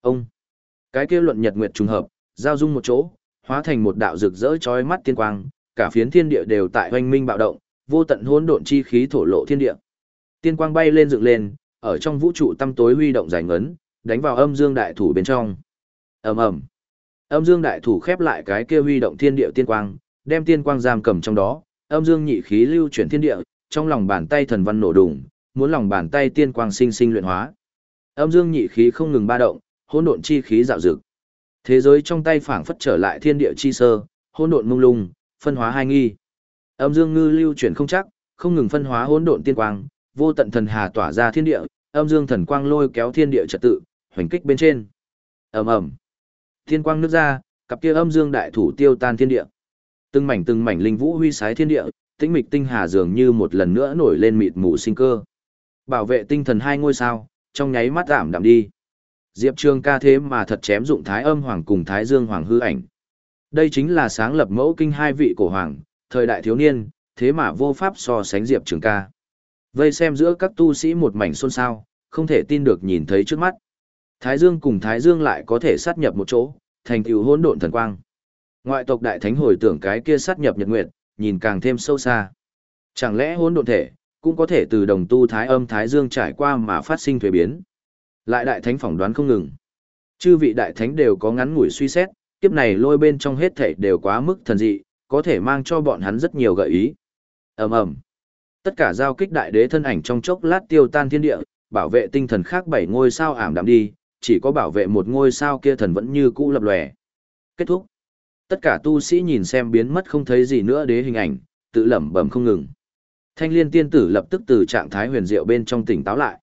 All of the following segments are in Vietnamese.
Ông, cái kia luận nhật nguyệt trùng hợp, giao dung một chỗ, hóa thành một đạo rực rỡ chói mắt tiên quang, cả phiến thiên địa đều tại hoành minh bạo động, vô tận hỗn độn chi khí thổ lộ thiên địa. Tiên quang bay lên dựng lên, ở trong vũ trụ tăm tối huy động giải ngấn, đánh vào âm dương đại thủ bên trong. Ầm ầm. Âm dương đại thủ khép lại cái kia huy động thiên địa tiên quang, đem tiên quang giam cầm trong đó, âm dương nhị khí lưu chuyển thiên địa, trong lòng bàn tay thần văn nổ đùng, muốn lòng bàn tay tiên quang sinh sinh luyện hóa. Âm dương nhị khí không ngừng ba động, hỗn độn chi khí dạo dực. Thế giới trong tay phảng phất trở lại thiên địa chi sơ, hỗn độn mông lung, phân hóa hai nghi. Âm dương ngư lưu chuyển không chắc, không ngừng phân hóa hỗn độn tiên quang, vô tận thần hà tỏa ra thiên địa, âm dương thần quang lôi kéo thiên địa trật tự, hoành kích bên trên. Ầm ầm. Tiên quang nước ra, cặp kia âm dương đại thủ tiêu tan thiên địa. Từng mảnh từng mảnh linh vũ huy sái thiên địa, tĩnh mịch tinh hà dường như một lần nữa nổi lên mịt mù sinh cơ. Bảo vệ tinh thần hai ngôi sao, trong nháy mắt giảm đạm đi. Diệp Trường ca thế mà thật chém dụng Thái Âm Hoàng cùng Thái Dương Hoàng hư ảnh. Đây chính là sáng lập mẫu kinh hai vị cổ hoàng, thời đại thiếu niên, thế mà vô pháp so sánh Diệp Trường ca. Vây xem giữa các tu sĩ một mảnh xôn xao, không thể tin được nhìn thấy trước mắt. Thái Dương cùng Thái Dương lại có thể sát nhập một chỗ, thành tựu hỗn độn thần quang. Ngoại tộc đại thánh hồi tưởng cái kia sát nhập nhật nguyệt, nhìn càng thêm sâu xa. Chẳng lẽ hỗn độn thể cũng có thể từ đồng tu Thái Âm Thái Dương trải qua mà phát sinh thuế biến? Lại đại thánh phỏng đoán không ngừng. Chư vị đại thánh đều có ngắn ngủi suy xét, kiếp này lôi bên trong hết thảy đều quá mức thần dị, có thể mang cho bọn hắn rất nhiều gợi ý. Ầm ầm. Tất cả giao kích đại đế thân ảnh trong chốc lát tiêu tan thiên địa, bảo vệ tinh thần khác bảy ngôi sao ảm đạm đi, chỉ có bảo vệ một ngôi sao kia thần vẫn như cũ lập lòe. Kết thúc. Tất cả tu sĩ nhìn xem biến mất không thấy gì nữa đế hình ảnh, tự lẩm bẩm không ngừng. Thanh liên tiên tử lập tức từ trạng thái huyền diệu bên trong tỉnh táo lại.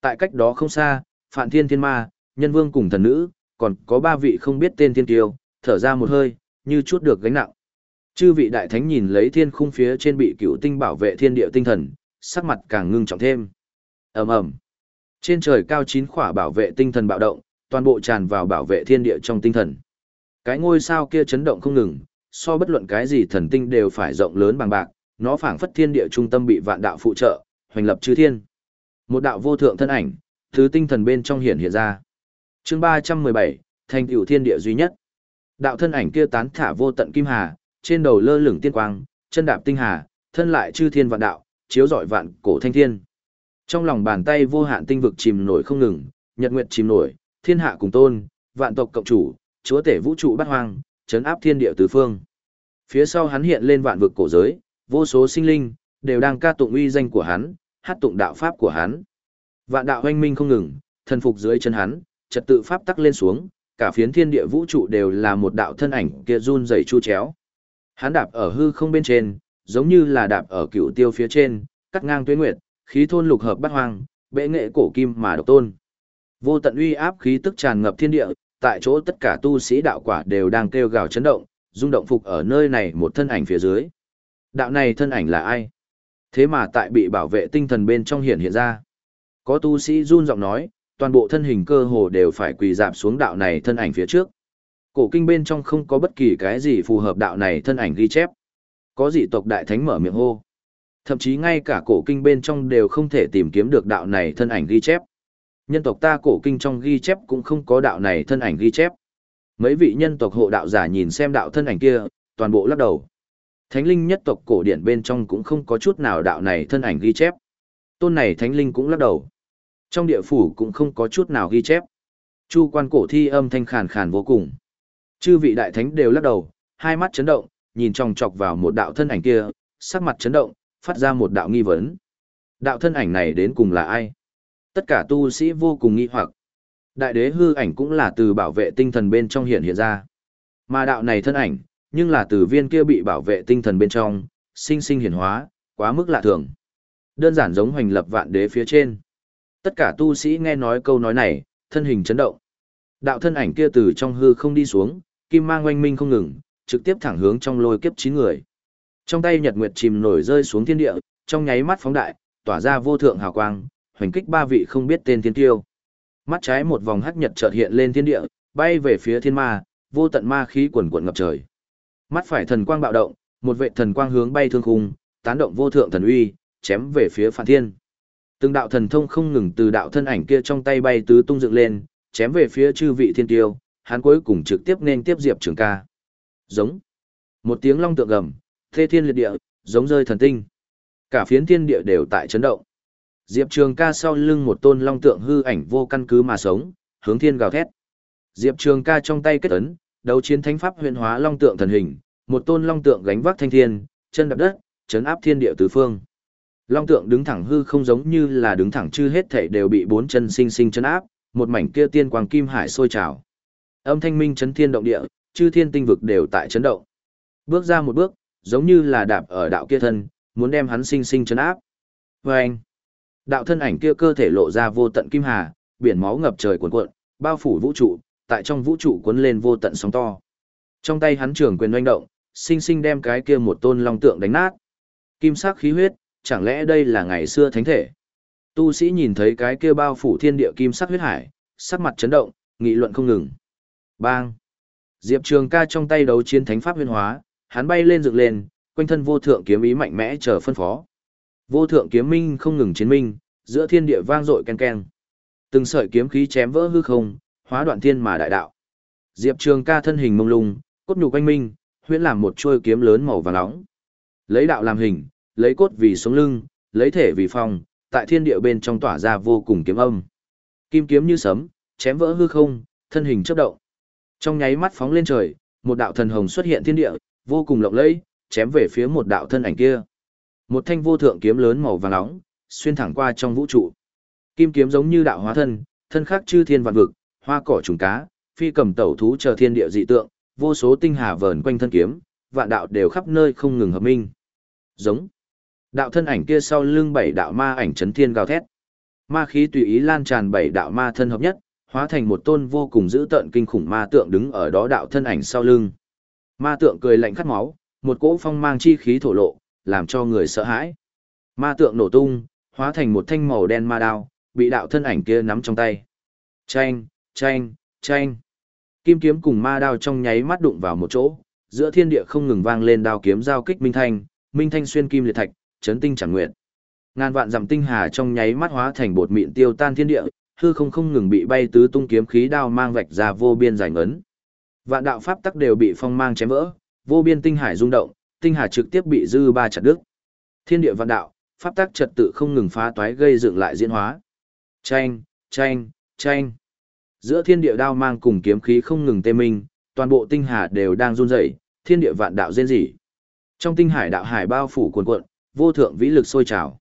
Tại cách đó không xa, Phạn Thiên Thiên Ma, Nhân Vương cùng thần nữ, còn có ba vị không biết tên thiên tiêu, thở ra một hơi, như chút được gánh nặng. Chư vị đại thánh nhìn lấy thiên khung phía trên bị cựu tinh bảo vệ thiên địa tinh thần, sắc mặt càng ngưng trọng thêm. Ầm ầm. Trên trời cao chín khỏa bảo vệ tinh thần bạo động, toàn bộ tràn vào bảo vệ thiên địa trong tinh thần. Cái ngôi sao kia chấn động không ngừng, so bất luận cái gì thần tinh đều phải rộng lớn bằng bạc, nó phảng phất thiên địa trung tâm bị vạn đạo phụ trợ, hoành lập chư thiên. Một đạo vô thượng thân ảnh, thứ tinh thần bên trong hiện hiện ra. Chương 317, thành tựu thiên địa duy nhất. Đạo thân ảnh kia tán thả vô tận kim hà, trên đầu lơ lửng tiên quang, chân đạp tinh hà, thân lại chư thiên vạn đạo, chiếu rọi vạn cổ thanh thiên. Trong lòng bàn tay vô hạn tinh vực chìm nổi không ngừng, nhật nguyệt chìm nổi, thiên hạ cùng tôn, vạn tộc cộng chủ, chúa tể vũ trụ bát hoang, chấn áp thiên địa tứ phương. Phía sau hắn hiện lên vạn vực cổ giới, vô số sinh linh đều đang ca tụng uy danh của hắn, hát tụng đạo pháp của hắn. Vạn đạo hoanh minh không ngừng, thần phục dưới chân hắn, trật tự pháp tắc lên xuống, cả phiến thiên địa vũ trụ đều là một đạo thân ảnh kia run rẩy chu chéo. Hắn đạp ở hư không bên trên, giống như là đạp ở cựu tiêu phía trên, cắt ngang tuyết nguyệt, khí thôn lục hợp bát hoang, bệ nghệ cổ kim mà độc tôn. Vô tận uy áp khí tức tràn ngập thiên địa, tại chỗ tất cả tu sĩ đạo quả đều đang kêu gào chấn động, rung động phục ở nơi này một thân ảnh phía dưới. Đạo này thân ảnh là ai? Thế mà tại bị bảo vệ tinh thần bên trong hiện hiện ra. Có tu sĩ run giọng nói, toàn bộ thân hình cơ hồ đều phải quỳ dạp xuống đạo này thân ảnh phía trước. Cổ kinh bên trong không có bất kỳ cái gì phù hợp đạo này thân ảnh ghi chép. Có dị tộc đại thánh mở miệng hô. Thậm chí ngay cả cổ kinh bên trong đều không thể tìm kiếm được đạo này thân ảnh ghi chép. Nhân tộc ta cổ kinh trong ghi chép cũng không có đạo này thân ảnh ghi chép. Mấy vị nhân tộc hộ đạo giả nhìn xem đạo thân ảnh kia, toàn bộ lắc đầu. Thánh linh nhất tộc cổ điển bên trong cũng không có chút nào đạo này thân ảnh ghi chép. Tôn này thánh linh cũng lắc đầu. Trong địa phủ cũng không có chút nào ghi chép. Chu quan cổ thi âm thanh khàn khàn vô cùng. Chư vị đại thánh đều lắc đầu, hai mắt chấn động, nhìn chòng chọc vào một đạo thân ảnh kia, sắc mặt chấn động, phát ra một đạo nghi vấn. Đạo thân ảnh này đến cùng là ai? Tất cả tu sĩ vô cùng nghi hoặc. Đại đế hư ảnh cũng là từ bảo vệ tinh thần bên trong hiện hiện ra. Mà đạo này thân ảnh, nhưng là từ viên kia bị bảo vệ tinh thần bên trong, sinh sinh hiển hóa, quá mức lạ thường. Đơn giản giống hoành lập vạn đế phía trên. Tất cả tu sĩ nghe nói câu nói này, thân hình chấn động. Đạo thân ảnh kia từ trong hư không đi xuống, kim mang oanh minh không ngừng, trực tiếp thẳng hướng trong lôi kiếp chín người. Trong tay Nhật Nguyệt chìm nổi rơi xuống thiên địa, trong nháy mắt phóng đại, tỏa ra vô thượng hào quang, hoành kích ba vị không biết tên thiên tiêu. Mắt trái một vòng hắc nhật chợt hiện lên thiên địa, bay về phía thiên ma, vô tận ma khí quần quần ngập trời. Mắt phải thần quang bạo động, một vệ thần quang hướng bay thương khung, tán động vô thượng thần uy, chém về phía Phản Thiên. Từng đạo thần thông không ngừng từ đạo thân ảnh kia trong tay bay tứ tung dựng lên, chém về phía chư vị thiên tiêu, hắn cuối cùng trực tiếp nên tiếp Diệp Trường ca. Giống. Một tiếng long tượng gầm, thê thiên liệt địa, giống rơi thần tinh. Cả phiến thiên địa đều tại chấn động. Diệp Trường ca sau lưng một tôn long tượng hư ảnh vô căn cứ mà sống, hướng thiên gào thét. Diệp Trường ca trong tay kết ấn, đấu chiến thánh pháp huyền hóa long tượng thần hình, một tôn long tượng gánh vác thanh thiên, chân đạp đất, chấn áp thiên địa tứ phương. Long tượng đứng thẳng hư không giống như là đứng thẳng chư hết thảy đều bị bốn chân sinh sinh chấn áp, một mảnh kia tiên quang kim hải sôi trào. Âm thanh minh chấn thiên động địa, chư thiên tinh vực đều tại chấn động. Bước ra một bước, giống như là đạp ở đạo kia thân, muốn đem hắn sinh sinh chấn áp. Và anh, đạo thân ảnh kia cơ thể lộ ra vô tận kim hà, biển máu ngập trời cuồn cuộn, bao phủ vũ trụ, tại trong vũ trụ cuốn lên vô tận sóng to. Trong tay hắn trường quyền doanh động, sinh sinh đem cái kia một tôn long tượng đánh nát. Kim sắc khí huyết, chẳng lẽ đây là ngày xưa thánh thể? Tu sĩ nhìn thấy cái kia bao phủ thiên địa kim sắc huyết hải, sắc mặt chấn động, nghị luận không ngừng. Bang! Diệp Trường ca trong tay đấu chiến thánh pháp huyên hóa, hắn bay lên dựng lên, quanh thân vô thượng kiếm ý mạnh mẽ chờ phân phó. Vô thượng kiếm minh không ngừng chiến minh, giữa thiên địa vang dội ken ken. Từng sợi kiếm khí chém vỡ hư không, hóa đoạn thiên mà đại đạo. Diệp Trường ca thân hình mông lung, cốt nhục quanh minh, huyễn làm một chuôi kiếm lớn màu vàng nóng. Lấy đạo làm hình, lấy cốt vì sống lưng, lấy thể vì phong, tại thiên địa bên trong tỏa ra vô cùng kiếm âm. Kim kiếm như sấm, chém vỡ hư không, thân hình chớp động. Trong nháy mắt phóng lên trời, một đạo thần hồng xuất hiện thiên địa, vô cùng lộng lẫy, chém về phía một đạo thân ảnh kia. Một thanh vô thượng kiếm lớn màu vàng nóng, xuyên thẳng qua trong vũ trụ. Kim kiếm giống như đạo hóa thân, thân khác chư thiên vạn vực, hoa cỏ trùng cá, phi cầm tẩu thú chờ thiên địa dị tượng, vô số tinh hà vờn quanh thân kiếm, vạn đạo đều khắp nơi không ngừng hợp minh. Giống. Đạo thân ảnh kia sau lưng bảy đạo ma ảnh chấn thiên gào thét. Ma khí tùy ý lan tràn bảy đạo ma thân hợp nhất, hóa thành một tôn vô cùng dữ tợn kinh khủng ma tượng đứng ở đó đạo thân ảnh sau lưng. Ma tượng cười lạnh khát máu, một cỗ phong mang chi khí thổ lộ, làm cho người sợ hãi. Ma tượng nổ tung, hóa thành một thanh màu đen ma đao, bị đạo thân ảnh kia nắm trong tay. Chanh, chanh, chanh. Kim kiếm cùng ma đao trong nháy mắt đụng vào một chỗ, giữa thiên địa không ngừng vang lên đao kiếm giao kích minh thanh, minh thanh xuyên kim liệt thạch, chấn tinh chẳng nguyện. Ngàn vạn dặm tinh hà trong nháy mắt hóa thành bột mịn tiêu tan thiên địa, hư không không ngừng bị bay tứ tung kiếm khí đao mang vạch ra vô biên giải ngấn. Vạn đạo pháp tắc đều bị phong mang chém vỡ, vô biên tinh hải rung động, tinh hà trực tiếp bị dư ba chặt đứt. Thiên địa vạn đạo, pháp tắc trật tự không ngừng phá toái gây dựng lại diễn hóa. Chanh, chanh, chanh. Giữa thiên địa đao mang cùng kiếm khí không ngừng tê minh, toàn bộ tinh hà đều đang run rẩy, thiên địa vạn đạo rên rỉ. Trong tinh hải đạo hải bao phủ cuồn cuộn, vô thượng vĩ lực sôi trào.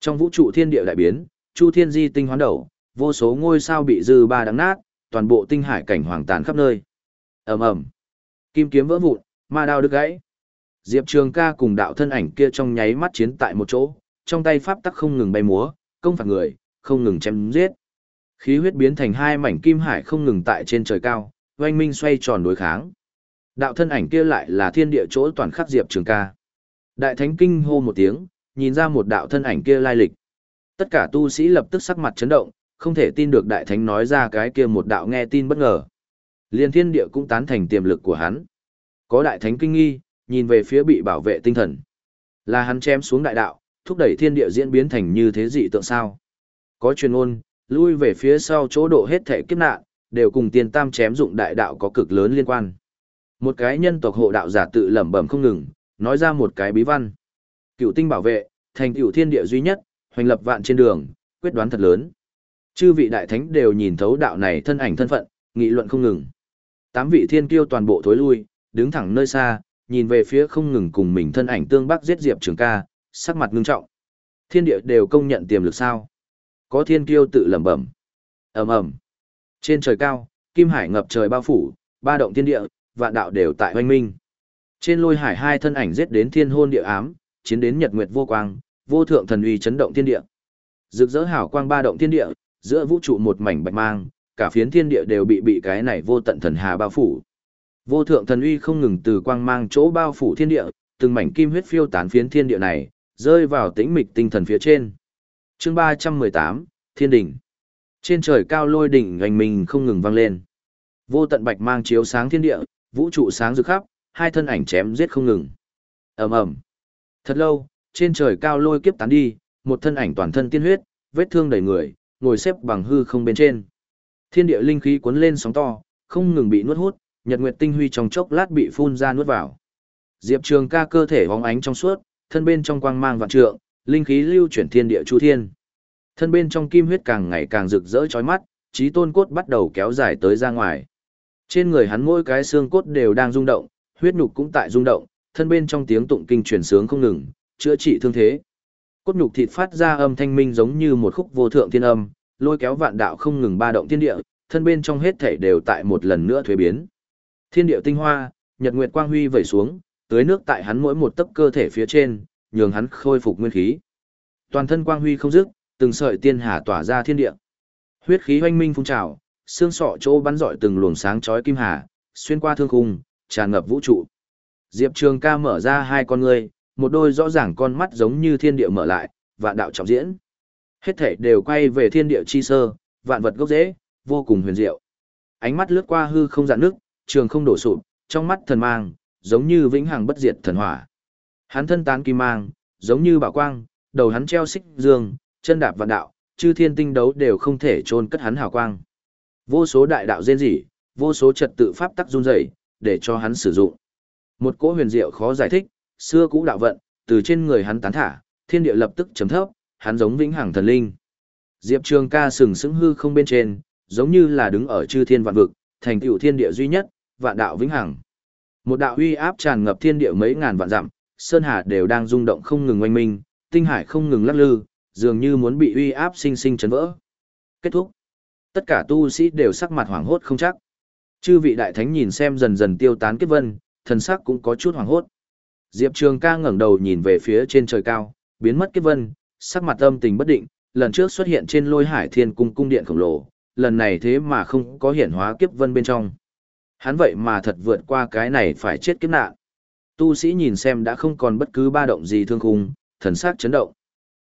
Trong vũ trụ thiên địa đại biến, chu thiên di tinh hoán đầu, vô số ngôi sao bị dư ba đắng nát, toàn bộ tinh hải cảnh hoàng tàn khắp nơi. Ầm ầm. Kim kiếm vỡ vụn, ma đao đứt gãy. Diệp Trường Ca cùng đạo thân ảnh kia trong nháy mắt chiến tại một chỗ, trong tay pháp tắc không ngừng bay múa, công phạt người, không ngừng chém giết. Khí huyết biến thành hai mảnh kim hải không ngừng tại trên trời cao, oanh minh xoay tròn đối kháng. Đạo thân ảnh kia lại là thiên địa chỗ toàn khắc Diệp Trường Ca. Đại thánh kinh hô một tiếng, nhìn ra một đạo thân ảnh kia lai lịch. Tất cả tu sĩ lập tức sắc mặt chấn động, không thể tin được đại thánh nói ra cái kia một đạo nghe tin bất ngờ. Liên thiên địa cũng tán thành tiềm lực của hắn. Có đại thánh kinh nghi, nhìn về phía bị bảo vệ tinh thần. Là hắn chém xuống đại đạo, thúc đẩy thiên địa diễn biến thành như thế dị tượng sao. Có truyền ôn, lui về phía sau chỗ độ hết thể kiếp nạn, đều cùng tiền tam chém dụng đại đạo có cực lớn liên quan. Một cái nhân tộc hộ đạo giả tự lẩm bẩm không ngừng, nói ra một cái bí văn. Cựu tinh bảo vệ, thành cựu thiên địa duy nhất, hoành lập vạn trên đường, quyết đoán thật lớn. Chư vị đại thánh đều nhìn thấu đạo này thân ảnh thân phận, nghị luận không ngừng. Tám vị thiên kiêu toàn bộ thối lui, đứng thẳng nơi xa, nhìn về phía không ngừng cùng mình thân ảnh tương bắc giết Diệp Trường ca, sắc mặt ngưng trọng. Thiên địa đều công nhận tiềm lực sao? Có thiên kiêu tự lẩm bẩm. Ầm ầm. Trên trời cao, kim hải ngập trời bao phủ, ba động thiên địa, vạn đạo đều tại hoanh minh. Trên lôi hải hai thân ảnh giết đến thiên hôn địa ám, chiến đến nhật nguyệt vô quang, vô thượng thần uy chấn động thiên địa. Rực rỡ hào quang ba động thiên địa, giữa vũ trụ một mảnh bạch mang, cả phiến thiên địa đều bị bị cái này vô tận thần hà bao phủ. Vô thượng thần uy không ngừng từ quang mang chỗ bao phủ thiên địa, từng mảnh kim huyết phiêu tán phiến thiên địa này, rơi vào tĩnh mịch tinh thần phía trên. Chương 318, Thiên đỉnh. Trên trời cao lôi đỉnh oanh mình không ngừng vang lên. Vô tận bạch mang chiếu sáng thiên địa, vũ trụ sáng rực khắp, hai thân ảnh chém giết không ngừng. Ầm ầm. Thật lâu, trên trời cao lôi kiếp tán đi, một thân ảnh toàn thân tiên huyết, vết thương đầy người, ngồi xếp bằng hư không bên trên. Thiên địa linh khí cuốn lên sóng to, không ngừng bị nuốt hút, nhật nguyệt tinh huy trong chốc lát bị phun ra nuốt vào. Diệp Trường ca cơ thể bóng ánh trong suốt, thân bên trong quang mang vạn trượng, linh khí lưu chuyển thiên địa chu thiên. Thân bên trong kim huyết càng ngày càng rực rỡ chói mắt, trí tôn cốt bắt đầu kéo dài tới ra ngoài. Trên người hắn mỗi cái xương cốt đều đang rung động, huyết nhục cũng tại rung động, thân bên trong tiếng tụng kinh truyền sướng không ngừng, chữa trị thương thế. Cốt nhục thịt phát ra âm thanh minh giống như một khúc vô thượng thiên âm, lôi kéo vạn đạo không ngừng ba động thiên địa, thân bên trong hết thảy đều tại một lần nữa thuế biến. Thiên địa tinh hoa, nhật nguyệt quang huy vẩy xuống, tưới nước tại hắn mỗi một tấc cơ thể phía trên, nhường hắn khôi phục nguyên khí. Toàn thân quang huy không dứt, từng sợi tiên hà tỏa ra thiên địa. Huyết khí hoanh minh phun trào, xương sọ chỗ bắn rọi từng luồng sáng chói kim hà, xuyên qua thương khung, tràn ngập vũ trụ. Diệp Trường Ca mở ra hai con ngươi, một đôi rõ ràng con mắt giống như thiên địa mở lại, vạn đạo trọng diễn. Hết thể đều quay về thiên địa chi sơ, vạn vật gốc rễ, vô cùng huyền diệu. Ánh mắt lướt qua hư không dạn nước, trường không đổ sụp, trong mắt thần mang, giống như vĩnh hằng bất diệt thần hỏa. Hắn thân tán kim mang, giống như bảo quang, đầu hắn treo xích dương, chân đạp vạn đạo, chư thiên tinh đấu đều không thể chôn cất hắn hào quang. Vô số đại đạo rên rỉ, vô số trật tự pháp tắc run rẩy, để cho hắn sử dụng. Một cỗ huyền diệu khó giải thích, xưa cũ đạo vận, từ trên người hắn tán thả, thiên địa lập tức chấm thấp, hắn giống vĩnh hằng thần linh. Diệp Trường Ca sừng sững hư không bên trên, giống như là đứng ở chư thiên vạn vực, thành tựu thiên địa duy nhất, vạn đạo vĩnh hằng. Một đạo uy áp tràn ngập thiên địa mấy ngàn vạn dặm, sơn hà đều đang rung động không ngừng oanh minh, tinh hải không ngừng lắc lư, dường như muốn bị uy áp sinh sinh chấn vỡ. Kết thúc. Tất cả tu sĩ đều sắc mặt hoảng hốt không chắc. Chư vị đại thánh nhìn xem dần dần tiêu tán kiếp vân, thần sắc cũng có chút hoảng hốt. Diệp Trường ca ngẩng đầu nhìn về phía trên trời cao, biến mất kiếp vân, sắc mặt âm tình bất định, lần trước xuất hiện trên lôi hải thiên cung cung điện khổng lồ, lần này thế mà không có hiển hóa kiếp vân bên trong. Hắn vậy mà thật vượt qua cái này phải chết kiếp nạn. Tu sĩ nhìn xem đã không còn bất cứ ba động gì thương khung, thần sắc chấn động.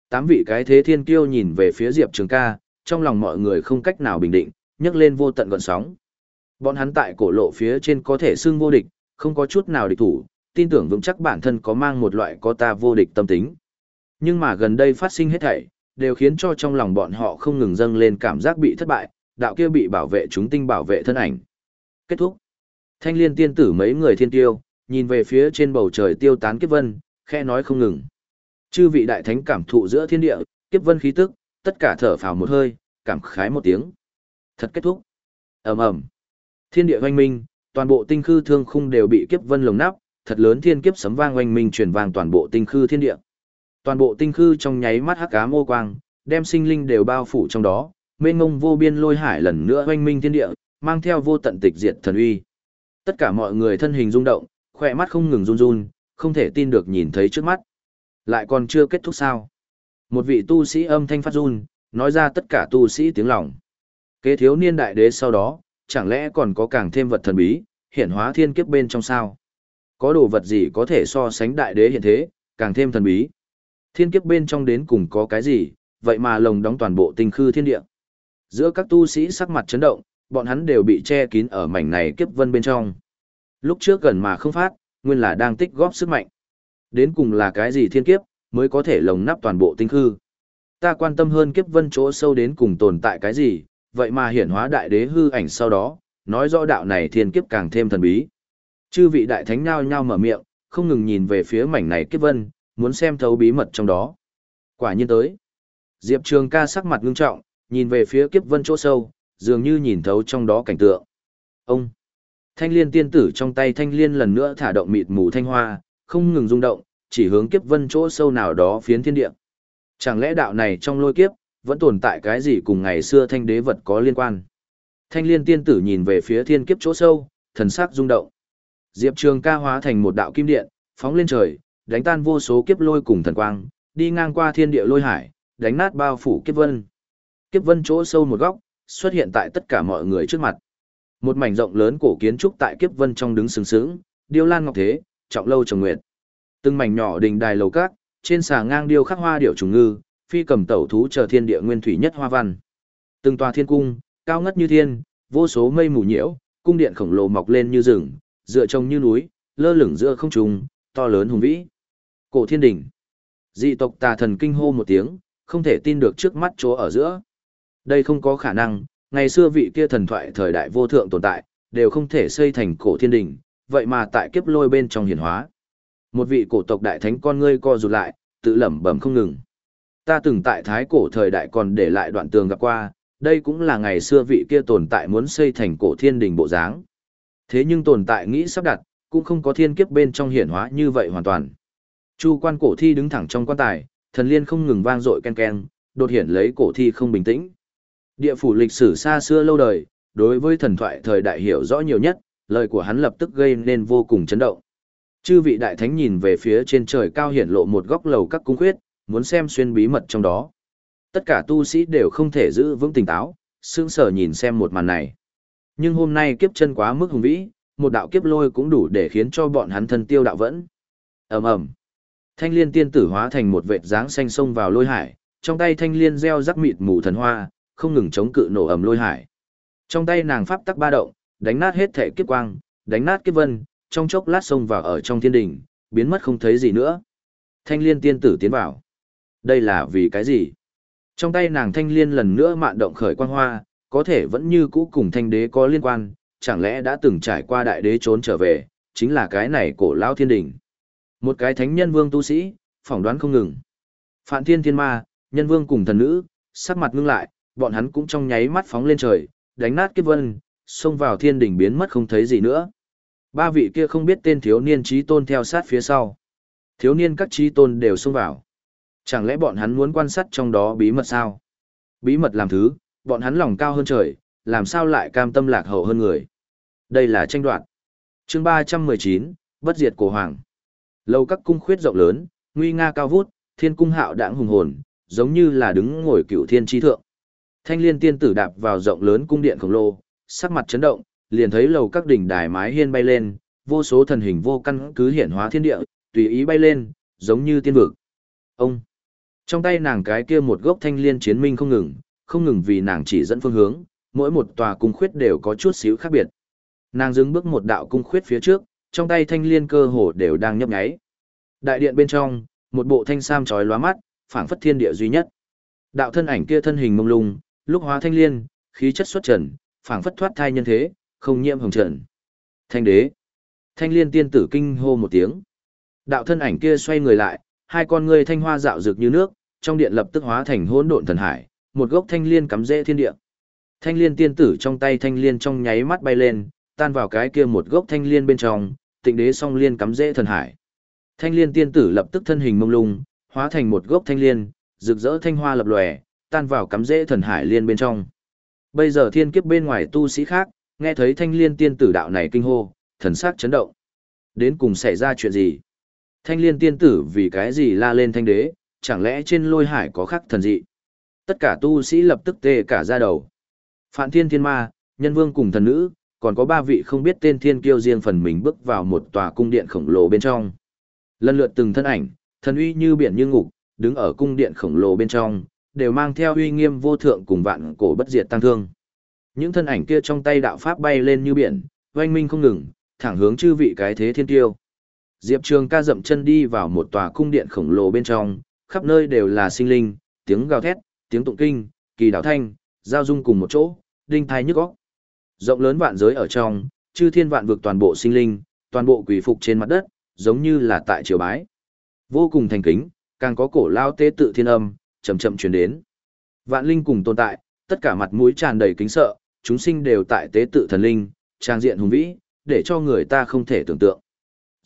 Tám vị cái thế thiên kiêu nhìn về phía Diệp Trường ca, trong lòng mọi người không cách nào bình định, nhấc lên vô tận gọn sóng. Bọn hắn tại cổ lộ phía trên có thể xưng vô địch, không có chút nào địch thủ, tin tưởng vững chắc bản thân có mang một loại có ta vô địch tâm tính. Nhưng mà gần đây phát sinh hết thảy, đều khiến cho trong lòng bọn họ không ngừng dâng lên cảm giác bị thất bại, đạo kia bị bảo vệ chúng tinh bảo vệ thân ảnh. Kết thúc. Thanh liên tiên tử mấy người thiên tiêu, nhìn về phía trên bầu trời tiêu tán kiếp vân, khe nói không ngừng. Chư vị đại thánh cảm thụ giữa thiên địa, kiếp vân khí tức, tất cả thở phào một hơi, cảm khái một tiếng. Thật kết thúc. ầm ầm Thiên địa oanh minh, toàn bộ tinh khư thương khung đều bị kiếp vân lồng nắp, thật lớn thiên kiếp sấm vang oanh minh truyền vang toàn bộ tinh khư thiên địa. Toàn bộ tinh khư trong nháy mắt hắc ám ô quang, đem sinh linh đều bao phủ trong đó, mênh mông vô biên lôi hải lần nữa oanh minh thiên địa, mang theo vô tận tịch diệt thần uy. Tất cả mọi người thân hình rung động, khỏe mắt không ngừng run run, không thể tin được nhìn thấy trước mắt. Lại còn chưa kết thúc sao? Một vị tu sĩ âm thanh phát run, nói ra tất cả tu sĩ tiếng lòng. Kế thiếu niên đại đế sau đó, chẳng lẽ còn có càng thêm vật thần bí, hiện hóa thiên kiếp bên trong sao? Có đồ vật gì có thể so sánh đại đế hiện thế, càng thêm thần bí? Thiên kiếp bên trong đến cùng có cái gì, vậy mà lồng đóng toàn bộ tinh khư thiên địa. Giữa các tu sĩ sắc mặt chấn động, bọn hắn đều bị che kín ở mảnh này kiếp vân bên trong. Lúc trước gần mà không phát, nguyên là đang tích góp sức mạnh. Đến cùng là cái gì thiên kiếp, mới có thể lồng nắp toàn bộ tinh khư. Ta quan tâm hơn kiếp vân chỗ sâu đến cùng tồn tại cái gì, vậy mà hiển hóa đại đế hư ảnh sau đó, nói rõ đạo này thiên kiếp càng thêm thần bí. Chư vị đại thánh nhao nhao mở miệng, không ngừng nhìn về phía mảnh này kiếp vân, muốn xem thấu bí mật trong đó. Quả nhiên tới. Diệp Trường ca sắc mặt ngưng trọng, nhìn về phía kiếp vân chỗ sâu, dường như nhìn thấu trong đó cảnh tượng. Ông! Thanh liên tiên tử trong tay thanh liên lần nữa thả động mịt mù thanh hoa, không ngừng rung động, chỉ hướng kiếp vân chỗ sâu nào đó phiến thiên địa. Chẳng lẽ đạo này trong lôi kiếp, vẫn tồn tại cái gì cùng ngày xưa thanh đế vật có liên quan? Thanh liên tiên tử nhìn về phía thiên kiếp chỗ sâu, thần sắc rung động. Diệp Trường ca hóa thành một đạo kim điện, phóng lên trời, đánh tan vô số kiếp lôi cùng thần quang, đi ngang qua thiên địa lôi hải, đánh nát bao phủ kiếp vân. Kiếp vân chỗ sâu một góc, xuất hiện tại tất cả mọi người trước mặt. Một mảnh rộng lớn cổ kiến trúc tại kiếp vân trong đứng sừng sững, điêu lan ngọc thế, trọng lâu trồng nguyệt. Từng mảnh nhỏ đình đài lầu cát, trên xà ngang điêu khắc hoa điểu trùng ngư, phi cầm tẩu thú chờ thiên địa nguyên thủy nhất hoa văn. Từng tòa thiên cung, cao ngất như thiên, vô số mây mù nhiễu, cung điện khổng lồ mọc lên như rừng, dựa trông như núi, lơ lửng giữa không trung, to lớn hùng vĩ. Cổ thiên đỉnh. Dị tộc tà thần kinh hô một tiếng, không thể tin được trước mắt chỗ ở giữa. Đây không có khả năng, Ngày xưa vị kia thần thoại thời đại vô thượng tồn tại, đều không thể xây thành cổ thiên đình, vậy mà tại kiếp lôi bên trong hiển hóa. Một vị cổ tộc đại thánh con ngươi co rụt lại, tự lẩm bẩm không ngừng. Ta từng tại thái cổ thời đại còn để lại đoạn tường gặp qua, đây cũng là ngày xưa vị kia tồn tại muốn xây thành cổ thiên đình bộ dáng. Thế nhưng tồn tại nghĩ sắp đặt, cũng không có thiên kiếp bên trong hiển hóa như vậy hoàn toàn. Chu quan cổ thi đứng thẳng trong quan tài, thần liên không ngừng vang dội ken ken, đột hiển lấy cổ thi không bình tĩnh. Địa phủ lịch sử xa xưa lâu đời, đối với thần thoại thời đại hiểu rõ nhiều nhất, lời của hắn lập tức gây nên vô cùng chấn động. Chư vị đại thánh nhìn về phía trên trời cao hiển lộ một góc lầu các cung khuyết, muốn xem xuyên bí mật trong đó. Tất cả tu sĩ đều không thể giữ vững tỉnh táo, sững sờ nhìn xem một màn này. Nhưng hôm nay kiếp chân quá mức hùng vĩ, một đạo kiếp lôi cũng đủ để khiến cho bọn hắn thân tiêu đạo vẫn. ầm ầm, Thanh liên tiên tử hóa thành một vệt dáng xanh sông vào lôi hải, trong tay thanh liên gieo rắc mịt mù thần hoa, không ngừng chống cự nổ ầm lôi hải. Trong tay nàng pháp tắc ba động, đánh nát hết thể kiếp quang, đánh nát kiếp vân, trong chốc lát xông vào ở trong thiên đỉnh, biến mất không thấy gì nữa. Thanh liên tiên tử tiến vào. Đây là vì cái gì? Trong tay nàng thanh liên lần nữa mạn động khởi quang hoa, có thể vẫn như cũ cùng thanh đế có liên quan, chẳng lẽ đã từng trải qua đại đế trốn trở về, chính là cái này cổ lão thiên đỉnh. Một cái thánh nhân vương tu sĩ, phỏng đoán không ngừng. Phạn thiên thiên ma, nhân vương cùng thần nữ, sắc mặt ngưng lại, bọn hắn cũng trong nháy mắt phóng lên trời, đánh nát kiếp vân, xông vào thiên đỉnh biến mất không thấy gì nữa. Ba vị kia không biết tên thiếu niên trí tôn theo sát phía sau. Thiếu niên các trí tôn đều xông vào. Chẳng lẽ bọn hắn muốn quan sát trong đó bí mật sao? Bí mật làm thứ, bọn hắn lòng cao hơn trời, làm sao lại cam tâm lạc hậu hơn người? Đây là tranh đoạt. chương 319, bất diệt cổ hoàng. Lâu các cung khuyết rộng lớn, nguy nga cao vút, thiên cung hạo đãng hùng hồn, giống như là đứng ngồi cựu thiên chi thượng. Thanh liên tiên tử đạp vào rộng lớn cung điện khổng lồ, sắc mặt chấn động, liền thấy lầu các đỉnh đài mái hiên bay lên, vô số thần hình vô căn cứ hiển hóa thiên địa, tùy ý bay lên, giống như tiên vực. Ông! Trong tay nàng cái kia một gốc thanh liên chiến minh không ngừng, không ngừng vì nàng chỉ dẫn phương hướng, mỗi một tòa cung khuyết đều có chút xíu khác biệt. Nàng dừng bước một đạo cung khuyết phía trước, trong tay thanh liên cơ hồ đều đang nhấp nháy. Đại điện bên trong, một bộ thanh sam chói lóa mắt, phảng phất thiên địa duy nhất. Đạo thân ảnh kia thân hình mông lung, lúc hóa thanh liên, khí chất xuất trần, phảng phất thoát thai nhân thế, không nhiễm hồng trần. Thanh đế. Thanh liên tiên tử kinh hô một tiếng. Đạo thân ảnh kia xoay người lại, hai con ngươi thanh hoa dạo rực như nước, trong điện lập tức hóa thành hỗn độn thần hải, một gốc thanh liên cắm rễ thiên địa. Thanh liên tiên tử trong tay thanh liên trong nháy mắt bay lên, tan vào cái kia một gốc thanh liên bên trong, tịnh đế song liên cắm rễ thần hải. Thanh liên tiên tử lập tức thân hình mông lung, hóa thành một gốc thanh liên, rực rỡ thanh hoa lập lòe, tan vào cắm rễ thần hải liên bên trong. Bây giờ thiên kiếp bên ngoài tu sĩ khác, nghe thấy thanh liên tiên tử đạo này kinh hô, thần sắc chấn động. Đến cùng xảy ra chuyện gì? Thanh liên tiên tử vì cái gì la lên thanh đế, chẳng lẽ trên lôi hải có khắc thần dị? Tất cả tu sĩ lập tức tê cả ra đầu. Phạn thiên thiên ma, nhân vương cùng thần nữ, còn có ba vị không biết tên thiên kiêu riêng phần mình bước vào một tòa cung điện khổng lồ bên trong. Lần lượt từng thân ảnh, thần uy như biển như ngục, đứng ở cung điện khổng lồ bên trong, đều mang theo uy nghiêm vô thượng cùng vạn cổ bất diệt tăng thương. Những thân ảnh kia trong tay đạo pháp bay lên như biển, oanh minh không ngừng, thẳng hướng chư vị cái thế thiên tiêu. Diệp Trường ca dậm chân đi vào một tòa cung điện khổng lồ bên trong, khắp nơi đều là sinh linh, tiếng gào thét, tiếng tụng kinh, kỳ đảo thanh, giao dung cùng một chỗ, đinh thai nhức óc. Rộng lớn vạn giới ở trong, chư thiên vạn vực toàn bộ sinh linh, toàn bộ quỷ phục trên mặt đất, giống như là tại triều bái. Vô cùng thành kính, càng có cổ lao tế tự thiên âm, chậm chậm truyền đến. Vạn linh cùng tồn tại, tất cả mặt mũi tràn đầy kính sợ, chúng sinh đều tại tế tự thần linh, trang diện hùng vĩ, để cho người ta không thể tưởng tượng.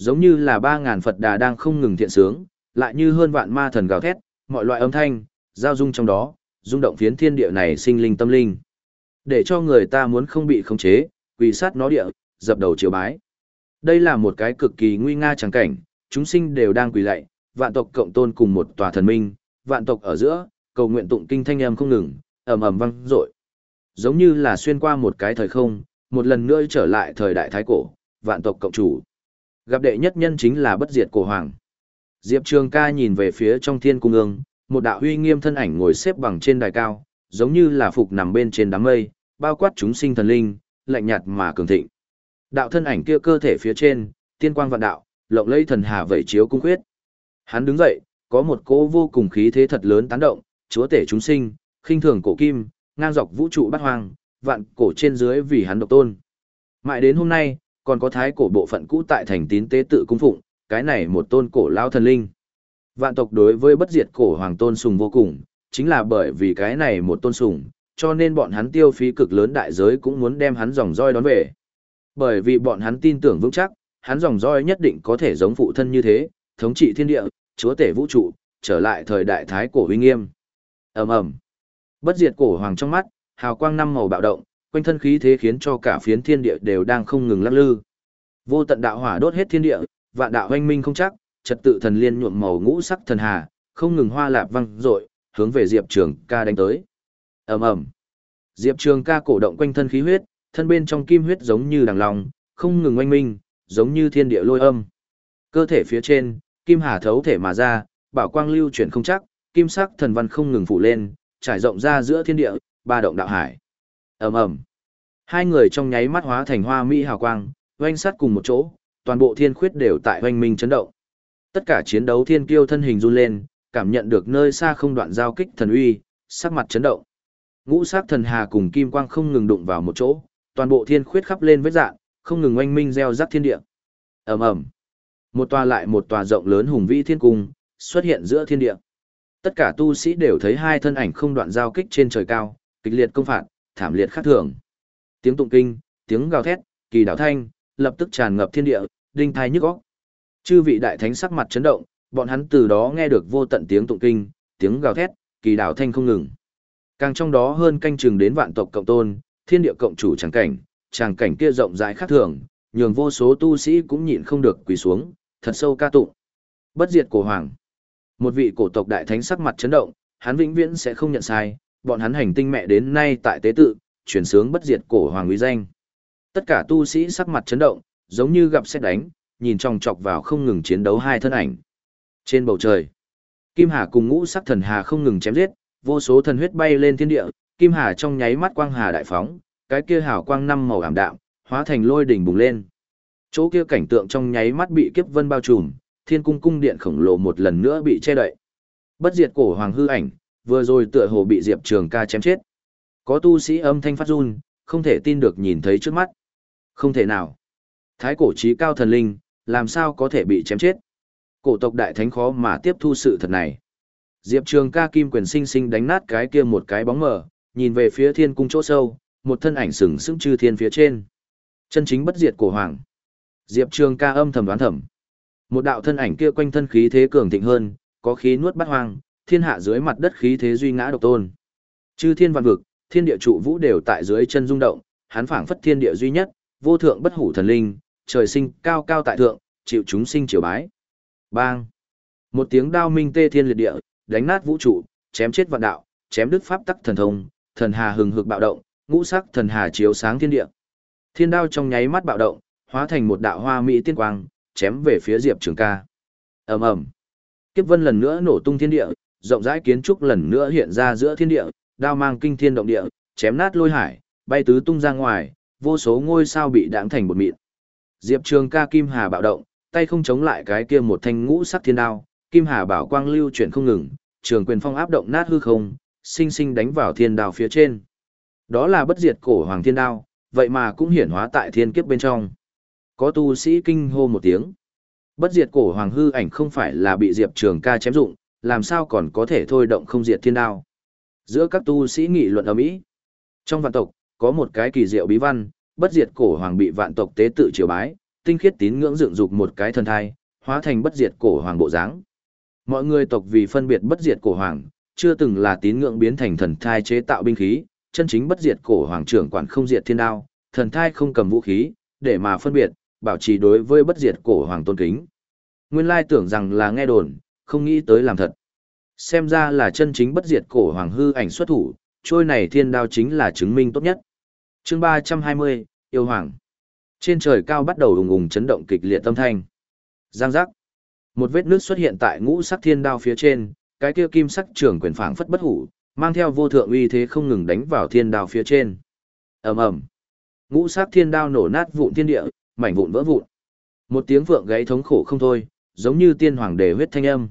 Giống như là ba ngàn Phật đà đang không ngừng thiện sướng, lại như hơn vạn ma thần gào thét, mọi loại âm thanh, giao dung trong đó, rung động phiến thiên địa này sinh linh tâm linh. Để cho người ta muốn không bị khống chế, quỳ sát nó địa, dập đầu chiều bái. Đây là một cái cực kỳ nguy nga trắng cảnh, chúng sinh đều đang quỳ lạy, vạn tộc cộng tôn cùng một tòa thần minh, vạn tộc ở giữa, cầu nguyện tụng kinh thanh âm không ngừng, ầm ầm vang dội. Giống như là xuyên qua một cái thời không, một lần nữa trở lại thời đại thái cổ, vạn tộc cộng chủ. Gặp đệ nhất nhân chính là bất diệt cổ hoàng. Diệp Trường ca nhìn về phía trong thiên cung ương, một đạo huy nghiêm thân ảnh ngồi xếp bằng trên đài cao, giống như là phục nằm bên trên đám mây, bao quát chúng sinh thần linh, lạnh nhạt mà cường thịnh. Đạo thân ảnh kia cơ thể phía trên, tiên quang vạn đạo, lộng lẫy thần hà vẩy chiếu cung khuyết. Hắn đứng dậy, có một cỗ vô cùng khí thế thật lớn tán động, chúa tể chúng sinh, khinh thường cổ kim, ngang dọc vũ trụ bát hoang, vạn cổ trên dưới vì hắn độc tôn. Mãi đến hôm nay, còn có thái cổ bộ phận cũ tại thành tín tế tự cung phụng, cái này một tôn cổ lao thần linh. Vạn tộc đối với bất diệt cổ hoàng tôn sùng vô cùng, chính là bởi vì cái này một tôn sùng, cho nên bọn hắn tiêu phí cực lớn đại giới cũng muốn đem hắn dòng roi đón về. Bởi vì bọn hắn tin tưởng vững chắc, hắn dòng roi nhất định có thể giống phụ thân như thế, thống trị thiên địa, chúa tể vũ trụ, trở lại thời đại thái cổ uy nghiêm. Ầm ầm. Bất diệt cổ hoàng trong mắt, hào quang năm màu bạo động, quanh thân khí thế khiến cho cả phiến thiên địa đều đang không ngừng lắc lư. Vô tận đạo hỏa đốt hết thiên địa, vạn đạo hoanh minh không chắc, trật tự thần liên nhuộm màu ngũ sắc thần hà, không ngừng hoa lạp văng rội, hướng về Diệp Trường ca đánh tới. ầm ầm Diệp Trường ca cổ động quanh thân khí huyết, thân bên trong kim huyết giống như đằng lòng, không ngừng oanh minh, giống như thiên địa lôi âm. Cơ thể phía trên, kim hà thấu thể mà ra, bảo quang lưu chuyển không chắc, kim sắc thần văn không ngừng phủ lên, trải rộng ra giữa thiên địa, ba động đạo hải ầm ầm Hai người trong nháy mắt hóa thành hoa mỹ hào quang, oanh sát cùng một chỗ, toàn bộ thiên khuyết đều tại oanh minh chấn động. Tất cả chiến đấu thiên kiêu thân hình run lên, cảm nhận được nơi xa không đoạn giao kích thần uy, sắc mặt chấn động. Ngũ sắc thần hà cùng kim quang không ngừng đụng vào một chỗ, toàn bộ thiên khuyết khắp lên vết dạn không ngừng oanh minh gieo rắc thiên địa. Ầm ầm. Một tòa lại một tòa rộng lớn hùng vĩ thiên cung xuất hiện giữa thiên địa. Tất cả tu sĩ đều thấy hai thân ảnh không đoạn giao kích trên trời cao, kịch liệt công phạt, thảm liệt khác thường. Tiếng tụng kinh, tiếng gào thét, kỳ đảo thanh, lập tức tràn ngập thiên địa, đinh thai nhức óc. Chư vị đại thánh sắc mặt chấn động, bọn hắn từ đó nghe được vô tận tiếng tụng kinh, tiếng gào thét, kỳ đảo thanh không ngừng. Càng trong đó hơn canh chừng đến vạn tộc cộng tôn, thiên địa cộng chủ chẳng cảnh, tràng cảnh kia rộng rãi khác thường, nhường vô số tu sĩ cũng nhịn không được quỳ xuống, thật sâu ca tụng. Bất diệt cổ hoàng. Một vị cổ tộc đại thánh sắc mặt chấn động, hắn vĩnh viễn sẽ không nhận sai, bọn hắn hành tinh mẹ đến nay tại tế tự, chuyển sướng bất diệt cổ hoàng uy danh. Tất cả tu sĩ sắc mặt chấn động, giống như gặp xét đánh, nhìn trong chọc vào không ngừng chiến đấu hai thân ảnh. Trên bầu trời, Kim Hà cùng ngũ sắc thần hà không ngừng chém giết, vô số thần huyết bay lên thiên địa, Kim Hà trong nháy mắt quang hà đại phóng, cái kia hào quang năm màu ảm đạm, hóa thành lôi đỉnh bùng lên. Chỗ kia cảnh tượng trong nháy mắt bị kiếp vân bao trùm, thiên cung cung điện khổng lồ một lần nữa bị che đậy. Bất diệt cổ hoàng hư ảnh, vừa rồi tựa hồ bị Diệp Trường ca chém chết. Có tu sĩ âm thanh phát run, không thể tin được nhìn thấy trước mắt. Không thể nào. Thái cổ trí cao thần linh, làm sao có thể bị chém chết. Cổ tộc đại thánh khó mà tiếp thu sự thật này. Diệp Trường ca kim quyền sinh sinh đánh nát cái kia một cái bóng mờ, nhìn về phía thiên cung chỗ sâu, một thân ảnh sừng sững chư thiên phía trên. Chân chính bất diệt cổ hoàng. Diệp Trường ca âm thầm đoán thầm. Một đạo thân ảnh kia quanh thân khí thế cường thịnh hơn, có khí nuốt bắt hoang, thiên hạ dưới mặt đất khí thế duy ngã độc tôn. Chư thiên văn vực, thiên địa trụ vũ đều tại dưới chân rung động, hắn phảng phất thiên địa duy nhất, vô thượng bất hủ thần linh, trời sinh cao cao tại thượng, chịu chúng sinh triều bái. Bang! Một tiếng đao minh tê thiên liệt địa, đánh nát vũ trụ, chém chết vạn đạo, chém đứt pháp tắc thần thông, thần hà hừng hực bạo động, ngũ sắc thần hà chiếu sáng thiên địa. Thiên đao trong nháy mắt bạo động, hóa thành một đạo hoa mỹ tiên quang, chém về phía Diệp Trường Ca. Ầm ầm. Kiếp vân lần nữa nổ tung thiên địa, rộng rãi kiến trúc lần nữa hiện ra giữa thiên địa, đao mang kinh thiên động địa, chém nát lôi hải, bay tứ tung ra ngoài, vô số ngôi sao bị đãng thành bột mịn. Diệp Trường Ca kim hà bạo động, tay không chống lại cái kia một thanh ngũ sắc thiên đao, kim hà bảo quang lưu chuyển không ngừng, trường quyền phong áp động nát hư không, sinh sinh đánh vào thiên đao phía trên. Đó là bất diệt cổ hoàng thiên đao, vậy mà cũng hiển hóa tại thiên kiếp bên trong. Có tu sĩ kinh hô một tiếng. Bất diệt cổ hoàng hư ảnh không phải là bị Diệp Trường ca chém dụng, làm sao còn có thể thôi động không diệt thiên đao. Giữa các tu sĩ nghị luận ở Mỹ. Trong vạn tộc, có một cái kỳ diệu bí văn, bất diệt cổ hoàng bị vạn tộc tế tự triều bái, tinh khiết tín ngưỡng dựng dục một cái thần thai, hóa thành bất diệt cổ hoàng bộ dáng. Mọi người tộc vì phân biệt bất diệt cổ hoàng, chưa từng là tín ngưỡng biến thành thần thai chế tạo binh khí, chân chính bất diệt cổ hoàng trưởng quản không diệt thiên đao, thần thai không cầm vũ khí, để mà phân biệt, bảo trì đối với bất diệt cổ hoàng tôn kính. Nguyên lai tưởng rằng là nghe đồn, không nghĩ tới làm thật. Xem ra là chân chính bất diệt cổ hoàng hư ảnh xuất thủ, trôi này thiên đao chính là chứng minh tốt nhất. chương 320, yêu hoàng. Trên trời cao bắt đầu ùng ùng chấn động kịch liệt tâm thanh. Giang giác. Một vết nước xuất hiện tại ngũ sắc thiên đao phía trên, cái kia kim sắc trưởng quyền phảng phất bất hủ, mang theo vô thượng uy thế không ngừng đánh vào thiên đao phía trên. Ầm ầm. Ngũ sắc thiên đao nổ nát vụn thiên địa, mảnh vụn vỡ vụn. Một tiếng vượng gáy thống khổ không thôi, giống như tiên hoàng đề huyết thanh âm.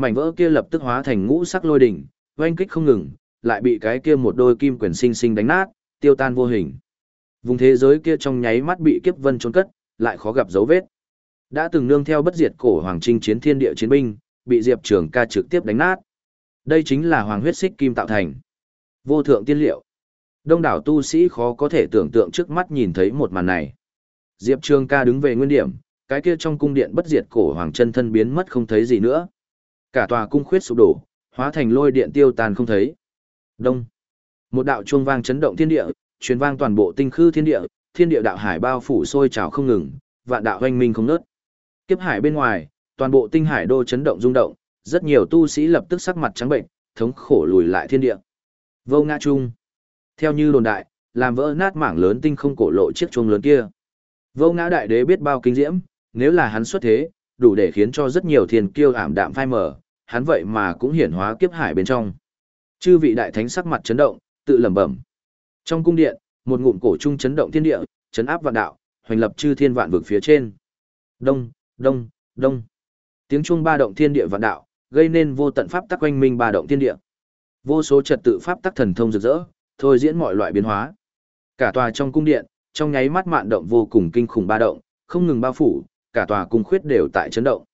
Mảnh vỡ kia lập tức hóa thành ngũ sắc lôi đỉnh, oanh kích không ngừng, lại bị cái kia một đôi kim quyền sinh sinh đánh nát, tiêu tan vô hình. Vùng thế giới kia trong nháy mắt bị kiếp vân trốn cất, lại khó gặp dấu vết. Đã từng nương theo bất diệt cổ hoàng trinh chiến thiên địa chiến binh, bị Diệp Trường ca trực tiếp đánh nát. Đây chính là hoàng huyết xích kim tạo thành. Vô thượng tiên liệu. Đông đảo tu sĩ khó có thể tưởng tượng trước mắt nhìn thấy một màn này. Diệp Trường ca đứng về nguyên điểm, cái kia trong cung điện bất diệt cổ hoàng chân thân biến mất không thấy gì nữa. Cả tòa cung khuyết sụp đổ, hóa thành lôi điện tiêu tàn không thấy. Đông. Một đạo chuông vang chấn động thiên địa, truyền vang toàn bộ tinh khư thiên địa, thiên địa đạo hải bao phủ sôi trào không ngừng, vạn đạo hoanh minh không nớt. Kiếp hải bên ngoài, toàn bộ tinh hải đô chấn động rung động, rất nhiều tu sĩ lập tức sắc mặt trắng bệnh, thống khổ lùi lại thiên địa. Vô ngã chung. Theo như đồn đại, làm vỡ nát mảng lớn tinh không cổ lộ chiếc chuông lớn kia. Vô ngã đại đế biết bao kinh diễm, nếu là hắn xuất thế, đủ để khiến cho rất nhiều thiên kiêu ảm đạm phai mờ, hắn vậy mà cũng hiển hóa kiếp hải bên trong. Chư vị đại thánh sắc mặt chấn động, tự lẩm bẩm. Trong cung điện, một ngụm cổ trung chấn động thiên địa, chấn áp vạn đạo, hoành lập chư thiên vạn vực phía trên. Đông, đông, đông. Tiếng chuông ba động thiên địa vạn đạo, gây nên vô tận pháp tắc quanh minh ba động thiên địa. Vô số trật tự pháp tắc thần thông rực rỡ, thôi diễn mọi loại biến hóa. Cả tòa trong cung điện, trong nháy mắt mạn động vô cùng kinh khủng ba động, không ngừng bao phủ, cả tòa cung khuyết đều tại chấn động.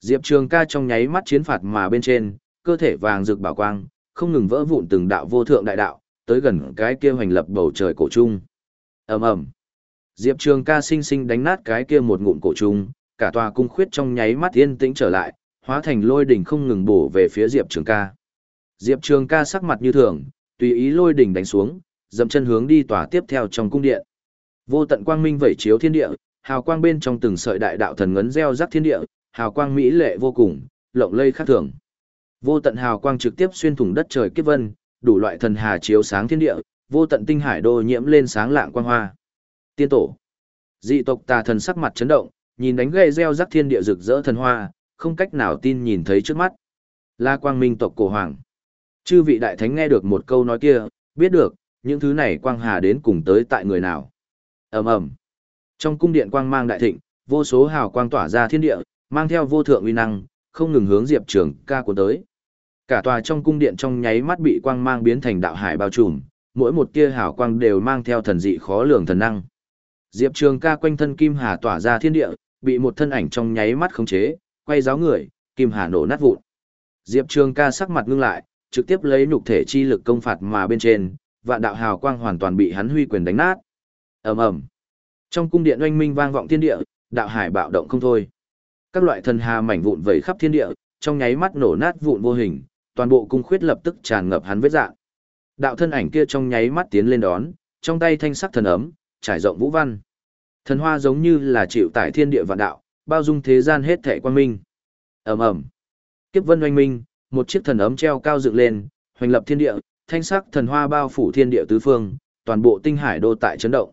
Diệp Trường Ca trong nháy mắt chiến phạt mà bên trên, cơ thể vàng rực bảo quang, không ngừng vỡ vụn từng đạo vô thượng đại đạo, tới gần cái kia hoành lập bầu trời cổ trung. Ầm ầm. Diệp Trường Ca sinh sinh đánh nát cái kia một ngụm cổ trung, cả tòa cung khuyết trong nháy mắt yên tĩnh trở lại, hóa thành lôi đỉnh không ngừng bổ về phía Diệp Trường Ca. Diệp Trường Ca sắc mặt như thường, tùy ý lôi đỉnh đánh xuống, dậm chân hướng đi tòa tiếp theo trong cung điện. Vô tận quang minh vẩy chiếu thiên địa, hào quang bên trong từng sợi đại đạo thần ngấn gieo rắc thiên địa, hào quang mỹ lệ vô cùng, lộng lây khác thường. Vô tận hào quang trực tiếp xuyên thủng đất trời kiếp vân, đủ loại thần hà chiếu sáng thiên địa, vô tận tinh hải đô nhiễm lên sáng lạng quang hoa. Tiên tổ. Dị tộc tà thần sắc mặt chấn động, nhìn đánh gậy gieo rắc thiên địa rực rỡ thần hoa, không cách nào tin nhìn thấy trước mắt. La quang minh tộc cổ hoàng. Chư vị đại thánh nghe được một câu nói kia, biết được, những thứ này quang hà đến cùng tới tại người nào. ầm ầm trong cung điện quang mang đại thịnh, vô số hào quang tỏa ra thiên địa, mang theo vô thượng uy năng, không ngừng hướng Diệp Trường ca cuốn tới. Cả tòa trong cung điện trong nháy mắt bị quang mang biến thành đạo hải bao trùm, mỗi một tia hào quang đều mang theo thần dị khó lường thần năng. Diệp Trường ca quanh thân kim hà tỏa ra thiên địa, bị một thân ảnh trong nháy mắt khống chế, quay giáo người, kim hà nổ nát vụn. Diệp Trường ca sắc mặt ngưng lại, trực tiếp lấy nhục thể chi lực công phạt mà bên trên, vạn đạo hào quang hoàn toàn bị hắn huy quyền đánh nát. Ầm ầm. Trong cung điện oanh minh vang vọng thiên địa, đạo hải bạo động không thôi. Các loại thần hà mảnh vụn vẩy khắp thiên địa, trong nháy mắt nổ nát vụn vô hình, toàn bộ cung khuyết lập tức tràn ngập hắn vết dạng. Đạo thân ảnh kia trong nháy mắt tiến lên đón, trong tay thanh sắc thần ấm, trải rộng vũ văn. Thần hoa giống như là chịu tải thiên địa vạn đạo, bao dung thế gian hết thảy quan minh. Ầm ầm. Kiếp vân oanh minh, một chiếc thần ấm treo cao dựng lên, hoành lập thiên địa, thanh sắc thần hoa bao phủ thiên địa tứ phương, toàn bộ tinh hải đô tại chấn động.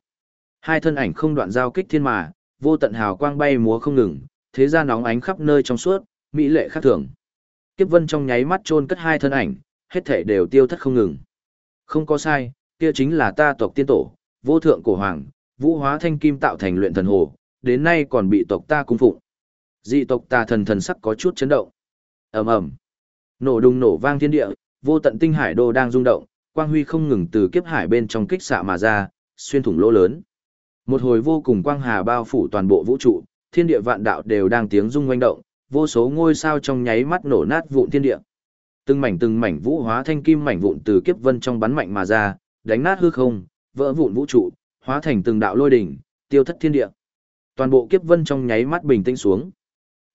Hai thân ảnh không đoạn giao kích thiên mà, vô tận hào quang bay múa không ngừng, thế gian nóng ánh khắp nơi trong suốt, mỹ lệ khác thường. Kiếp vân trong nháy mắt chôn cất hai thân ảnh, hết thể đều tiêu thất không ngừng. Không có sai, kia chính là ta tộc tiên tổ, vô thượng cổ hoàng, vũ hóa thanh kim tạo thành luyện thần hồ, đến nay còn bị tộc ta cung phụng. Dị tộc ta thần thần sắc có chút chấn động. ầm ầm, nổ đùng nổ vang thiên địa, vô tận tinh hải đô đang rung động, quang huy không ngừng từ kiếp hải bên trong kích xạ mà ra, xuyên thủng lỗ lớn. Một hồi vô cùng quang hà bao phủ toàn bộ vũ trụ, thiên địa vạn đạo đều đang tiếng rung oanh động, vô số ngôi sao trong nháy mắt nổ nát vụn thiên địa. Từng mảnh từng mảnh vũ hóa thanh kim mảnh vụn từ kiếp vân trong bắn mạnh mà ra, đánh nát hư không, vỡ vụn vũ trụ, hóa thành từng đạo lôi đỉnh, tiêu thất thiên địa. Toàn bộ kiếp vân trong nháy mắt bình tĩnh xuống.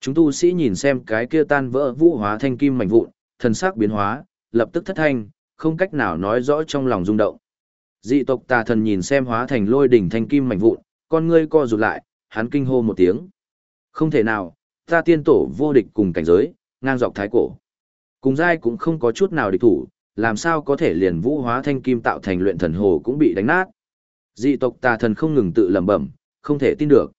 Chúng tu sĩ nhìn xem cái kia tan vỡ vũ hóa thanh kim mảnh vụn, thần sắc biến hóa, lập tức thất thanh, không cách nào nói rõ trong lòng rung động. Dị tộc tà thần nhìn xem hóa thành lôi đỉnh thanh kim mảnh vụn, con ngươi co rụt lại, hắn kinh hô một tiếng. Không thể nào, ta tiên tổ vô địch cùng cảnh giới, ngang dọc thái cổ. Cùng giai cũng không có chút nào địch thủ, làm sao có thể liền vũ hóa thanh kim tạo thành luyện thần hồ cũng bị đánh nát. Dị tộc tà thần không ngừng tự lẩm bẩm, không thể tin được.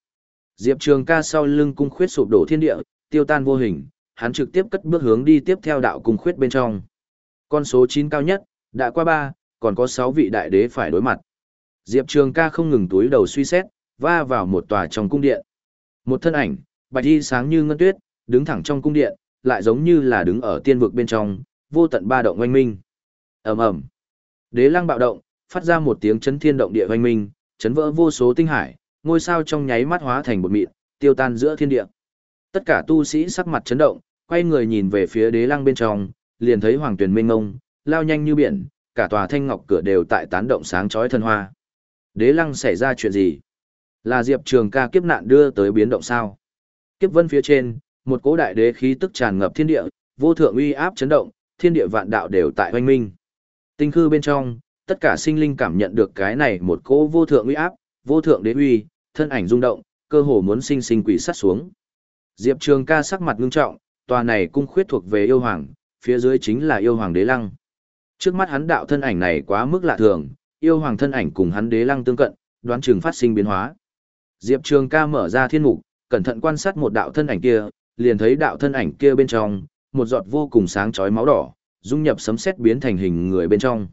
Diệp Trường ca sau lưng cung khuyết sụp đổ thiên địa, tiêu tan vô hình, hắn trực tiếp cất bước hướng đi tiếp theo đạo cung khuyết bên trong. Con số 9 cao nhất, đã qua 3, còn có 6 vị đại đế phải đối mặt. Diệp Trường ca không ngừng túi đầu suy xét, va vào một tòa trong cung điện. Một thân ảnh, bạch y sáng như ngân tuyết, đứng thẳng trong cung điện, lại giống như là đứng ở tiên vực bên trong, vô tận ba động oanh minh. Ầm ầm. Đế lăng bạo động, phát ra một tiếng chấn thiên động địa oanh minh, chấn vỡ vô số tinh hải, ngôi sao trong nháy mắt hóa thành bột mịn, tiêu tan giữa thiên địa. Tất cả tu sĩ sắc mặt chấn động, quay người nhìn về phía đế lăng bên trong, liền thấy hoàng tuyển mênh ngông, lao nhanh như biển, cả tòa thanh ngọc cửa đều tại tán động sáng chói thân hoa. Đế lăng xảy ra chuyện gì? Là Diệp Trường ca kiếp nạn đưa tới biến động sao? Kiếp vân phía trên, một cỗ đại đế khí tức tràn ngập thiên địa, vô thượng uy áp chấn động, thiên địa vạn đạo đều tại hoanh minh. Tinh khư bên trong, tất cả sinh linh cảm nhận được cái này một cỗ vô thượng uy áp, vô thượng đế uy, thân ảnh rung động, cơ hồ muốn sinh sinh quỷ sát xuống. Diệp Trường ca sắc mặt ngưng trọng, tòa này cung khuyết thuộc về yêu hoàng, phía dưới chính là yêu hoàng đế lăng. Trước mắt hắn đạo thân ảnh này quá mức lạ thường, yêu hoàng thân ảnh cùng hắn đế lăng tương cận, đoán chừng phát sinh biến hóa. Diệp Trường ca mở ra thiên mục, cẩn thận quan sát một đạo thân ảnh kia, liền thấy đạo thân ảnh kia bên trong, một giọt vô cùng sáng chói máu đỏ, dung nhập sấm sét biến thành hình người bên trong.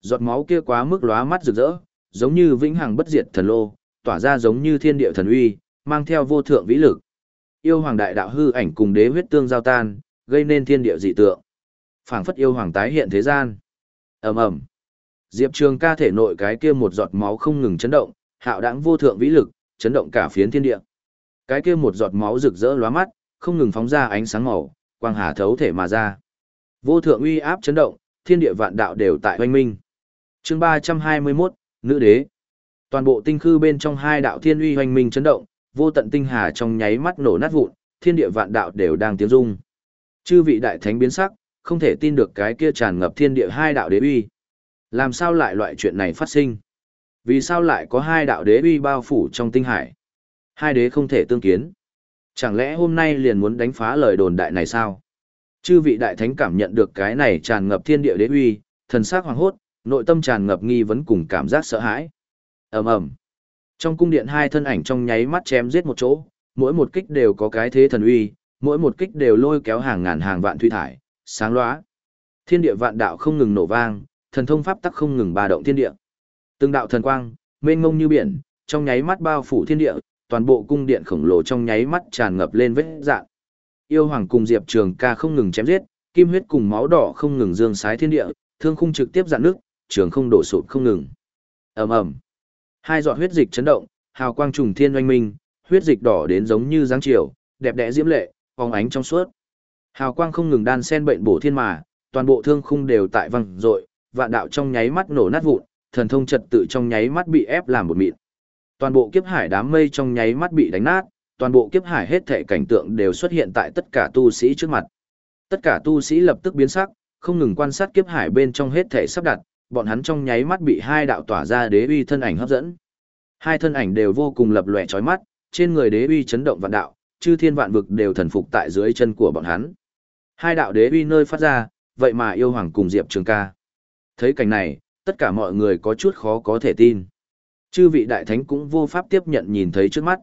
Giọt máu kia quá mức lóa mắt rực rỡ, giống như vĩnh hằng bất diệt thần lô, tỏa ra giống như thiên địa thần uy, mang theo vô thượng vĩ lực. Yêu hoàng đại đạo hư ảnh cùng đế huyết tương giao tan, gây nên thiên địa dị tượng. Phảng phất yêu hoàng tái hiện thế gian. Ầm ầm. Diệp Trường Ca thể nội cái kia một giọt máu không ngừng chấn động, hạo đãng vô thượng vĩ lực, chấn động cả phiến thiên địa. Cái kia một giọt máu rực rỡ lóa mắt, không ngừng phóng ra ánh sáng màu, quang hà thấu thể mà ra. Vô thượng uy áp chấn động, thiên địa vạn đạo đều tại hoanh minh. Chương 321, Nữ đế. Toàn bộ tinh khư bên trong hai đạo thiên uy hoanh minh chấn động, vô tận tinh hà trong nháy mắt nổ nát vụn, thiên địa vạn đạo đều đang tiếng rung. Chư vị đại thánh biến sắc, không thể tin được cái kia tràn ngập thiên địa hai đạo đế uy. Làm sao lại loại chuyện này phát sinh? Vì sao lại có hai đạo đế uy bao phủ trong tinh hải? Hai đế không thể tương kiến. Chẳng lẽ hôm nay liền muốn đánh phá lời đồn đại này sao? Chư vị đại thánh cảm nhận được cái này tràn ngập thiên địa đế uy, thần sắc hoàng hốt, nội tâm tràn ngập nghi vấn cùng cảm giác sợ hãi. Ầm ầm. Trong cung điện hai thân ảnh trong nháy mắt chém giết một chỗ, mỗi một kích đều có cái thế thần uy, mỗi một kích đều lôi kéo hàng ngàn hàng vạn thủy thải, sáng lóa. Thiên địa vạn đạo không ngừng nổ vang, thần thông pháp tắc không ngừng ba động thiên địa. Từng đạo thần quang, mênh mông như biển, trong nháy mắt bao phủ thiên địa, toàn bộ cung điện khổng lồ trong nháy mắt tràn ngập lên vết dạn. Yêu hoàng cùng Diệp Trường Ca không ngừng chém giết, kim huyết cùng máu đỏ không ngừng dương sái thiên địa, thương khung trực tiếp dạn nước, trường không đổ sụp không ngừng. Ầm ầm. Hai giọt huyết dịch chấn động, hào quang trùng thiên oanh minh, huyết dịch đỏ đến giống như dáng chiều, đẹp đẽ diễm lệ, phóng ánh trong suốt. Hào quang không ngừng đan sen bệnh bổ thiên mà, toàn bộ thương khung đều tại văng rội, vạn đạo trong nháy mắt nổ nát vụn, thần thông trật tự trong nháy mắt bị ép làm một mịn. Toàn bộ kiếp hải đám mây trong nháy mắt bị đánh nát, toàn bộ kiếp hải hết thể cảnh tượng đều xuất hiện tại tất cả tu sĩ trước mặt. Tất cả tu sĩ lập tức biến sắc, không ngừng quan sát kiếp hải bên trong hết thể sắp đặt, bọn hắn trong nháy mắt bị hai đạo tỏa ra đế uy thân ảnh hấp dẫn. Hai thân ảnh đều vô cùng lập lòe chói mắt, trên người đế uy chấn động vạn đạo, chư thiên vạn vực đều thần phục tại dưới chân của bọn hắn. Hai đạo đế uy nơi phát ra, vậy mà yêu hoàng cùng Diệp Trường Ca. Thấy cảnh này, tất cả mọi người có chút khó có thể tin. Chư vị đại thánh cũng vô pháp tiếp nhận nhìn thấy trước mắt.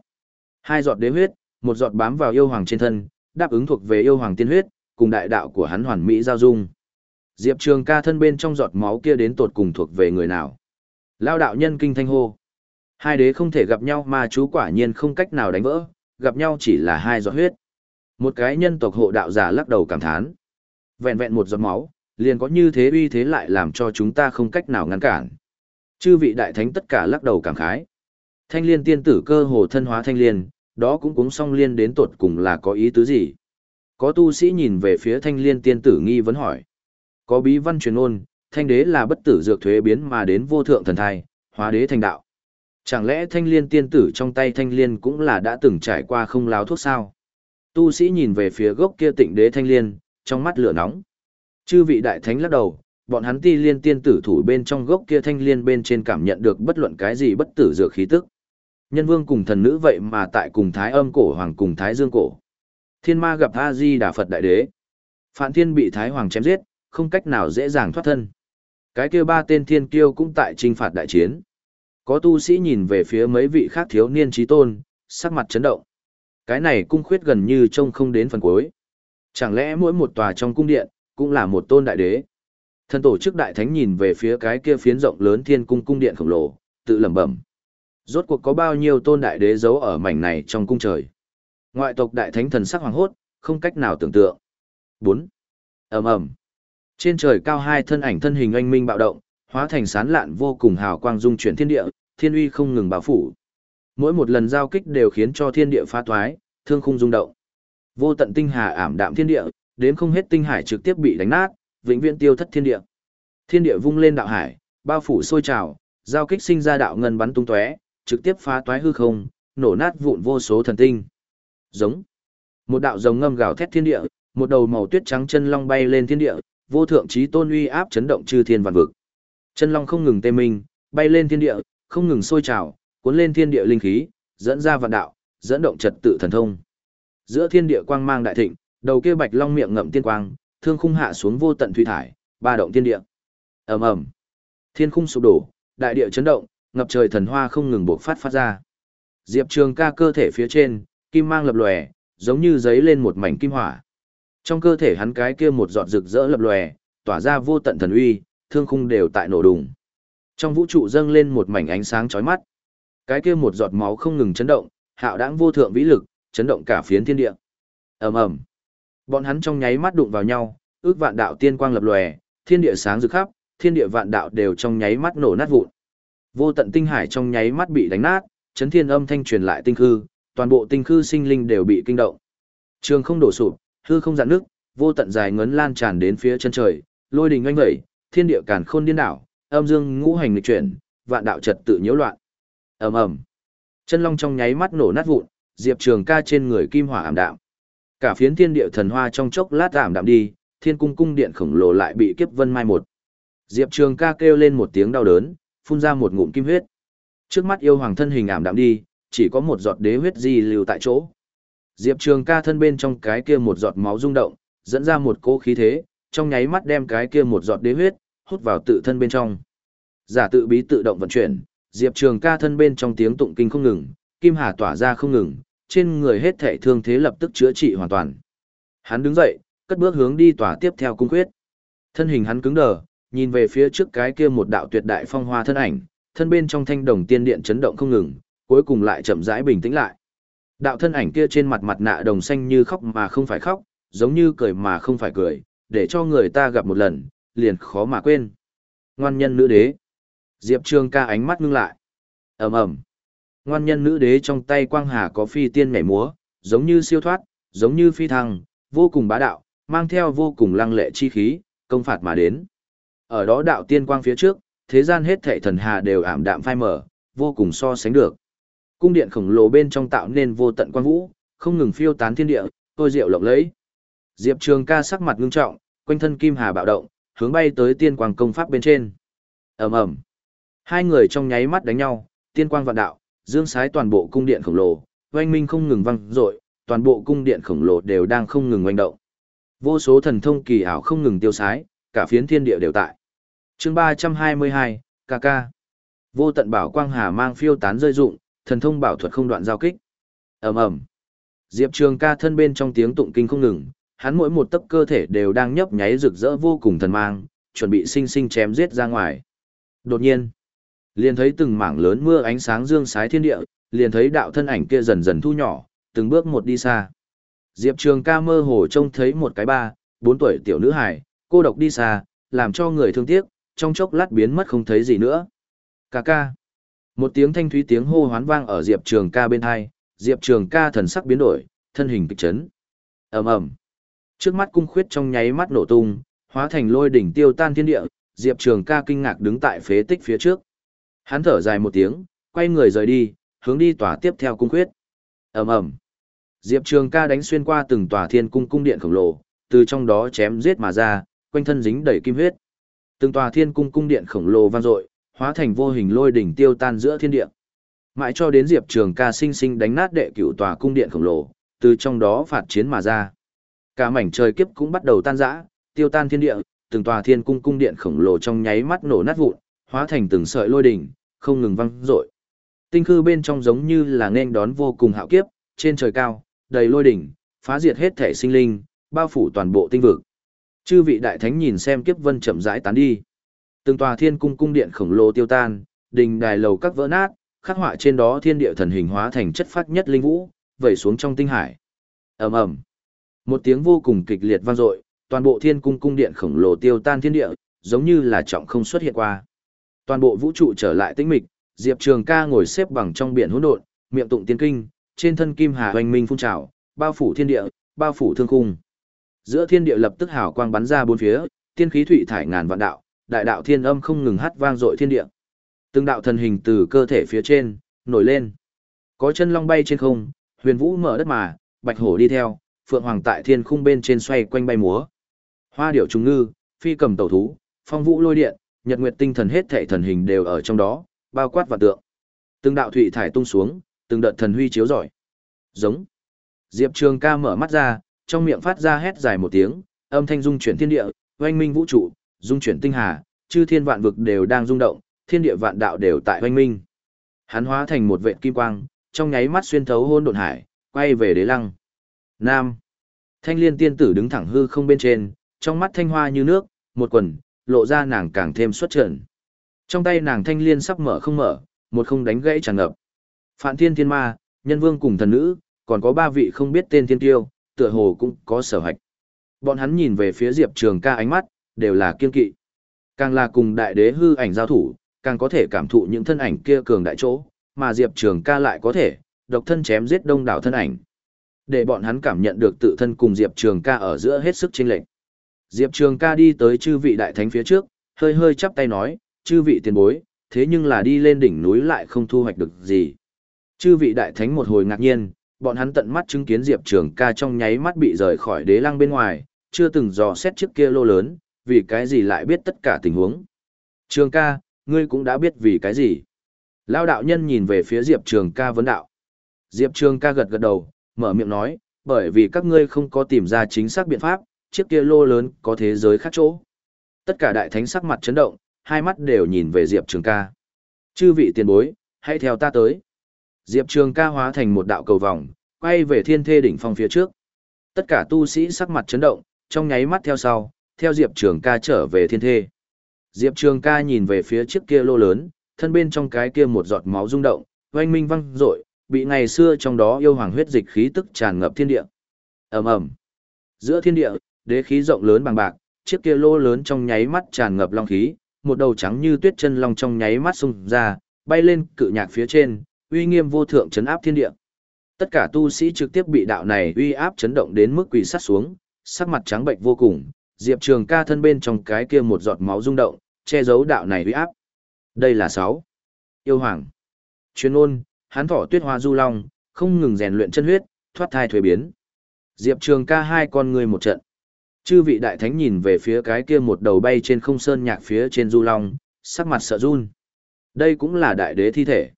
Hai giọt đế huyết, một giọt bám vào yêu hoàng trên thân, đáp ứng thuộc về yêu hoàng tiên huyết, cùng đại đạo của hắn hoàn mỹ giao dung. Diệp Trường ca thân bên trong giọt máu kia đến tột cùng thuộc về người nào? Lao đạo nhân kinh thanh hô. Hai đế không thể gặp nhau mà chú quả nhiên không cách nào đánh vỡ, gặp nhau chỉ là hai giọt huyết. Một cái nhân tộc hộ đạo giả lắc đầu cảm thán. Vẹn vẹn một giọt máu, liền có như thế uy thế lại làm cho chúng ta không cách nào ngăn cản. Chư vị đại thánh tất cả lắc đầu cảm khái. Thanh liên tiên tử cơ hồ thân hóa thanh liên, đó cũng cúng song liên đến tột cùng là có ý tứ gì? Có tu sĩ nhìn về phía thanh liên tiên tử nghi vấn hỏi. Có bí văn truyền ôn, thanh đế là bất tử dược thuế biến mà đến vô thượng thần thai, hóa đế thành đạo. Chẳng lẽ thanh liên tiên tử trong tay thanh liên cũng là đã từng trải qua không láo thuốc sao? Tu sĩ nhìn về phía gốc kia tịnh đế thanh liên, trong mắt lửa nóng. Chư vị đại thánh lắc đầu, bọn hắn ti liên tiên tử thủ bên trong gốc kia thanh liên bên trên cảm nhận được bất luận cái gì bất tử dược khí tức. Nhân vương cùng thần nữ vậy mà tại cùng thái âm cổ hoàng cùng thái dương cổ. Thiên ma gặp A-di đà Phật đại đế. Phạn thiên bị thái hoàng chém giết, không cách nào dễ dàng thoát thân. Cái kia ba tên thiên kiêu cũng tại trinh phạt đại chiến. Có tu sĩ nhìn về phía mấy vị khác thiếu niên trí tôn, sắc mặt chấn động. Cái này cung khuyết gần như trông không đến phần cuối. Chẳng lẽ mỗi một tòa trong cung điện, cũng là một tôn đại đế. Thần tổ chức đại thánh nhìn về phía cái kia phiến rộng lớn thiên cung cung điện khổng lồ, tự lẩm bẩm. Rốt cuộc có bao nhiêu tôn đại đế giấu ở mảnh này trong cung trời. Ngoại tộc đại thánh thần sắc hoàng hốt, không cách nào tưởng tượng. 4. ầm ầm Trên trời cao hai thân ảnh thân hình anh minh bạo động, hóa thành sán lạn vô cùng hào quang dung chuyển thiên địa, thiên uy không ngừng bao phủ. Mỗi một lần giao kích đều khiến cho thiên địa phá thoái, thương khung rung động. Vô tận tinh hà ảm đạm thiên địa, đến không hết tinh hải trực tiếp bị đánh nát, vĩnh viễn tiêu thất thiên địa. Thiên địa vung lên đạo hải, bao phủ sôi trào, giao kích sinh ra đạo ngân bắn tung tóe, trực tiếp phá toái hư không, nổ nát vụn vô số thần tinh. Giống. Một đạo rồng ngâm gào thét thiên địa, một đầu màu tuyết trắng chân long bay lên thiên địa, vô thượng chí tôn uy áp chấn động chư thiên vạn vực. Chân long không ngừng tê minh, bay lên thiên địa, không ngừng sôi trào, cuốn lên thiên địa linh khí, dẫn ra vạn đạo, dẫn động trật tự thần thông. Giữa thiên địa quang mang đại thịnh, đầu kia bạch long miệng ngậm tiên quang, thương khung hạ xuống vô tận thủy thải, ba động thiên địa. Ầm ầm. Thiên khung sụp đổ, đại địa chấn động, ngập trời thần hoa không ngừng bộc phát phát ra. Diệp Trường Ca cơ thể phía trên, kim mang lập lòe, giống như giấy lên một mảnh kim hỏa. Trong cơ thể hắn cái kia một giọt rực rỡ lập lòe, tỏa ra vô tận thần uy, thương khung đều tại nổ đùng. Trong vũ trụ dâng lên một mảnh ánh sáng chói mắt. Cái kia một giọt máu không ngừng chấn động, hạo đãng vô thượng vĩ lực, chấn động cả phiến thiên địa. Ầm ầm. Bọn hắn trong nháy mắt đụng vào nhau, ước vạn đạo tiên quang lập lòe, thiên địa sáng rực khắp, thiên địa vạn đạo đều trong nháy mắt nổ nát vụn. Vô tận tinh hải trong nháy mắt bị đánh nát, chấn thiên âm thanh truyền lại tinh khư, toàn bộ tinh khư sinh linh đều bị kinh động. Trường không đổ sụp, hư không dạn nước, vô tận dài ngấn lan tràn đến phía chân trời, lôi đình oanh vẩy, thiên địa càn khôn điên đảo, âm dương ngũ hành lịch chuyển, vạn đạo trật tự nhiễu loạn. Ầm ầm. Chân long trong nháy mắt nổ nát vụn, Diệp Trường Ca trên người kim hỏa ảm đạm. Cả phiến thiên địa thần hoa trong chốc lát ảm đạm đi, thiên cung cung điện khổng lồ lại bị kiếp vân mai một. Diệp Trường Ca kêu lên một tiếng đau đớn, phun ra một ngụm kim huyết. Trước mắt yêu hoàng thân hình ảm đạm đi, chỉ có một giọt đế huyết di lưu tại chỗ. Diệp Trường Ca thân bên trong cái kia một giọt máu rung động, dẫn ra một cỗ khí thế, trong nháy mắt đem cái kia một giọt đế huyết hút vào tự thân bên trong. Giả tự bí tự động vận chuyển, Diệp Trường Ca thân bên trong tiếng tụng kinh không ngừng, kim hà tỏa ra không ngừng, trên người hết thảy thương thế lập tức chữa trị hoàn toàn. Hắn đứng dậy, cất bước hướng đi tỏa tiếp theo cung quyết. Thân hình hắn cứng đờ, nhìn về phía trước cái kia một đạo tuyệt đại phong hoa thân ảnh, thân bên trong thanh đồng tiên điện chấn động không ngừng, cuối cùng lại chậm rãi bình tĩnh lại. Đạo thân ảnh kia trên mặt mặt nạ đồng xanh như khóc mà không phải khóc, giống như cười mà không phải cười, để cho người ta gặp một lần, liền khó mà quên. Ngoan nhân nữ đế. Diệp Trường ca ánh mắt ngưng lại. ầm ầm Ngoan nhân nữ đế trong tay quang hà có phi tiên nhảy múa, giống như siêu thoát, giống như phi thăng, vô cùng bá đạo, mang theo vô cùng lăng lệ chi khí, công phạt mà đến. Ở đó đạo tiên quang phía trước, thế gian hết thảy thần hà đều ảm đạm phai mở, vô cùng so sánh được. Cung điện khổng lồ bên trong tạo nên vô tận quang vũ, không ngừng phiêu tán thiên địa, tôi diệu lộng lẫy. Diệp Trường Ca sắc mặt ngưng trọng, quanh thân kim hà bạo động, hướng bay tới tiên quang công pháp bên trên. Ầm ầm. Hai người trong nháy mắt đánh nhau, tiên quang vạn đạo, dương sái toàn bộ cung điện khổng lồ, oanh minh không ngừng vang dội, toàn bộ cung điện khổng lồ đều đang không ngừng oanh động. Vô số thần thông kỳ ảo không ngừng tiêu sái, cả phiến thiên địa đều tại. Chương 322, KK. Vô tận bảo quang hà mang phiêu tán rơi dụng, thần thông bảo thuật không đoạn giao kích. Ầm ầm. Diệp Trường Ca thân bên trong tiếng tụng kinh không ngừng, hắn mỗi một tấc cơ thể đều đang nhấp nháy rực rỡ vô cùng thần mang, chuẩn bị sinh sinh chém giết ra ngoài. Đột nhiên, liền thấy từng mảng lớn mưa ánh sáng dương sái thiên địa, liền thấy đạo thân ảnh kia dần dần thu nhỏ, từng bước một đi xa. Diệp Trường ca mơ hồ trông thấy một cái ba, bốn tuổi tiểu nữ hài, cô độc đi xa, làm cho người thương tiếc, trong chốc lát biến mất không thấy gì nữa. Ca ca. Một tiếng thanh thúy tiếng hô hoán vang ở Diệp Trường ca bên hai, Diệp Trường ca thần sắc biến đổi, thân hình kịch chấn. ầm ầm Trước mắt cung khuyết trong nháy mắt nổ tung, hóa thành lôi đỉnh tiêu tan thiên địa, Diệp Trường ca kinh ngạc đứng tại phế tích phía trước. Hắn thở dài một tiếng, quay người rời đi, hướng đi tòa tiếp theo cung khuyết. ầm ầm Diệp Trường ca đánh xuyên qua từng tòa thiên cung cung điện khổng lồ, từ trong đó chém giết mà ra, quanh thân dính đầy kim huyết. Từng tòa thiên cung cung điện khổng lồ vang dội, hóa thành vô hình lôi đỉnh tiêu tan giữa thiên địa. Mãi cho đến Diệp Trường ca sinh sinh đánh nát đệ cửu tòa cung điện khổng lồ, từ trong đó phạt chiến mà ra. Cả mảnh trời kiếp cũng bắt đầu tan rã, tiêu tan thiên địa, từng tòa thiên cung cung điện khổng lồ trong nháy mắt nổ nát vụn, hóa thành từng sợi lôi đỉnh, không ngừng vang dội. Tinh khư bên trong giống như là nên đón vô cùng hạo kiếp, trên trời cao, đầy lôi đỉnh, phá diệt hết thể sinh linh, bao phủ toàn bộ tinh vực. Chư vị đại thánh nhìn xem kiếp vân chậm rãi tán đi. Từng tòa thiên cung cung điện khổng lồ tiêu tan, đình đài lầu các vỡ nát, khắc họa trên đó thiên địa thần hình hóa thành chất phát nhất linh vũ, vẩy xuống trong tinh hải. Ầm ầm. Một tiếng vô cùng kịch liệt vang dội, toàn bộ thiên cung cung điện khổng lồ tiêu tan thiên địa, giống như là trọng không xuất hiện qua. Toàn bộ vũ trụ trở lại tĩnh mịch, Diệp Trường Ca ngồi xếp bằng trong biển hỗn độn, miệng tụng tiên kinh, trên thân kim hà hoành minh phun trào, bao phủ thiên địa, bao phủ thương khung. Giữa thiên địa lập tức hào quang bắn ra bốn phía, tiên khí thủy thải ngàn vạn đạo, đại đạo thiên âm không ngừng hát vang dội thiên địa. Từng đạo thần hình từ cơ thể phía trên nổi lên. Có chân long bay trên không, huyền vũ mở đất mà, bạch hổ đi theo, phượng hoàng tại thiên khung bên trên xoay quanh bay múa. Hoa điểu trùng ngư, phi cầm tẩu thú, phong vũ lôi điện, nhật nguyệt tinh thần hết thảy thần hình đều ở trong đó, bao quát và tượng. Từng đạo thủy thải tung xuống, từng đợt thần huy chiếu rọi. Giống. Diệp Trường Ca mở mắt ra, trong miệng phát ra hét dài một tiếng, âm thanh dung chuyển thiên địa, oanh minh vũ trụ, dung chuyển tinh hà, chư thiên vạn vực đều đang rung động, thiên địa vạn đạo đều tại oanh minh. Hắn hóa thành một vệt kim quang, trong nháy mắt xuyên thấu hôn độn hải, quay về đế lăng. Nam. Thanh liên tiên tử đứng thẳng hư không bên trên, trong mắt thanh hoa như nước, một quần, lộ ra nàng càng thêm xuất trận. Trong tay nàng thanh liên sắp mở không mở, một không đánh gãy tràn ngập. Phạn thiên thiên ma, nhân vương cùng thần nữ, còn có ba vị không biết tên thiên tiêu, tựa hồ cũng có sở hạch. Bọn hắn nhìn về phía Diệp Trường ca ánh mắt, đều là kiên kỵ. Càng là cùng đại đế hư ảnh giao thủ, càng có thể cảm thụ những thân ảnh kia cường đại chỗ, mà Diệp Trường ca lại có thể, độc thân chém giết đông đảo thân ảnh. Để bọn hắn cảm nhận được tự thân cùng Diệp Trường ca ở giữa hết sức chênh lệch. Diệp Trường ca đi tới chư vị đại thánh phía trước, hơi hơi chắp tay nói, chư vị tiền bối, thế nhưng là đi lên đỉnh núi lại không thu hoạch được gì. Chư vị đại thánh một hồi ngạc nhiên, bọn hắn tận mắt chứng kiến Diệp Trường ca trong nháy mắt bị rời khỏi đế lăng bên ngoài, chưa từng dò xét chiếc kia lô lớn, vì cái gì lại biết tất cả tình huống. Trường ca, ngươi cũng đã biết vì cái gì. Lao đạo nhân nhìn về phía Diệp Trường ca vấn đạo. Diệp Trường ca gật gật đầu, mở miệng nói, bởi vì các ngươi không có tìm ra chính xác biện pháp, chiếc kia lô lớn có thế giới khác chỗ. Tất cả đại thánh sắc mặt chấn động, hai mắt đều nhìn về Diệp Trường ca. Chư vị tiền bối, hãy theo ta tới. Diệp Trường ca hóa thành một đạo cầu vòng, quay về thiên thê đỉnh phong phía trước. Tất cả tu sĩ sắc mặt chấn động, trong nháy mắt theo sau, theo Diệp Trường ca trở về thiên thê. Diệp Trường ca nhìn về phía trước kia lô lớn, thân bên trong cái kia một giọt máu rung động, oanh minh văng rội, bị ngày xưa trong đó yêu hoàng huyết dịch khí tức tràn ngập thiên địa. ầm ầm Giữa thiên địa, đế khí rộng lớn bằng bạc, chiếc kia lô lớn trong nháy mắt tràn ngập long khí, một đầu trắng như tuyết chân long trong nháy mắt xung ra, bay lên cự nhạc phía trên, uy nghiêm vô thượng chấn áp thiên địa. Tất cả tu sĩ trực tiếp bị đạo này uy áp chấn động đến mức quỳ sát xuống, sắc mặt trắng bệnh vô cùng, Diệp Trường ca thân bên trong cái kia một giọt máu rung động, che giấu đạo này uy áp. Đây là sáu Yêu hoàng. Chuyên ôn, hắn thỏ tuyết hoa du long, không ngừng rèn luyện chân huyết, thoát thai thuế biến. Diệp Trường ca hai con người một trận. Chư vị đại thánh nhìn về phía cái kia một đầu bay trên không sơn nhạc phía trên du long, sắc mặt sợ run. Đây cũng là đại đế thi thể.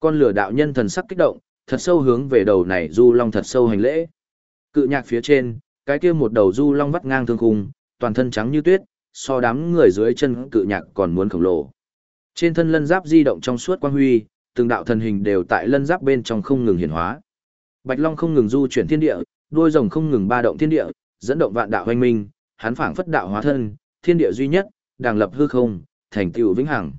Con lửa đạo nhân thần sắc kích động, thật sâu hướng về đầu này du long thật sâu hành lễ. Cự nhạc phía trên, cái kia một đầu du long vắt ngang thương khung, toàn thân trắng như tuyết, so đám người dưới chân cự nhạc còn muốn khổng lồ. Trên thân lân giáp di động trong suốt quang huy, từng đạo thần hình đều tại lân giáp bên trong không ngừng hiển hóa. Bạch Long không ngừng du chuyển thiên địa, đuôi rồng không ngừng ba động thiên địa, dẫn động vạn đạo hoành minh, hắn phảng phất đạo hóa thân, thiên địa duy nhất, đàng lập hư không, thành tựu vĩnh hằng.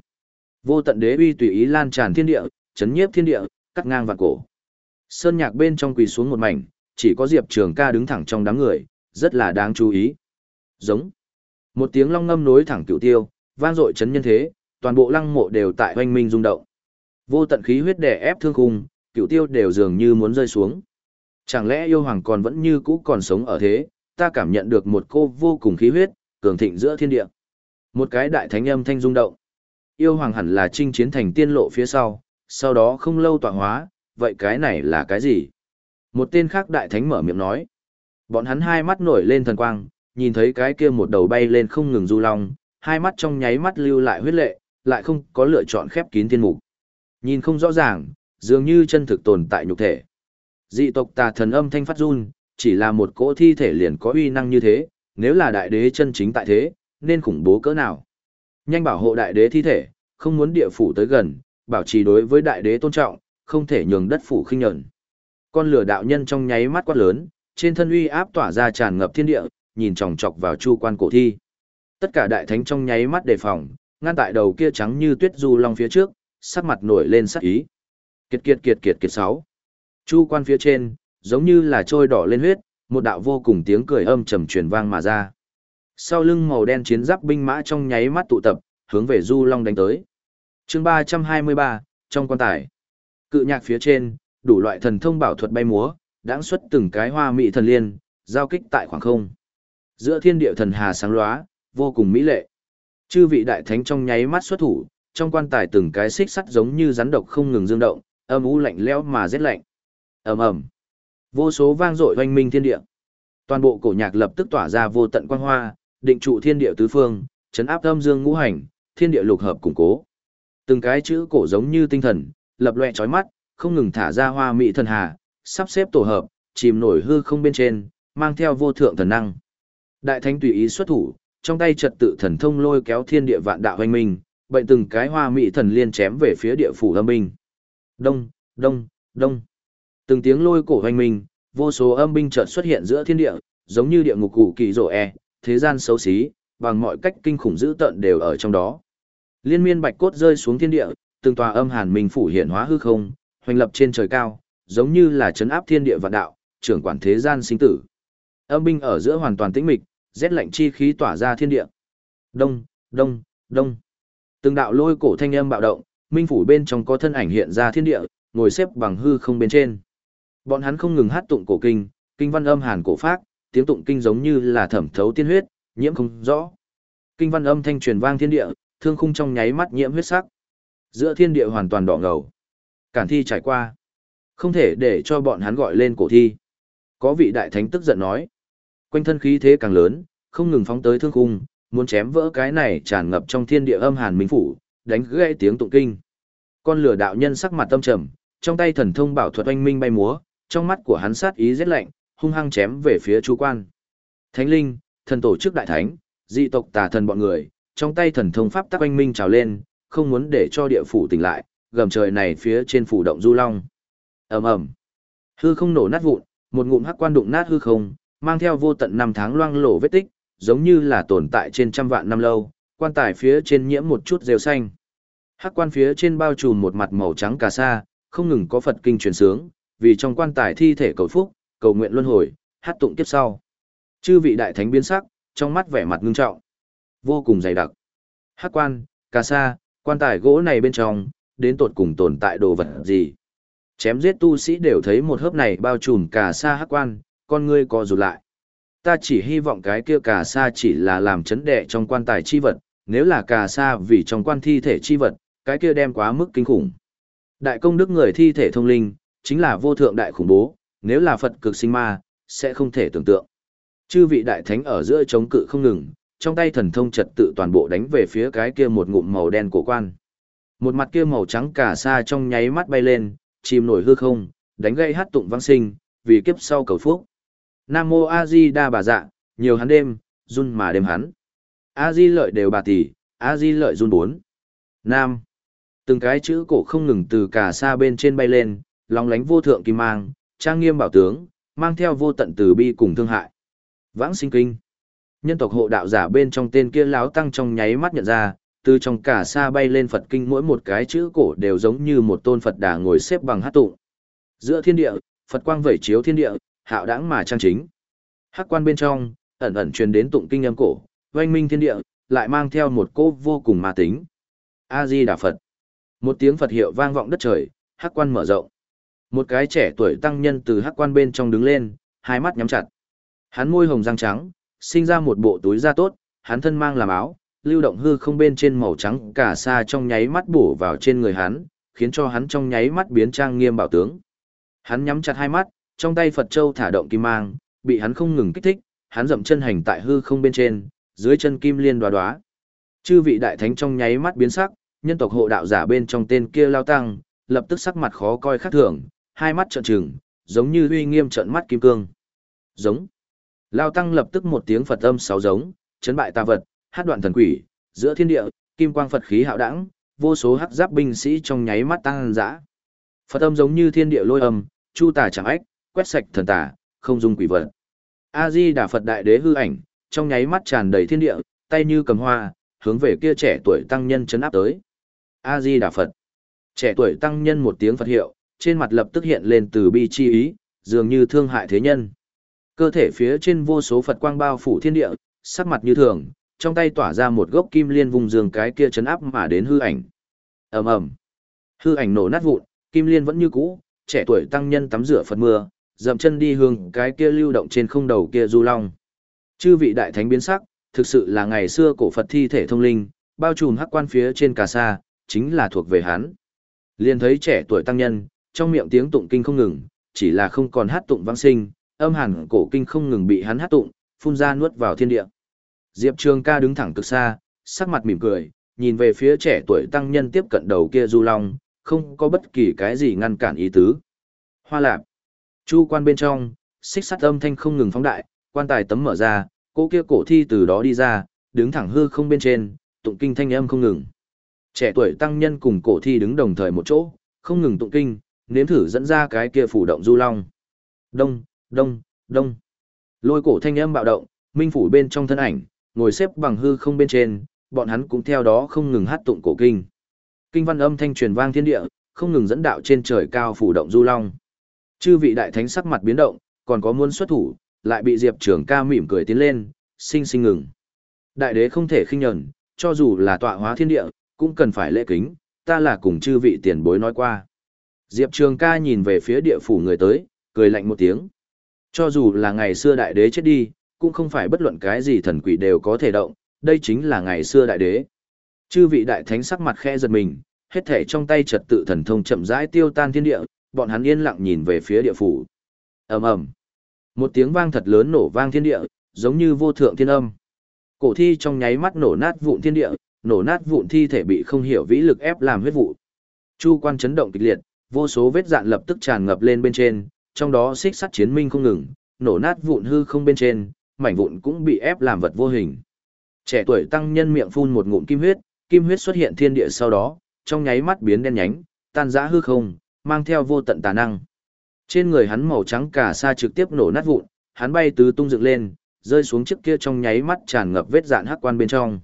Vô tận đế uy tùy ý lan tràn thiên địa, chấn nhiếp thiên địa, cắt ngang vạn cổ. Sơn nhạc bên trong quỳ xuống một mảnh, chỉ có Diệp Trường ca đứng thẳng trong đám người, rất là đáng chú ý. Giống. Một tiếng long ngâm nối thẳng cửu tiêu, vang dội chấn nhân thế, toàn bộ lăng mộ đều tại hoanh minh rung động. Vô tận khí huyết đè ép thương khung, cựu tiêu đều dường như muốn rơi xuống. Chẳng lẽ yêu hoàng còn vẫn như cũ còn sống ở thế, ta cảm nhận được một cô vô cùng khí huyết, cường thịnh giữa thiên địa. Một cái đại thánh âm thanh rung động. Yêu hoàng hẳn là chinh chiến thành tiên lộ phía sau, sau đó không lâu tọa hóa, vậy cái này là cái gì? Một tên khác đại thánh mở miệng nói. Bọn hắn hai mắt nổi lên thần quang, nhìn thấy cái kia một đầu bay lên không ngừng du long, hai mắt trong nháy mắt lưu lại huyết lệ, lại không có lựa chọn khép kín thiên mục. Nhìn không rõ ràng, dường như chân thực tồn tại nhục thể. Dị tộc tà thần âm thanh phát run, chỉ là một cỗ thi thể liền có uy năng như thế, nếu là đại đế chân chính tại thế, nên khủng bố cỡ nào. Nhanh bảo hộ đại đế thi thể, không muốn địa phủ tới gần, bảo trì đối với đại đế tôn trọng, không thể nhường đất phủ khinh nhẫn. Con lửa đạo nhân trong nháy mắt quát lớn, trên thân uy áp tỏa ra tràn ngập thiên địa, nhìn chòng chọc vào chu quan cổ thi. Tất cả đại thánh trong nháy mắt đề phòng, ngăn tại đầu kia trắng như tuyết du long phía trước, sắc mặt nổi lên sắc ý. Kiệt kiệt kiệt kiệt kiệt sáu. Chu quan phía trên, giống như là trôi đỏ lên huyết, một đạo vô cùng tiếng cười âm trầm truyền vang mà ra. Sau lưng màu đen chiến giáp binh mã trong nháy mắt tụ tập, hướng về Du Long đánh tới. chương 323, trong quan tài. Cự nhạc phía trên, đủ loại thần thông bảo thuật bay múa, đãng xuất từng cái hoa mỹ thần liên, giao kích tại khoảng không. Giữa thiên địa thần hà sáng lóa, vô cùng mỹ lệ. Chư vị đại thánh trong nháy mắt xuất thủ, trong quan tài từng cái xích sắt giống như rắn độc không ngừng dương động, âm u lạnh lẽo mà rét lạnh. Ầm ầm. Vô số vang dội oanh minh thiên địa. Toàn bộ cổ nhạc lập tức tỏa ra vô tận quang hoa, định trụ thiên địa tứ phương, chấn áp âm dương ngũ hành, thiên địa lục hợp củng cố. Từng cái chữ cổ giống như tinh thần, lập loè chói mắt, không ngừng thả ra hoa mỹ thần hà, sắp xếp tổ hợp, chìm nổi hư không bên trên, mang theo vô thượng thần năng. Đại thánh tùy ý xuất thủ, trong tay trật tự thần thông lôi kéo thiên địa vạn đạo hoành minh, bệnh từng cái hoa mỹ thần liên chém về phía địa phủ âm binh. Đông, đông, đông. Từng tiếng lôi cổ hoành minh, vô số âm binh chợt xuất hiện giữa thiên địa, giống như địa ngục cũ kỳ rộ e, thế gian xấu xí, bằng mọi cách kinh khủng dữ tợn đều ở trong đó. Liên miên bạch cốt rơi xuống thiên địa, từng tòa âm hàn minh phủ hiện hóa hư không, hoành lập trên trời cao, giống như là chấn áp thiên địa vạn đạo, trưởng quản thế gian sinh tử. Âm binh ở giữa hoàn toàn tĩnh mịch, rét lạnh chi khí tỏa ra thiên địa. Đông, đông, đông. Từng đạo lôi cổ thanh âm bạo động, minh phủ bên trong có thân ảnh hiện ra thiên địa, ngồi xếp bằng hư không bên trên. Bọn hắn không ngừng hát tụng cổ kinh, kinh văn âm hàn cổ phác, tiếng tụng kinh giống như là thẩm thấu tiên huyết, nhiễm không rõ. Kinh văn âm thanh truyền vang thiên địa, thương khung trong nháy mắt nhiễm huyết sắc. Giữa thiên địa hoàn toàn đỏ ngầu. Cản thi trải qua. Không thể để cho bọn hắn gọi lên cổ thi. Có vị đại thánh tức giận nói. Quanh thân khí thế càng lớn, không ngừng phóng tới thương khung, muốn chém vỡ cái này tràn ngập trong thiên địa âm hàn minh phủ, đánh gãy tiếng tụng kinh. Con lửa đạo nhân sắc mặt tâm trầm, trong tay thần thông bảo thuật oanh minh bay múa, trong mắt của hắn sát ý rét lạnh, hung hăng chém về phía chú quan. Thánh linh, thần tổ chức đại thánh, dị tộc tà thần bọn người, trong tay thần thông pháp tắc oanh minh trào lên, không muốn để cho địa phủ tỉnh lại, gầm trời này phía trên phủ động du long. ầm ầm, hư không nổ nát vụn, một ngụm hắc quan đụng nát hư không, mang theo vô tận năm tháng loang lổ vết tích, giống như là tồn tại trên trăm vạn năm lâu, quan tài phía trên nhiễm một chút rêu xanh. Hắc quan phía trên bao trùm một mặt màu trắng cà sa, không ngừng có Phật kinh truyền sướng, vì trong quan tài thi thể cầu phúc, cầu nguyện luân hồi, hát tụng tiếp sau. Chư vị đại thánh biến sắc, trong mắt vẻ mặt ngưng trọng, vô cùng dày đặc. Hắc quan, cà sa, quan tài gỗ này bên trong, đến tột cùng tồn tại đồ vật gì? Chém giết tu sĩ đều thấy một hớp này bao trùm cà sa hắc quan, con ngươi co rụt lại. Ta chỉ hy vọng cái kia cà sa chỉ là làm chấn đệ trong quan tài chi vật, nếu là cà sa vì trong quan thi thể chi vật, cái kia đem quá mức kinh khủng. Đại công đức người thi thể thông linh, chính là vô thượng đại khủng bố, nếu là Phật cực sinh ma, sẽ không thể tưởng tượng. Chư vị đại thánh ở giữa chống cự không ngừng, trong tay thần thông trật tự toàn bộ đánh về phía cái kia một ngụm màu đen cổ quan. Một mặt kia màu trắng cả sa trong nháy mắt bay lên, chìm nổi hư không, đánh gây hát tụng vang sinh, vì kiếp sau cầu phúc. Nam mô A Di Đa bà dạ, nhiều hắn đêm, run mà đêm hắn. A Di lợi đều bà tỷ, A Di lợi run bốn. Nam. Từng cái chữ cổ không ngừng từ cả xa bên trên bay lên, long lánh vô thượng kim mang, trang nghiêm bảo tướng, mang theo vô tận từ bi cùng thương hại. Vãng sinh kinh. Nhân tộc hộ đạo giả bên trong tên kia láo tăng trong nháy mắt nhận ra, từ trong cả xa bay lên Phật kinh mỗi một cái chữ cổ đều giống như một tôn Phật đà ngồi xếp bằng hát tụng. Giữa thiên địa, Phật quang vẩy chiếu thiên địa, hạo đãng mà trang chính. Hắc quan bên trong, ẩn ẩn truyền đến tụng kinh âm cổ, oanh minh thiên địa, lại mang theo một cô vô cùng ma tính. A Di Đà Phật. Một tiếng Phật hiệu vang vọng đất trời, hắc quan mở rộng. Một cái trẻ tuổi tăng nhân từ hắc quan bên trong đứng lên, hai mắt nhắm chặt. Hắn môi hồng răng trắng, sinh ra một bộ túi da tốt, hắn thân mang làm áo, lưu động hư không bên trên màu trắng cả xa trong nháy mắt bổ vào trên người hắn, khiến cho hắn trong nháy mắt biến trang nghiêm bảo tướng. Hắn nhắm chặt hai mắt, trong tay Phật Châu thả động kim mang, bị hắn không ngừng kích thích, hắn dậm chân hành tại hư không bên trên, dưới chân kim liên đoá đoá. Chư vị đại thánh trong nháy mắt biến sắc, nhân tộc hộ đạo giả bên trong tên kia lao tăng, lập tức sắc mặt khó coi khác thường, hai mắt trợn trừng, giống như uy nghiêm trợn mắt kim cương. Giống. Lao tăng lập tức một tiếng Phật âm sáu giống, chấn bại tà vật, hát đoạn thần quỷ, giữa thiên địa, kim quang Phật khí hạo đẳng, vô số hắc giáp binh sĩ trong nháy mắt tăng dã. Phật âm giống như thiên địa lôi âm, chu tà chẳng ách, quét sạch thần tà, không dung quỷ vật. A Di Đà Phật đại đế hư ảnh, trong nháy mắt tràn đầy thiên địa, tay như cầm hoa, hướng về kia trẻ tuổi tăng nhân chấn áp tới. A Di Đà Phật. Trẻ tuổi tăng nhân một tiếng Phật hiệu, trên mặt lập tức hiện lên từ bi chi ý, dường như thương hại thế nhân. Cơ thể phía trên vô số Phật quang bao phủ thiên địa, sắc mặt như thường, trong tay tỏa ra một gốc kim liên vùng giường cái kia chấn áp mà đến hư ảnh. ầm ầm hư ảnh nổ nát vụn kim liên vẫn như cũ trẻ tuổi tăng nhân tắm rửa phật mưa dậm chân đi hướng cái kia lưu động trên không đầu kia du long chư vị đại thánh biến sắc thực sự là ngày xưa cổ phật thi thể thông linh bao trùm hắc quan phía trên cà sa chính là thuộc về hắn liền thấy trẻ tuổi tăng nhân trong miệng tiếng tụng kinh không ngừng chỉ là không còn hát tụng vang sinh âm hẳn cổ kinh không ngừng bị hắn hát tụng phun ra nuốt vào thiên địa diệp trường ca đứng thẳng cực xa sắc mặt mỉm cười nhìn về phía trẻ tuổi tăng nhân tiếp cận đầu kia du long, không có bất kỳ cái gì ngăn cản ý tứ. Hoa lạp. Chu quan bên trong, xích sắt âm thanh không ngừng phóng đại, quan tài tấm mở ra, cô kia cổ thi từ đó đi ra, đứng thẳng hư không bên trên, tụng kinh thanh âm không ngừng. Trẻ tuổi tăng nhân cùng cổ thi đứng đồng thời một chỗ, không ngừng tụng kinh, nếm thử dẫn ra cái kia phủ động du long. Đông, đông, đông. Lôi cổ thanh âm bạo động, minh phủ bên trong thân ảnh, ngồi xếp bằng hư không bên trên, bọn hắn cũng theo đó không ngừng hát tụng cổ kinh. Kinh văn âm thanh truyền vang thiên địa, không ngừng dẫn đạo trên trời cao phủ động du long. Chư vị đại thánh sắc mặt biến động, còn có muốn xuất thủ, lại bị Diệp Trường Ca mỉm cười tiến lên, sinh sinh ngừng. Đại đế không thể khinh nhẫn, cho dù là tọa hóa thiên địa, cũng cần phải lễ kính, ta là cùng chư vị tiền bối nói qua. Diệp Trường Ca nhìn về phía địa phủ người tới, cười lạnh một tiếng. Cho dù là ngày xưa đại đế chết đi, cũng không phải bất luận cái gì thần quỷ đều có thể động, đây chính là ngày xưa đại đế. Chư vị đại thánh sắc mặt khe giật mình, hết thể trong tay trật tự thần thông chậm rãi tiêu tan thiên địa, bọn hắn yên lặng nhìn về phía địa phủ. Ầm ầm. Một tiếng vang thật lớn nổ vang thiên địa, giống như vô thượng thiên âm. Cổ thi trong nháy mắt nổ nát vụn thiên địa, nổ nát vụn thi thể bị không hiểu vĩ lực ép làm huyết vụ. Chu quan chấn động kịch liệt, vô số vết dạn lập tức tràn ngập lên bên trên, trong đó xích sắt chiến minh không ngừng, nổ nát vụn hư không bên trên, mảnh vụn cũng bị ép làm vật vô hình. Trẻ tuổi tăng nhân miệng phun một ngụm kim huyết, kim huyết xuất hiện thiên địa sau đó, trong nháy mắt biến đen nhánh, tan rã hư không, mang theo vô tận tà năng. Trên người hắn màu trắng cả sa trực tiếp nổ nát vụn, hắn bay tứ tung dựng lên, rơi xuống chiếc kia trong nháy mắt tràn ngập vết dạn hắc quan bên trong.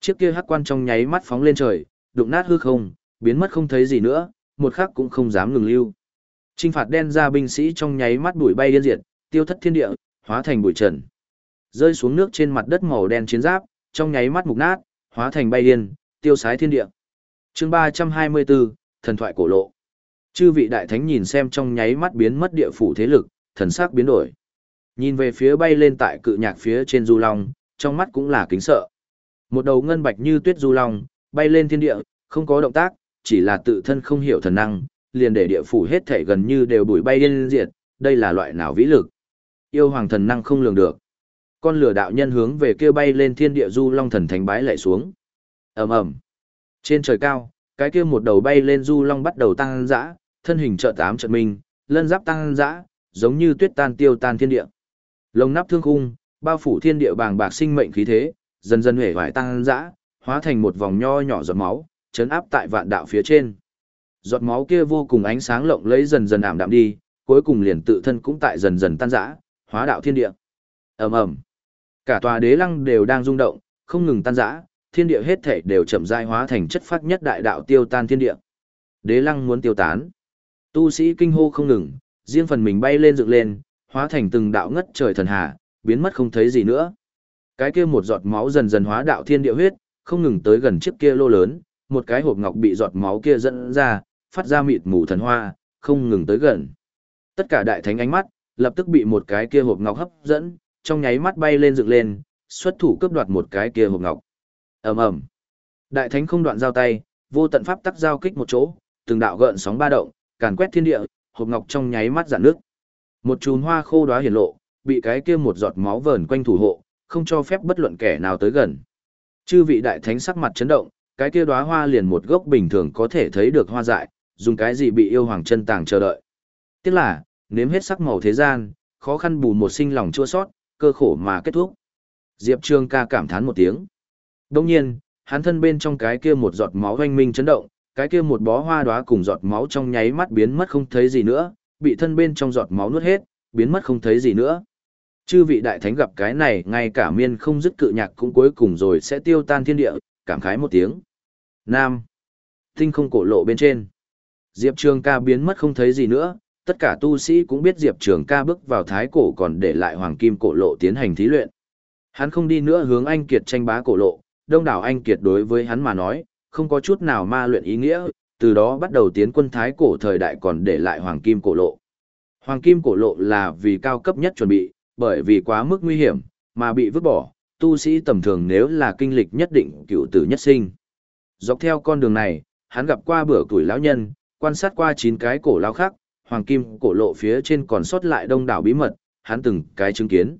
Chiếc kia hắc quan trong nháy mắt phóng lên trời, đụng nát hư không, biến mất không thấy gì nữa, một khắc cũng không dám ngừng lưu. Trinh phạt đen ra binh sĩ trong nháy mắt bụi bay điên diệt, tiêu thất thiên địa, hóa thành bụi trần rơi xuống nước trên mặt đất màu đen chiến giáp, trong nháy mắt mục nát, hóa thành bay điên, tiêu sái thiên địa. Chương 324, thần thoại cổ lộ. Chư vị đại thánh nhìn xem trong nháy mắt biến mất địa phủ thế lực, thần sắc biến đổi. Nhìn về phía bay lên tại cự nhạc phía trên du long, trong mắt cũng là kính sợ. Một đầu ngân bạch như tuyết du long, bay lên thiên địa, không có động tác, chỉ là tự thân không hiểu thần năng, liền để địa phủ hết thể gần như đều bụi bay điên diệt, đây là loại nào vĩ lực. Yêu hoàng thần năng không lường được con lửa đạo nhân hướng về kia bay lên thiên địa du long thần thánh bái lại xuống. ầm ầm Trên trời cao, cái kia một đầu bay lên du long bắt đầu tăng dã, thân hình trợ tám trận minh, lân giáp tăng dã, giống như tuyết tan tiêu tan thiên địa. Lồng nắp thương khung, bao phủ thiên địa bàng bạc sinh mệnh khí thế, dần dần hể vải tăng dã, hóa thành một vòng nho nhỏ giọt máu, chấn áp tại vạn đạo phía trên. Giọt máu kia vô cùng ánh sáng lộng lấy dần dần ảm đạm đi, cuối cùng liền tự thân cũng tại dần dần tan dã, hóa đạo thiên địa. Ầm ầm. Cả tòa đế lăng đều đang rung động, không ngừng tan rã, thiên địa hết thể đều chậm rãi hóa thành chất phát nhất đại đạo tiêu tan thiên địa. Đế lăng muốn tiêu tán. Tu sĩ kinh hô không ngừng, riêng phần mình bay lên dựng lên, hóa thành từng đạo ngất trời thần hà, biến mất không thấy gì nữa. Cái kia một giọt máu dần dần hóa đạo thiên địa huyết, không ngừng tới gần chiếc kia lô lớn, một cái hộp ngọc bị giọt máu kia dẫn ra, phát ra mịt mù thần hoa, không ngừng tới gần. Tất cả đại thánh ánh mắt, lập tức bị một cái kia hộp ngọc hấp dẫn, trong nháy mắt bay lên dựng lên, xuất thủ cướp đoạt một cái kia hộp ngọc. Ầm ầm. Đại thánh không đoạn giao tay, vô tận pháp tắc giao kích một chỗ, từng đạo gợn sóng ba động, càn quét thiên địa, hộp ngọc trong nháy mắt giãn nước. Một chùm hoa khô đóa hiển lộ, bị cái kia một giọt máu vờn quanh thủ hộ, không cho phép bất luận kẻ nào tới gần. Chư vị đại thánh sắc mặt chấn động, cái kia đóa hoa liền một gốc bình thường có thể thấy được hoa dại, dùng cái gì bị yêu hoàng chân tàng chờ đợi. Tiếc là, nếm hết sắc màu thế gian, khó khăn bù một sinh lòng chua sót, cơ khổ mà kết thúc. Diệp trương ca cảm thán một tiếng. Đồng nhiên, hắn thân bên trong cái kia một giọt máu hoanh minh chấn động, cái kia một bó hoa đóa cùng giọt máu trong nháy mắt biến mất không thấy gì nữa, bị thân bên trong giọt máu nuốt hết, biến mất không thấy gì nữa. Chư vị đại thánh gặp cái này, ngay cả miên không dứt cự nhạc cũng cuối cùng rồi sẽ tiêu tan thiên địa, cảm khái một tiếng. Nam. Tinh không cổ lộ bên trên. Diệp Trường ca biến mất không thấy gì nữa, tất cả tu sĩ cũng biết Diệp Trường ca bước vào thái cổ còn để lại hoàng kim cổ lộ tiến hành thí luyện. Hắn không đi nữa hướng anh kiệt tranh bá cổ lộ, đông đảo anh kiệt đối với hắn mà nói, không có chút nào ma luyện ý nghĩa, từ đó bắt đầu tiến quân thái cổ thời đại còn để lại hoàng kim cổ lộ. Hoàng kim cổ lộ là vì cao cấp nhất chuẩn bị, bởi vì quá mức nguy hiểm, mà bị vứt bỏ, tu sĩ tầm thường nếu là kinh lịch nhất định cựu tử nhất sinh. Dọc theo con đường này, hắn gặp qua bữa tuổi lão nhân, quan sát qua chín cái cổ lao khác, hoàng kim cổ lộ phía trên còn sót lại đông đảo bí mật, hắn từng cái chứng kiến.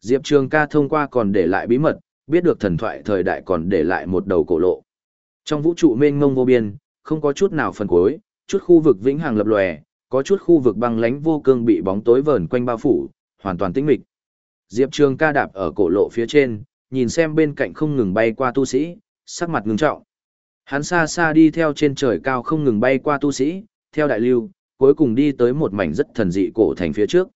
Diệp Trường ca thông qua còn để lại bí mật, biết được thần thoại thời đại còn để lại một đầu cổ lộ. Trong vũ trụ mênh mông vô biên, không có chút nào phần cuối, chút khu vực vĩnh hằng lập lòe, có chút khu vực băng lánh vô cương bị bóng tối vờn quanh bao phủ, hoàn toàn tĩnh mịch. Diệp Trường ca đạp ở cổ lộ phía trên, nhìn xem bên cạnh không ngừng bay qua tu sĩ, sắc mặt ngưng trọng. Hắn xa xa đi theo trên trời cao không ngừng bay qua tu sĩ, theo đại lưu, cuối cùng đi tới một mảnh rất thần dị cổ thành phía trước.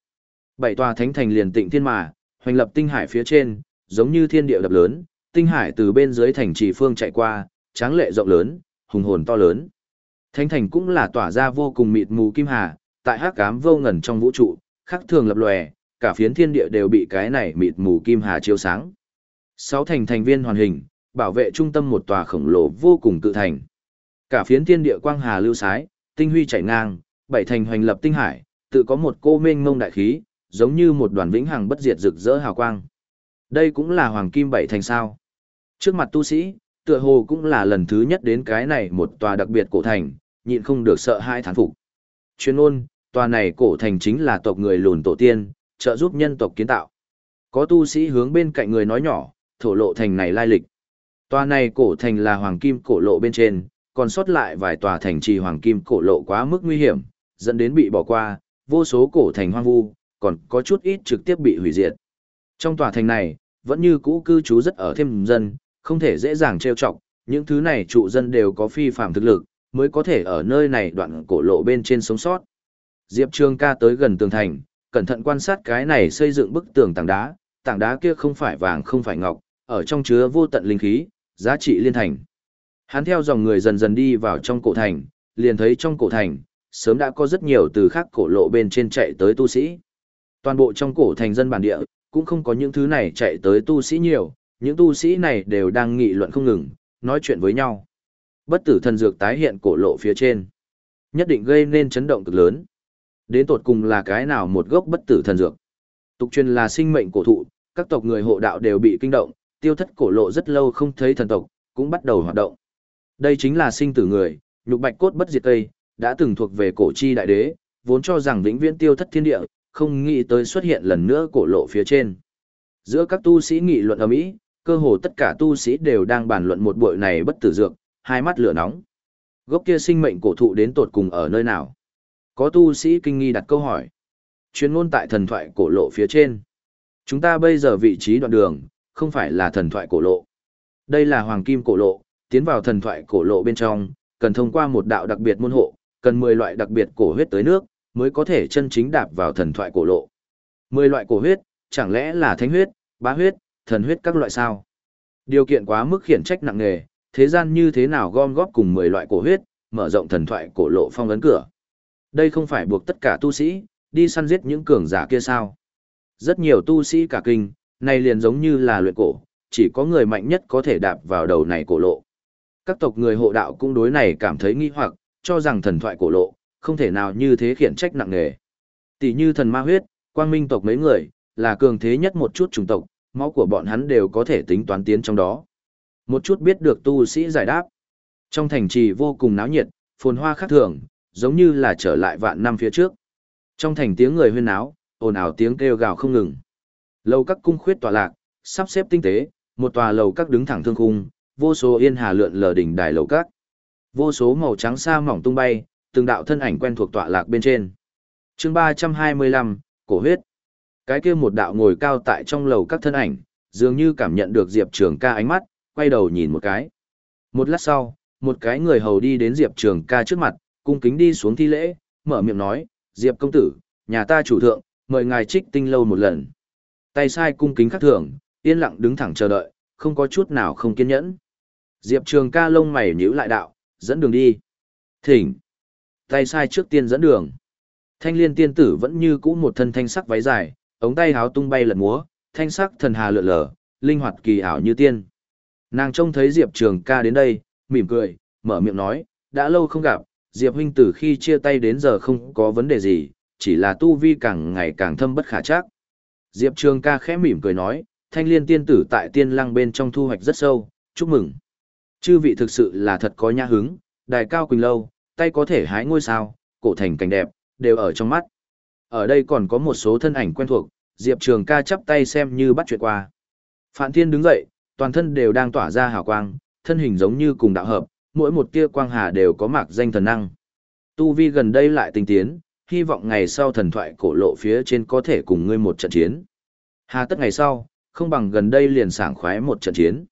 Bảy tòa thánh thành liền tịnh thiên mà, hoành lập tinh hải phía trên, giống như thiên địa đập lớn, tinh hải từ bên dưới thành trì phương chạy qua, tráng lệ rộng lớn, hùng hồn to lớn. Thánh thành cũng là tỏa ra vô cùng mịt mù kim hà, tại hắc ám vô ngần trong vũ trụ, khắc thường lập lòe, cả phiến thiên địa đều bị cái này mịt mù kim hà chiếu sáng. Sáu thành thành viên hoàn hình, bảo vệ trung tâm một tòa khổng lồ vô cùng tự thành. Cả phiến thiên địa quang hà lưu sái, tinh huy chảy ngang, bảy thành hoành lập tinh hải, tự có một cô mênh mông đại khí, giống như một đoàn vĩnh hằng bất diệt rực rỡ hào quang. Đây cũng là hoàng kim bảy thành sao. Trước mặt tu sĩ, tựa hồ cũng là lần thứ nhất đến cái này một tòa đặc biệt cổ thành, nhịn không được sợ hai thán phục. Chuyên ôn, tòa này cổ thành chính là tộc người lùn tổ tiên, trợ giúp nhân tộc kiến tạo. Có tu sĩ hướng bên cạnh người nói nhỏ, thổ lộ thành này lai lịch. Tòa này cổ thành là hoàng kim cổ lộ bên trên, còn sót lại vài tòa thành trì hoàng kim cổ lộ quá mức nguy hiểm, dẫn đến bị bỏ qua, vô số cổ thành hoang vu, còn có chút ít trực tiếp bị hủy diệt. Trong tòa thành này, vẫn như cũ cư trú rất ở thêm dân, không thể dễ dàng trêu chọc, những thứ này trụ dân đều có phi phạm thực lực, mới có thể ở nơi này đoạn cổ lộ bên trên sống sót. Diệp Trường ca tới gần tường thành, cẩn thận quan sát cái này xây dựng bức tường tảng đá, tảng đá kia không phải vàng không phải ngọc, ở trong chứa vô tận linh khí, giá trị liên thành. Hắn theo dòng người dần dần đi vào trong cổ thành, liền thấy trong cổ thành, sớm đã có rất nhiều từ khác cổ lộ bên trên chạy tới tu sĩ. Toàn bộ trong cổ thành dân bản địa, cũng không có những thứ này chạy tới tu sĩ nhiều, những tu sĩ này đều đang nghị luận không ngừng, nói chuyện với nhau. Bất tử thần dược tái hiện cổ lộ phía trên. Nhất định gây nên chấn động cực lớn. Đến tột cùng là cái nào một gốc bất tử thần dược. Tục truyền là sinh mệnh cổ thụ, các tộc người hộ đạo đều bị kinh động, tiêu thất cổ lộ rất lâu không thấy thần tộc, cũng bắt đầu hoạt động. Đây chính là sinh tử người, nhục bạch cốt bất diệt tây đã từng thuộc về cổ chi đại đế, vốn cho rằng vĩnh viễn tiêu thất thiên địa, không nghĩ tới xuất hiện lần nữa cổ lộ phía trên. Giữa các tu sĩ nghị luận ầm ĩ, cơ hồ tất cả tu sĩ đều đang bàn luận một bội này bất tử dược, hai mắt lửa nóng. Gốc kia sinh mệnh cổ thụ đến tột cùng ở nơi nào? Có tu sĩ kinh nghi đặt câu hỏi. Chuyên ngôn tại thần thoại cổ lộ phía trên. Chúng ta bây giờ vị trí đoạn đường, không phải là thần thoại cổ lộ. Đây là hoàng kim cổ lộ, tiến vào thần thoại cổ lộ bên trong, cần thông qua một đạo đặc biệt môn hộ, cần 10 loại đặc biệt cổ huyết tới nước, mới có thể chân chính đạp vào thần thoại cổ lộ. 10 loại cổ huyết, chẳng lẽ là thánh huyết, bá huyết, thần huyết các loại sao? Điều kiện quá mức khiển trách nặng nề, thế gian như thế nào gom góp cùng 10 loại cổ huyết, mở rộng thần thoại cổ lộ phong ấn cửa. Đây không phải buộc tất cả tu sĩ, đi săn giết những cường giả kia sao? Rất nhiều tu sĩ cả kinh, này liền giống như là luyện cổ, chỉ có người mạnh nhất có thể đạp vào đầu này cổ lộ. Các tộc người hộ đạo cũng đối này cảm thấy nghi hoặc, cho rằng thần thoại cổ lộ, không thể nào như thế khiển trách nặng nề. Tỷ như thần ma huyết, quang minh tộc mấy người, là cường thế nhất một chút chủng tộc, máu của bọn hắn đều có thể tính toán tiến trong đó. Một chút biết được tu sĩ giải đáp. Trong thành trì vô cùng náo nhiệt, phồn hoa khác thường, giống như là trở lại vạn năm phía trước. Trong thành tiếng người huyên náo, ồn ào tiếng kêu gào không ngừng. Lầu các cung khuyết tọa lạc, sắp xếp tinh tế, một tòa lầu các đứng thẳng thương khung, vô số yên hà lượn lờ đỉnh đài lầu các. Vô số màu trắng sa mỏng tung bay, từng đạo thân ảnh quen thuộc tọa lạc bên trên. Chương 325, cổ huyết. Cái kia một đạo ngồi cao tại trong lầu các thân ảnh, dường như cảm nhận được Diệp Trường Ca ánh mắt, quay đầu nhìn một cái. Một lát sau, một cái người hầu đi đến Diệp Trường Ca trước mặt, cung kính đi xuống thi lễ, mở miệng nói, Diệp công tử, nhà ta chủ thượng, mời ngài trích tinh lâu một lần. Tay sai cung kính khắc thường, yên lặng đứng thẳng chờ đợi, không có chút nào không kiên nhẫn. Diệp Trường ca lông mày nhíu lại đạo, dẫn đường đi. Thỉnh. Tay sai trước tiên dẫn đường. Thanh liên tiên tử vẫn như cũ một thân thanh sắc váy dài, ống tay háo tung bay lật múa, thanh sắc thần hà lượn lờ, linh hoạt kỳ ảo như tiên. Nàng trông thấy Diệp Trường ca đến đây, mỉm cười, mở miệng nói, đã lâu không gặp, Diệp huynh từ khi chia tay đến giờ không có vấn đề gì, chỉ là tu vi càng ngày càng thâm bất khả chắc. Diệp Trường ca khẽ mỉm cười nói, thanh liên tiên tử tại tiên lăng bên trong thu hoạch rất sâu, chúc mừng. Chư vị thực sự là thật có nhã hứng, đài cao quỳnh lâu, tay có thể hái ngôi sao, cổ thành cảnh đẹp, đều ở trong mắt. Ở đây còn có một số thân ảnh quen thuộc, Diệp Trường ca chắp tay xem như bắt chuyện qua. Phạn Thiên đứng dậy, toàn thân đều đang tỏa ra hào quang, thân hình giống như cùng đạo hợp, mỗi một tia quang hà đều có mạc danh thần năng. Tu vi gần đây lại tinh tiến, hy vọng ngày sau thần thoại cổ lộ phía trên có thể cùng ngươi một trận chiến. Hà tất ngày sau, không bằng gần đây liền sảng khoái một trận chiến.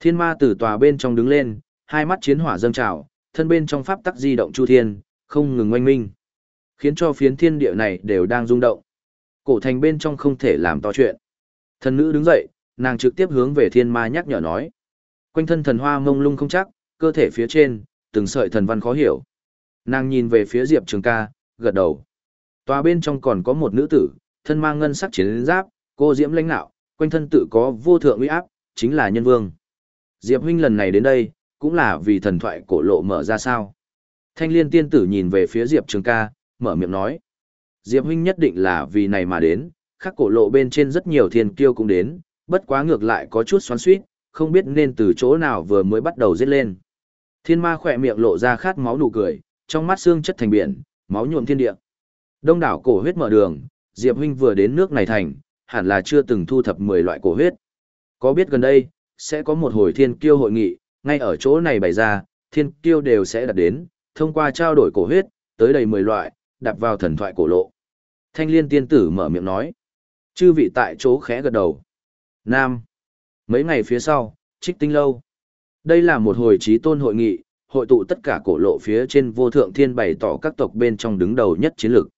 Thiên ma Tử tòa bên trong đứng lên, hai mắt chiến hỏa dâng trào, thân bên trong pháp tắc di động chu thiên, không ngừng oanh minh. Khiến cho phiến thiên địa này đều đang rung động. Cổ thành bên trong không thể làm to chuyện. Thần nữ đứng dậy, nàng trực tiếp hướng về thiên ma nhắc nhở nói. Quanh thân thần hoa mông lung không chắc, cơ thể phía trên, từng sợi thần văn khó hiểu. Nàng nhìn về phía Diệp Trường ca, gật đầu. Tòa bên trong còn có một nữ tử, thân mang ngân sắc chiến giáp, cô diễm lãnh nạo, quanh thân tự có vô thượng uy áp, chính là nhân vương. Diệp huynh lần này đến đây, cũng là vì thần thoại cổ lộ mở ra sao. Thanh liên tiên tử nhìn về phía Diệp Trường ca, mở miệng nói. Diệp huynh nhất định là vì này mà đến, khắc cổ lộ bên trên rất nhiều thiên kiêu cũng đến, bất quá ngược lại có chút xoắn suýt, không biết nên từ chỗ nào vừa mới bắt đầu giết lên. Thiên ma khỏe miệng lộ ra khát máu nụ cười, trong mắt xương chất thành biển, máu nhuộm thiên địa. Đông đảo cổ huyết mở đường, Diệp huynh vừa đến nước này thành, hẳn là chưa từng thu thập 10 loại cổ huyết. Có biết gần đây, sẽ có một hồi thiên kiêu hội nghị, ngay ở chỗ này bày ra, thiên kiêu đều sẽ đặt đến, thông qua trao đổi cổ huyết, tới đầy 10 loại, đặt vào thần thoại cổ lộ. Thanh liên tiên tử mở miệng nói. Chư vị tại chỗ khẽ gật đầu. Nam. Mấy ngày phía sau, trích tinh lâu. Đây là một hồi trí tôn hội nghị, hội tụ tất cả cổ lộ phía trên vô thượng thiên bày tỏ các tộc bên trong đứng đầu nhất chiến lược.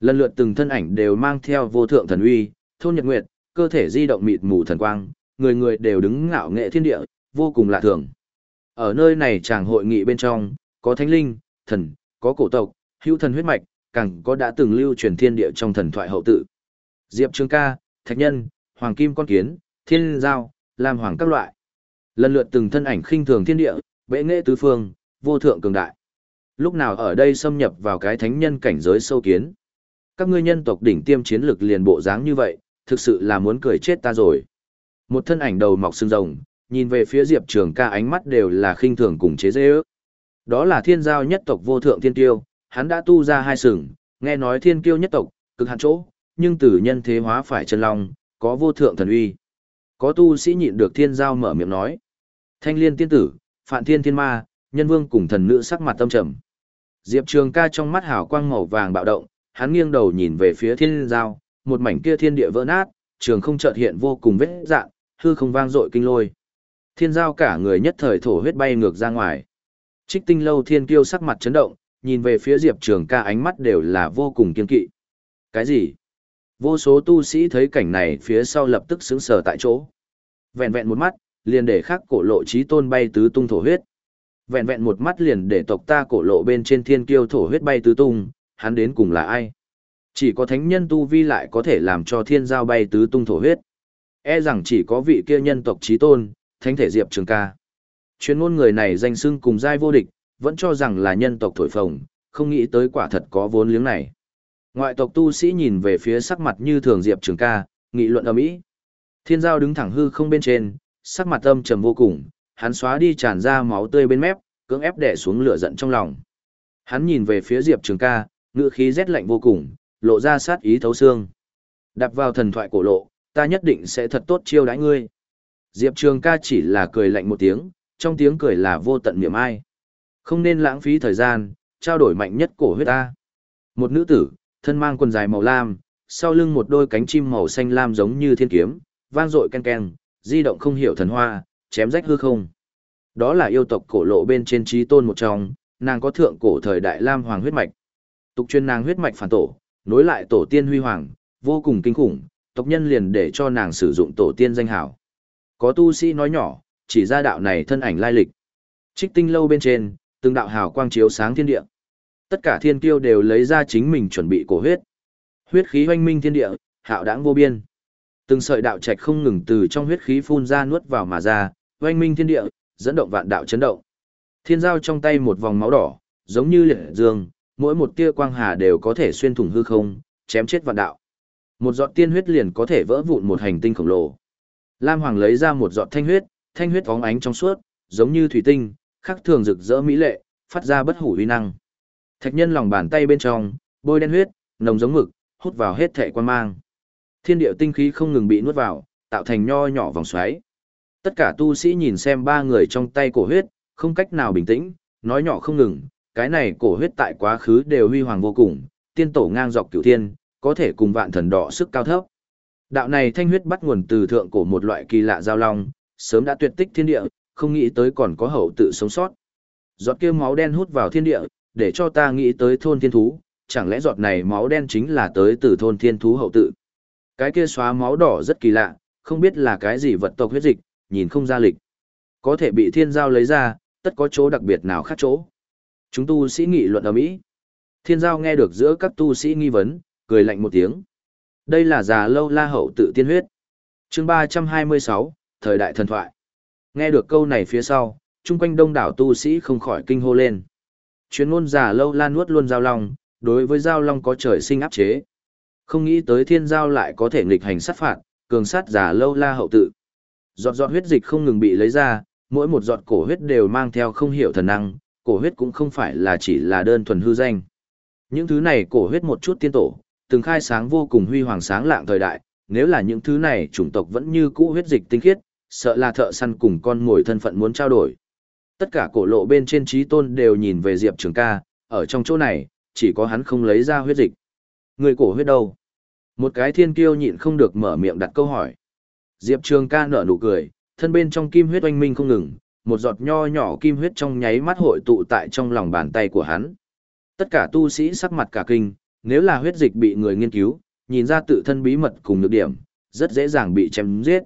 Lần lượt từng thân ảnh đều mang theo vô thượng thần uy, thôn nhật nguyệt, cơ thể di động mịt mù thần quang, người người đều đứng ngạo nghệ thiên địa, vô cùng lạ thường. Ở nơi này chàng hội nghị bên trong, có thánh linh, thần, có cổ tộc, hữu thần huyết mạch, càng có đã từng lưu truyền thiên địa trong thần thoại hậu tự. Diệp Trường Ca, Thạch Nhân, Hoàng Kim Con Kiến, Thiên Giao, Lam Hoàng các loại. Lần lượt từng thân ảnh khinh thường thiên địa, bệ nghệ tứ phương, vô thượng cường đại. Lúc nào ở đây xâm nhập vào cái thánh nhân cảnh giới sâu kiến. Các ngươi nhân tộc đỉnh tiêm chiến lực liền bộ dáng như vậy, thực sự là muốn cười chết ta rồi. Một thân ảnh đầu mọc xương rồng, nhìn về phía Diệp Trường ca ánh mắt đều là khinh thường cùng chế giễu. ước. Đó là thiên giao nhất tộc vô thượng thiên tiêu, hắn đã tu ra hai sừng, nghe nói thiên kiêu nhất tộc, cực hạn chỗ, nhưng tử nhân thế hóa phải chân long, có vô thượng thần uy. Có tu sĩ nhịn được thiên giao mở miệng nói. Thanh liên tiên tử, phạn thiên thiên ma, nhân vương cùng thần nữ sắc mặt tâm trầm. Diệp Trường ca trong mắt hào quang màu vàng bạo động, hắn nghiêng đầu nhìn về phía thiên giao, một mảnh kia thiên địa vỡ nát, trường không chợt hiện vô cùng vết dạng, hư không vang dội kinh lôi. Thiên giao cả người nhất thời thổ huyết bay ngược ra ngoài. Trích tinh lâu thiên kiêu sắc mặt chấn động, nhìn về phía Diệp Trường ca ánh mắt đều là vô cùng kiên kỵ. Cái gì? Vô số tu sĩ thấy cảnh này phía sau lập tức sững sờ tại chỗ. Vẹn vẹn một mắt, liền để khắc cổ lộ trí tôn bay tứ tung thổ huyết. Vẹn vẹn một mắt liền để tộc ta cổ lộ bên trên thiên kiêu thổ huyết bay tứ tung, hắn đến cùng là ai? Chỉ có thánh nhân tu vi lại có thể làm cho thiên giao bay tứ tung thổ huyết. E rằng chỉ có vị kia nhân tộc trí tôn, thánh thể diệp trường ca. Chuyên ngôn người này danh xưng cùng giai vô địch, vẫn cho rằng là nhân tộc thổi phồng, không nghĩ tới quả thật có vốn liếng này. Ngoại tộc tu sĩ nhìn về phía sắc mặt như thường Diệp Trường ca, nghị luận ầm ĩ. Thiên giao đứng thẳng hư không bên trên, sắc mặt âm trầm vô cùng, hắn xóa đi tràn ra máu tươi bên mép, cưỡng ép đè xuống lửa giận trong lòng. Hắn nhìn về phía Diệp Trường ca, ngữ khí rét lạnh vô cùng, lộ ra sát ý thấu xương. Đạp vào thần thoại cổ lộ, ta nhất định sẽ thật tốt chiêu đãi ngươi. Diệp Trường ca chỉ là cười lạnh một tiếng, trong tiếng cười là vô tận niềm ai. Không nên lãng phí thời gian, trao đổi mạnh nhất cổ huyết ta. Một nữ tử, thân mang quần dài màu lam, sau lưng một đôi cánh chim màu xanh lam giống như thiên kiếm, vang dội ken ken, di động không hiểu thần hoa, chém rách hư không. Đó là yêu tộc cổ lộ bên trên trí tôn một trong, nàng có thượng cổ thời đại lam hoàng huyết mạch. Tục chuyên nàng huyết mạch phản tổ, nối lại tổ tiên huy hoàng, vô cùng kinh khủng, tộc nhân liền để cho nàng sử dụng tổ tiên danh hảo. Có tu sĩ nói nhỏ, chỉ ra đạo này thân ảnh lai lịch. Trích tinh lâu bên trên, từng đạo hào quang chiếu sáng thiên địa. Tất cả thiên kiêu đều lấy ra chính mình chuẩn bị cổ huyết. Huyết khí hoanh minh thiên địa, hạo đãng vô biên. Từng sợi đạo trạch không ngừng từ trong huyết khí phun ra nuốt vào mà ra, hoanh minh thiên địa, dẫn động vạn đạo chấn động. Thiên giao trong tay một vòng máu đỏ, giống như liệt dương, mỗi một tia quang hà đều có thể xuyên thủng hư không, chém chết vạn đạo. Một giọt tiên huyết liền có thể vỡ vụn một hành tinh khổng lồ. Lam Hoàng lấy ra một giọt thanh huyết, thanh huyết phóng ánh trong suốt, giống như thủy tinh, khắc thường rực rỡ mỹ lệ, phát ra bất hủ uy năng. Thạch nhân lòng bàn tay bên trong, bôi đen huyết, nồng giống mực, hút vào hết thể quan mang. Thiên điệu tinh khí không ngừng bị nuốt vào, tạo thành nho nhỏ vòng xoáy. Tất cả tu sĩ nhìn xem ba người trong tay cổ huyết, không cách nào bình tĩnh, nói nhỏ không ngừng, cái này cổ huyết tại quá khứ đều huy hoàng vô cùng, tiên tổ ngang dọc cửu thiên, có thể cùng vạn thần đỏ sức cao thấp. Đạo này thanh huyết bắt nguồn từ thượng cổ một loại kỳ lạ giao long, sớm đã tuyệt tích thiên địa, không nghĩ tới còn có hậu tự sống sót. Giọt kia máu đen hút vào thiên địa, để cho ta nghĩ tới thôn thiên thú, chẳng lẽ giọt này máu đen chính là tới từ thôn thiên thú hậu tự. Cái kia xóa máu đỏ rất kỳ lạ, không biết là cái gì vật tộc huyết dịch, nhìn không ra lịch. Có thể bị thiên giao lấy ra, tất có chỗ đặc biệt nào khác chỗ. Chúng tu sĩ nghị luận ở Mỹ. Thiên giao nghe được giữa các tu sĩ nghi vấn, cười lạnh một tiếng. Đây là già lâu la hậu tự tiên huyết. chương 326, thời đại thần thoại. Nghe được câu này phía sau, chung quanh đông đảo tu sĩ không khỏi kinh hô lên. Chuyến ngôn giả lâu lan nuốt luôn giao long, đối với giao long có trời sinh áp chế. Không nghĩ tới thiên giao lại có thể nghịch hành sát phạt, cường sát giả lâu la hậu tự. Giọt giọt huyết dịch không ngừng bị lấy ra, mỗi một giọt cổ huyết đều mang theo không hiểu thần năng, cổ huyết cũng không phải là chỉ là đơn thuần hư danh. Những thứ này cổ huyết một chút tiên tổ, từng khai sáng vô cùng huy hoàng sáng lạng thời đại, nếu là những thứ này chủng tộc vẫn như cũ huyết dịch tinh khiết, sợ là thợ săn cùng con ngồi thân phận muốn trao đổi. Tất cả cổ lộ bên trên trí tôn đều nhìn về Diệp Trường ca, ở trong chỗ này, chỉ có hắn không lấy ra huyết dịch. Người cổ huyết đâu? Một cái thiên kiêu nhịn không được mở miệng đặt câu hỏi. Diệp Trường ca nở nụ cười, thân bên trong kim huyết oanh minh không ngừng, một giọt nho nhỏ kim huyết trong nháy mắt hội tụ tại trong lòng bàn tay của hắn. Tất cả tu sĩ sắc mặt cả kinh, nếu là huyết dịch bị người nghiên cứu, nhìn ra tự thân bí mật cùng nhược điểm, rất dễ dàng bị chém giết.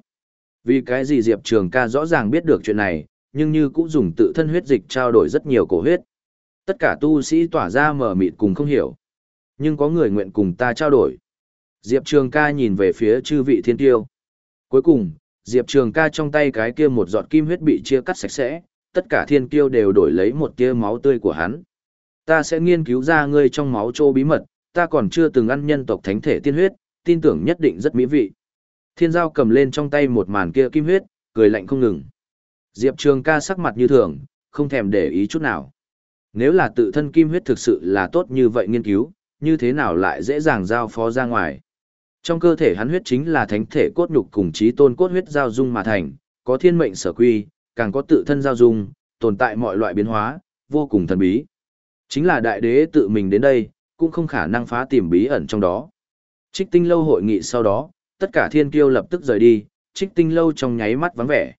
Vì cái gì Diệp Trường ca rõ ràng biết được chuyện này, nhưng như cũng dùng tự thân huyết dịch trao đổi rất nhiều cổ huyết. Tất cả tu sĩ tỏa ra mở mịt cùng không hiểu. Nhưng có người nguyện cùng ta trao đổi. Diệp Trường ca nhìn về phía chư vị thiên tiêu. Cuối cùng, Diệp Trường ca trong tay cái kia một giọt kim huyết bị chia cắt sạch sẽ, tất cả thiên Tiêu đều đổi lấy một tia máu tươi của hắn. Ta sẽ nghiên cứu ra ngươi trong máu trô bí mật, ta còn chưa từng ăn nhân tộc thánh thể tiên huyết, tin tưởng nhất định rất mỹ vị. Thiên giao cầm lên trong tay một màn kia kim huyết, cười lạnh không ngừng. Diệp Trường ca sắc mặt như thường, không thèm để ý chút nào. Nếu là tự thân kim huyết thực sự là tốt như vậy nghiên cứu, như thế nào lại dễ dàng giao phó ra ngoài. Trong cơ thể hắn huyết chính là thánh thể cốt nhục cùng trí tôn cốt huyết giao dung mà thành, có thiên mệnh sở quy, càng có tự thân giao dung, tồn tại mọi loại biến hóa, vô cùng thần bí. Chính là đại đế tự mình đến đây, cũng không khả năng phá tìm bí ẩn trong đó. Trích tinh lâu hội nghị sau đó, tất cả thiên kiêu lập tức rời đi, trích tinh lâu trong nháy mắt vắng vẻ.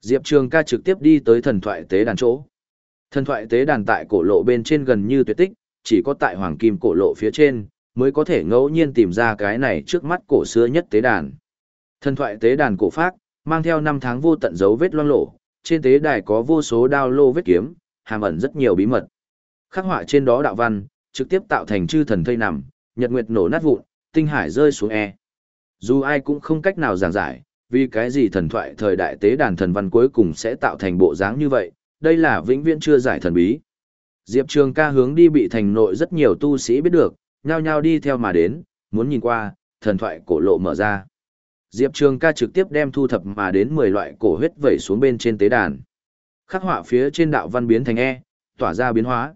Diệp Trường ca trực tiếp đi tới thần thoại tế đàn chỗ. Thần thoại tế đàn tại cổ lộ bên trên gần như tuyệt tích, chỉ có tại hoàng kim cổ lộ phía trên, mới có thể ngẫu nhiên tìm ra cái này trước mắt cổ xưa nhất tế đàn. Thần thoại tế đàn cổ phác, mang theo năm tháng vô tận dấu vết loang lổ, trên tế đài có vô số đao lô vết kiếm, hàm ẩn rất nhiều bí mật. Khắc họa trên đó đạo văn, trực tiếp tạo thành chư thần thây nằm, nhật nguyệt nổ nát vụn, tinh hải rơi xuống e. Dù ai cũng không cách nào giảng giải, vì cái gì thần thoại thời đại tế đàn thần văn cuối cùng sẽ tạo thành bộ dáng như vậy, đây là vĩnh viễn chưa giải thần bí. Diệp Trường ca hướng đi bị thành nội rất nhiều tu sĩ biết được, nhao nhao đi theo mà đến, muốn nhìn qua, thần thoại cổ lộ mở ra. Diệp Trường ca trực tiếp đem thu thập mà đến 10 loại cổ huyết vẩy xuống bên trên tế đàn. Khắc họa phía trên đạo văn biến thành E, tỏa ra biến hóa.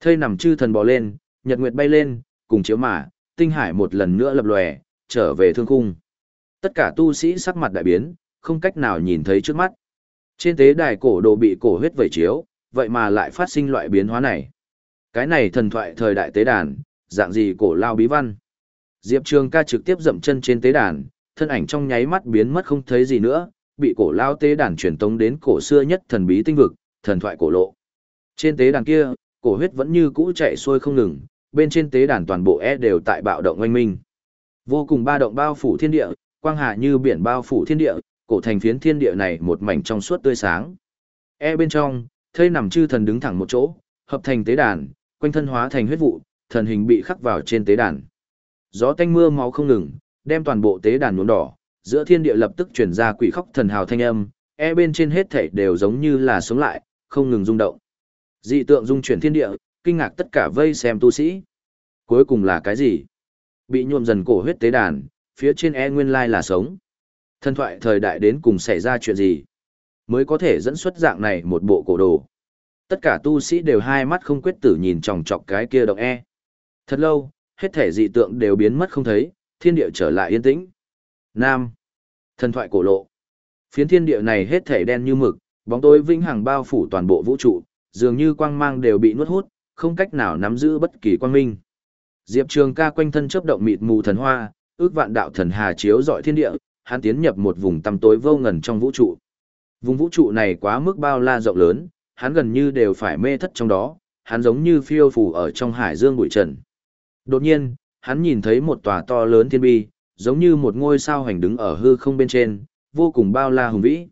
Thây nằm chư thần bò lên, nhật nguyệt bay lên, cùng chiếu mà, tinh hải một lần nữa lập lòe, trở về thương cung, Tất cả tu sĩ sắc mặt đại biến, không cách nào nhìn thấy trước mắt. Trên tế đài cổ đồ bị cổ huyết vẩy chiếu, vậy mà lại phát sinh loại biến hóa này. Cái này thần thoại thời đại tế đàn, dạng gì cổ lao bí văn. Diệp Trường ca trực tiếp dậm chân trên tế đàn, thân ảnh trong nháy mắt biến mất không thấy gì nữa, bị cổ lao tế đàn truyền tống đến cổ xưa nhất thần bí tinh vực, thần thoại cổ lộ. Trên tế đàn kia, cổ huyết vẫn như cũ chạy xuôi không ngừng, bên trên tế đàn toàn bộ e đều tại bạo động oanh minh. Vô cùng ba động bao phủ thiên địa, quang hà như biển bao phủ thiên địa, cổ thành phiến thiên địa này một mảnh trong suốt tươi sáng. E bên trong, thây nằm chư thần đứng thẳng một chỗ, hợp thành tế đàn, quanh thân hóa thành huyết vụ, thần hình bị khắc vào trên tế đàn. Gió tanh mưa máu không ngừng, đem toàn bộ tế đàn nhuộm đỏ, giữa thiên địa lập tức truyền ra quỷ khóc thần hào thanh âm, e bên trên hết thảy đều giống như là sống lại, không ngừng rung động. Dị tượng dung chuyển thiên địa, kinh ngạc tất cả vây xem tu sĩ. Cuối cùng là cái gì? Bị nhuộm dần cổ huyết tế đàn, phía trên e nguyên lai là sống. Thần thoại thời đại đến cùng xảy ra chuyện gì? Mới có thể dẫn xuất dạng này một bộ cổ đồ. Tất cả tu sĩ đều hai mắt không quyết tử nhìn chòng chọc cái kia động e. Thật lâu, hết thể dị tượng đều biến mất không thấy, thiên địa trở lại yên tĩnh. Nam. Thần thoại cổ lộ. Phiến thiên địa này hết thể đen như mực, bóng tối vĩnh hằng bao phủ toàn bộ vũ trụ, dường như quang mang đều bị nuốt hút, không cách nào nắm giữ bất kỳ quang minh. Diệp Trường ca quanh thân chớp động mịt mù thần hoa, ước vạn đạo thần hà chiếu dọi thiên địa, hắn tiến nhập một vùng tăm tối vô ngần trong vũ trụ. Vùng vũ trụ này quá mức bao la rộng lớn, hắn gần như đều phải mê thất trong đó, hắn giống như phiêu phù ở trong hải dương bụi trần. Đột nhiên, hắn nhìn thấy một tòa to lớn thiên bi, giống như một ngôi sao hành đứng ở hư không bên trên, vô cùng bao la hùng vĩ.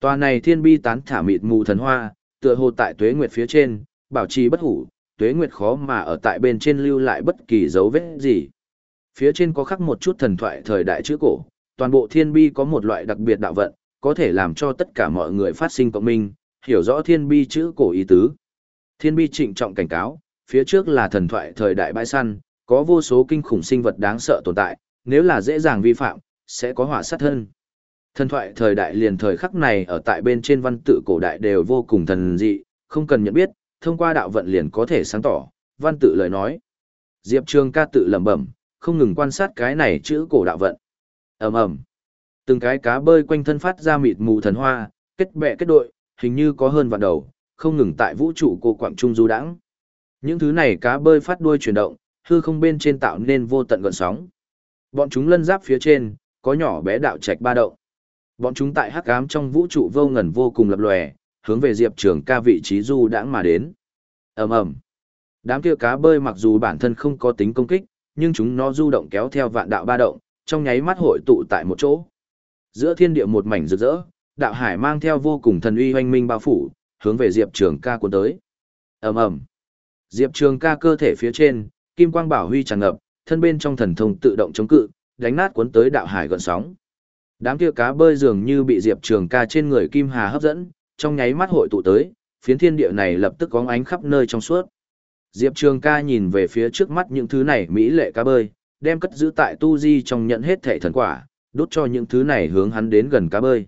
Tòa này thiên bi tán thả mịt mù thần hoa, tựa hồ tại tuế nguyệt phía trên, bảo trì bất hủ, tuế nguyệt khó mà ở tại bên trên lưu lại bất kỳ dấu vết gì. Phía trên có khắc một chút thần thoại thời đại chữ cổ, toàn bộ thiên bi có một loại đặc biệt đạo vận, có thể làm cho tất cả mọi người phát sinh cộng minh, hiểu rõ thiên bi chữ cổ ý tứ. Thiên bi trịnh trọng cảnh cáo, phía trước là thần thoại thời đại bãi săn, có vô số kinh khủng sinh vật đáng sợ tồn tại, nếu là dễ dàng vi phạm, sẽ có họa sát hơn. Thần thoại thời đại liền thời khắc này ở tại bên trên văn tự cổ đại đều vô cùng thần dị, không cần nhận biết, thông qua đạo vận liền có thể sáng tỏ, văn tự lời nói. Diệp Trường ca tự lẩm bẩm, không ngừng quan sát cái này chữ cổ đạo vận. ầm ầm Từng cái cá bơi quanh thân phát ra mịt mù thần hoa, kết bè kết đội, hình như có hơn vạn đầu, không ngừng tại vũ trụ cô quảng trung du đãng. Những thứ này cá bơi phát đuôi chuyển động, hư không bên trên tạo nên vô tận gợn sóng. Bọn chúng lân giáp phía trên, có nhỏ bé đạo trạch ba động. Bọn chúng tại hắc ám trong vũ trụ vô ngần vô cùng lập lòe, hướng về Diệp Trường ca vị trí du đãng mà đến. Ầm ầm. Đám kia cá bơi mặc dù bản thân không có tính công kích, nhưng chúng nó du động kéo theo vạn đạo ba động, trong nháy mắt hội tụ tại một chỗ. Giữa thiên địa một mảnh rực rỡ, đạo hải mang theo vô cùng thần uy hoanh minh bao phủ, hướng về Diệp Trường ca cuốn tới. Ầm ầm. Diệp Trường ca cơ thể phía trên, kim quang bảo huy tràn ngập, thân bên trong thần thông tự động chống cự, đánh nát cuốn tới đạo hải gần sóng. Đám kia cá bơi dường như bị Diệp Trường ca trên người kim hà hấp dẫn, trong nháy mắt hội tụ tới, phiến thiên địa này lập tức có ánh khắp nơi trong suốt. Diệp Trường ca nhìn về phía trước mắt những thứ này mỹ lệ cá bơi, đem cất giữ tại tu di trong nhận hết thể thần quả, đốt cho những thứ này hướng hắn đến gần cá bơi.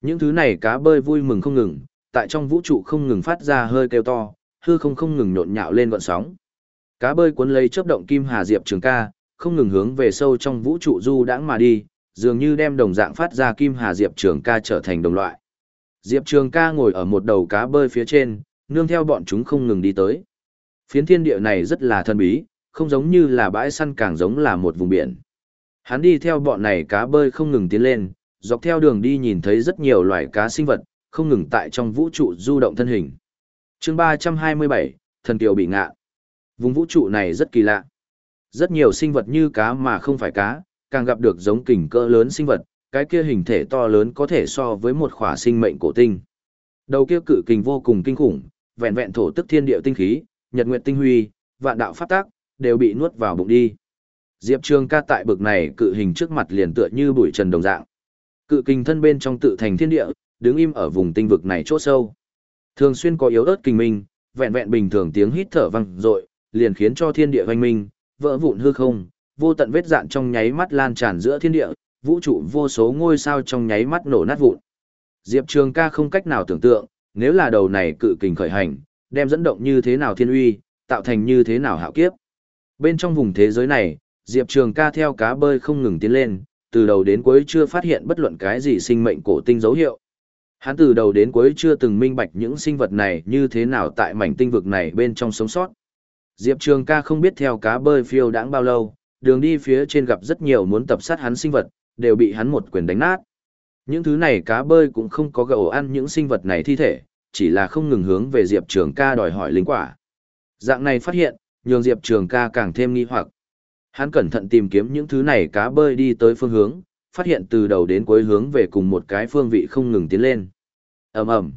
Những thứ này cá bơi vui mừng không ngừng, tại trong vũ trụ không ngừng phát ra hơi kêu to, hư không không ngừng nhộn nhạo lên gọn sóng. Cá bơi cuốn lấy chớp động kim hà diệp trường ca, không ngừng hướng về sâu trong vũ trụ du đãng mà đi, dường như đem đồng dạng phát ra kim hà diệp trường ca trở thành đồng loại. Diệp trường ca ngồi ở một đầu cá bơi phía trên, nương theo bọn chúng không ngừng đi tới. Phiến thiên địa này rất là thân bí, không giống như là bãi săn càng giống là một vùng biển. Hắn đi theo bọn này cá bơi không ngừng tiến lên, dọc theo đường đi nhìn thấy rất nhiều loài cá sinh vật, không ngừng tại trong vũ trụ du động thân hình. chương 327, thần kiều bị ngạ. Vùng vũ trụ này rất kỳ lạ. Rất nhiều sinh vật như cá mà không phải cá, càng gặp được giống kình cỡ lớn sinh vật, cái kia hình thể to lớn có thể so với một khỏa sinh mệnh cổ tinh. Đầu kia cự kình vô cùng kinh khủng, vẹn vẹn thổ tức thiên địa tinh khí, nhật nguyệt tinh huy, vạn đạo pháp tác, đều bị nuốt vào bụng đi. Diệp Trường ca tại bực này cự hình trước mặt liền tựa như bụi trần đồng dạng. Cự kình thân bên trong tự thành thiên địa, đứng im ở vùng tinh vực này chỗ sâu. Thường xuyên có yếu ớt kinh minh, vẹn vẹn bình thường tiếng hít thở vang dội, liền khiến cho thiên địa hoành minh, vỡ vụn hư không, vô tận vết dạn trong nháy mắt lan tràn giữa thiên địa, vũ trụ vô số ngôi sao trong nháy mắt nổ nát vụn. Diệp Trường ca không cách nào tưởng tượng, nếu là đầu này cự kình khởi hành, đem dẫn động như thế nào thiên uy, tạo thành như thế nào hạo kiếp. Bên trong vùng thế giới này, Diệp Trường ca theo cá bơi không ngừng tiến lên, từ đầu đến cuối chưa phát hiện bất luận cái gì sinh mệnh cổ tinh dấu hiệu. Hắn từ đầu đến cuối chưa từng minh bạch những sinh vật này như thế nào tại mảnh tinh vực này bên trong sống sót. Diệp Trường ca không biết theo cá bơi phiêu đãng bao lâu, đường đi phía trên gặp rất nhiều muốn tập sát hắn sinh vật, đều bị hắn một quyền đánh nát. Những thứ này cá bơi cũng không có gầu ăn những sinh vật này thi thể, chỉ là không ngừng hướng về Diệp Trường ca đòi hỏi linh quả. Dạng này phát hiện, nhường Diệp Trường ca càng thêm nghi hoặc. Hắn cẩn thận tìm kiếm những thứ này cá bơi đi tới phương hướng, phát hiện từ đầu đến cuối hướng về cùng một cái phương vị không ngừng tiến lên. ầm ầm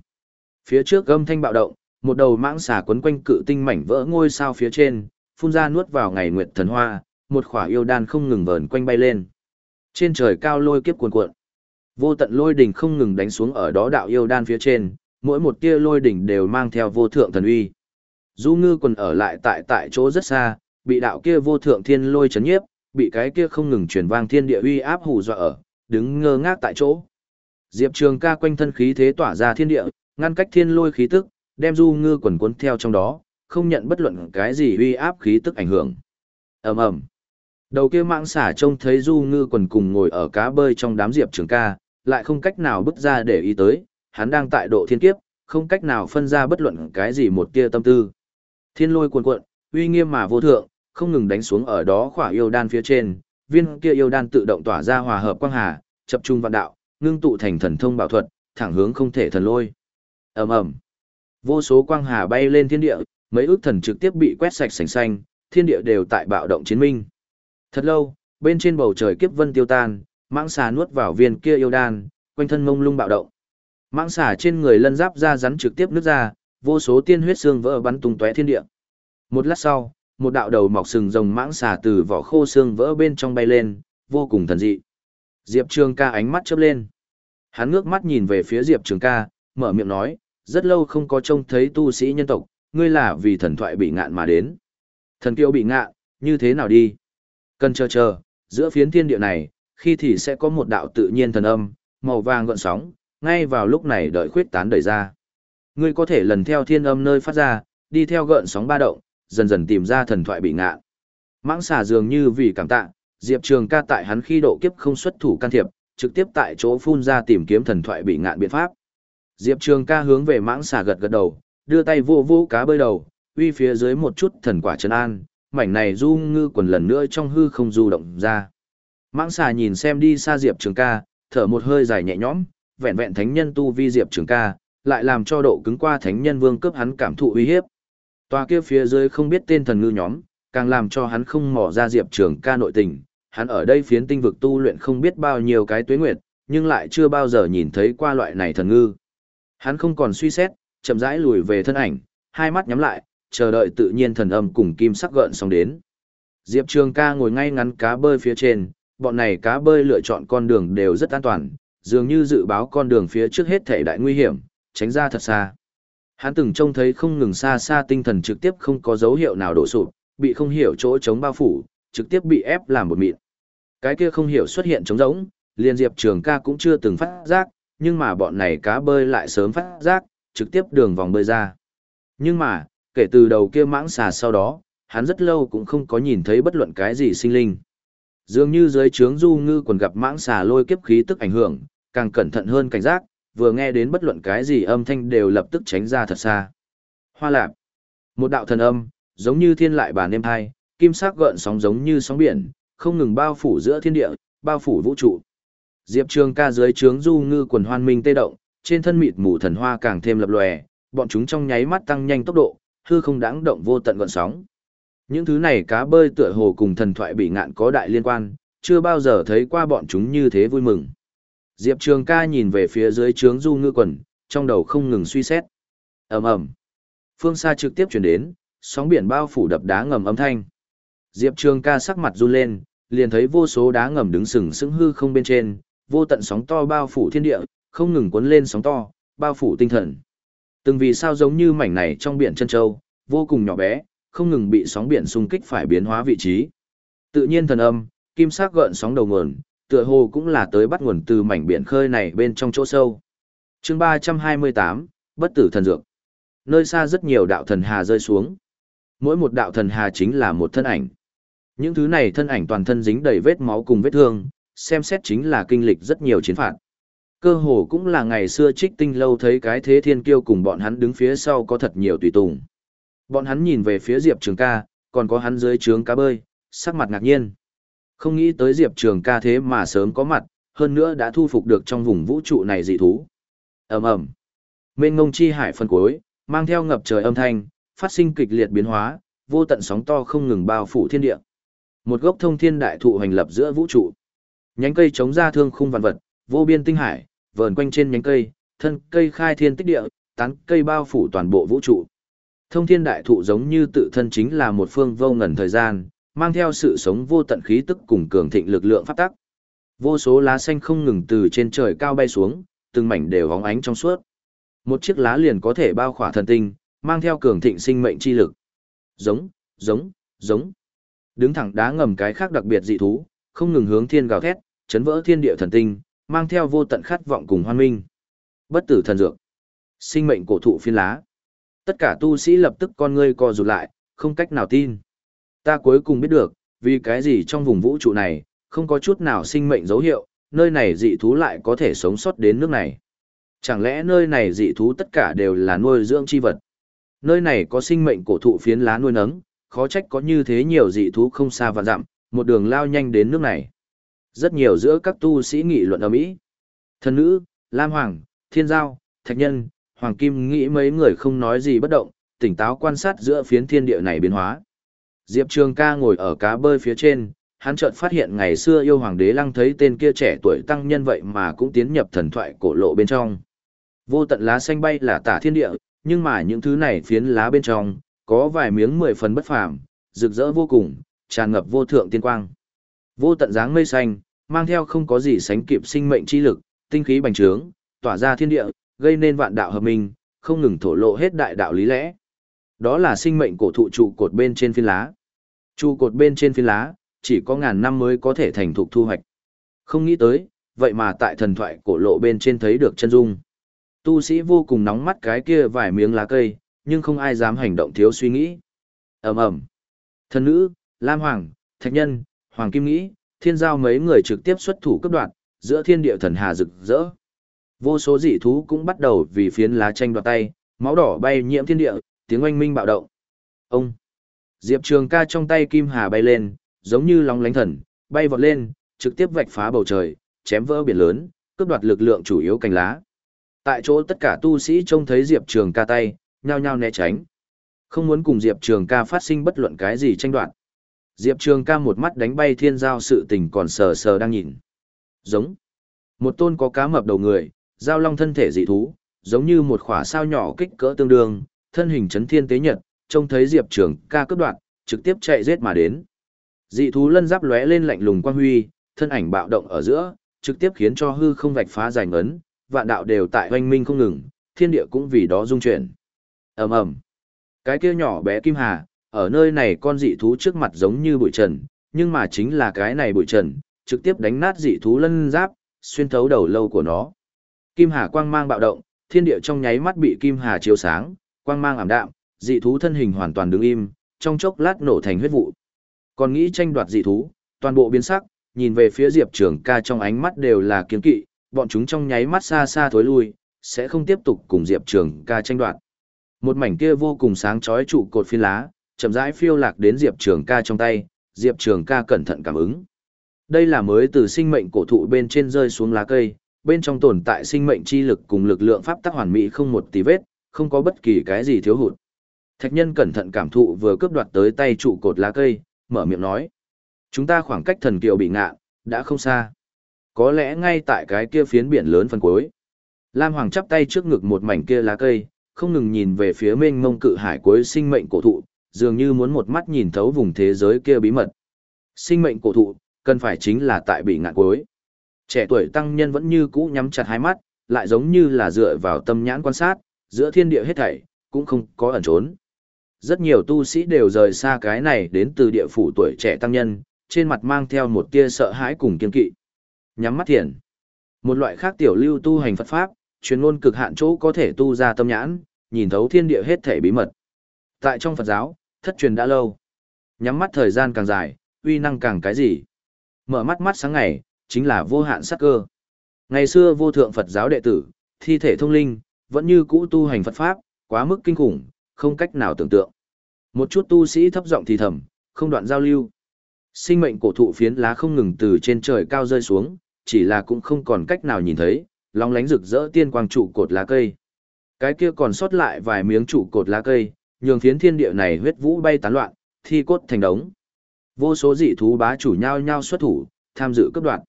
Phía trước gâm thanh bạo động, một đầu mãng xà quấn quanh cự tinh mảnh vỡ ngôi sao phía trên, phun ra nuốt vào ngày nguyệt thần hoa, một khỏa yêu đan không ngừng vờn quanh bay lên. Trên trời cao lôi kiếp cuồn cuộn. Vô tận lôi đỉnh không ngừng đánh xuống ở đó đạo yêu đan phía trên, mỗi một tia lôi đỉnh đều mang theo vô thượng thần uy. Du ngư quần ở lại tại tại chỗ rất xa, bị đạo kia vô thượng thiên lôi chấn nhiếp, bị cái kia không ngừng truyền vang thiên địa uy áp hù dọa ở, đứng ngơ ngác tại chỗ. Diệp Trường ca quanh thân khí thế tỏa ra thiên địa, ngăn cách thiên lôi khí tức, đem du ngư quần cuốn theo trong đó, không nhận bất luận cái gì uy áp khí tức ảnh hưởng. ầm ầm Đầu kia mạng xả trông thấy du ngư quần cùng ngồi ở cá bơi trong đám Diệp Trường ca, lại không cách nào bước ra để ý tới, hắn đang tại độ thiên kiếp, không cách nào phân ra bất luận cái gì một tia tâm tư. Thiên lôi cuồn cuộn, uy nghiêm mà vô thượng, không ngừng đánh xuống ở đó khỏa yêu đan phía trên, viên kia yêu đan tự động tỏa ra hòa hợp quang hà, chập trung vạn đạo, ngưng tụ thành thần thông bảo thuật, thẳng hướng không thể thần lôi. Ầm ầm. Vô số quang hà bay lên thiên địa, mấy ước thần trực tiếp bị quét sạch sành xanh, thiên địa đều tại bạo động chiến minh. Thật lâu, bên trên bầu trời kiếp vân tiêu tan, mãng xà nuốt vào viên kia yêu đan, quanh thân mông lung bạo động. Mãng xà trên người lân giáp ra rắn trực tiếp nứt ra, vô số tiên huyết xương vỡ bắn tung tóe thiên địa. Một lát sau, một đạo đầu mọc sừng rồng mãng xà từ vỏ khô xương vỡ bên trong bay lên, vô cùng thần dị. Diệp Trường ca ánh mắt chớp lên. Hắn ngước mắt nhìn về phía Diệp Trường ca, mở miệng nói, rất lâu không có trông thấy tu sĩ nhân tộc, ngươi là vì thần thoại bị ngạn mà đến. Thần kiêu bị ngạn, như thế nào đi? Cần chờ chờ, giữa phiến thiên địa này, khi thì sẽ có một đạo tự nhiên thần âm, màu vàng gợn sóng, ngay vào lúc này đợi khuyết tán đẩy ra. Ngươi có thể lần theo thiên âm nơi phát ra, đi theo gợn sóng ba động, dần dần tìm ra thần thoại bị ngạ Mãng xà dường như vì cảm tạ, Diệp Trường ca tại hắn khi độ kiếp không xuất thủ can thiệp, trực tiếp tại chỗ phun ra tìm kiếm thần thoại bị ngạn biện pháp. Diệp Trường ca hướng về mãng xà gật gật đầu, đưa tay vô vô cá bơi đầu, uy phía dưới một chút thần quả trấn an, mảnh này du ngư quần lần nữa trong hư không du động ra. Mãng xà nhìn xem đi xa Diệp Trường ca, thở một hơi dài nhẹ nhõm, vẹn vẹn thánh nhân tu vi Diệp Trường ca, lại làm cho độ cứng qua thánh nhân vương cướp hắn cảm thụ uy hiếp. Tòa kia phía dưới không biết tên thần ngư nhóm, càng làm cho hắn không mò ra Diệp Trường ca nội tình, hắn ở đây phiến tinh vực tu luyện không biết bao nhiêu cái tuế nguyệt, nhưng lại chưa bao giờ nhìn thấy qua loại này thần ngư. Hắn không còn suy xét, chậm rãi lùi về thân ảnh, hai mắt nhắm lại, chờ đợi tự nhiên thần âm cùng kim sắc gợn xong đến. Diệp Trường ca ngồi ngay ngắn cá bơi phía trên, bọn này cá bơi lựa chọn con đường đều rất an toàn, dường như dự báo con đường phía trước hết thể đại nguy hiểm, tránh ra thật xa. Hắn từng trông thấy không ngừng xa xa tinh thần trực tiếp không có dấu hiệu nào đổ sụp, bị không hiểu chỗ chống bao phủ, trực tiếp bị ép làm một mịn. Cái kia không hiểu xuất hiện trống rỗng, liền Diệp Trường ca cũng chưa từng phát giác, nhưng mà bọn này cá bơi lại sớm phát giác, trực tiếp đường vòng bơi ra. Nhưng mà, kể từ đầu kia mãng xà sau đó, hắn rất lâu cũng không có nhìn thấy bất luận cái gì sinh linh. Dường như dưới trướng du ngư quần gặp mãng xà lôi kiếp khí tức ảnh hưởng, càng cẩn thận hơn cảnh giác, vừa nghe đến bất luận cái gì âm thanh đều lập tức tránh ra thật xa. Hoa lạp. Một đạo thần âm, giống như thiên lại bàn đêm hai, kim sắc gợn sóng giống như sóng biển, không ngừng bao phủ giữa thiên địa, bao phủ vũ trụ. Diệp Trường ca dưới trướng du ngư quần hoan minh tê động, trên thân mịt mù thần hoa càng thêm lập lòe, bọn chúng trong nháy mắt tăng nhanh tốc độ, hư không đáng động vô tận gợn sóng. Những thứ này cá bơi tựa hồ cùng thần thoại bị ngạn có đại liên quan, chưa bao giờ thấy qua bọn chúng như thế vui mừng. Diệp Trường ca nhìn về phía dưới trướng du ngư quần, trong đầu không ngừng suy xét. ầm ầm Phương xa trực tiếp chuyển đến, sóng biển bao phủ đập đá ngầm âm thanh. Diệp Trường ca sắc mặt run lên, liền thấy vô số đá ngầm đứng sừng sững hư không bên trên, vô tận sóng to bao phủ thiên địa, không ngừng cuốn lên sóng to, bao phủ tinh thần. Từng vì sao giống như mảnh này trong biển chân châu, vô cùng nhỏ bé, không ngừng bị sóng biển xung kích phải biến hóa vị trí. Tự nhiên thần âm, kim sắc gợn sóng đầu nguồn, tựa hồ cũng là tới bắt nguồn từ mảnh biển khơi này bên trong chỗ sâu. Chương 328, Bất tử thần dược. Nơi xa rất nhiều đạo thần hà rơi xuống. Mỗi một đạo thần hà chính là một thân ảnh. Những thứ này thân ảnh toàn thân dính đầy vết máu cùng vết thương, xem xét chính là kinh lịch rất nhiều chiến phạt. Cơ hồ cũng là ngày xưa trích tinh lâu thấy cái thế thiên kiêu cùng bọn hắn đứng phía sau có thật nhiều tùy tùng. Bọn hắn nhìn về phía Diệp Trường ca, còn có hắn dưới trướng cá bơi, sắc mặt ngạc nhiên. Không nghĩ tới Diệp Trường ca thế mà sớm có mặt, hơn nữa đã thu phục được trong vùng vũ trụ này dị thú. ầm ầm Mênh ngông chi hải phân cuối, mang theo ngập trời âm thanh, phát sinh kịch liệt biến hóa, vô tận sóng to không ngừng bao phủ thiên địa. Một gốc thông thiên đại thụ hành lập giữa vũ trụ. Nhánh cây chống ra thương khung vạn vật, vô biên tinh hải, vờn quanh trên nhánh cây, thân cây khai thiên tích địa, tán cây bao phủ toàn bộ vũ trụ. Thông thiên đại thụ giống như tự thân chính là một phương vô ngần thời gian, mang theo sự sống vô tận khí tức cùng cường thịnh lực lượng phát tắc. Vô số lá xanh không ngừng từ trên trời cao bay xuống, từng mảnh đều hóng ánh trong suốt. Một chiếc lá liền có thể bao khỏa thần tinh, mang theo cường thịnh sinh mệnh chi lực. Giống, giống, giống. Đứng thẳng đá ngầm cái khác đặc biệt dị thú, không ngừng hướng thiên gào thét, chấn vỡ thiên địa thần tinh, mang theo vô tận khát vọng cùng hoan minh. Bất tử thần dược. Sinh mệnh cổ thụ phiên lá. Tất cả tu sĩ lập tức con ngươi co rụt lại, không cách nào tin. Ta cuối cùng biết được, vì cái gì trong vùng vũ trụ này, không có chút nào sinh mệnh dấu hiệu, nơi này dị thú lại có thể sống sót đến nước này. Chẳng lẽ nơi này dị thú tất cả đều là nuôi dưỡng chi vật? Nơi này có sinh mệnh cổ thụ phiến lá nuôi nấng, khó trách có như thế nhiều dị thú không xa và dặm, một đường lao nhanh đến nước này. Rất nhiều giữa các tu sĩ nghị luận ở Mỹ. Thần nữ, Lam Hoàng, Thiên Giao, Thạch Nhân, Hoàng Kim nghĩ mấy người không nói gì bất động, tỉnh táo quan sát giữa phiến thiên địa này biến hóa. Diệp Trường ca ngồi ở cá bơi phía trên, hắn chợt phát hiện ngày xưa yêu hoàng đế lăng thấy tên kia trẻ tuổi tăng nhân vậy mà cũng tiến nhập thần thoại cổ lộ bên trong. Vô tận lá xanh bay là tả thiên địa, nhưng mà những thứ này phiến lá bên trong, có vài miếng mười phần bất phàm, rực rỡ vô cùng, tràn ngập vô thượng tiên quang. Vô tận dáng mây xanh, mang theo không có gì sánh kịp sinh mệnh chi lực, tinh khí bành trướng, tỏa ra thiên địa, gây nên vạn đạo hợp minh, không ngừng thổ lộ hết đại đạo lý lẽ. Đó là sinh mệnh cổ thụ trụ cột bên trên phiến lá. Trụ cột bên trên phiến lá, chỉ có ngàn năm mới có thể thành thục thu hoạch. Không nghĩ tới, vậy mà tại thần thoại cổ lộ bên trên thấy được chân dung. Tu sĩ vô cùng nóng mắt cái kia vài miếng lá cây, nhưng không ai dám hành động thiếu suy nghĩ. ầm ầm Thần nữ, Lam Hoàng, Thạch Nhân, Hoàng Kim Nghĩ, thiên giao mấy người trực tiếp xuất thủ cấp đoạn, giữa thiên địa thần hà rực rỡ. Vô số dị thú cũng bắt đầu vì phiến lá tranh đoạt tay, máu đỏ bay nhiễm thiên địa, tiếng oanh minh bạo động. Ông! Diệp Trường ca trong tay kim hà bay lên, giống như long lánh thần, bay vọt lên, trực tiếp vạch phá bầu trời, chém vỡ biển lớn, cướp đoạt lực lượng chủ yếu cành lá. Tại chỗ tất cả tu sĩ trông thấy Diệp Trường ca tay, nhao nhao né tránh. Không muốn cùng Diệp Trường ca phát sinh bất luận cái gì tranh đoạt. Diệp Trường ca một mắt đánh bay thiên giao sự tình còn sờ sờ đang nhìn. Giống. Một tôn có cá mập đầu người, giao long thân thể dị thú, giống như một khỏa sao nhỏ kích cỡ tương đương, thân hình chấn thiên tế nhật, trông thấy Diệp Trường ca cướp đoạt, trực tiếp chạy giết mà đến. Dị thú lân giáp lóe lên lạnh lùng quang huy, thân ảnh bạo động ở giữa, trực tiếp khiến cho hư không vạch phá rành ấn, vạn đạo đều tại hoanh minh không ngừng, thiên địa cũng vì đó rung chuyển. Ầm ầm. Cái kia nhỏ bé kim hà, ở nơi này con dị thú trước mặt giống như bụi trần, nhưng mà chính là cái này bụi trần, trực tiếp đánh nát dị thú lân giáp, xuyên thấu đầu lâu của nó. Kim hà quang mang bạo động, thiên địa trong nháy mắt bị kim hà chiếu sáng, quang mang ảm đạm, dị thú thân hình hoàn toàn đứng im, trong chốc lát nổ thành huyết vụ. Còn nghĩ tranh đoạt dị thú, toàn bộ biến sắc, nhìn về phía Diệp Trường ca trong ánh mắt đều là kiên kỵ, bọn chúng trong nháy mắt xa xa thối lui, sẽ không tiếp tục cùng Diệp Trường ca tranh đoạt. Một mảnh kia vô cùng sáng chói trụ cột phi lá, chậm rãi phiêu lạc đến Diệp Trường ca trong tay, Diệp Trường ca cẩn thận cảm ứng. Đây là mới từ sinh mệnh cổ thụ bên trên rơi xuống lá cây, bên trong tồn tại sinh mệnh chi lực cùng lực lượng pháp tắc hoàn mỹ không một tí vết, không có bất kỳ cái gì thiếu hụt. Thạch nhân cẩn thận cảm thụ vừa cướp đoạt tới tay trụ cột lá cây, mở miệng nói. Chúng ta khoảng cách thần kiều bị ngạ, đã không xa. Có lẽ ngay tại cái kia phiến biển lớn phần cuối. Lam Hoàng chắp tay trước ngực một mảnh kia lá cây, không ngừng nhìn về phía mênh mông cự hải cuối sinh mệnh cổ thụ, dường như muốn một mắt nhìn thấu vùng thế giới kia bí mật. Sinh mệnh cổ thụ, cần phải chính là tại bị ngạn cuối. Trẻ tuổi tăng nhân vẫn như cũ nhắm chặt hai mắt, lại giống như là dựa vào tâm nhãn quan sát, giữa thiên địa hết thảy, cũng không có ẩn trốn. Rất nhiều tu sĩ đều rời xa cái này đến từ địa phủ tuổi trẻ tăng nhân, trên mặt mang theo một tia sợ hãi cùng kiên kỵ. Nhắm mắt thiền. Một loại khác tiểu lưu tu hành Phật Pháp, chuyên ngôn cực hạn chỗ có thể tu ra tâm nhãn, nhìn thấu thiên địa hết thể bí mật. Tại trong Phật giáo, thất truyền đã lâu. Nhắm mắt thời gian càng dài, uy năng càng cái gì. Mở mắt mắt sáng ngày, chính là vô hạn sắc cơ. Ngày xưa vô thượng Phật giáo đệ tử, thi thể thông linh, vẫn như cũ tu hành Phật Pháp, quá mức kinh khủng, không cách nào tưởng tượng. Một chút tu sĩ thấp giọng thì thầm, không đoạn giao lưu. Sinh mệnh cổ thụ phiến lá không ngừng từ trên trời cao rơi xuống, chỉ là cũng không còn cách nào nhìn thấy, long lánh rực rỡ tiên quang trụ cột lá cây. Cái kia còn sót lại vài miếng trụ cột lá cây, nhường phiến thiên địa này huyết vũ bay tán loạn, thi cốt thành đống. Vô số dị thú bá chủ nhau nhau xuất thủ, tham dự cấp đoạn.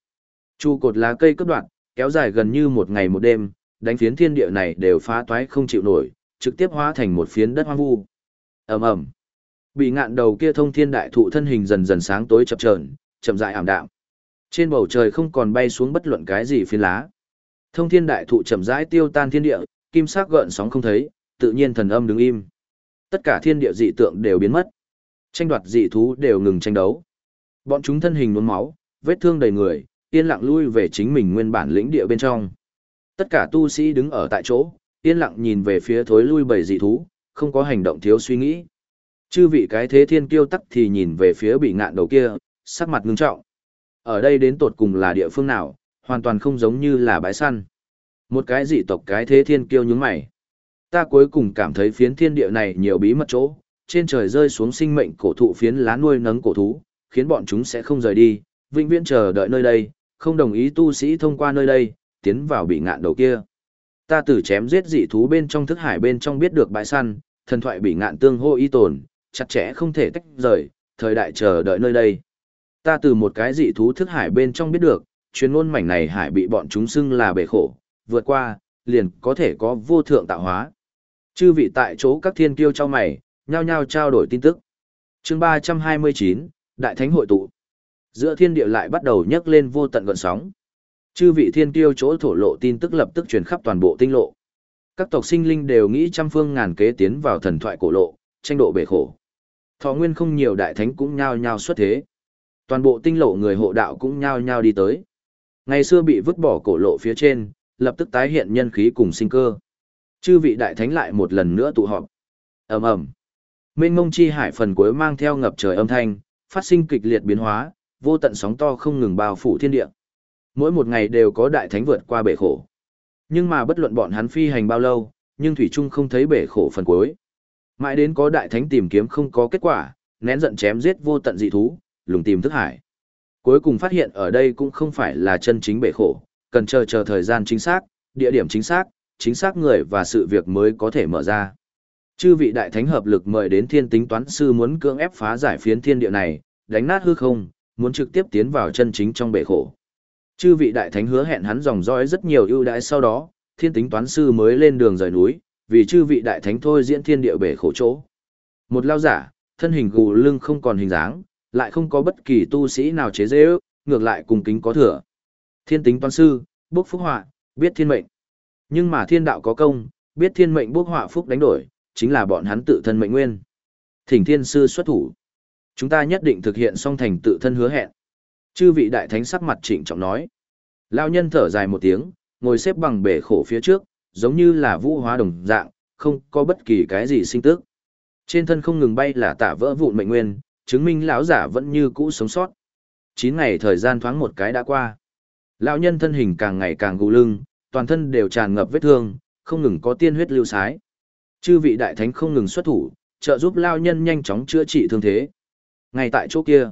Chu cột lá cây cấp đoạn, kéo dài gần như một ngày một đêm, đánh phiến thiên địa này đều phá toái không chịu nổi, trực tiếp hóa thành một phiến đất hoang vu. Ầm ầm. Bị ngạn đầu kia thông thiên đại thụ thân hình dần dần sáng tối chập chờn, chậm rãi ảm đạm. Trên bầu trời không còn bay xuống bất luận cái gì phiến lá. Thông thiên đại thụ chậm rãi tiêu tan thiên địa, kim sắc gợn sóng không thấy, tự nhiên thần âm đứng im. Tất cả thiên địa dị tượng đều biến mất. Tranh đoạt dị thú đều ngừng tranh đấu. Bọn chúng thân hình nhuốm máu, vết thương đầy người, yên lặng lui về chính mình nguyên bản lĩnh địa bên trong. Tất cả tu sĩ đứng ở tại chỗ, yên lặng nhìn về phía thối lui bầy dị thú, không có hành động thiếu suy nghĩ. Chư vị cái thế thiên kiêu tắc thì nhìn về phía bị ngạn đầu kia, sắc mặt ngưng trọng. Ở đây đến tột cùng là địa phương nào, hoàn toàn không giống như là bãi săn. Một cái dị tộc cái thế thiên kiêu nhướng mày. Ta cuối cùng cảm thấy phiến thiên địa này nhiều bí mật chỗ, trên trời rơi xuống sinh mệnh cổ thụ phiến lá nuôi nấng cổ thú, khiến bọn chúng sẽ không rời đi, vĩnh viễn chờ đợi nơi đây, không đồng ý tu sĩ thông qua nơi đây, tiến vào bị ngạn đầu kia. Ta từ chém giết dị thú bên trong thức hải bên trong biết được bãi săn, thần thoại bị ngạn tương hô y tồn, chặt chẽ không thể tách rời, thời đại chờ đợi nơi đây. Ta từ một cái dị thú thức hải bên trong biết được, chuyên ngôn mảnh này hải bị bọn chúng xưng là bể khổ, vượt qua, liền có thể có vô thượng tạo hóa. Chư vị tại chỗ các thiên kiêu trao mày, nhao nhao trao đổi tin tức. chương 329, Đại Thánh hội tụ. Giữa thiên địa lại bắt đầu nhấc lên vô tận gọn sóng. Chư vị thiên kiêu chỗ thổ lộ tin tức lập tức truyền khắp toàn bộ tinh lộ. Các tộc sinh linh đều nghĩ trăm phương ngàn kế tiến vào thần thoại cổ lộ, tranh độ bể khổ. Thọ nguyên không nhiều đại thánh cũng nhao nhao xuất thế. Toàn bộ tinh lộ người hộ đạo cũng nhao nhao đi tới. Ngày xưa bị vứt bỏ cổ lộ phía trên, lập tức tái hiện nhân khí cùng sinh cơ. Chư vị đại thánh lại một lần nữa tụ họp. Ầm ầm. Mênh mông chi hải phần cuối mang theo ngập trời âm thanh, phát sinh kịch liệt biến hóa, vô tận sóng to không ngừng bao phủ thiên địa. Mỗi một ngày đều có đại thánh vượt qua bể khổ. Nhưng mà bất luận bọn hắn phi hành bao lâu, nhưng thủy trung không thấy bể khổ phần cuối. Mãi đến có đại thánh tìm kiếm không có kết quả, nén giận chém giết vô tận dị thú, lùng tìm thức hải. Cuối cùng phát hiện ở đây cũng không phải là chân chính bể khổ, cần chờ chờ thời gian chính xác, địa điểm chính xác, chính xác người và sự việc mới có thể mở ra. Chư vị đại thánh hợp lực mời đến thiên tính toán sư muốn cưỡng ép phá giải phiến thiên địa này, đánh nát hư không, muốn trực tiếp tiến vào chân chính trong bể khổ. Chư vị đại thánh hứa hẹn hắn dòng dõi rất nhiều ưu đãi sau đó, thiên tính toán sư mới lên đường rời núi, vì chư vị đại thánh thôi diễn thiên địa bể khổ chỗ. Một lao giả, thân hình gù lưng không còn hình dáng, lại không có bất kỳ tu sĩ nào chế dễ ước, ngược lại cùng kính có thừa. Thiên tính toán sư, bốc phúc họa, biết thiên mệnh. Nhưng mà thiên đạo có công, biết thiên mệnh bốc họa phúc đánh đổi, chính là bọn hắn tự thân mệnh nguyên. Thỉnh thiên sư xuất thủ. Chúng ta nhất định thực hiện xong thành tự thân hứa hẹn. Chư vị đại thánh sắc mặt trịnh trọng nói. Lao nhân thở dài một tiếng, ngồi xếp bằng bể khổ phía trước, giống như là vũ hóa đồng dạng, không có bất kỳ cái gì sinh tức. Trên thân không ngừng bay là tạ vỡ vụn mệnh nguyên, chứng minh lão giả vẫn như cũ sống sót. Chín ngày thời gian thoáng một cái đã qua. Lão nhân thân hình càng ngày càng gù lưng, toàn thân đều tràn ngập vết thương, không ngừng có tiên huyết lưu sái. Chư vị đại thánh không ngừng xuất thủ, trợ giúp lão nhân nhanh chóng chữa trị thương thế. Ngay tại chỗ kia,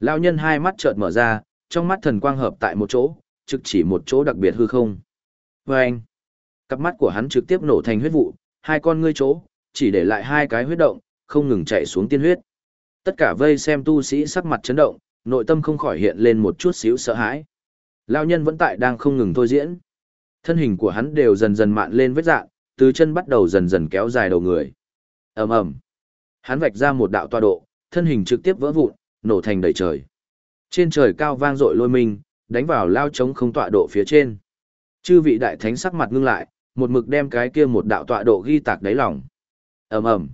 lão nhân hai mắt chợt mở ra, trong mắt thần quang hợp tại một chỗ, trực chỉ một chỗ đặc biệt hư không. Và anh, cặp mắt của hắn trực tiếp nổ thành huyết vụ, hai con ngươi chỗ, chỉ để lại hai cái huyết động, không ngừng chạy xuống tiên huyết. Tất cả vây xem tu sĩ sắc mặt chấn động, nội tâm không khỏi hiện lên một chút xíu sợ hãi. Lão nhân vẫn tại đang không ngừng thôi diễn. Thân hình của hắn đều dần dần mạn lên vết dạng, từ chân bắt đầu dần dần kéo dài đầu người. ầm ầm, Hắn vạch ra một đạo toa độ, thân hình trực tiếp vỡ vụn, nổ thành đầy trời. Trên trời cao vang dội lôi minh, đánh vào lao trống không tọa độ phía trên. Chư vị đại thánh sắc mặt ngưng lại, một mực đem cái kia một đạo tọa độ ghi tạc đáy lòng. ầm ầm,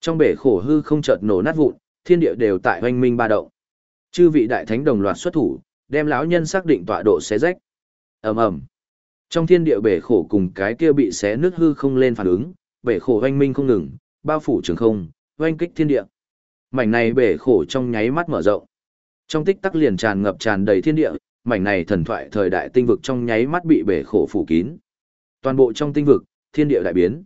Trong bể khổ hư không chợt nổ nát vụn, thiên địa đều tại hoanh minh ba động. Chư vị đại thánh đồng loạt xuất thủ, đem lão nhân xác định tọa độ xé rách. Ầm ầm. Trong thiên địa bể khổ cùng cái kia bị xé nước hư không lên phản ứng, bể khổ hoanh minh không ngừng, bao phủ trường không, hoanh kích thiên địa. Mảnh này bể khổ trong nháy mắt mở rộng. Trong tích tắc liền tràn ngập tràn đầy thiên địa, mảnh này thần thoại thời đại tinh vực trong nháy mắt bị bể khổ phủ kín. Toàn bộ trong tinh vực, thiên địa đại biến.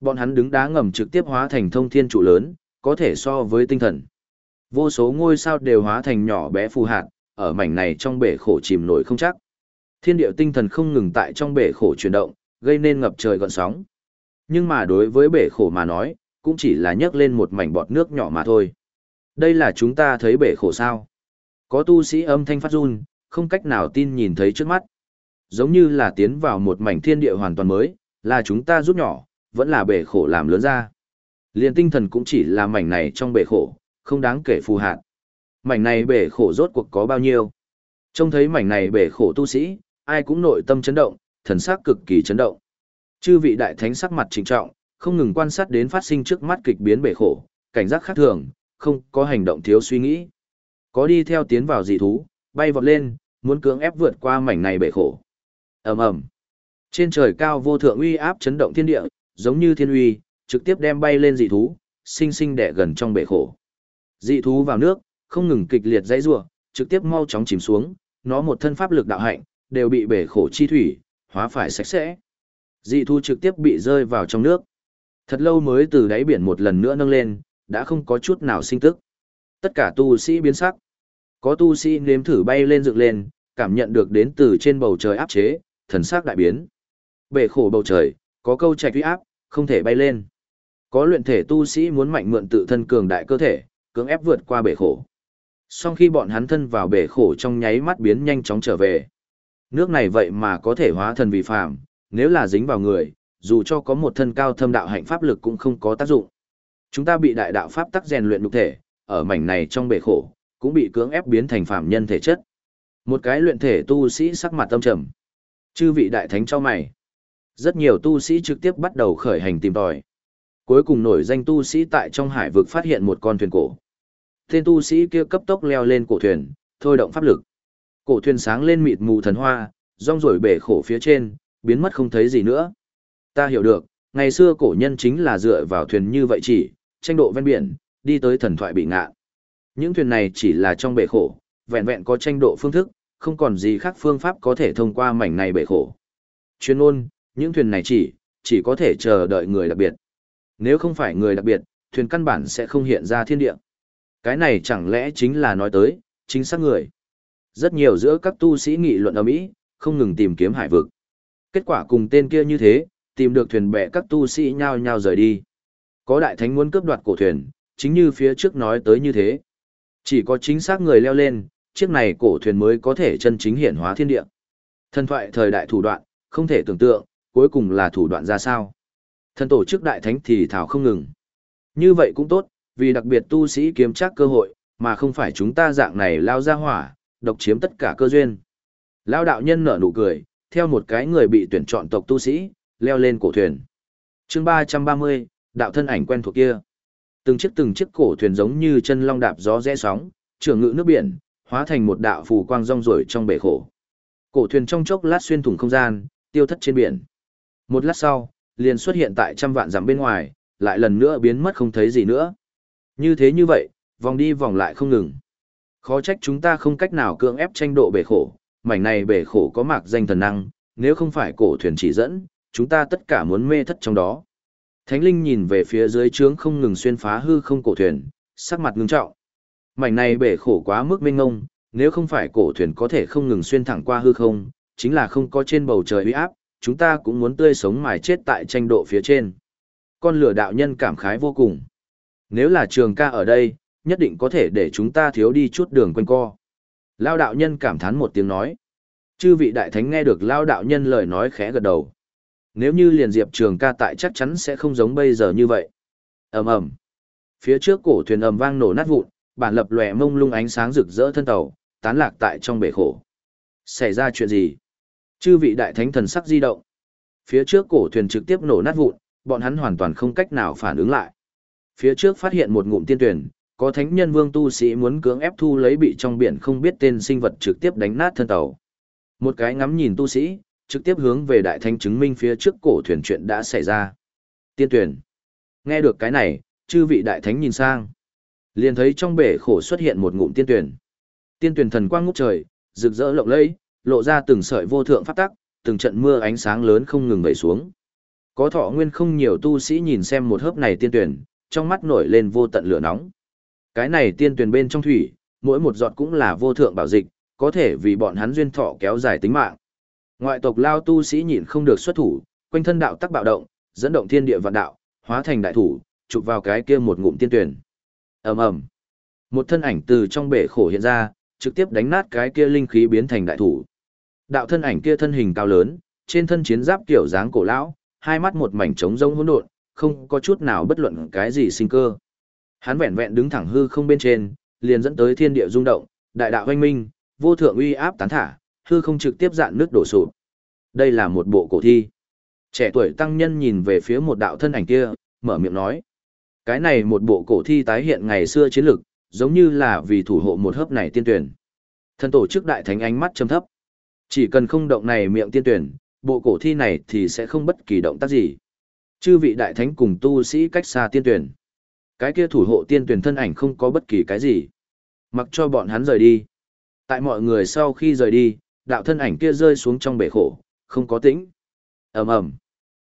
Bọn hắn đứng đá ngầm trực tiếp hóa thành thông thiên trụ lớn, có thể so với tinh thần. Vô số ngôi sao đều hóa thành nhỏ bé phù hạt, ở mảnh này trong bể khổ chìm nổi không chắc. Thiên địa tinh thần không ngừng tại trong bể khổ chuyển động, gây nên ngập trời gọn sóng. Nhưng mà đối với bể khổ mà nói, cũng chỉ là nhấc lên một mảnh bọt nước nhỏ mà thôi. Đây là chúng ta thấy bể khổ sao. Có tu sĩ âm thanh phát run, không cách nào tin nhìn thấy trước mắt. Giống như là tiến vào một mảnh thiên địa hoàn toàn mới, là chúng ta giúp nhỏ, vẫn là bể khổ làm lớn ra. Liên tinh thần cũng chỉ là mảnh này trong bể khổ, không đáng kể phù hạn. Mảnh này bể khổ rốt cuộc có bao nhiêu? Trông thấy mảnh này bể khổ tu sĩ, ai cũng nội tâm chấn động, thần sắc cực kỳ chấn động. Chư vị đại thánh sắc mặt trịnh trọng, không ngừng quan sát đến phát sinh trước mắt kịch biến bể khổ, cảnh giác khác thường, không có hành động thiếu suy nghĩ. Có đi theo tiến vào dị thú, bay vọt lên, muốn cưỡng ép vượt qua mảnh này bể khổ. Ầm ầm. Trên trời cao vô thượng uy áp chấn động thiên địa, giống như thiên uy, trực tiếp đem bay lên dị thú, sinh sinh đè gần trong bể khổ. Dị thú vào nước, không ngừng kịch liệt dãy rủa, trực tiếp mau chóng chìm xuống, nó một thân pháp lực đạo hạnh, đều bị bể khổ chi thủy, hóa phải sạch sẽ. Dị thu trực tiếp bị rơi vào trong nước. Thật lâu mới từ đáy biển một lần nữa nâng lên, đã không có chút nào sinh tức. Tất cả tu sĩ biến sắc. Có tu sĩ nếm thử bay lên dựng lên, cảm nhận được đến từ trên bầu trời áp chế, thần sắc đại biến. Bể khổ bầu trời, có câu trạch uy áp, không thể bay lên. Có luyện thể tu sĩ muốn mạnh mượn tự thân cường đại cơ thể, cưỡng ép vượt qua bể khổ. Sau khi bọn hắn thân vào bể khổ trong nháy mắt biến nhanh chóng trở về. Nước này vậy mà có thể hóa thần vì phàm, nếu là dính vào người, dù cho có một thân cao thâm đạo hạnh pháp lực cũng không có tác dụng. Chúng ta bị đại đạo pháp tắc rèn luyện nhục thể, ở mảnh này trong bể khổ, cũng bị cưỡng ép biến thành phàm nhân thể chất. Một cái luyện thể tu sĩ sắc mặt tâm trầm. Chư vị đại thánh cho mày. Rất nhiều tu sĩ trực tiếp bắt đầu khởi hành tìm tòi. Cuối cùng nổi danh tu sĩ tại trong hải vực phát hiện một con thuyền cổ. Tên tu sĩ kia cấp tốc leo lên cổ thuyền, thôi động pháp lực. Cổ thuyền sáng lên mịt mù thần hoa, rong rổi bể khổ phía trên, biến mất không thấy gì nữa. Ta hiểu được, ngày xưa cổ nhân chính là dựa vào thuyền như vậy chỉ, tranh độ ven biển, đi tới thần thoại bị ngạ. Những thuyền này chỉ là trong bể khổ, vẹn vẹn có tranh độ phương thức, không còn gì khác phương pháp có thể thông qua mảnh này bể khổ. Chuyên ôn, những thuyền này chỉ, chỉ có thể chờ đợi người đặc biệt. Nếu không phải người đặc biệt, thuyền căn bản sẽ không hiện ra thiên địa. Cái này chẳng lẽ chính là nói tới, chính xác người. Rất nhiều giữa các tu sĩ nghị luận ở Mỹ, không ngừng tìm kiếm hải vực. Kết quả cùng tên kia như thế, tìm được thuyền bè các tu sĩ nhao nhao rời đi. Có đại thánh muốn cướp đoạt cổ thuyền, chính như phía trước nói tới như thế. Chỉ có chính xác người leo lên, chiếc này cổ thuyền mới có thể chân chính hiển hóa thiên địa. Thần thoại thời đại thủ đoạn, không thể tưởng tượng, cuối cùng là thủ đoạn ra sao. Thần tổ chức đại thánh thì thảo không ngừng. Như vậy cũng tốt, vì đặc biệt tu sĩ kiếm chắc cơ hội, mà không phải chúng ta dạng này lao ra hỏa, độc chiếm tất cả cơ duyên. Lao đạo nhân nở nụ cười, theo một cái người bị tuyển chọn tộc tu sĩ, leo lên cổ thuyền. chương 330, đạo thân ảnh quen thuộc kia. Từng chiếc từng chiếc cổ thuyền giống như chân long đạp gió rẽ sóng, trường ngự nước biển, hóa thành một đạo phù quang rong rổi trong bể khổ. Cổ thuyền trong chốc lát xuyên thủng không gian, tiêu thất trên biển. Một lát sau, liền xuất hiện tại trăm vạn dặm bên ngoài, lại lần nữa biến mất không thấy gì nữa. Như thế như vậy, vòng đi vòng lại không ngừng. Khó trách chúng ta không cách nào cưỡng ép tranh độ bể khổ, mảnh này bể khổ có mạc danh thần năng, nếu không phải cổ thuyền chỉ dẫn, chúng ta tất cả muốn mê thất trong đó. Thánh linh nhìn về phía dưới trướng không ngừng xuyên phá hư không cổ thuyền, sắc mặt ngưng trọng. Mảnh này bể khổ quá mức mênh ngông, nếu không phải cổ thuyền có thể không ngừng xuyên thẳng qua hư không, chính là không có trên bầu trời uy áp, chúng ta cũng muốn tươi sống mài chết tại tranh độ phía trên. Con lửa đạo nhân cảm khái vô cùng. Nếu là trường ca ở đây, nhất định có thể để chúng ta thiếu đi chút đường quanh co. Lao đạo nhân cảm thán một tiếng nói. Chư vị đại thánh nghe được Lao đạo nhân lời nói khẽ gật đầu. Nếu như liền diệp trường ca tại chắc chắn sẽ không giống bây giờ như vậy. ầm ầm Phía trước cổ thuyền ầm vang nổ nát vụn, bản lập lòe mông lung ánh sáng rực rỡ thân tàu, tán lạc tại trong bể khổ. Xảy ra chuyện gì? Chư vị đại thánh thần sắc di động. Phía trước cổ thuyền trực tiếp nổ nát vụn, bọn hắn hoàn toàn không cách nào phản ứng lại. Phía trước phát hiện một ngụm tiên tuyển, có thánh nhân vương tu sĩ muốn cưỡng ép thu lấy bị trong biển không biết tên sinh vật trực tiếp đánh nát thân tàu. Một cái ngắm nhìn tu sĩ, trực tiếp hướng về đại thánh chứng minh phía trước cổ thuyền chuyện đã xảy ra. Tiên tuyển. Nghe được cái này, chư vị đại thánh nhìn sang. Liền thấy trong bể khổ xuất hiện một ngụm tiên tuyển. Tiên tuyển thần quang ngút trời, rực rỡ lộng lẫy, lộ ra từng sợi vô thượng pháp tắc, từng trận mưa ánh sáng lớn không ngừng vẩy xuống. Có thọ nguyên không nhiều tu sĩ nhìn xem một hớp này tiên tuyển, trong mắt nổi lên vô tận lửa nóng. Cái này tiên tuyển bên trong thủy, mỗi một giọt cũng là vô thượng bảo dịch, có thể vì bọn hắn duyên thọ kéo dài tính mạng. Ngoại tộc lao tu sĩ nhịn không được xuất thủ, quanh thân đạo tắc bạo động, dẫn động thiên địa vạn đạo, hóa thành đại thủ, chụp vào cái kia một ngụm tiên tuyển. Ầm ầm. Một thân ảnh từ trong bể khổ hiện ra, trực tiếp đánh nát cái kia linh khí biến thành đại thủ. Đạo thân ảnh kia thân hình cao lớn, trên thân chiến giáp kiểu dáng cổ lão, hai mắt một mảnh trống rỗng hỗn độn, không có chút nào bất luận cái gì sinh cơ. Hắn vẹn vẹn đứng thẳng hư không bên trên, liền dẫn tới thiên địa rung động, đại đạo hoanh minh, vô thượng uy áp tán thả, hư không trực tiếp dạn nước đổ sụp. Đây là một bộ cổ thi. Trẻ tuổi tăng nhân nhìn về phía một đạo thân ảnh kia, mở miệng nói. Cái này một bộ cổ thi tái hiện ngày xưa chiến lực, giống như là vì thủ hộ một hớp này tiên tuyển. Thân tổ chức đại thánh ánh mắt trầm thấp. Chỉ cần không động này miệng tiên tuyển, bộ cổ thi này thì sẽ không bất kỳ động tác gì. Chư vị đại thánh cùng tu sĩ cách xa tiên tuyển. Cái kia thủ hộ tiên tuyển thân ảnh không có bất kỳ cái gì. Mặc cho bọn hắn rời đi. Tại mọi người sau khi rời đi, đạo thân ảnh kia rơi xuống trong bể khổ, không có tĩnh. ầm ầm.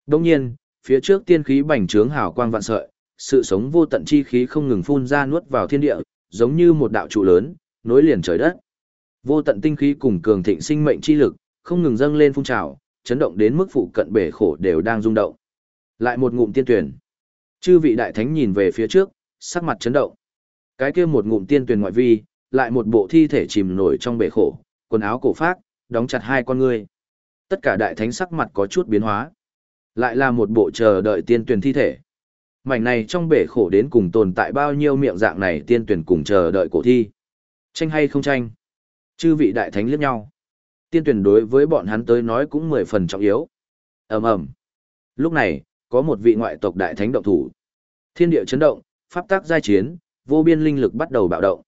Đông nhiên, phía trước tiên khí bành trướng hào quang vạn sợi, sự sống vô tận chi khí không ngừng phun ra nuốt vào thiên địa, giống như một đạo trụ lớn, nối liền trời đất. Vô tận tinh khí cùng cường thịnh sinh mệnh chi lực, không ngừng dâng lên phun trào, chấn động đến mức phụ cận bể khổ đều đang rung động. Lại một ngụm tiên tuyển. Chư vị đại thánh nhìn về phía trước, sắc mặt chấn động. Cái kia một ngụm tiên tuyển ngoại vi, lại một bộ thi thể chìm nổi trong bể khổ, quần áo cổ phát, đóng chặt hai con ngươi. Tất cả đại thánh sắc mặt có chút biến hóa. Lại là một bộ chờ đợi tiên tuyển thi thể. Mảnh này trong bể khổ đến cùng tồn tại bao nhiêu miệng dạng này tiên tuyển cùng chờ đợi cổ thi. Tranh hay không tranh? Chư vị đại thánh liếc nhau. Tiên tuyển đối với bọn hắn tới nói cũng mười phần trọng yếu. ầm ầm. Lúc này, có một vị ngoại tộc đại thánh động thủ. Thiên địa chấn động, pháp tác giai chiến, vô biên linh lực bắt đầu bạo động.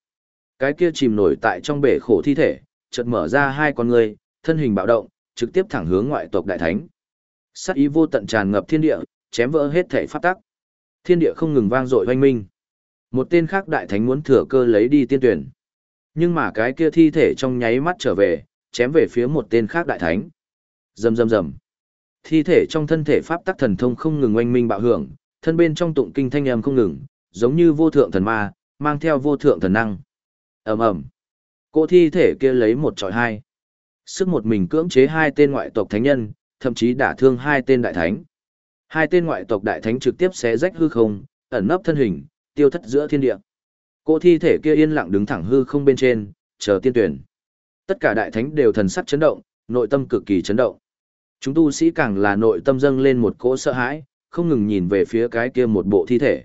Cái kia chìm nổi tại trong bể khổ thi thể, chợt mở ra hai con người, thân hình bạo động, trực tiếp thẳng hướng ngoại tộc đại thánh. Sát ý vô tận tràn ngập thiên địa, chém vỡ hết thể pháp tắc. Thiên địa không ngừng vang dội oanh minh. Một tên khác đại thánh muốn thừa cơ lấy đi tiên tuyển. Nhưng mà cái kia thi thể trong nháy mắt trở về, chém về phía một tên khác đại thánh. Rầm rầm rầm. Thi thể trong thân thể pháp tắc thần thông không ngừng oanh minh bạo hưởng, thân bên trong tụng kinh thanh âm không ngừng, giống như vô thượng thần ma, mang theo vô thượng thần năng. Ầm ầm. Cô thi thể kia lấy một trọi hai. Sức một mình cưỡng chế hai tên ngoại tộc thánh nhân, thậm chí đả thương hai tên đại thánh. Hai tên ngoại tộc đại thánh trực tiếp xé rách hư không, ẩn nấp thân hình, tiêu thất giữa thiên địa. Cô thi thể kia yên lặng đứng thẳng hư không bên trên, chờ tiên tuyển. Tất cả đại thánh đều thần sắc chấn động, nội tâm cực kỳ chấn động. Chúng tu sĩ càng là nội tâm dâng lên một cỗ sợ hãi, không ngừng nhìn về phía cái kia một bộ thi thể.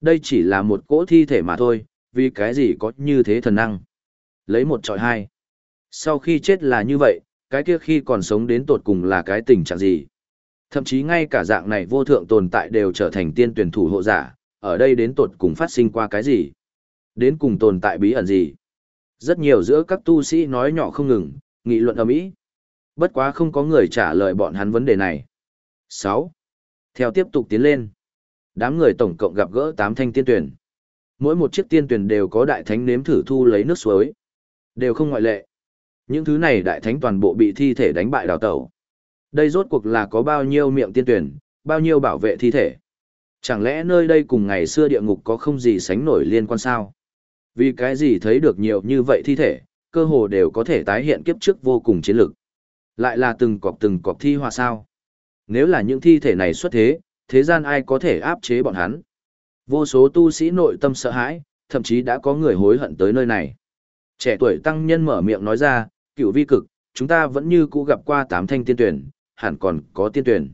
Đây chỉ là một cỗ thi thể mà thôi, vì cái gì có như thế thần năng. Lấy một trọi hai. Sau khi chết là như vậy, cái kia khi còn sống đến tột cùng là cái tình trạng gì. Thậm chí ngay cả dạng này vô thượng tồn tại đều trở thành tiên tuyển thủ hộ giả, ở đây đến tột cùng phát sinh qua cái gì. Đến cùng tồn tại bí ẩn gì. Rất nhiều giữa các tu sĩ nói nhỏ không ngừng, nghị luận ầm ĩ. Bất quá không có người trả lời bọn hắn vấn đề này. 6. Theo tiếp tục tiến lên. Đám người tổng cộng gặp gỡ 8 thanh tiên tuyển. Mỗi một chiếc tiên tuyển đều có đại thánh nếm thử thu lấy nước suối. Đều không ngoại lệ. Những thứ này đại thánh toàn bộ bị thi thể đánh bại đào tẩu. Đây rốt cuộc là có bao nhiêu miệng tiên tuyển, bao nhiêu bảo vệ thi thể. Chẳng lẽ nơi đây cùng ngày xưa địa ngục có không gì sánh nổi liên quan sao? Vì cái gì thấy được nhiều như vậy thi thể, cơ hồ đều có thể tái hiện kiếp trước vô cùng chiến lược. Lại là từng cọp từng cọp thi hòa sao? Nếu là những thi thể này xuất thế, thế gian ai có thể áp chế bọn hắn? Vô số tu sĩ nội tâm sợ hãi, thậm chí đã có người hối hận tới nơi này. Trẻ tuổi tăng nhân mở miệng nói ra, cựu vi cực, chúng ta vẫn như cũ gặp qua tám thanh tiên tuyển, hẳn còn có tiên tuyển.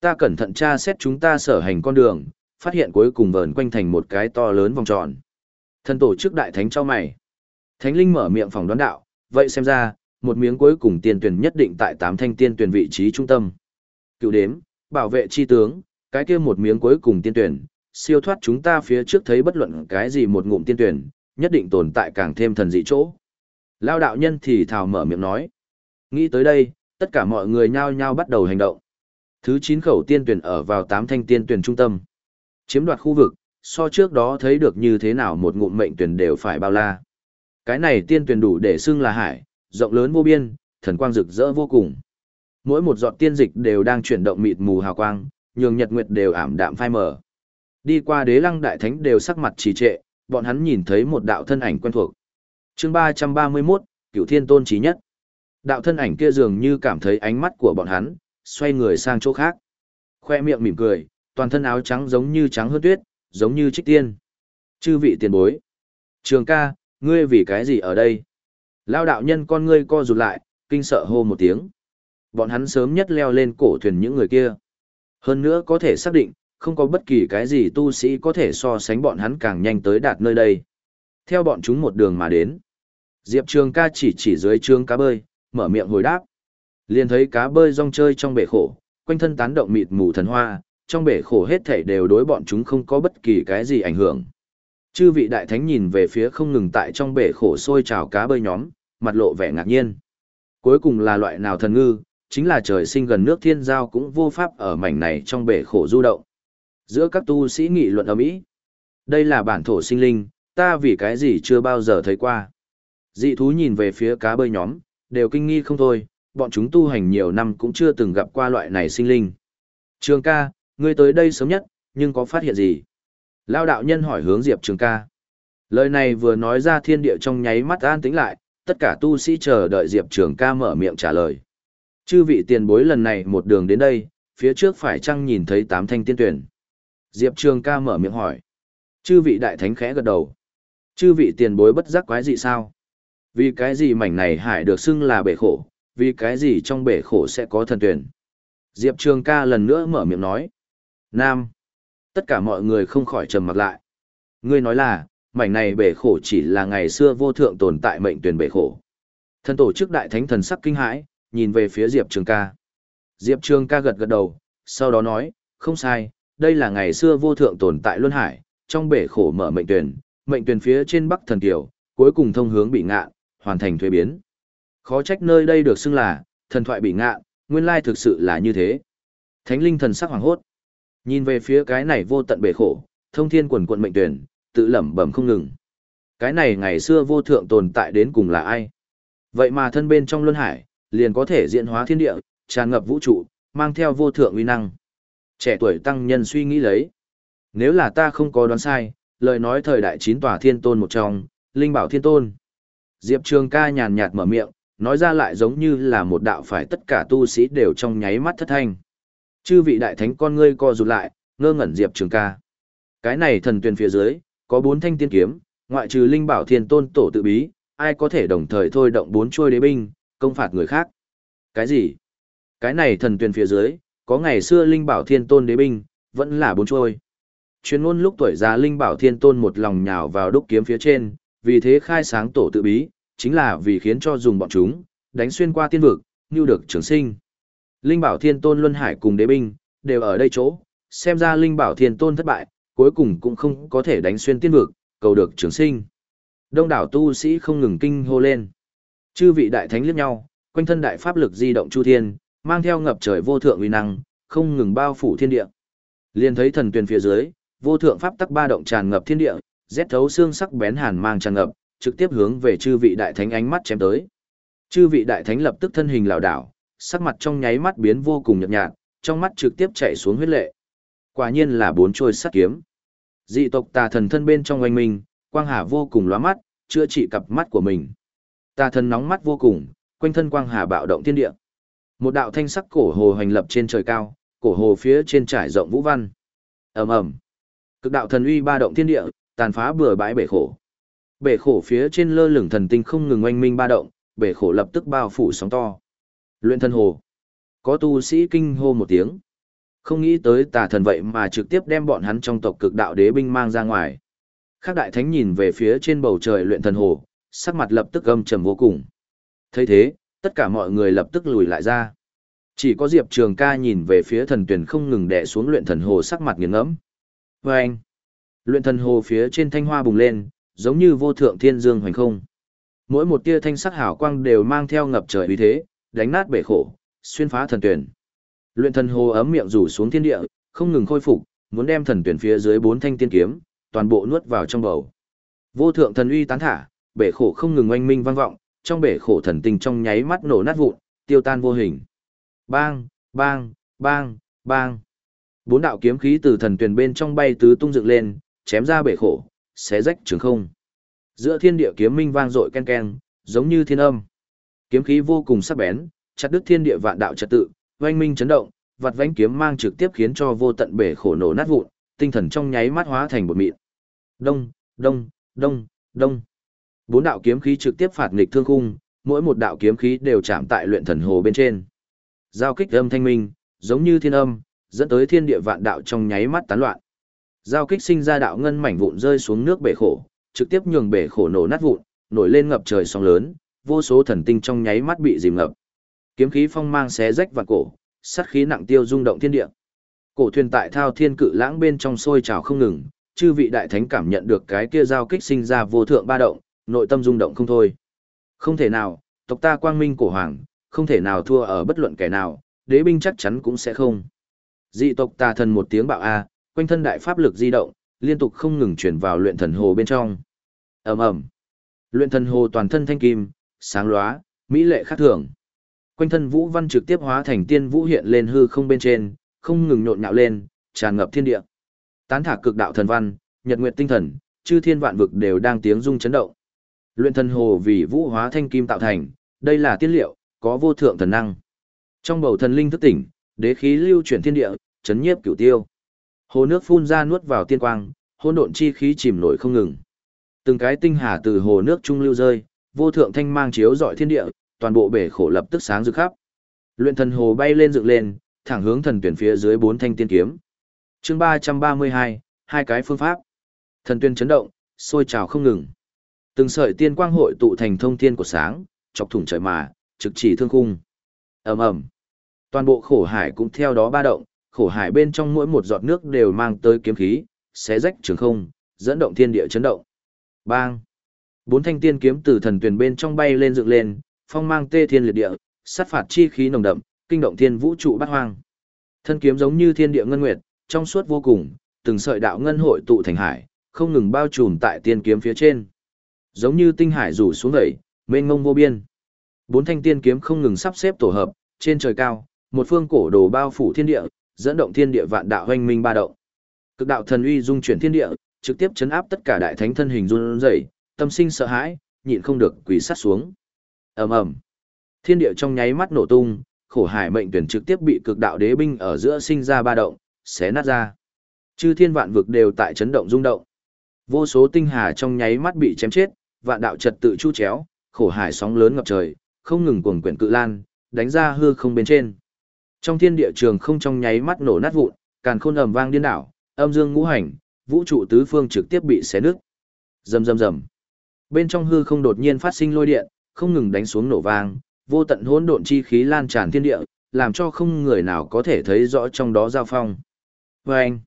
Ta cẩn thận tra xét chúng ta sở hành con đường, phát hiện cuối cùng vờn quanh thành một cái to lớn vòng tròn. Thân tổ chức đại thánh cho mày. Thánh linh mở miệng phòng đoán đạo, vậy xem ra, một miếng cuối cùng tiên tuyển nhất định tại tám thanh tiên tuyển vị trí trung tâm. Cựu đếm, bảo vệ chi tướng, cái kia một miếng cuối cùng tiên tuyển, siêu thoát chúng ta phía trước thấy bất luận cái gì một ngụm tiên tuyển, nhất định tồn tại càng thêm thần dị chỗ. Lao đạo nhân thì thào mở miệng nói. Nghĩ tới đây, tất cả mọi người nhao nhao bắt đầu hành động. Thứ 9 khẩu tiên tuyển ở vào 8 thanh tiên tuyển trung tâm. Chiếm đoạt khu vực, so trước đó thấy được như thế nào một ngụm mệnh tuyển đều phải bao la. Cái này tiên tuyển đủ để xưng là hải, rộng lớn vô biên, thần quang rực rỡ vô cùng. Mỗi một giọt tiên dịch đều đang chuyển động mịt mù hào quang, nhường nhật nguyệt đều ảm đạm phai mờ. Đi qua đế lăng đại thánh đều sắc mặt trì trệ, bọn hắn nhìn thấy một đạo thân ảnh quen thuộc. chương 331, cửu thiên tôn trí nhất. Đạo thân ảnh kia dường như cảm thấy ánh mắt của bọn hắn, xoay người sang chỗ khác. Khoe miệng mỉm cười, toàn thân áo trắng giống như trắng hơn tuyết, giống như trích tiên. Chư vị tiền bối. Trường ca, ngươi vì cái gì ở đây? Lao đạo nhân con ngươi co rụt lại, kinh sợ hô một tiếng. Bọn hắn sớm nhất leo lên cổ thuyền những người kia. Hơn nữa có thể xác định, không có bất kỳ cái gì tu sĩ có thể so sánh bọn hắn càng nhanh tới đạt nơi đây. Theo bọn chúng một đường mà đến. Diệp Trường ca chỉ chỉ dưới trường cá bơi, mở miệng hồi đáp. Liền thấy cá bơi rong chơi trong bể khổ, quanh thân tán động mịt mù thần hoa, trong bể khổ hết thảy đều đối bọn chúng không có bất kỳ cái gì ảnh hưởng. Chư vị đại thánh nhìn về phía không ngừng tại trong bể khổ sôi trào cá bơi nhóm, mặt lộ vẻ ngạc nhiên. Cuối cùng là loại nào thần ngư, chính là trời sinh gần nước thiên giao cũng vô pháp ở mảnh này trong bể khổ du động. Giữa các tu sĩ nghị luận ở Mỹ. Đây là bản thổ sinh linh, ta vì cái gì chưa bao giờ thấy qua. Dị thú nhìn về phía cá bơi nhóm, đều kinh nghi không thôi, bọn chúng tu hành nhiều năm cũng chưa từng gặp qua loại này sinh linh. Trường ca, ngươi tới đây sớm nhất, nhưng có phát hiện gì? Lao đạo nhân hỏi hướng Diệp Trường ca. Lời này vừa nói ra thiên địa trong nháy mắt an tĩnh lại, tất cả tu sĩ chờ đợi Diệp Trường ca mở miệng trả lời. Chư vị tiền bối lần này một đường đến đây, phía trước phải chăng nhìn thấy tám thanh tiên tuyển? Diệp Trường ca mở miệng hỏi. Chư vị đại thánh khẽ gật đầu. Chư vị tiền bối bất giác quái gì sao? Vì cái gì mảnh này hải được xưng là bể khổ, vì cái gì trong bể khổ sẽ có thần tuyển? Diệp Trường ca lần nữa mở miệng nói. Nam. Tất cả mọi người không khỏi trầm mặc lại. Ngươi nói là, mảnh này bể khổ chỉ là ngày xưa vô thượng tồn tại mệnh tuyển bể khổ. thân tổ chức đại thánh thần sắc kinh hãi, nhìn về phía Diệp Trường ca. Diệp Trường ca gật gật đầu, sau đó nói, không sai, đây là ngày xưa vô thượng tồn tại luân hải, trong bể khổ mở mệnh tuyển, mệnh tuyển phía trên bắc thần kiều, cuối cùng thông hướng bị ngạ, hoàn thành thuế biến. Khó trách nơi đây được xưng là, thần thoại bị ngạ, nguyên lai thực sự là như thế. Thánh linh thần sắc hoàng hốt. Nhìn về phía cái này vô tận bể khổ, thông thiên quần quận mệnh tuyển, tự lẩm bẩm không ngừng. Cái này ngày xưa vô thượng tồn tại đến cùng là ai? Vậy mà thân bên trong luân hải, liền có thể diễn hóa thiên địa, tràn ngập vũ trụ, mang theo vô thượng uy năng. Trẻ tuổi tăng nhân suy nghĩ lấy. Nếu là ta không có đoán sai, lời nói thời đại chín tòa thiên tôn một trong, linh bảo thiên tôn. Diệp Trường ca nhàn nhạt mở miệng, nói ra lại giống như là một đạo phải tất cả tu sĩ đều trong nháy mắt thất thanh. Chư vị đại thánh con ngươi co rụt lại, ngơ ngẩn Diệp Trường ca. Cái này thần tuyển phía dưới, có bốn thanh tiên kiếm, ngoại trừ linh bảo thiên tôn tổ tự bí, ai có thể đồng thời thôi động bốn trôi đế binh, công phạt người khác. Cái gì? Cái này thần tuyển phía dưới, có ngày xưa linh bảo thiên tôn đế binh, vẫn là bốn trôi. Chuyên ngôn lúc tuổi già linh bảo thiên tôn một lòng nhào vào đúc kiếm phía trên, vì thế khai sáng tổ tự bí, chính là vì khiến cho dùng bọn chúng, đánh xuyên qua tiên vực, như được trường sinh. Linh bảo thiên tôn luân hải cùng đế binh, đều ở đây chỗ, xem ra linh bảo thiên tôn thất bại, cuối cùng cũng không có thể đánh xuyên tiên vực, cầu được trường sinh. Đông đảo tu sĩ không ngừng kinh hô lên. Chư vị đại thánh liếc nhau, quanh thân đại pháp lực di động chu thiên, mang theo ngập trời vô thượng uy năng, không ngừng bao phủ thiên địa. Liền thấy thần tuyền phía dưới, vô thượng pháp tắc ba động tràn ngập thiên địa, rét thấu xương sắc bén hàn mang tràn ngập, trực tiếp hướng về chư vị đại thánh ánh mắt chém tới. Chư vị đại thánh lập tức thân hình lảo đảo, sắc mặt trong nháy mắt biến vô cùng nhợt nhạt, trong mắt trực tiếp chảy xuống huyết lệ. Quả nhiên là bốn trôi sắt kiếm. Dị tộc tà thần thân bên trong oanh minh, quang hà vô cùng lóa mắt, chữa trị cặp mắt của mình. Tà thần nóng mắt vô cùng, quanh thân quang hà bạo động thiên địa. Một đạo thanh sắc cổ hồ hành lập trên trời cao, cổ hồ phía trên trải rộng vũ văn. Ầm ầm. Cực đạo thần uy ba động thiên địa, tàn phá bừa bãi bể khổ. Bể khổ phía trên lơ lửng thần tinh không ngừng oanh minh ba động, bể khổ lập tức bao phủ sóng to. Luyện thân hồ. Có tu sĩ kinh hô một tiếng. Không nghĩ tới tà thần vậy mà trực tiếp đem bọn hắn trong tộc cực đạo đế binh mang ra ngoài. Khác đại thánh nhìn về phía trên bầu trời luyện thần hồ, sắc mặt lập tức âm trầm vô cùng. thấy thế, tất cả mọi người lập tức lùi lại ra. Chỉ có Diệp Trường ca nhìn về phía thần tuyển không ngừng đè xuống luyện thần hồ sắc mặt nghiền ngẫm. Vâng! luyện thần hồ phía trên thanh hoa bùng lên, giống như vô thượng thiên dương hoành không. Mỗi một tia thanh sắc hào quang đều mang theo ngập trời uy thế, đánh nát bể khổ, xuyên phá thần tuyển. Luyện thần hồ ấm miệng rủ xuống thiên địa, không ngừng khôi phục, muốn đem thần tuyển phía dưới bốn thanh tiên kiếm, toàn bộ nuốt vào trong bầu. Vô thượng thần uy tán thả, bể khổ không ngừng oanh minh vang vọng, trong bể khổ thần tinh trong nháy mắt nổ nát vụn, tiêu tan vô hình. Bang, bang, bang, bang. Bốn đạo kiếm khí từ thần tuyển bên trong bay tứ tung dựng lên, chém ra bể khổ, xé rách trường không. Giữa thiên địa kiếm minh vang dội ken ken, giống như thiên âm. Kiếm khí vô cùng sắc bén, chặt đứt thiên địa vạn đạo trật tự, oanh minh chấn động, vặt vánh kiếm mang trực tiếp khiến cho vô tận bể khổ nổ nát vụn, tinh thần trong nháy mắt hóa thành bột mịn. Đông, đông, đông, đông. Bốn đạo kiếm khí trực tiếp phạt nghịch thương khung, mỗi một đạo kiếm khí đều chạm tại luyện thần hồ bên trên. Giao kích âm thanh minh, giống như thiên âm, dẫn tới thiên địa vạn đạo trong nháy mắt tán loạn. Giao kích sinh ra đạo ngân mảnh vụn rơi xuống nước bể khổ, trực tiếp nhường bể khổ nổ nát vụn, nổi lên ngập trời sóng lớn, vô số thần tinh trong nháy mắt bị dìm ngập. Kiếm khí phong mang xé rách vạn cổ, sát khí nặng tiêu rung động thiên địa. Cổ thuyền tại thao thiên cự lãng bên trong sôi trào không ngừng, chư vị đại thánh cảm nhận được cái kia giao kích sinh ra vô thượng ba động, nội tâm rung động không thôi. Không thể nào, tộc ta quang minh cổ hoàng, không thể nào thua ở bất luận kẻ nào, đế binh chắc chắn cũng sẽ không. Dị tộc tà thần một tiếng bạo a, quanh thân đại pháp lực di động, liên tục không ngừng chuyển vào luyện thần hồ bên trong. Ầm ầm. Luyện thần hồ toàn thân thanh kim, sáng lóa, mỹ lệ khác thường. Quanh thân vũ văn trực tiếp hóa thành tiên vũ hiện lên hư không bên trên, không ngừng nhộn nhạo lên, tràn ngập thiên địa. Tán thả cực đạo thần văn, nhật nguyệt tinh thần, chư thiên vạn vực đều đang tiếng rung chấn động. Luyện thần hồ vì vũ hóa thanh kim tạo thành, đây là tiên liệu, có vô thượng thần năng. Trong bầu thần linh thức tỉnh, đế khí lưu chuyển thiên địa, chấn nhiếp cửu tiêu. Hồ nước phun ra nuốt vào tiên quang, hỗn độn chi khí chìm nổi không ngừng. Từng cái tinh hà từ hồ nước trung lưu rơi, vô thượng thanh mang chiếu rọi thiên địa, toàn bộ bể khổ lập tức sáng rực khắp. Luyện thần hồ bay lên dựng lên, thẳng hướng thần tuyển phía dưới bốn thanh tiên kiếm. Chương ba ba mươi hai, hai cái phương pháp. Thần tuyển chấn động, sôi trào không ngừng. Từng sợi tiên quang hội tụ thành thông thiên của sáng, chọc thủng trời mà, trực chỉ thương khung. Ầm ầm. Toàn bộ khổ hải cũng theo đó ba động, khổ hải bên trong mỗi một giọt nước đều mang tới kiếm khí, xé rách trường không, dẫn động thiên địa chấn động. Bang! Bốn thanh tiên kiếm từ thần tuyển bên trong bay lên dựng lên, phong mang tê thiên liệt địa, sát phạt chi khí nồng đậm, kinh động thiên vũ trụ bát hoang. Thân kiếm giống như thiên địa ngân nguyệt, trong suốt vô cùng, từng sợi đạo ngân hội tụ thành hải, không ngừng bao trùm tại tiên kiếm phía trên. Giống như tinh hải rủ xuống dậy, mênh mông vô biên. Bốn thanh tiên kiếm không ngừng sắp xếp tổ hợp, trên trời cao, một phương cổ đồ bao phủ thiên địa, dẫn động thiên địa vạn đạo hoành minh ba động. Cực đạo thần uy dung chuyển thiên địa, trực tiếp chấn áp tất cả đại thánh thân hình run rẩy, tâm sinh sợ hãi, nhịn không được quỳ sát xuống. Ầm ầm. Thiên địa trong nháy mắt nổ tung, khổ hải mệnh tuyển trực tiếp bị cực đạo đế binh ở giữa sinh ra ba động, xé nát ra. Chư thiên vạn vực đều tại chấn động rung động. Vô số tinh hà trong nháy mắt bị chém chết, vạn đạo trật tự chu chéo, khổ hải sóng lớn ngập trời, không ngừng cuồng quyển cự lan, đánh ra hư không bên trên. Trong thiên địa trường không trong nháy mắt nổ nát vụn, càn khôn ầm vang điên đảo, âm dương ngũ hành, vũ trụ tứ phương trực tiếp bị xé nứt. Rầm rầm rầm. Bên trong hư không đột nhiên phát sinh lôi điện, không ngừng đánh xuống nổ vang, vô tận hỗn độn chi khí lan tràn thiên địa, làm cho không người nào có thể thấy rõ trong đó giao phong. Vâng!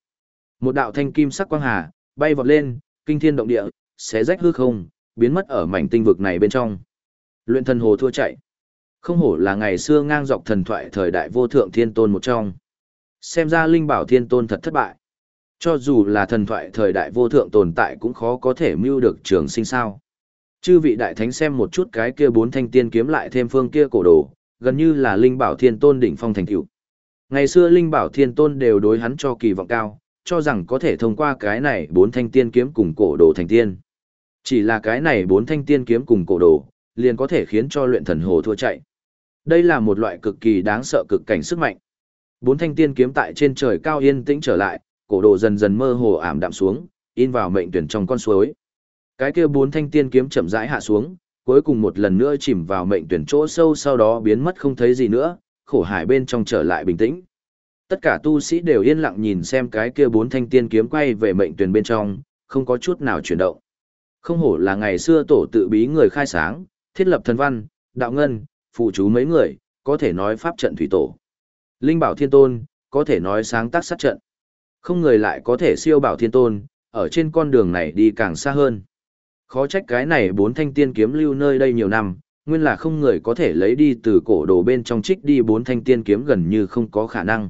Một đạo thanh kim sắc quang hà, bay vọt lên, kinh thiên động địa, xé rách hư không, biến mất ở mảnh tinh vực này bên trong. Luyện thần hồ thua chạy. Không hổ là ngày xưa ngang dọc thần thoại thời đại vô thượng thiên tôn một trong. Xem ra linh bảo thiên tôn thật thất bại. Cho dù là thần thoại thời đại vô thượng tồn tại cũng khó có thể mưu được trường sinh sao. Chư vị đại thánh xem một chút cái kia bốn thanh tiên kiếm lại thêm phương kia cổ đồ, gần như là linh bảo thiên tôn đỉnh phong thành cựu. Ngày xưa linh bảo thiên tôn đều đối hắn cho kỳ vọng cao, cho rằng có thể thông qua cái này bốn thanh tiên kiếm cùng cổ đồ thành tiên. Chỉ là cái này bốn thanh tiên kiếm cùng cổ đồ, liền có thể khiến cho luyện thần hồ thua chạy. Đây là một loại cực kỳ đáng sợ cực cảnh sức mạnh. Bốn thanh tiên kiếm tại trên trời cao yên tĩnh trở lại, cổ đồ dần dần mơ hồ ảm đạm xuống, in vào mệnh tuyển trong con suối. Cái kia bốn thanh tiên kiếm chậm rãi hạ xuống, cuối cùng một lần nữa chìm vào mệnh tuyển chỗ sâu sau đó biến mất không thấy gì nữa, khổ hải bên trong trở lại bình tĩnh. Tất cả tu sĩ đều yên lặng nhìn xem cái kia bốn thanh tiên kiếm quay về mệnh tuyển bên trong, không có chút nào chuyển động. Không hổ là ngày xưa tổ tự bí người khai sáng, thiết lập thần văn, đạo ngân, phụ chú mấy người, có thể nói pháp trận thủy tổ. Linh bảo thiên tôn, có thể nói sáng tác sát trận. Không người lại có thể siêu bảo thiên tôn, ở trên con đường này đi càng xa hơn. Khó trách cái này bốn thanh tiên kiếm lưu nơi đây nhiều năm, nguyên là không người có thể lấy đi từ cổ đồ bên trong trích đi bốn thanh tiên kiếm gần như không có khả năng.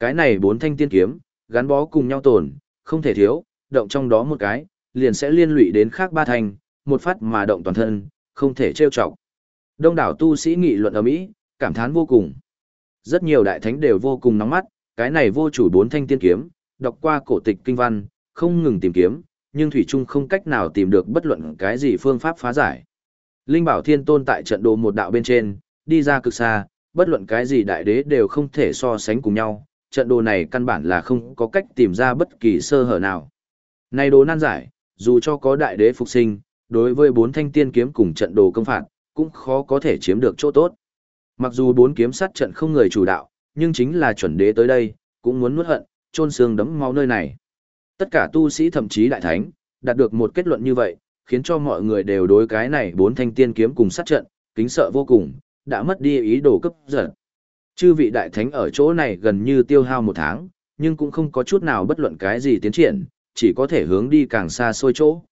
Cái này bốn thanh tiên kiếm, gắn bó cùng nhau tồn, không thể thiếu, động trong đó một cái, liền sẽ liên lụy đến khác ba thanh, một phát mà động toàn thân, không thể trêu chọc. Đông đảo tu sĩ nghị luận ở Mỹ, cảm thán vô cùng. Rất nhiều đại thánh đều vô cùng nóng mắt, cái này vô chủ bốn thanh tiên kiếm, đọc qua cổ tịch kinh văn, không ngừng tìm kiếm, nhưng Thủy Trung không cách nào tìm được bất luận cái gì phương pháp phá giải. Linh Bảo Thiên Tôn tại trận đồ một đạo bên trên, đi ra cực xa, bất luận cái gì đại đế đều không thể so sánh cùng nhau, trận đồ này căn bản là không có cách tìm ra bất kỳ sơ hở nào. Này đồ nan giải, dù cho có đại đế phục sinh, đối với bốn thanh tiên kiếm cùng trận đồ công phạt, cũng khó có thể chiếm được chỗ tốt. Mặc dù bốn kiếm sát trận không người chủ đạo, nhưng chính là chuẩn đế tới đây, cũng muốn nuốt hận, trôn xương đấm máu nơi này. Tất cả tu sĩ thậm chí đại thánh, đạt được một kết luận như vậy, khiến cho mọi người đều đối cái này bốn thanh tiên kiếm cùng sát trận, kính sợ vô cùng, đã mất đi ý đồ cấp giật. Chư vị đại thánh ở chỗ này gần như tiêu hao một tháng, nhưng cũng không có chút nào bất luận cái gì tiến triển, chỉ có thể hướng đi càng xa xôi chỗ.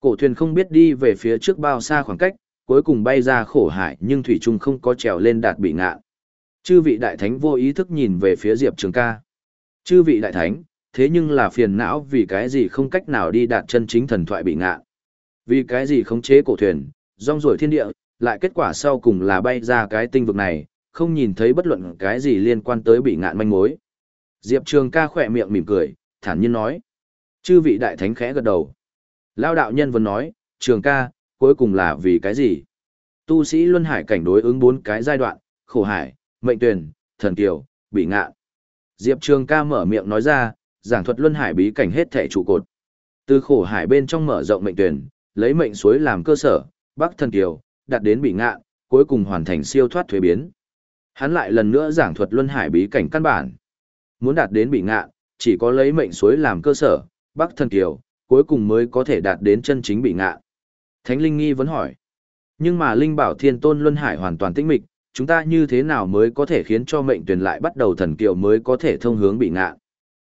Cổ thuyền không biết đi về phía trước bao xa khoảng cách, cuối cùng bay ra khổ hải nhưng Thủy Trung không có trèo lên đạt bị ngạ. Chư vị đại thánh vô ý thức nhìn về phía Diệp Trường ca. Chư vị đại thánh, thế nhưng là phiền não vì cái gì không cách nào đi đạt chân chính thần thoại bị ngạ. Vì cái gì khống chế cổ thuyền, rong rổi thiên địa, lại kết quả sau cùng là bay ra cái tinh vực này, không nhìn thấy bất luận cái gì liên quan tới bị ngạn manh mối. Diệp Trường ca khỏe miệng mỉm cười, thản nhiên nói. Chư vị đại thánh khẽ gật đầu. Lao đạo nhân vẫn nói, Trường ca, cuối cùng là vì cái gì? Tu sĩ Luân Hải cảnh đối ứng bốn cái giai đoạn, khổ hải, mệnh tuyển, thần kiều, bị ngạn. Diệp Trường ca mở miệng nói ra, giảng thuật Luân Hải bí cảnh hết thể trụ cột. Từ khổ hải bên trong mở rộng mệnh tuyển, lấy mệnh suối làm cơ sở, bắc thần kiều, đạt đến bị ngạ, cuối cùng hoàn thành siêu thoát thuế biến. Hắn lại lần nữa giảng thuật luân hải bí cảnh căn bản. Muốn đạt đến bị ngạ, chỉ có lấy mệnh suối làm cơ sở, bắc thần kiều, cuối cùng mới có thể đạt đến chân chính bị ngạ. Thánh Linh nghi vẫn hỏi. Nhưng mà Linh bảo thiên tôn luân hải hoàn toàn tĩnh mịch, chúng ta như thế nào mới có thể khiến cho mệnh tuyển lại bắt đầu thần kiều mới có thể thông hướng bị ngạ?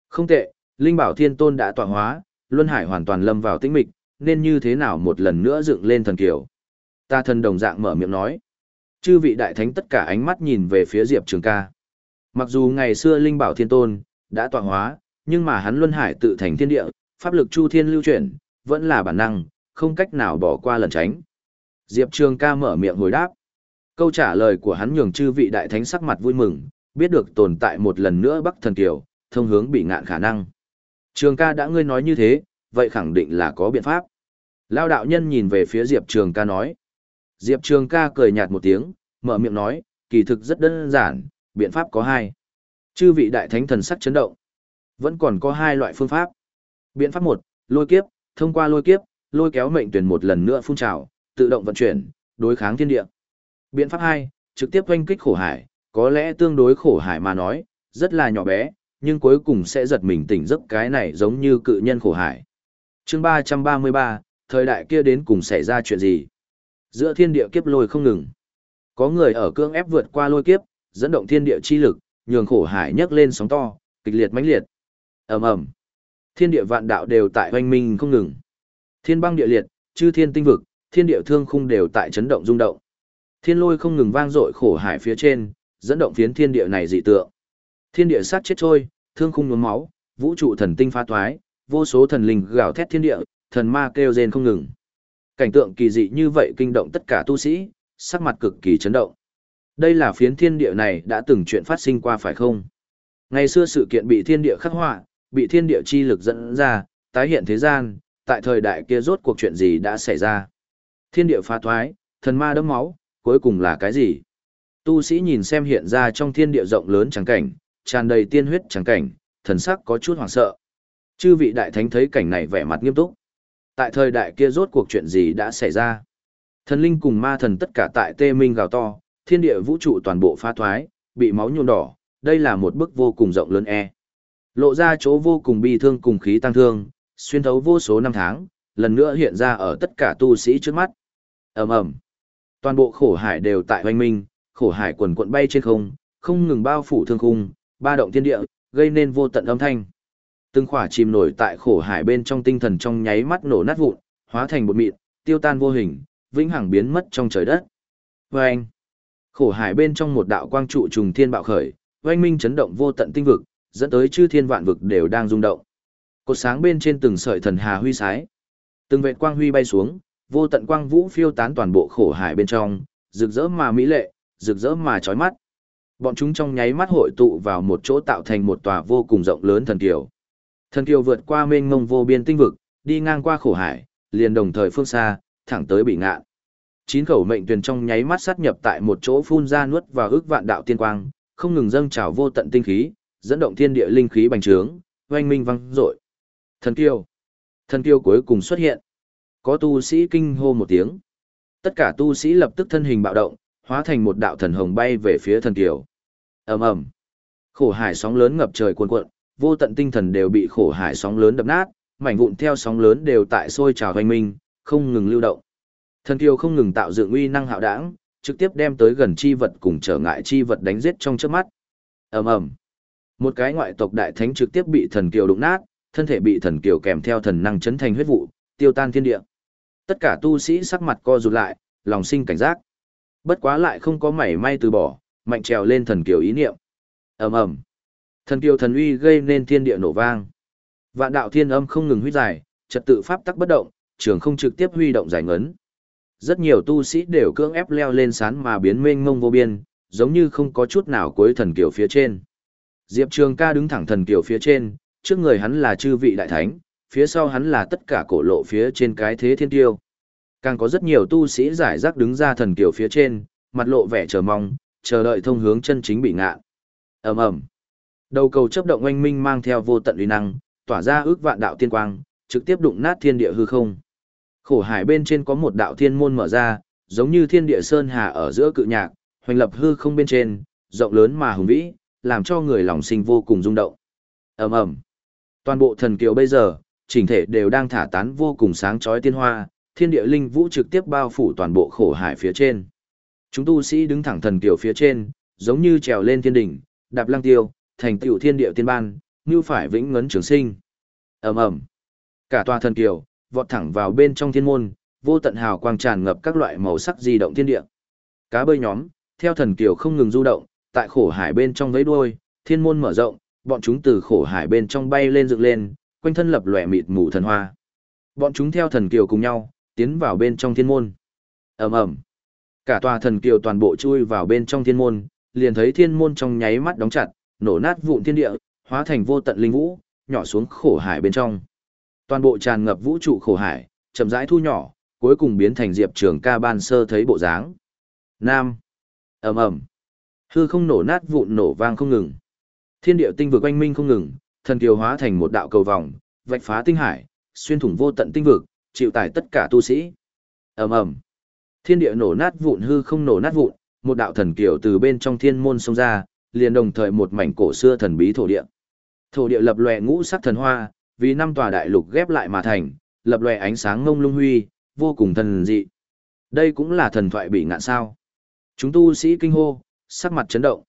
Không tệ, Linh bảo thiên tôn đã tọa hóa, luân hải hoàn toàn lâm vào tĩnh mịch, nên như thế nào một lần nữa dựng lên thần kiều. Ta thần đồng dạng mở miệng nói. Chư vị đại thánh tất cả ánh mắt nhìn về phía Diệp Trường ca. Mặc dù ngày xưa Linh Bảo Thiên Tôn đã tọa hóa, nhưng mà hắn luân hải tự thành thiên địa, pháp lực chu thiên lưu chuyển, vẫn là bản năng, không cách nào bỏ qua lần tránh. Diệp Trường ca mở miệng hồi đáp. Câu trả lời của hắn nhường chư vị đại thánh sắc mặt vui mừng, biết được tồn tại một lần nữa Bắc Thần Kiều, thông hướng bị ngạn khả năng. Trường ca đã ngươi nói như thế, vậy khẳng định là có biện pháp. Lao đạo nhân nhìn về phía Diệp Trường ca nói. Diệp Trường ca cười nhạt một tiếng, mở miệng nói, kỳ thực rất đơn giản, biện pháp có hai. Chư vị đại thánh thần sắc chấn động. Vẫn còn có hai loại phương pháp. Biện pháp một, lôi kiếp, thông qua lôi kiếp, lôi kéo mệnh tuyển một lần nữa phun trào, tự động vận chuyển, đối kháng thiên địa. Biện pháp hai, trực tiếp oanh kích khổ hải, có lẽ tương đối khổ hải mà nói, rất là nhỏ bé, nhưng cuối cùng sẽ giật mình tỉnh giấc cái này giống như cự nhân khổ hải. chương 333, thời đại kia đến cùng xảy ra chuyện gì? Giữa thiên địa kiếp lôi không ngừng. Có người ở cương ép vượt qua lôi kiếp, dẫn động thiên địa chi lực, nhường khổ hải nhấc lên sóng to, kịch liệt mãnh liệt. Ầm ầm. Thiên địa vạn đạo đều tại hoành minh không ngừng. Thiên băng địa liệt, chư thiên tinh vực, thiên địa thương khung đều tại chấn động rung động. Thiên lôi không ngừng vang dội khổ hải phía trên, dẫn động phiến thiên địa này dị tượng. Thiên địa sát chết trôi, thương khung nhuốm máu, vũ trụ thần tinh phá toái, vô số thần linh gào thét thiên địa, thần ma kêu rên không ngừng. Cảnh tượng kỳ dị như vậy kinh động tất cả tu sĩ, sắc mặt cực kỳ chấn động. Đây là phiến thiên địa này đã từng chuyện phát sinh qua phải không? Ngày xưa sự kiện bị thiên địa khắc họa, bị thiên địa chi lực dẫn ra, tái hiện thế gian, tại thời đại kia rốt cuộc chuyện gì đã xảy ra? Thiên địa phá thoái, thần ma đấm máu, cuối cùng là cái gì? Tu sĩ nhìn xem hiện ra trong thiên địa rộng lớn trắng cảnh, tràn đầy tiên huyết trắng cảnh, thần sắc có chút hoảng sợ. Chư vị đại thánh thấy cảnh này vẻ mặt nghiêm túc. Tại thời đại kia rốt cuộc chuyện gì đã xảy ra? Thần linh cùng ma thần tất cả tại tê minh gào to, thiên địa vũ trụ toàn bộ phá thoái, bị máu nhuộm đỏ, đây là một bức vô cùng rộng lớn e. Lộ ra chỗ vô cùng bi thương cùng khí tăng thương, xuyên thấu vô số năm tháng, lần nữa hiện ra ở tất cả tu sĩ trước mắt. ầm ầm, Toàn bộ khổ hải đều tại hoành minh, khổ hải quần cuộn bay trên không, không ngừng bao phủ thương khung, ba động thiên địa, gây nên vô tận âm thanh. Từng khỏa chìm nổi tại khổ hải bên trong tinh thần trong nháy mắt nổ nát vụn, hóa thành bột mịn, tiêu tan vô hình, vĩnh hằng biến mất trong trời đất. Và anh, khổ hải bên trong một đạo quang trụ trùng thiên bạo khởi, oanh minh chấn động vô tận tinh vực, dẫn tới chư thiên vạn vực đều đang rung động. Cột sáng bên trên từng sợi thần hà huy sái, từng vệt quang huy bay xuống, vô tận quang vũ phiêu tán toàn bộ khổ hải bên trong, rực rỡ mà mỹ lệ, rực rỡ mà chói mắt. Bọn chúng trong nháy mắt hội tụ vào một chỗ tạo thành một tòa vô cùng rộng lớn thần kiều. Thần kiều vượt qua mênh mông vô biên tinh vực, đi ngang qua khổ hải, liền đồng thời phương xa, thẳng tới bị ngạn. Chín khẩu mệnh tuyển trong nháy mắt sát nhập tại một chỗ phun ra nuốt và ước vạn đạo tiên quang, không ngừng dâng trào vô tận tinh khí, dẫn động thiên địa linh khí bành trướng, oanh minh vang dội. Thần kiều. Thần kiều cuối cùng xuất hiện. Có tu sĩ kinh hô một tiếng. Tất cả tu sĩ lập tức thân hình bạo động, hóa thành một đạo thần hồng bay về phía thần kiều. Ầm ầm. Khổ hải sóng lớn ngập trời cuồn cuộn, vô tận tinh thần đều bị khổ hải sóng lớn đập nát, mảnh vụn theo sóng lớn đều tại sôi trào hoành minh, không ngừng lưu động. Thần kiều không ngừng tạo dựng uy năng hạo đảng, trực tiếp đem tới gần chi vật cùng trở ngại chi vật đánh giết trong chớp mắt. Ầm ầm. Một cái ngoại tộc đại thánh trực tiếp bị thần kiều đụng nát, thân thể bị thần kiều kèm theo thần năng chấn thành huyết vụ, tiêu tan thiên địa. Tất cả tu sĩ sắc mặt co rụt lại, lòng sinh cảnh giác. Bất quá lại không có mảy may từ bỏ, mạnh trèo lên thần kiều ý niệm. Ầm ầm. Thần kiều thần uy gây nên thiên địa nổ vang. Vạn đạo thiên âm không ngừng huy giải, trật tự pháp tắc bất động, trường không trực tiếp huy động giải ngấn. Rất nhiều tu sĩ đều cưỡng ép leo lên sán mà biến mênh mông vô biên, giống như không có chút nào cuối thần kiều phía trên. Diệp Trường ca đứng thẳng thần kiều phía trên, trước người hắn là chư vị đại thánh, phía sau hắn là tất cả cổ lộ phía trên cái thế thiên tiêu. Càng có rất nhiều tu sĩ giải rác đứng ra thần kiều phía trên, mặt lộ vẻ chờ mong, chờ đợi thông hướng chân chính bị ngạ. ầm ầm Đầu cầu chấp động oanh minh mang theo vô tận uy năng, tỏa ra ước vạn đạo tiên quang, trực tiếp đụng nát thiên địa hư không. Khổ hải bên trên có một đạo thiên môn mở ra, giống như thiên địa sơn hà ở giữa cự nhạc, hoành lập hư không bên trên, rộng lớn mà hùng vĩ, làm cho người lòng sinh vô cùng rung động. Ầm ầm. Toàn bộ thần kiều bây giờ, chỉnh thể đều đang thả tán vô cùng sáng chói tiên hoa, thiên địa linh vũ trực tiếp bao phủ toàn bộ khổ hải phía trên. Chúng tu sĩ đứng thẳng thần kiều phía trên, giống như trèo lên thiên đỉnh, đạp lăng tiêu, thành tựu thiên địa tiên ban, như phải vĩnh ngấn trường sinh. Ầm ầm. Cả tòa thần kiều vọt thẳng vào bên trong thiên môn, vô tận hào quang tràn ngập các loại màu sắc di động thiên địa. Cá bơi nhóm, theo thần kiều không ngừng du động, tại khổ hải bên trong vẫy đuôi, thiên môn mở rộng, bọn chúng từ khổ hải bên trong bay lên dựng lên, quanh thân lập lòe mịt mù thần hoa. Bọn chúng theo thần kiều cùng nhau, tiến vào bên trong thiên môn. Ầm ầm. Cả tòa thần kiều toàn bộ chui vào bên trong thiên môn, liền thấy thiên môn trong nháy mắt đóng chặt, nổ nát vụn thiên địa, hóa thành vô tận linh vũ, nhỏ xuống khổ hải bên trong. Toàn bộ tràn ngập vũ trụ khổ hải, chậm rãi thu nhỏ, cuối cùng biến thành Diệp Trường Ca ban sơ thấy bộ dáng. Nam. Ầm ầm. Hư không nổ nát vụn nổ vang không ngừng. Thiên địa tinh vực oanh minh không ngừng, thần kiều hóa thành một đạo cầu vòng, vạch phá tinh hải, xuyên thủng vô tận tinh vực, chịu tải tất cả tu sĩ. Ầm ầm. Thiên địa nổ nát vụn hư không nổ nát vụn, một đạo thần kiều từ bên trong thiên môn xông ra, liền đồng thời một mảnh cổ xưa thần bí thổ địa. Thổ địa lập lòe ngũ sắc thần hoa, vì năm tòa đại lục ghép lại mà thành, lập lòe ánh sáng ngông lung huy, vô cùng thần dị. Đây cũng là thần thoại bị ngạn sao. Chúng tu sĩ kinh hô, sắc mặt chấn động.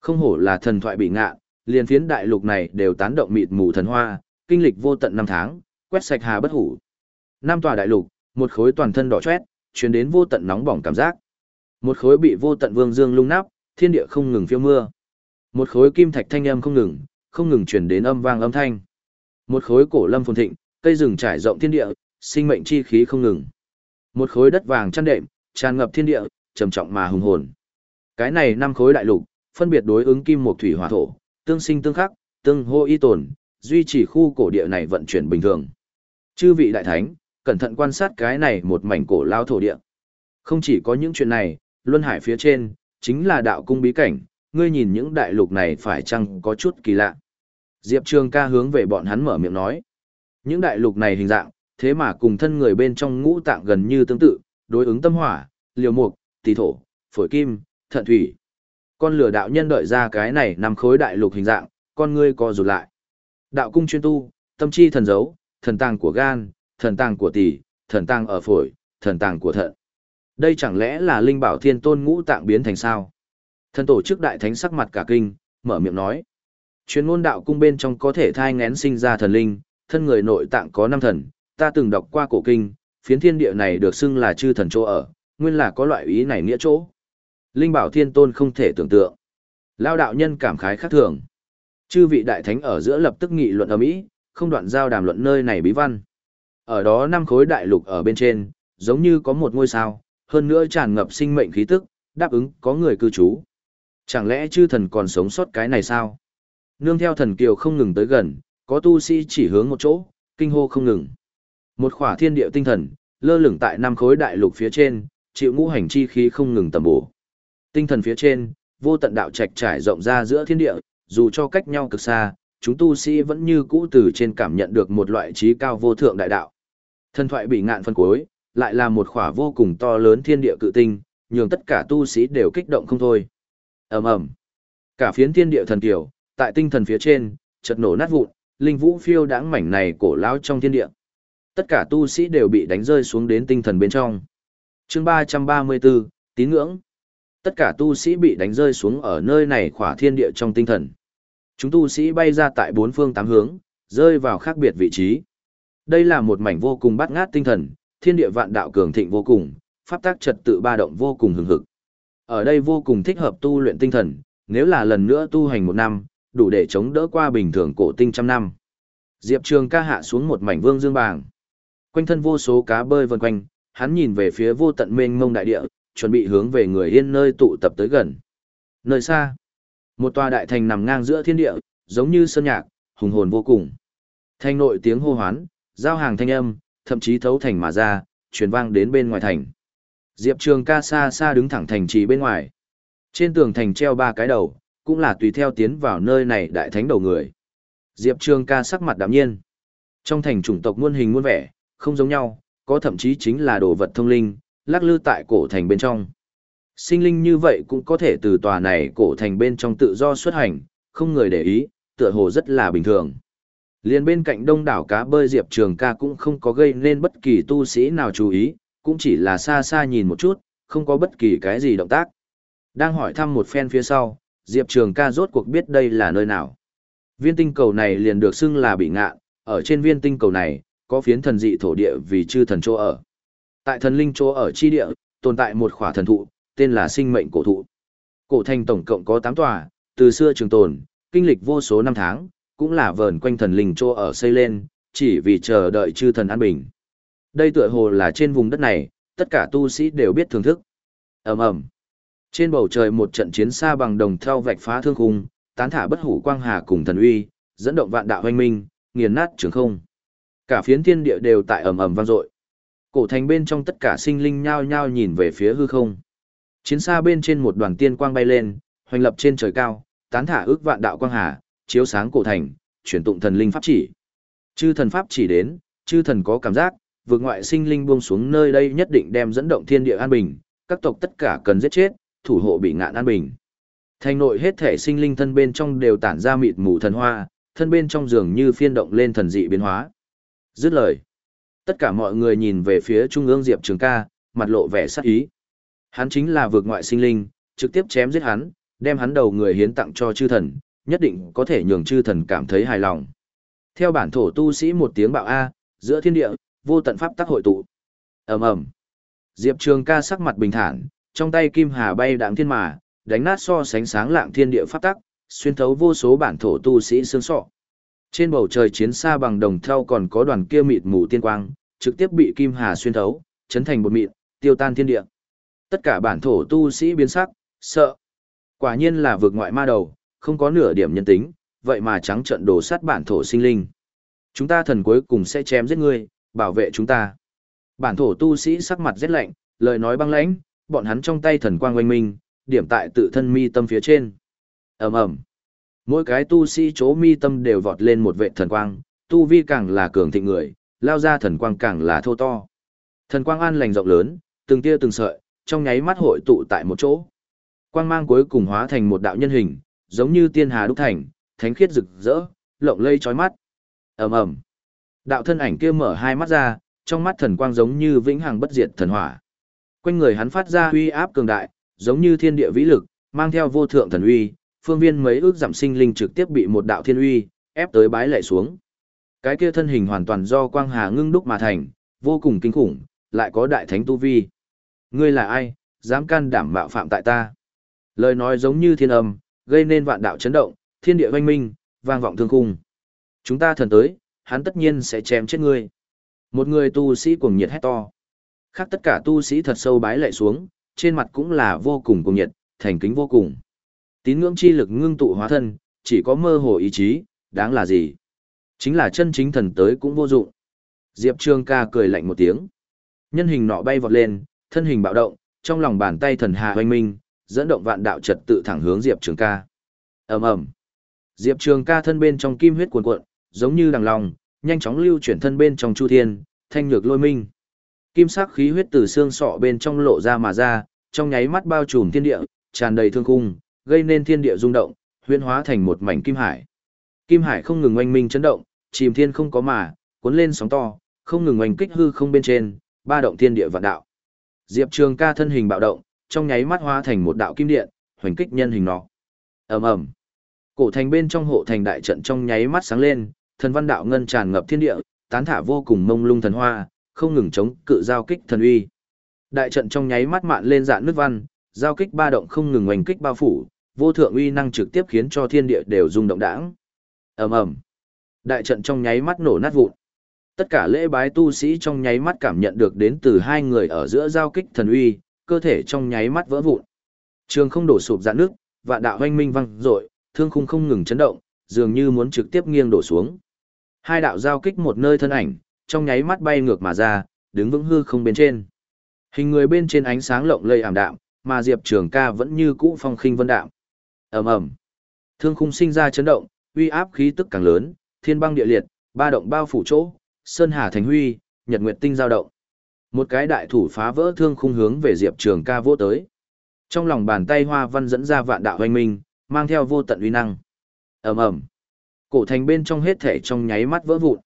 Không hổ là thần thoại bị ngạn, liền phiến đại lục này đều tán động mịt mù thần hoa, kinh lịch vô tận năm tháng, quét sạch hà bất hủ. Năm tòa đại lục, một khối toàn thân đỏ chót, truyền đến vô tận nóng bỏng cảm giác. Một khối bị vô tận vương dương lung nắp, thiên địa không ngừng phiêu mưa. Một khối kim thạch thanh âm không ngừng, không ngừng truyền đến âm vang âm thanh. Một khối cổ lâm phồn thịnh, cây rừng trải rộng thiên địa, sinh mệnh chi khí không ngừng. Một khối đất vàng chăn đệm, tràn ngập thiên địa, trầm trọng mà hùng hồn. Cái này năm khối đại lục, phân biệt đối ứng kim một thủy hỏa thổ, tương sinh tương khắc, tương hô y tồn, duy trì khu cổ địa này vận chuyển bình thường. Chư vị đại thánh, cẩn thận quan sát cái này một mảnh cổ lao thổ địa. Không chỉ có những chuyện này, luân hải phía trên, chính là đạo cung bí cảnh, ngươi nhìn những đại lục này phải chăng có chút kỳ lạ. Diệp Trường ca hướng về bọn hắn mở miệng nói. Những đại lục này hình dạng, thế mà cùng thân người bên trong ngũ tạng gần như tương tự, đối ứng tâm hỏa, liều mục, tỷ thổ, phổi kim, thận thủy. Con lửa đạo nhân đợi ra cái này nằm khối đại lục hình dạng, con ngươi co rụt lại. Đạo cung chuyên tu, tâm chi thần dấu, thần tàng của gan, thần tàng của tỷ, thần tàng ở phổi, thần tàng của thận. Đây chẳng lẽ là linh bảo thiên tôn ngũ tạng biến thành sao? Thần tổ chức đại thánh sắc mặt cả kinh, mở miệng nói. Chuyên môn đạo cung bên trong có thể thai ngén sinh ra thần linh, thân người nội tạng có năm thần, ta từng đọc qua cổ kinh, phiến thiên địa này được xưng là chư thần chỗ ở, nguyên là có loại ý này nghĩa chỗ. Linh bảo thiên tôn không thể tưởng tượng. Lao đạo nhân cảm khái khác thường. Chư vị đại thánh ở giữa lập tức nghị luận ở Mỹ, không đoạn giao đàm luận nơi này bí văn. Ở đó năm khối đại lục ở bên trên, giống như có một ngôi sao, hơn nữa tràn ngập sinh mệnh khí tức, đáp ứng có người cư trú. Chẳng lẽ chư thần còn sống sót cái này sao? Nương theo thần kiều không ngừng tới gần, có tu sĩ chỉ hướng một chỗ, kinh hô không ngừng. Một khỏa thiên địa tinh thần, lơ lửng tại năm khối đại lục phía trên, chịu ngũ hành chi khí không ngừng tầm bổ. Tinh thần phía trên, vô tận đạo trạch trải rộng ra giữa thiên địa, dù cho cách nhau cực xa, chúng tu sĩ vẫn như cũ từ trên cảm nhận được một loại trí cao vô thượng đại đạo. Thần thoại bị ngạn phân cuối, lại là một khỏa vô cùng to lớn thiên địa cự tinh, nhường tất cả tu sĩ đều kích động không thôi. ầm ầm, cả phiến thiên địa thần tiểu, tại tinh thần phía trên, chật nổ nát vụn, linh vũ phiêu đáng mảnh này cổ lão trong thiên địa. Tất cả tu sĩ đều bị đánh rơi xuống đến tinh thần bên trong. Chương 334, Tín ngưỡng. Tất cả tu sĩ bị đánh rơi xuống ở nơi này khỏa thiên địa trong tinh thần. Chúng tu sĩ bay ra tại bốn phương tám hướng, rơi vào khác biệt vị trí. Đây là một mảnh vô cùng bát ngát tinh thần, thiên địa vạn đạo cường thịnh vô cùng, pháp tác trật tự ba động vô cùng hừng hực. Ở đây vô cùng thích hợp tu luyện tinh thần, nếu là lần nữa tu hành một năm, đủ để chống đỡ qua bình thường cổ tinh trăm năm. Diệp Trường ca hạ xuống một mảnh vương dương bàng. Quanh thân vô số cá bơi vần quanh, hắn nhìn về phía vô tận mênh mông đại địa, chuẩn bị hướng về người yên nơi tụ tập tới gần. Nơi xa, một tòa đại thành nằm ngang giữa thiên địa, giống như sơn nhạc, hùng hồn vô cùng. Thanh nội tiếng hô hoán, giao hàng thanh âm, thậm chí thấu thành mà ra, truyền vang đến bên ngoài thành. Diệp Trường ca xa xa đứng thẳng thành trì bên ngoài. Trên tường thành treo ba cái đầu, cũng là tùy theo tiến vào nơi này đại thánh đầu người. Diệp Trường ca sắc mặt đạm nhiên. Trong thành chủng tộc muôn hình muôn vẻ, không giống nhau, có thậm chí chính là đồ vật thông linh, lắc lư tại cổ thành bên trong. Sinh linh như vậy cũng có thể từ tòa này cổ thành bên trong tự do xuất hành, không người để ý, tựa hồ rất là bình thường. Liên bên cạnh đông đảo cá bơi Diệp Trường ca cũng không có gây nên bất kỳ tu sĩ nào chú ý, cũng chỉ là xa xa nhìn một chút, không có bất kỳ cái gì động tác. Đang hỏi thăm một phen phía sau, Diệp Trường ca rốt cuộc biết đây là nơi nào. Viên tinh cầu này liền được xưng là bị ngạ, ở trên viên tinh cầu này, có phiến thần dị thổ địa vì chư thần chỗ ở. Tại thần linh chỗ ở chi địa, tồn tại một khỏa thần thụ, tên là sinh mệnh cổ thụ. Cổ thành tổng cộng có 8 tòa, từ xưa trường tồn, kinh lịch vô số năm tháng, cũng là vờn quanh thần linh chỗ ở xây lên, chỉ vì chờ đợi chư thần an bình. Đây tựa hồ là trên vùng đất này, tất cả tu sĩ đều biết thưởng thức. ầm ầm Trên bầu trời một trận chiến xa bằng đồng theo vạch phá thương khung, tán thả bất hủ quang hà cùng thần uy, dẫn động vạn đạo hoanh minh, nghiền nát trường không. Cả phiến thiên địa đều tại ầm ầm vang dội. Cổ thành bên trong tất cả sinh linh nhao nhao nhìn về phía hư không. Chiến xa bên trên một đoàn tiên quang bay lên, hoành lập trên trời cao, tán thả ước vạn đạo quang hà, chiếu sáng cổ thành, chuyển tụng thần linh pháp chỉ. Chư thần pháp chỉ đến, chư thần có cảm giác, vượt ngoại sinh linh buông xuống nơi đây nhất định đem dẫn động thiên địa an bình, các tộc tất cả cần giết chết, thủ hộ bị ngạn an bình. Thành nội hết thể sinh linh thân bên trong đều tản ra mịt mù thần hoa, thân bên trong dường như phiên động lên thần dị biến hóa. Dứt lời. Tất cả mọi người nhìn về phía trung ương Diệp Trường ca, mặt lộ vẻ sắc ý. Hắn chính là vượt ngoại sinh linh, trực tiếp chém giết hắn, đem hắn đầu người hiến tặng cho chư thần, nhất định có thể nhường chư thần cảm thấy hài lòng. Theo bản thổ tu sĩ một tiếng bạo A, giữa thiên địa, vô tận pháp tắc hội tụ. ầm ầm Diệp Trường ca sắc mặt bình thản, trong tay kim hà bay đạm thiên mà, đánh nát so sánh sáng lạng thiên địa pháp tắc, xuyên thấu vô số bản thổ tu sĩ xương sọ. Trên bầu trời chiến xa bằng đồng thau còn có đoàn kia mịt mù tiên quang, trực tiếp bị kim hà xuyên thấu, chấn thành một mịn, tiêu tan thiên địa. Tất cả bản thổ tu sĩ biến sắc, sợ. Quả nhiên là vượt ngoại ma đầu, không có nửa điểm nhân tính, vậy mà trắng trận đổ sát bản thổ sinh linh. Chúng ta thần cuối cùng sẽ chém giết ngươi, bảo vệ chúng ta. Bản thổ tu sĩ sắc mặt rất lạnh, lời nói băng lãnh, bọn hắn trong tay thần quang oanh minh, điểm tại tự thân mi tâm phía trên. ầm ầm Mỗi cái tu sĩ chỗ mi tâm đều vọt lên một vệ thần quang, tu vi càng là cường thịnh người, lao ra thần quang càng là thô to. Thần quang an lành rộng lớn, từng tia từng sợi, trong nháy mắt hội tụ tại một chỗ. Quang mang cuối cùng hóa thành một đạo nhân hình, giống như tiên hà đúc thành, thánh khiết rực rỡ, lộng lây chói mắt. Ầm ầm. Đạo thân ảnh kia mở hai mắt ra, trong mắt thần quang giống như vĩnh hằng bất diệt thần hỏa. Quanh người hắn phát ra uy áp cường đại, giống như thiên địa vĩ lực, mang theo vô thượng thần uy, phương viên mấy ước giảm sinh linh trực tiếp bị một đạo thiên uy ép tới bái lạy xuống. Cái kia thân hình hoàn toàn do quang hà ngưng đúc mà thành, vô cùng kinh khủng, lại có đại thánh tu vi. Ngươi là ai, dám can đảm mạo phạm tại ta? Lời nói giống như thiên âm, gây nên vạn đạo chấn động, thiên địa oanh minh, vang vọng thương khung. Chúng ta thần tới, hắn tất nhiên sẽ chém chết ngươi. Một người tu sĩ cuồng nhiệt hét to. Khác tất cả tu sĩ thật sâu bái lệ xuống, trên mặt cũng là vô cùng cuồng nhiệt, thành kính vô cùng. Tín ngưỡng chi lực ngưng tụ hóa thân, chỉ có mơ hồ ý chí, đáng là gì? Chính là chân chính thần tới cũng vô dụng. Diệp Trương ca cười lạnh một tiếng. Nhân hình nọ bay vọt lên, thân hình bạo động, trong lòng bàn tay thần hà hoanh minh, dẫn động vạn đạo trật tự thẳng hướng Diệp Trường ca. ầm ầm Diệp Trường ca thân bên trong kim huyết cuồn cuộn, giống như đằng lòng, nhanh chóng lưu chuyển thân bên trong chu thiên, thanh nhược lôi minh. Kim sắc khí huyết từ xương sọ bên trong lộ ra mà ra, trong nháy mắt bao trùm thiên địa, tràn đầy thương khung, gây nên thiên địa rung động, huyễn hóa thành một mảnh kim hải. Kim hải không ngừng oanh minh chấn động, chìm thiên không có mà, cuốn lên sóng to, không ngừng oanh kích hư không bên trên, ba động thiên địa vạn đạo. Diệp Trường ca thân hình bạo động, trong nháy mắt hóa thành một đạo kim điện, hoành kích nhân hình nó. Ầm ầm. Cổ thành bên trong hộ thành đại trận trong nháy mắt sáng lên, thần văn đạo ngân tràn ngập thiên địa, tán thả vô cùng mông lung thần hoa, không ngừng chống cự giao kích thần uy. Đại trận trong nháy mắt mạn lên dạn nước văn, giao kích ba động không ngừng hoành kích bao phủ, vô thượng uy năng trực tiếp khiến cho thiên địa đều rung động đãng. Ầm ầm. Đại trận trong nháy mắt nổ nát vụn. Tất cả lễ bái tu sĩ trong nháy mắt cảm nhận được đến từ hai người ở giữa giao kích thần uy, cơ thể trong nháy mắt vỡ vụn. Trường không đổ sụp dạn nước, và đạo hoanh minh văng rội, thương khung không ngừng chấn động, dường như muốn trực tiếp nghiêng đổ xuống. Hai đạo giao kích một nơi thân ảnh, trong nháy mắt bay ngược mà ra, đứng vững hư không bên trên. Hình người bên trên ánh sáng lộng lây ảm đạm, mà Diệp Trường Ca vẫn như cũ phong khinh vân đạm. Ầm ầm. Thương khung sinh ra chấn động, uy áp khí tức càng lớn, thiên băng địa liệt, ba động bao phủ chỗ, sơn hà thành huy, nhật nguyệt tinh giao động. Một cái đại thủ phá vỡ thương khung hướng về Diệp Trường Ca vô tới. Trong lòng bàn tay hoa văn dẫn ra vạn đạo hoành minh, mang theo vô tận uy năng. Ầm ầm. Cổ thành bên trong hết thể trong nháy mắt vỡ vụn.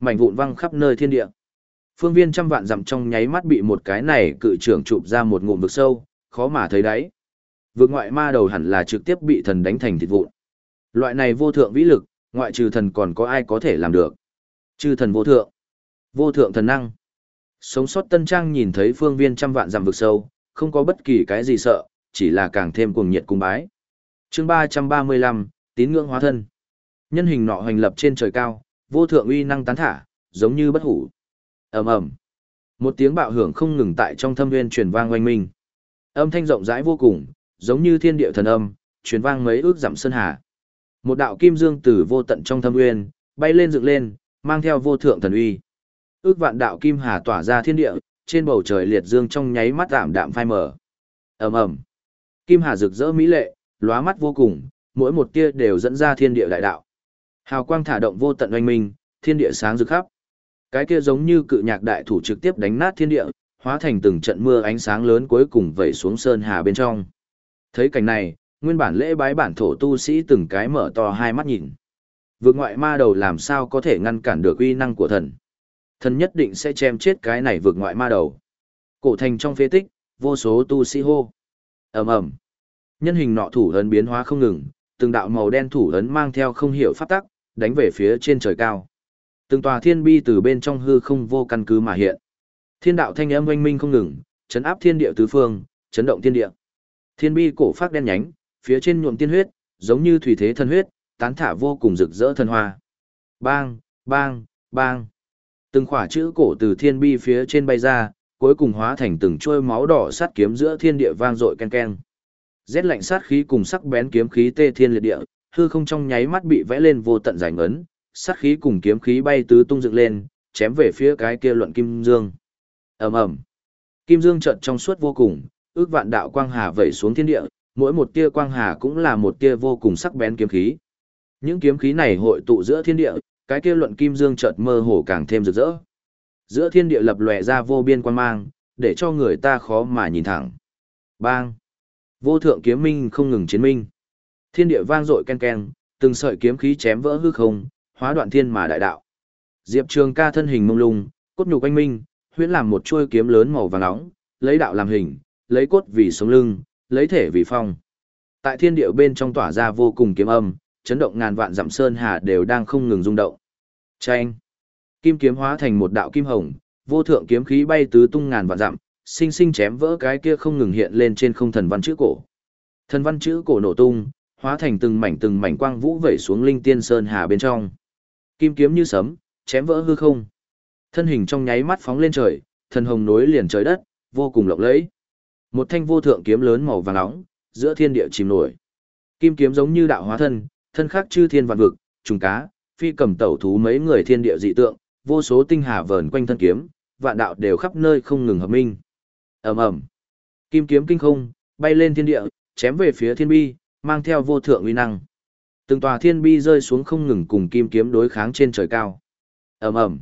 Mảnh vụn văng khắp nơi thiên địa. Phương viên trăm vạn dặm trong nháy mắt bị một cái này cự trưởng chụp ra một ngụm vực sâu, khó mà thấy đáy. Vực ngoại ma đầu hẳn là trực tiếp bị thần đánh thành thịt vụn. Loại này vô thượng vĩ lực, ngoại trừ thần còn có ai có thể làm được chư thần vô thượng. Vô thượng thần năng. Sống sót tân trang nhìn thấy phương viên trăm vạn dặm vực sâu, không có bất kỳ cái gì sợ, chỉ là càng thêm cuồng nhiệt cung bái. chương ba ba mươi lăm tín ngưỡng hóa thân. Nhân hình nọ hành lập trên trời cao, vô thượng uy năng tán thả, giống như bất hủ. ầm ầm Một tiếng bạo hưởng không ngừng tại trong thâm viên truyền vang oanh minh. Âm thanh rộng rãi vô cùng, giống như thiên địa thần âm, truyền vang mấy ước dặm sơn hà. Một đạo kim dương từ vô tận trong thâm nguyên, bay lên dựng lên, mang theo vô thượng thần uy. Ước vạn đạo kim hà tỏa ra thiên địa, trên bầu trời liệt dương trong nháy mắt tạm đạm phai mờ. Ầm ầm. Kim hà rực rỡ mỹ lệ, lóa mắt vô cùng, mỗi một tia đều dẫn ra thiên địa đại đạo. Hào quang thả động vô tận oanh minh, thiên địa sáng rực khắp. Cái kia giống như cự nhạc đại thủ trực tiếp đánh nát thiên địa, hóa thành từng trận mưa ánh sáng lớn cuối cùng vẩy xuống sơn hà bên trong. Thấy cảnh này, nguyên bản lễ bái bản thổ tu sĩ từng cái mở to hai mắt nhìn. Vượt ngoại ma đầu làm sao có thể ngăn cản được uy năng của thần. Thần nhất định sẽ chém chết cái này vượt ngoại ma đầu. Cổ thành trong phế tích, vô số tu sĩ hô. ầm ầm Nhân hình nọ thủ ấn biến hóa không ngừng, từng đạo màu đen thủ ấn mang theo không hiểu pháp tắc, đánh về phía trên trời cao. Từng tòa thiên bi từ bên trong hư không vô căn cứ mà hiện. Thiên đạo thanh âm oanh minh không ngừng, chấn áp thiên địa tứ phương, chấn động thiên địa. Thiên bi cổ phát đen nhánh, phía trên nhuộm tiên huyết, giống như thủy thế thần huyết, tán thả vô cùng rực rỡ thần hoa. Bang, bang, bang. Từng khỏa chữ cổ từ thiên bi phía trên bay ra, cuối cùng hóa thành từng trôi máu đỏ sắt kiếm giữa thiên địa vang dội ken ken. Rét lạnh sát khí cùng sắc bén kiếm khí tê thiên liệt địa, hư không trong nháy mắt bị vẽ lên vô tận giải ngấn, sát khí cùng kiếm khí bay tứ tung dựng lên, chém về phía cái kia luận kim dương. Ầm ầm. Kim dương trận trong suốt vô cùng, ước vạn đạo quang hà vẩy xuống thiên địa, mỗi một tia quang hà cũng là một tia vô cùng sắc bén kiếm khí. Những kiếm khí này hội tụ giữa thiên địa, cái kia luận kim dương chợt mơ hồ càng thêm rực rỡ. Giữa thiên địa lập lòe ra vô biên quan mang, để cho người ta khó mà nhìn thẳng. Bang! Vô thượng kiếm minh không ngừng chiến minh. Thiên địa vang dội ken ken, từng sợi kiếm khí chém vỡ hư không, hóa đoạn thiên mà đại đạo. Diệp Trường Ca thân hình mông lung, cốt nhục anh minh, huyễn làm một chuôi kiếm lớn màu vàng nóng, lấy đạo làm hình, lấy cốt vì sống lưng, lấy thể vì phong. Tại thiên địa bên trong tỏa ra vô cùng kiếm âm, chấn động ngàn vạn dặm sơn hà đều đang không ngừng rung động. Chanh! Kim kiếm hóa thành một đạo kim hồng, vô thượng kiếm khí bay tứ tung ngàn vạn dặm, sinh sinh chém vỡ cái kia không ngừng hiện lên trên không thần văn chữ cổ. Thần văn chữ cổ nổ tung, hóa thành từng mảnh từng mảnh quang vũ vẩy xuống linh tiên sơn hà bên trong. Kim kiếm như sấm, chém vỡ hư không. Thân hình trong nháy mắt phóng lên trời, thần hồng nối liền trời đất, vô cùng lộng lẫy. Một thanh vô thượng kiếm lớn màu vàng nóng, giữa thiên địa chìm nổi. Kim kiếm giống như đạo hóa thân, thân khắc chư thiên vạn vực, trùng cá, phi cầm tẩu thú mấy người thiên địa dị tượng, vô số tinh hà vờn quanh thân kiếm, vạn đạo đều khắp nơi không ngừng hợp minh. Ầm ầm. Kim kiếm kinh không, bay lên thiên địa, chém về phía thiên bi, mang theo vô thượng uy năng. Từng tòa thiên bi rơi xuống không ngừng cùng kim kiếm đối kháng trên trời cao. Ầm ầm.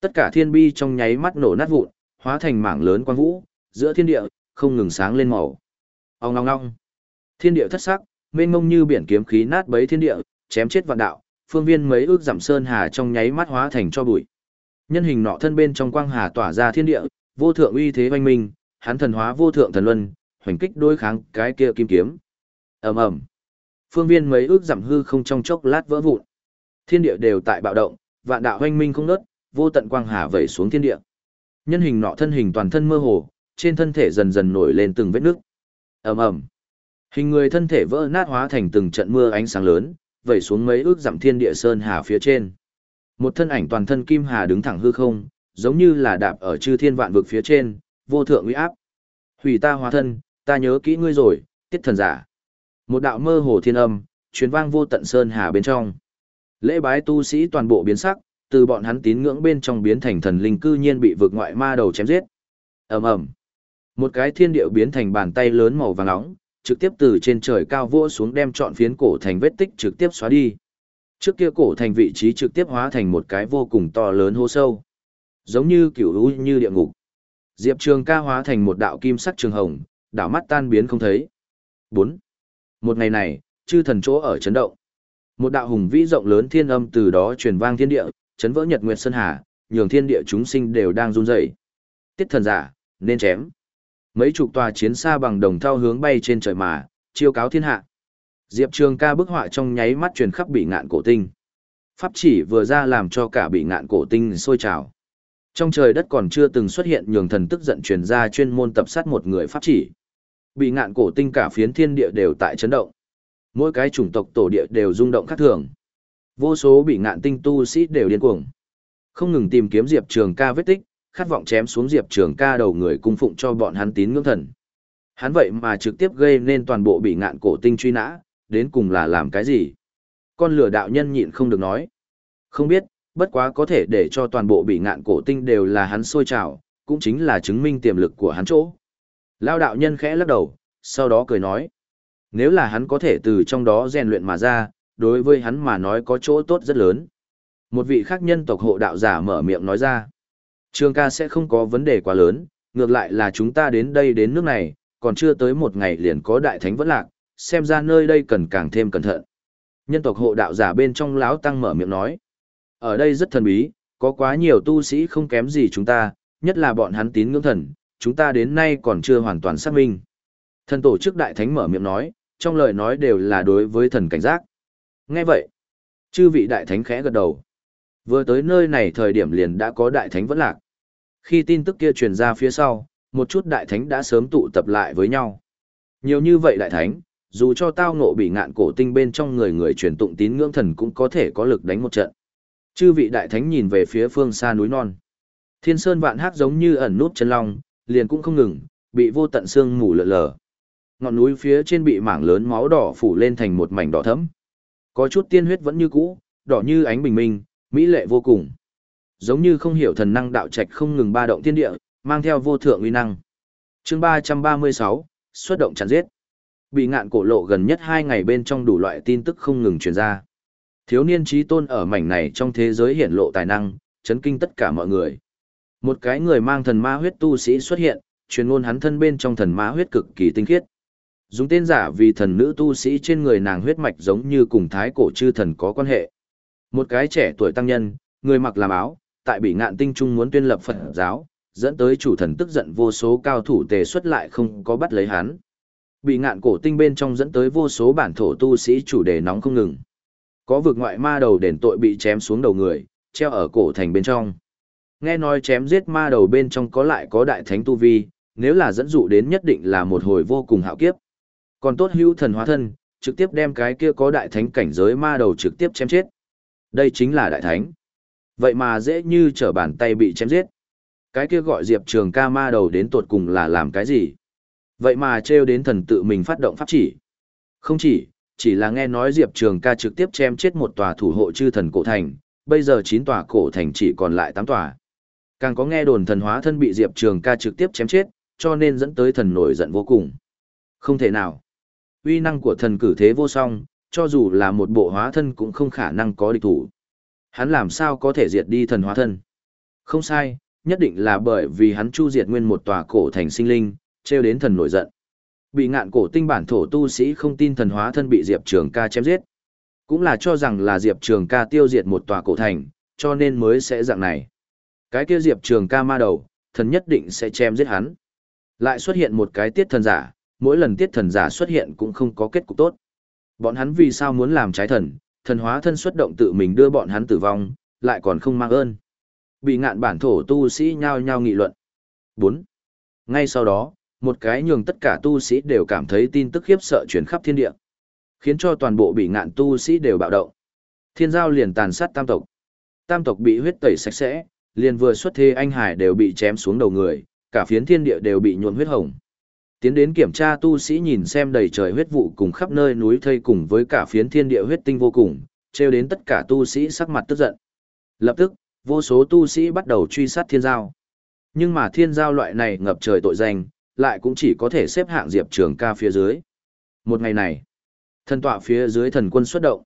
Tất cả thiên bi trong nháy mắt nổ nát vụn, hóa thành mảng lớn quang vũ, giữa thiên địa không ngừng sáng lên màu. Ong ong ong. Thiên địa thất sắc, mênh mông như biển kiếm khí nát bấy thiên địa, chém chết vạn đạo, phương viên mấy ước giảm sơn hà trong nháy mắt hóa thành cho bụi. Nhân hình nọ thân bên trong quang hà tỏa ra thiên địa, vô thượng uy thế oanh minh, hắn thần hóa vô thượng thần luân, hoành kích đối kháng cái kia kim kiếm. Ầm ầm. Phương viên mấy ước giảm hư không trong chốc lát vỡ vụn. Thiên địa đều tại bạo động, vạn đạo hoanh minh không ngớt, vô tận quang hà vẩy xuống thiên địa. Nhân hình nọ thân hình toàn thân mơ hồ, trên thân thể dần dần nổi lên từng vết nước. Ầm ầm. Hình người thân thể vỡ nát hóa thành từng trận mưa ánh sáng lớn, vẩy xuống mấy ước dặm thiên địa sơn hà phía trên. Một thân ảnh toàn thân kim hà đứng thẳng hư không, giống như là đạp ở chư thiên vạn vực phía trên, vô thượng uy áp. Hủy ta hóa thân, ta nhớ kỹ ngươi rồi, tiết thần giả. Một đạo mơ hồ thiên âm, truyền vang vô tận sơn hà bên trong. Lễ bái tu sĩ toàn bộ biến sắc, từ bọn hắn tín ngưỡng bên trong biến thành thần linh cư nhiên bị vực ngoại ma đầu chém giết. Ầm ầm. Một cái thiên điệu biến thành bàn tay lớn màu vàng nóng, trực tiếp từ trên trời cao vỗ xuống đem trọn phiến cổ thành vết tích trực tiếp xóa đi. Trước kia cổ thành vị trí trực tiếp hóa thành một cái vô cùng to lớn hô sâu. Giống như kiểu u như địa ngục. Diệp Trường ca hóa thành một đạo kim sắc trường hồng, đảo mắt tan biến không thấy. 4. Một ngày này, chư thần chỗ ở chấn động. Một đạo hùng vĩ rộng lớn thiên âm từ đó truyền vang thiên địa, chấn vỡ nhật nguyệt sơn hà, nhường thiên địa chúng sinh đều đang run rẩy. Tiết thần giả, nên chém. Mấy chục tòa chiến xa bằng đồng thao hướng bay trên trời mà, chiêu cáo thiên hạ. Diệp Trường ca bức họa trong nháy mắt truyền khắp bị ngạn cổ tinh. Pháp chỉ vừa ra làm cho cả bị ngạn cổ tinh sôi trào. Trong trời đất còn chưa từng xuất hiện nhường thần tức giận truyền ra chuyên môn tập sát một người pháp chỉ. Bị ngạn cổ tinh cả phiến thiên địa đều tại chấn động. Mỗi cái chủng tộc tổ địa đều rung động khác thường. Vô số bị ngạn tinh tu sĩ đều điên cuồng. Không ngừng tìm kiếm Diệp Trường ca vết tích, khát vọng chém xuống Diệp Trường ca đầu người cung phụng cho bọn hắn tín ngưỡng thần. Hắn vậy mà trực tiếp gây nên toàn bộ bị ngạn cổ tinh truy nã, đến cùng là làm cái gì? Con lửa đạo nhân nhịn không được nói. Không biết, bất quá có thể để cho toàn bộ bị ngạn cổ tinh đều là hắn sôi trào, cũng chính là chứng minh tiềm lực của hắn chỗ. Lao đạo nhân khẽ lắc đầu, sau đó cười nói. Nếu là hắn có thể từ trong đó rèn luyện mà ra, đối với hắn mà nói có chỗ tốt rất lớn. Một vị khác nhân tộc hộ đạo giả mở miệng nói ra. Trường ca sẽ không có vấn đề quá lớn, ngược lại là chúng ta đến đây đến nước này, còn chưa tới một ngày liền có đại thánh vẫn lạc, xem ra nơi đây cần càng thêm cẩn thận. Nhân tộc hộ đạo giả bên trong lão tăng mở miệng nói. Ở đây rất thần bí, có quá nhiều tu sĩ không kém gì chúng ta, nhất là bọn hắn tín ngưỡng thần, chúng ta đến nay còn chưa hoàn toàn xác minh. Thần tổ chức đại thánh mở miệng nói, trong lời nói đều là đối với thần cảnh giác. Nghe vậy, chư vị đại thánh khẽ gật đầu. Vừa tới nơi này thời điểm liền đã có đại thánh vẫn lạc. Khi tin tức kia truyền ra phía sau, một chút đại thánh đã sớm tụ tập lại với nhau. Nhiều như vậy đại thánh, dù cho tao ngộ bị ngạn cổ tinh bên trong người người truyền tụng tín ngưỡng thần cũng có thể có lực đánh một trận. Chư vị đại thánh nhìn về phía phương xa núi non. Thiên sơn vạn hát giống như ẩn nút chân long, liền cũng không ngừng, bị vô tận xương mù lờ lờ. Ngọn núi phía trên bị mảng lớn máu đỏ phủ lên thành một mảnh đỏ thẫm. Có chút tiên huyết vẫn như cũ, đỏ như ánh bình minh, mỹ lệ vô cùng. Giống như không hiểu thần năng đạo trạch không ngừng ba động thiên địa, mang theo vô thượng uy năng. Chương 336, xuất động chặn giết. Bị ngạn cổ lộ gần nhất hai ngày bên trong đủ loại tin tức không ngừng truyền ra. Thiếu niên trí tôn ở mảnh này trong thế giới hiển lộ tài năng, chấn kinh tất cả mọi người. Một cái người mang thần ma huyết tu sĩ xuất hiện, truyền ngôn hắn thân bên trong thần ma huyết cực kỳ tinh khiết. Dùng tên giả vì thần nữ tu sĩ trên người nàng huyết mạch giống như cùng thái cổ chư thần có quan hệ. Một cái trẻ tuổi tăng nhân, người mặc làm áo, tại bị ngạn tinh trung muốn tuyên lập Phật giáo, dẫn tới chủ thần tức giận vô số cao thủ tề xuất lại không có bắt lấy hắn. Bị ngạn cổ tinh bên trong dẫn tới vô số bản thổ tu sĩ chủ đề nóng không ngừng. Có vực ngoại ma đầu đền tội bị chém xuống đầu người, treo ở cổ thành bên trong. Nghe nói chém giết ma đầu bên trong có lại có đại thánh tu vi, nếu là dẫn dụ đến nhất định là một hồi vô cùng hạo kiếp. Còn tốt hữu thần hóa thân, trực tiếp đem cái kia có đại thánh cảnh giới ma đầu trực tiếp chém chết. Đây chính là đại thánh. Vậy mà dễ như trở bàn tay bị chém giết. Cái kia gọi Diệp Trường ca ma đầu đến tột cùng là làm cái gì? Vậy mà trêu đến thần tự mình phát động pháp chỉ. Không chỉ, chỉ là nghe nói Diệp Trường ca trực tiếp chém chết một tòa thủ hộ chư thần cổ thành, bây giờ 9 tòa cổ thành chỉ còn lại 8 tòa. Càng có nghe đồn thần hóa thân bị Diệp Trường ca trực tiếp chém chết, cho nên dẫn tới thần nổi giận vô cùng. Không thể nào. Uy năng của thần cử thế vô song, cho dù là một bộ hóa thân cũng không khả năng có địch thủ. Hắn làm sao có thể diệt đi thần hóa thân? Không sai, nhất định là bởi vì hắn chu diệt nguyên một tòa cổ thành sinh linh, treo đến thần nổi giận. Bị ngạn cổ tinh bản thổ tu sĩ không tin thần hóa thân bị Diệp Trường ca chém giết. Cũng là cho rằng là Diệp Trường ca tiêu diệt một tòa cổ thành, cho nên mới sẽ dạng này. Cái kia Diệp Trường ca ma đầu, thần nhất định sẽ chém giết hắn. Lại xuất hiện một cái tiết thần giả, mỗi lần tiết thần giả xuất hiện cũng không có kết cục tốt. Bọn hắn vì sao muốn làm trái thần, thần hóa thân xuất động tự mình đưa bọn hắn tử vong, lại còn không mang ơn. Bị ngạn bản thổ tu sĩ nhao nhao nghị luận. 4. Ngay sau đó, một cái nhường tất cả tu sĩ đều cảm thấy tin tức khiếp sợ chuyển khắp thiên địa, khiến cho toàn bộ bị ngạn tu sĩ đều bạo động. Thiên giao liền tàn sát tam tộc. Tam tộc bị huyết tẩy sạch sẽ, liền vừa xuất thế anh hải đều bị chém xuống đầu người, cả phiến thiên địa đều bị nhuộm huyết hồng. Tiến đến kiểm tra tu sĩ nhìn xem đầy trời huyết vụ cùng khắp nơi núi thây cùng với cả phiến thiên địa huyết tinh vô cùng, treo đến tất cả tu sĩ sắc mặt tức giận. Lập tức, vô số tu sĩ bắt đầu truy sát thiên giao. Nhưng mà thiên giao loại này ngập trời tội danh, lại cũng chỉ có thể xếp hạng diệp trường ca phía dưới. Một ngày này, thần tọa phía dưới thần quân xuất động.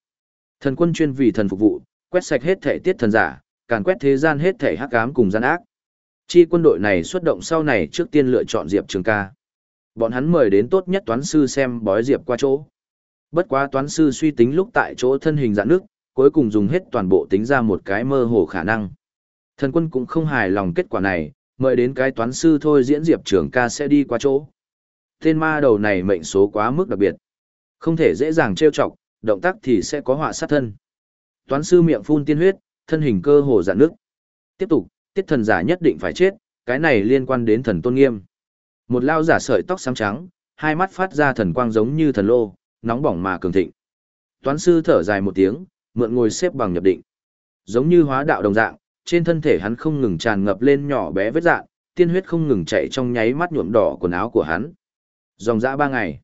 Thần quân chuyên vì thần phục vụ, quét sạch hết thể tiết thần giả, càn quét thế gian hết thể hắc ám cùng gian ác. Chi quân đội này xuất động sau này trước tiên lựa chọn Diệp Trường ca. Bọn hắn mời đến tốt nhất toán sư xem bói Diệp qua chỗ. Bất quá toán sư suy tính lúc tại chỗ thân hình dạng nước, cuối cùng dùng hết toàn bộ tính ra một cái mơ hồ khả năng. Thần quân cũng không hài lòng kết quả này, mời đến cái toán sư thôi diễn Diệp trưởng ca sẽ đi qua chỗ. Tên ma đầu này mệnh số quá mức đặc biệt. Không thể dễ dàng trêu chọc, động tác thì sẽ có họa sát thân. Toán sư miệng phun tiên huyết, thân hình cơ hồ dạn nước. Tiếp tục, tiết thần giả nhất định phải chết, cái này liên quan đến thần tôn nghiêm. Một lao giả sợi tóc xám trắng, hai mắt phát ra thần quang giống như thần lô, nóng bỏng mà cường thịnh. Toán sư thở dài một tiếng, mượn ngồi xếp bằng nhập định. Giống như hóa đạo đồng dạng, trên thân thể hắn không ngừng tràn ngập lên nhỏ bé vết dạng, tiên huyết không ngừng chạy trong nháy mắt nhuộm đỏ quần áo của hắn. Dòng dã ba ngày.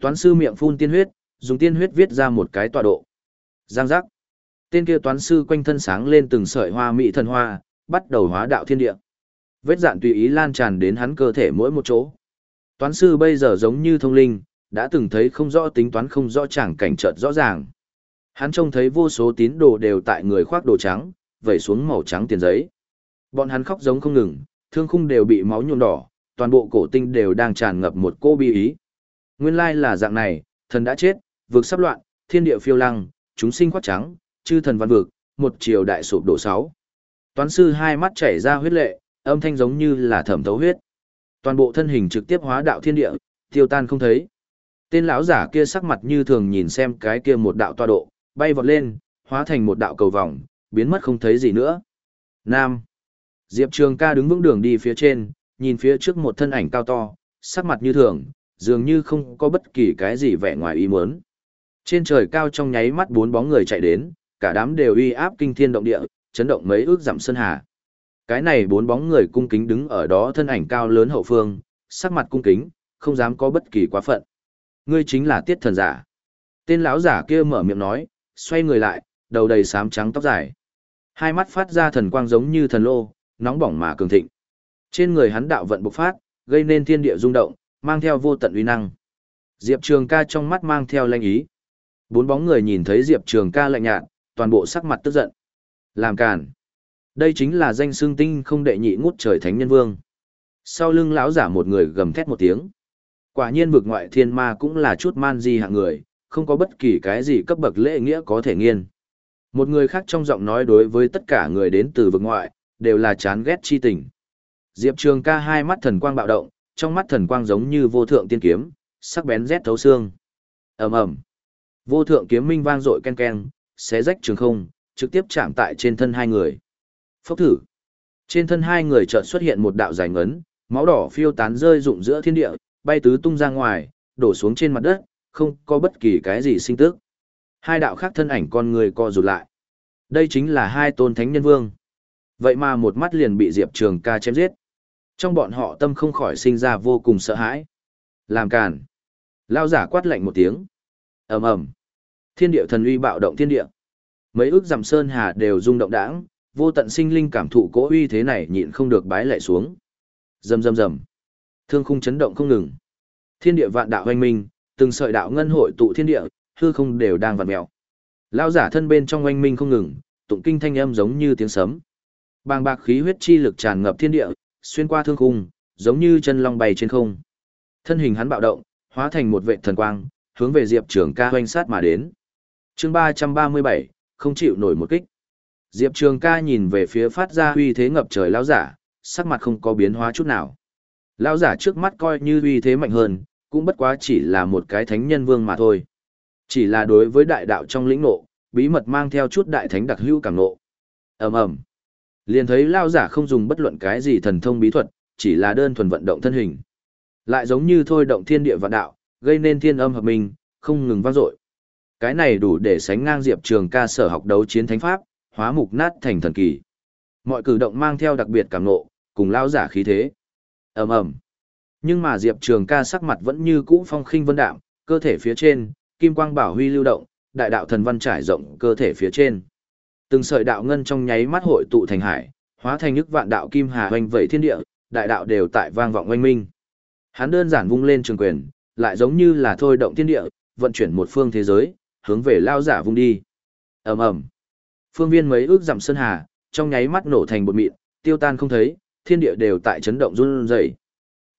Toán sư miệng phun tiên huyết, dùng tiên huyết viết ra một cái tọa độ. Giang giác. Tên kia toán sư quanh thân sáng lên từng sợi hoa mỹ thần hoa, bắt đầu hóa đạo thiên địa. Vết dạn tùy ý lan tràn đến hắn cơ thể mỗi một chỗ. Toán sư bây giờ giống như thông linh, đã từng thấy không rõ tính toán không rõ chẳng cảnh chợt rõ ràng. Hắn trông thấy vô số tín đồ đều tại người khoác đồ trắng, vẩy xuống màu trắng tiền giấy. Bọn hắn khóc giống không ngừng, thương khung đều bị máu nhuộm đỏ, toàn bộ cổ tinh đều đang tràn ngập một cô bi ý. Nguyên lai là dạng này, thần đã chết, vực sắp loạn, thiên địa phiêu lăng, chúng sinh khoác trắng, chư thần văn vực, một chiều đại sụp đổ sáu. Toán sư hai mắt chảy ra huyết lệ, âm thanh giống như là thẩm thấu huyết. Toàn bộ thân hình trực tiếp hóa đạo thiên địa, tiêu tan không thấy. Tên lão giả kia sắc mặt như thường nhìn xem cái kia một đạo toa độ, bay vọt lên, hóa thành một đạo cầu vòng, biến mất không thấy gì nữa. Nam. Diệp Trường ca đứng vững đường đi phía trên, nhìn phía trước một thân ảnh cao to, sắc mặt như thường, dường như không có bất kỳ cái gì vẻ ngoài ý muốn. Trên trời cao trong nháy mắt bốn bóng người chạy đến, cả đám đều uy áp kinh thiên động địa, chấn động mấy ước dặm sơn hà. Cái này bốn bóng người cung kính đứng ở đó thân ảnh cao lớn hậu phương, sắc mặt cung kính, không dám có bất kỳ quá phận. Ngươi chính là tiết thần giả. Tên lão giả kia mở miệng nói, xoay người lại, đầu đầy xám trắng tóc dài. Hai mắt phát ra thần quang giống như thần lô, nóng bỏng mà cường thịnh. Trên người hắn đạo vận bộc phát, gây nên thiên địa rung động, mang theo vô tận uy năng. Diệp Trường ca trong mắt mang theo lanh ý. Bốn bóng người nhìn thấy Diệp Trường ca lạnh nhạt, toàn bộ sắc mặt tức giận. Làm càn. Đây chính là danh xương tinh không đệ nhị ngút trời thánh nhân vương. Sau lưng lão giả một người gầm thét một tiếng. Quả nhiên vực ngoại thiên ma cũng là chút man di hạng người, không có bất kỳ cái gì cấp bậc lễ nghĩa có thể nghiên. Một người khác trong giọng nói đối với tất cả người đến từ vực ngoại, đều là chán ghét chi tình. Diệp Trường ca hai mắt thần quang bạo động, trong mắt thần quang giống như vô thượng tiên kiếm, sắc bén rét thấu xương. ầm ầm, Vô thượng kiếm minh vang dội ken ken, xé rách trường không, trực tiếp chạm tại trên thân hai người. Phốc thử. Trên thân hai người chợt xuất hiện một đạo dài ngấn, máu đỏ phiêu tán rơi rụng giữa thiên địa, bay tứ tung ra ngoài, đổ xuống trên mặt đất, không có bất kỳ cái gì sinh tức. Hai đạo khác thân ảnh con người co rụt lại. Đây chính là hai tôn thánh nhân vương. Vậy mà một mắt liền bị Diệp Trường ca chém giết. Trong bọn họ tâm không khỏi sinh ra vô cùng sợ hãi. Làm càn. Lao giả quát lạnh một tiếng. ầm ầm Thiên địa thần uy bạo động thiên địa. Mấy ước dặm sơn hà đều rung động đãng, vô tận sinh linh cảm thụ cỗ uy thế này nhịn không được bái lạy xuống. Rầm rầm rầm. Thương khung chấn động không ngừng. Thiên địa vạn đạo hoành minh, từng sợi đạo ngân hội tụ thiên địa, hư không đều đang vặn mèo. Lão giả thân bên trong oanh minh không ngừng, tụng kinh thanh âm giống như tiếng sấm. Bàng bạc khí huyết chi lực tràn ngập thiên địa, xuyên qua thương khung, giống như chân long bay trên không. Thân hình hắn bạo động, hóa thành một vệ thần quang, hướng về Diệp Trường Ca hoành sát mà đến. Chương 337, không chịu nổi một kích. Diệp Trường Ca nhìn về phía phát ra uy thế ngập trời lão giả, sắc mặt không có biến hóa chút nào. Lão giả trước mắt coi như uy thế mạnh hơn, cũng bất quá chỉ là một cái thánh nhân vương mà thôi. Chỉ là đối với đại đạo trong lĩnh ngộ, bí mật mang theo chút đại thánh đặc hữu càng ngộ. Ầm ầm. Liền thấy lao giả không dùng bất luận cái gì thần thông bí thuật, chỉ là đơn thuần vận động thân hình. Lại giống như thôi động thiên địa vạn đạo, gây nên thiên âm hợp minh, không ngừng vang dội. Cái này đủ để sánh ngang Diệp Trường Ca sở học đấu chiến thánh pháp, hóa mục nát thành thần kỳ. Mọi cử động mang theo đặc biệt cảm ngộ, cùng lao giả khí thế. Ầm ầm. Nhưng mà Diệp Trường Ca sắc mặt vẫn như cũ phong khinh vân đạm, cơ thể phía trên, kim quang bảo huy lưu động, đại đạo thần văn trải rộng cơ thể phía trên. Từng sợi đạo ngân trong nháy mắt hội tụ thành hải, hóa thành nhức vạn đạo kim hà hoành vẩy thiên địa, đại đạo đều tại vang vọng oanh minh. Hắn đơn giản vung lên trường quyền, lại giống như là thôi động thiên địa, vận chuyển một phương thế giới, hướng về lao giả vung đi. Ầm ầm. Phương viên mấy ước dặm sơn hà, trong nháy mắt nổ thành bột mịn, tiêu tan không thấy, thiên địa đều tại chấn động run rẩy.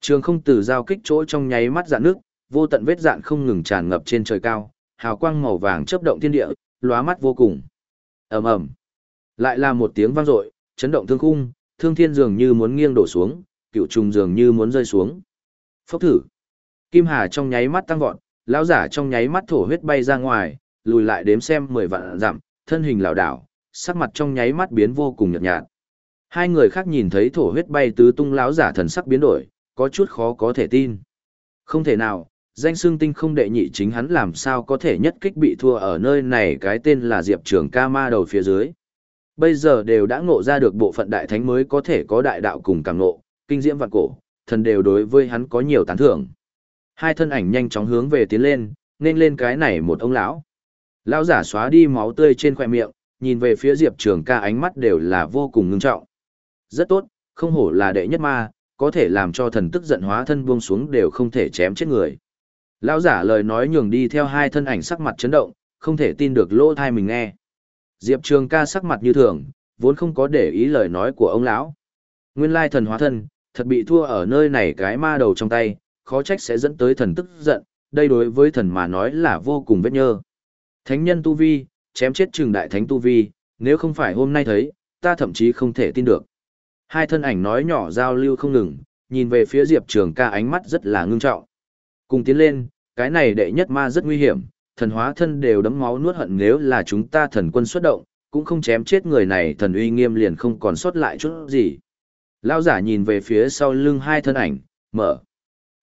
Trường không từ giao kích chỗ trong nháy mắt dạn nước, vô tận vết dạn không ngừng tràn ngập trên trời cao, hào quang màu vàng chớp động thiên địa, lóa mắt vô cùng. Ầm ầm. Lại là một tiếng vang dội, chấn động thương khung, thương thiên dường như muốn nghiêng đổ xuống, cựu trùng dường như muốn rơi xuống. Phốc thử. Kim Hà trong nháy mắt tăng vọt, lão giả trong nháy mắt thổ huyết bay ra ngoài, lùi lại đếm xem mười vạn giảm thân hình lảo đảo, sắc mặt trong nháy mắt biến vô cùng nhợt nhạt. Hai người khác nhìn thấy thổ huyết bay tứ tung lão giả thần sắc biến đổi, có chút khó có thể tin. Không thể nào, danh xương tinh không đệ nhị chính hắn làm sao có thể nhất kích bị thua ở nơi này cái tên là Diệp Trường ca ma đầu phía dưới. Bây giờ đều đã ngộ ra được bộ phận đại thánh mới có thể có đại đạo cùng càng ngộ, kinh diễm vạn cổ, thần đều đối với hắn có nhiều tán thưởng. Hai thân ảnh nhanh chóng hướng về tiến lên, nên lên cái này một ông lão. Lão giả xóa đi máu tươi trên khoe miệng, nhìn về phía Diệp Trường ca ánh mắt đều là vô cùng ngưng trọng. Rất tốt, không hổ là đệ nhất ma, có thể làm cho thần tức giận hóa thân buông xuống đều không thể chém chết người. Lão giả lời nói nhường đi theo hai thân ảnh sắc mặt chấn động, không thể tin được lỗ thai mình nghe. Diệp Trường ca sắc mặt như thường, vốn không có để ý lời nói của ông lão. Nguyên lai thần hóa thân, thật bị thua ở nơi này cái ma đầu trong tay, khó trách sẽ dẫn tới thần tức giận, đây đối với thần mà nói là vô cùng vết nhơ. Thánh nhân tu vi, chém chết trường đại thánh tu vi, nếu không phải hôm nay thấy, ta thậm chí không thể tin được. Hai thân ảnh nói nhỏ giao lưu không ngừng, nhìn về phía Diệp Trường ca ánh mắt rất là ngưng trọng. Cùng tiến lên, cái này đệ nhất ma rất nguy hiểm, thần hóa thân đều đấm máu nuốt hận nếu là chúng ta thần quân xuất động, cũng không chém chết người này thần uy nghiêm liền không còn sót lại chút gì. Lao giả nhìn về phía sau lưng hai thân ảnh, mở.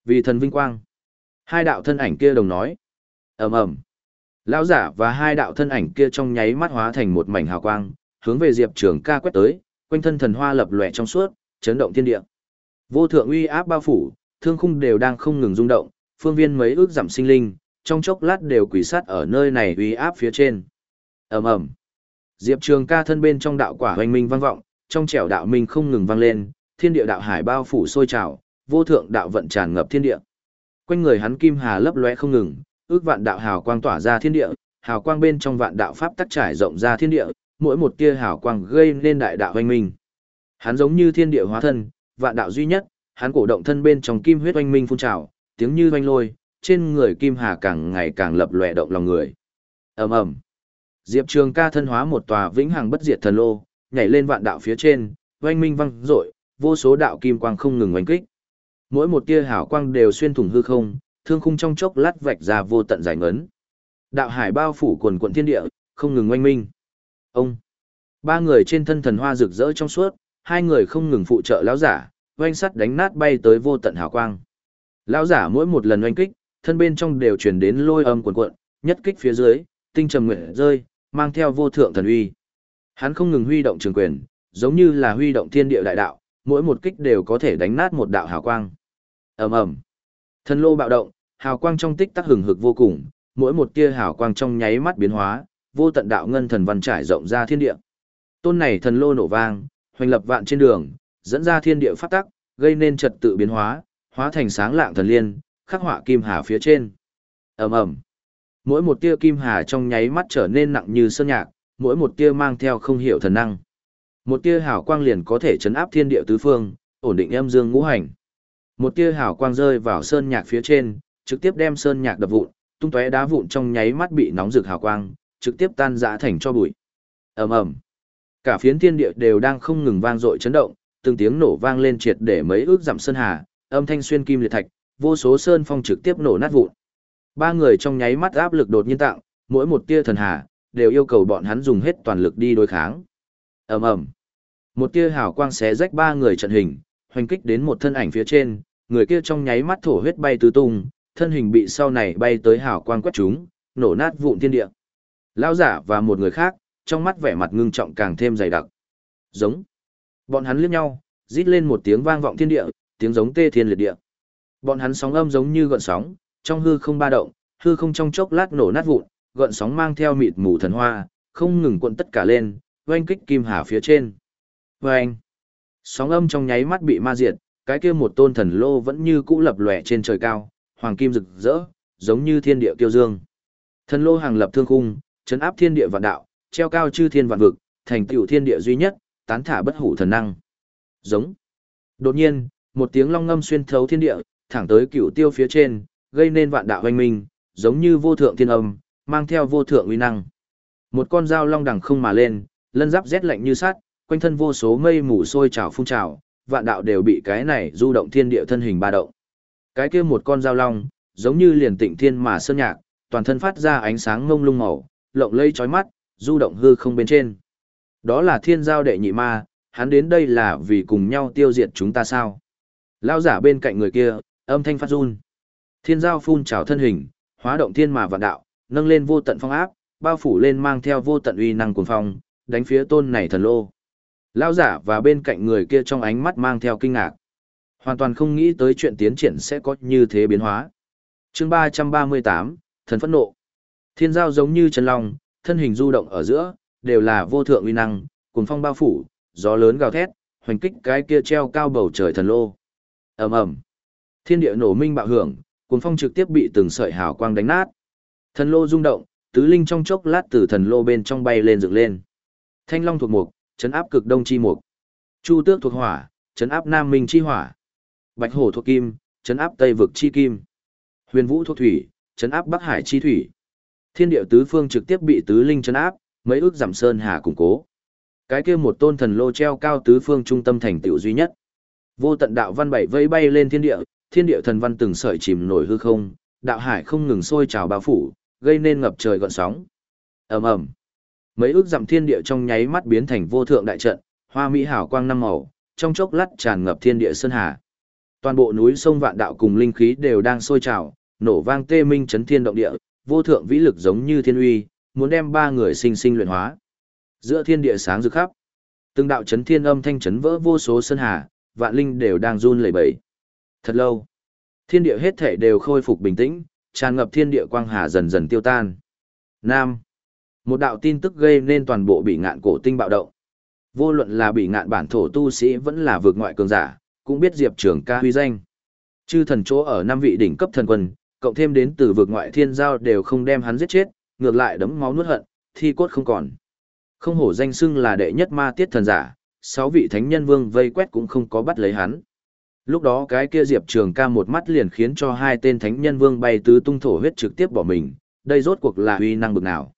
Vì thần vinh quang. Hai đạo thân ảnh kia đồng nói. ầm ầm lão giả và hai đạo thân ảnh kia trong nháy mắt hóa thành một mảnh hào quang, hướng về Diệp Trường ca quét tới, quanh thân thần hoa lập lòe trong suốt, chấn động thiên địa. Vô thượng uy áp bao phủ, thương khung đều đang không ngừng rung động, phương viên mấy ước giảm sinh linh, trong chốc lát đều quỷ sát ở nơi này uy áp phía trên. ầm ầm Diệp Trường ca thân bên trong đạo quả hoành minh vang vọng, trong trẻo đạo minh không ngừng vang lên, thiên địa đạo hải bao phủ sôi trào, vô thượng đạo vận tràn ngập thiên địa. Quanh người hắn kim hà lấp lóe không ngừng, ước vạn đạo hào quang tỏa ra thiên địa, hào quang bên trong vạn đạo pháp tắc trải rộng ra thiên địa, mỗi một tia hào quang gây nên đại đạo hoành minh. Hắn giống như thiên địa hóa thân, vạn đạo duy nhất, hắn cổ động thân bên trong kim huyết oanh minh phun trào, tiếng như oanh lôi, trên người kim hà càng ngày càng lập lòe động lòng người. Ầm ầm. Diệp Trường Ca thân hóa một tòa vĩnh hằng bất diệt thần lô, nhảy lên vạn đạo phía trên, oanh minh vang dội, vô số đạo kim quang không ngừng oanh kích. Mỗi một tia hào quang đều xuyên thủng hư không, thương khung trong chốc lát vạch ra vô tận giải ngấn. Đạo hải bao phủ quần quận thiên địa, không ngừng oanh minh. Ông. Ba người trên thân thần hoa rực rỡ trong suốt, hai người không ngừng phụ trợ lão giả, oanh sắt đánh nát bay tới vô tận hào quang. Lão giả mỗi một lần oanh kích, thân bên trong đều truyền đến lôi âm cuồn cuộn, nhất kích phía dưới, tinh trầm nguyện rơi, mang theo vô thượng thần uy. Hắn không ngừng huy động trường quyền, giống như là huy động thiên địa đại đạo, mỗi một kích đều có thể đánh nát một đạo hào quang. Ầm ầm. Thần lô bạo động, hào quang trong tích tắc hừng hực vô cùng, mỗi một tia hào quang trong nháy mắt biến hóa, vô tận đạo ngân thần văn trải rộng ra thiên địa. Tôn này thần lô nổ vang, hoành lập vạn trên đường, dẫn ra thiên địa pháp tắc, gây nên trật tự biến hóa, hóa thành sáng lạng thần liên, khắc họa kim hà phía trên. Ầm ầm. Mỗi một tia kim hà trong nháy mắt trở nên nặng như sơn nhạc, mỗi một tia mang theo không hiểu thần năng. Một tia hào quang liền có thể chấn áp thiên địa tứ phương, ổn định âm dương ngũ hành. Một tia hào quang rơi vào sơn nhạc phía trên, trực tiếp đem sơn nhạc đập vụn, tung tóe đá vụn trong nháy mắt bị nóng rực hào quang, trực tiếp tan rã thành cho bụi. Ầm ầm. Cả phiến thiên địa đều đang không ngừng vang dội chấn động, từng tiếng nổ vang lên triệt để mấy ước dặm sơn hà, âm thanh xuyên kim liệt thạch, vô số sơn phong trực tiếp nổ nát vụn. Ba người trong nháy mắt áp lực đột nhiên tạo, mỗi một tia thần hà đều yêu cầu bọn hắn dùng hết toàn lực đi đối kháng. Ầm ầm. Một tia hào quang xé rách ba người trận hình, hoành kích đến một thân ảnh phía trên, người kia trong nháy mắt thổ huyết bay tứ tung, thân hình bị sau này bay tới hào quang quét chúng, nổ nát vụn thiên địa. Lão giả và một người khác, trong mắt vẻ mặt ngưng trọng càng thêm dày đặc. Giống. Bọn hắn liếc nhau, rít lên một tiếng vang vọng thiên địa, tiếng giống tê thiên liệt địa. Bọn hắn sóng âm giống như gợn sóng, trong hư không ba động, hư không trong chốc lát nổ nát vụn, gợn sóng mang theo mịt mù thần hoa, không ngừng cuộn tất cả lên, oanh kích kim hà phía trên. Oanh! Sóng âm trong nháy mắt bị ma diệt, cái kia một tôn thần lô vẫn như cũ lập lòe trên trời cao, hoàng kim rực rỡ, giống như thiên địa kiêu dương. Thần lô hàng lập thương khung, chấn áp thiên địa vạn đạo, treo cao chư thiên vạn vực, thành tựu thiên địa duy nhất, tán thả bất hủ thần năng. Giống. Đột nhiên, một tiếng long ngâm xuyên thấu thiên địa, thẳng tới cửu tiêu phía trên, gây nên vạn đạo hoành minh, giống như vô thượng thiên âm, mang theo vô thượng uy năng. Một con dao long đằng không mà lên, lân giáp rét lạnh như sắt, quanh thân vô số mây mù sôi trào phun trào, vạn đạo đều bị cái này du động thiên địa thân hình ba động. Cái kia một con dao long, giống như liền tịnh thiên mà sơn nhạc, toàn thân phát ra ánh sáng ngông lung màu, lộng lây chói mắt, du động hư không bên trên. Đó là thiên giao đệ nhị ma, hắn đến đây là vì cùng nhau tiêu diệt chúng ta sao? Lao giả bên cạnh người kia, âm thanh phát run. Thiên giao phun trào thân hình, hóa động thiên mà vạn đạo, nâng lên vô tận phong áp, bao phủ lên mang theo vô tận uy năng cuồng phong, đánh phía tôn này thần lô. Lao giả và bên cạnh người kia trong ánh mắt mang theo kinh ngạc. Hoàn toàn không nghĩ tới chuyện tiến triển sẽ có như thế biến hóa. chương 338, thần phẫn nộ. Thiên giao giống như chân long, thân hình du động ở giữa, đều là vô thượng uy năng, cùng phong bao phủ, gió lớn gào thét, hoành kích cái kia treo cao bầu trời thần lô. Ầm ầm. Thiên địa nổ minh bạo hưởng, cùng phong trực tiếp bị từng sợi hào quang đánh nát. Thần lô rung động, tứ linh trong chốc lát từ thần lô bên trong bay lên dựng lên. Thanh long thuộc mục, chấn áp cực đông chi mục. Chu tước thuộc hỏa, chấn áp nam minh chi hỏa. Bạch hổ thuộc kim, chấn áp tây vực chi kim. Huyền vũ thuộc thủy, chấn áp bắc hải chi thủy. Thiên địa tứ phương trực tiếp bị tứ linh chấn áp, mấy ước giảm sơn hà củng cố. Cái kia một tôn thần lô treo cao tứ phương trung tâm thành tựu duy nhất. Vô tận đạo văn bảy vây bay lên thiên địa, thiên địa thần văn từng sợi chìm nổi hư không, đạo hải không ngừng sôi trào bao phủ, gây nên ngập trời gợn sóng. Ầm ầm. Mấy ước dặm thiên địa trong nháy mắt biến thành vô thượng đại trận, hoa mỹ hảo quang năm màu, trong chốc lát tràn ngập thiên địa sơn hà. Toàn bộ núi sông vạn đạo cùng linh khí đều đang sôi trào, nổ vang tê minh chấn thiên động địa, vô thượng vĩ lực giống như thiên uy, muốn đem ba người sinh sinh luyện hóa. Giữa thiên địa sáng rực khắp, từng đạo chấn thiên âm thanh chấn vỡ vô số sơn hà, vạn linh đều đang run lẩy bẩy. Thật lâu, thiên địa hết thể đều khôi phục bình tĩnh, tràn ngập thiên địa quang hà dần dần tiêu tan. Nam. Một đạo tin tức gây nên toàn bộ bị ngạn cổ tinh bạo động. Vô luận là bị ngạn bản thổ tu sĩ vẫn là vượt ngoại cường giả, cũng biết Diệp Trường ca huy danh. Chư thần chỗ ở năm vị đỉnh cấp thần quân, cộng thêm đến từ vượt ngoại thiên giao đều không đem hắn giết chết, ngược lại đấm máu nuốt hận, thi cốt không còn. Không hổ danh xưng là đệ nhất ma tiết thần giả, sáu vị thánh nhân vương vây quét cũng không có bắt lấy hắn. Lúc đó cái kia Diệp Trường ca một mắt liền khiến cho hai tên thánh nhân vương bay tứ tung thổ huyết trực tiếp bỏ mình, đây rốt cuộc là uy năng bực nào.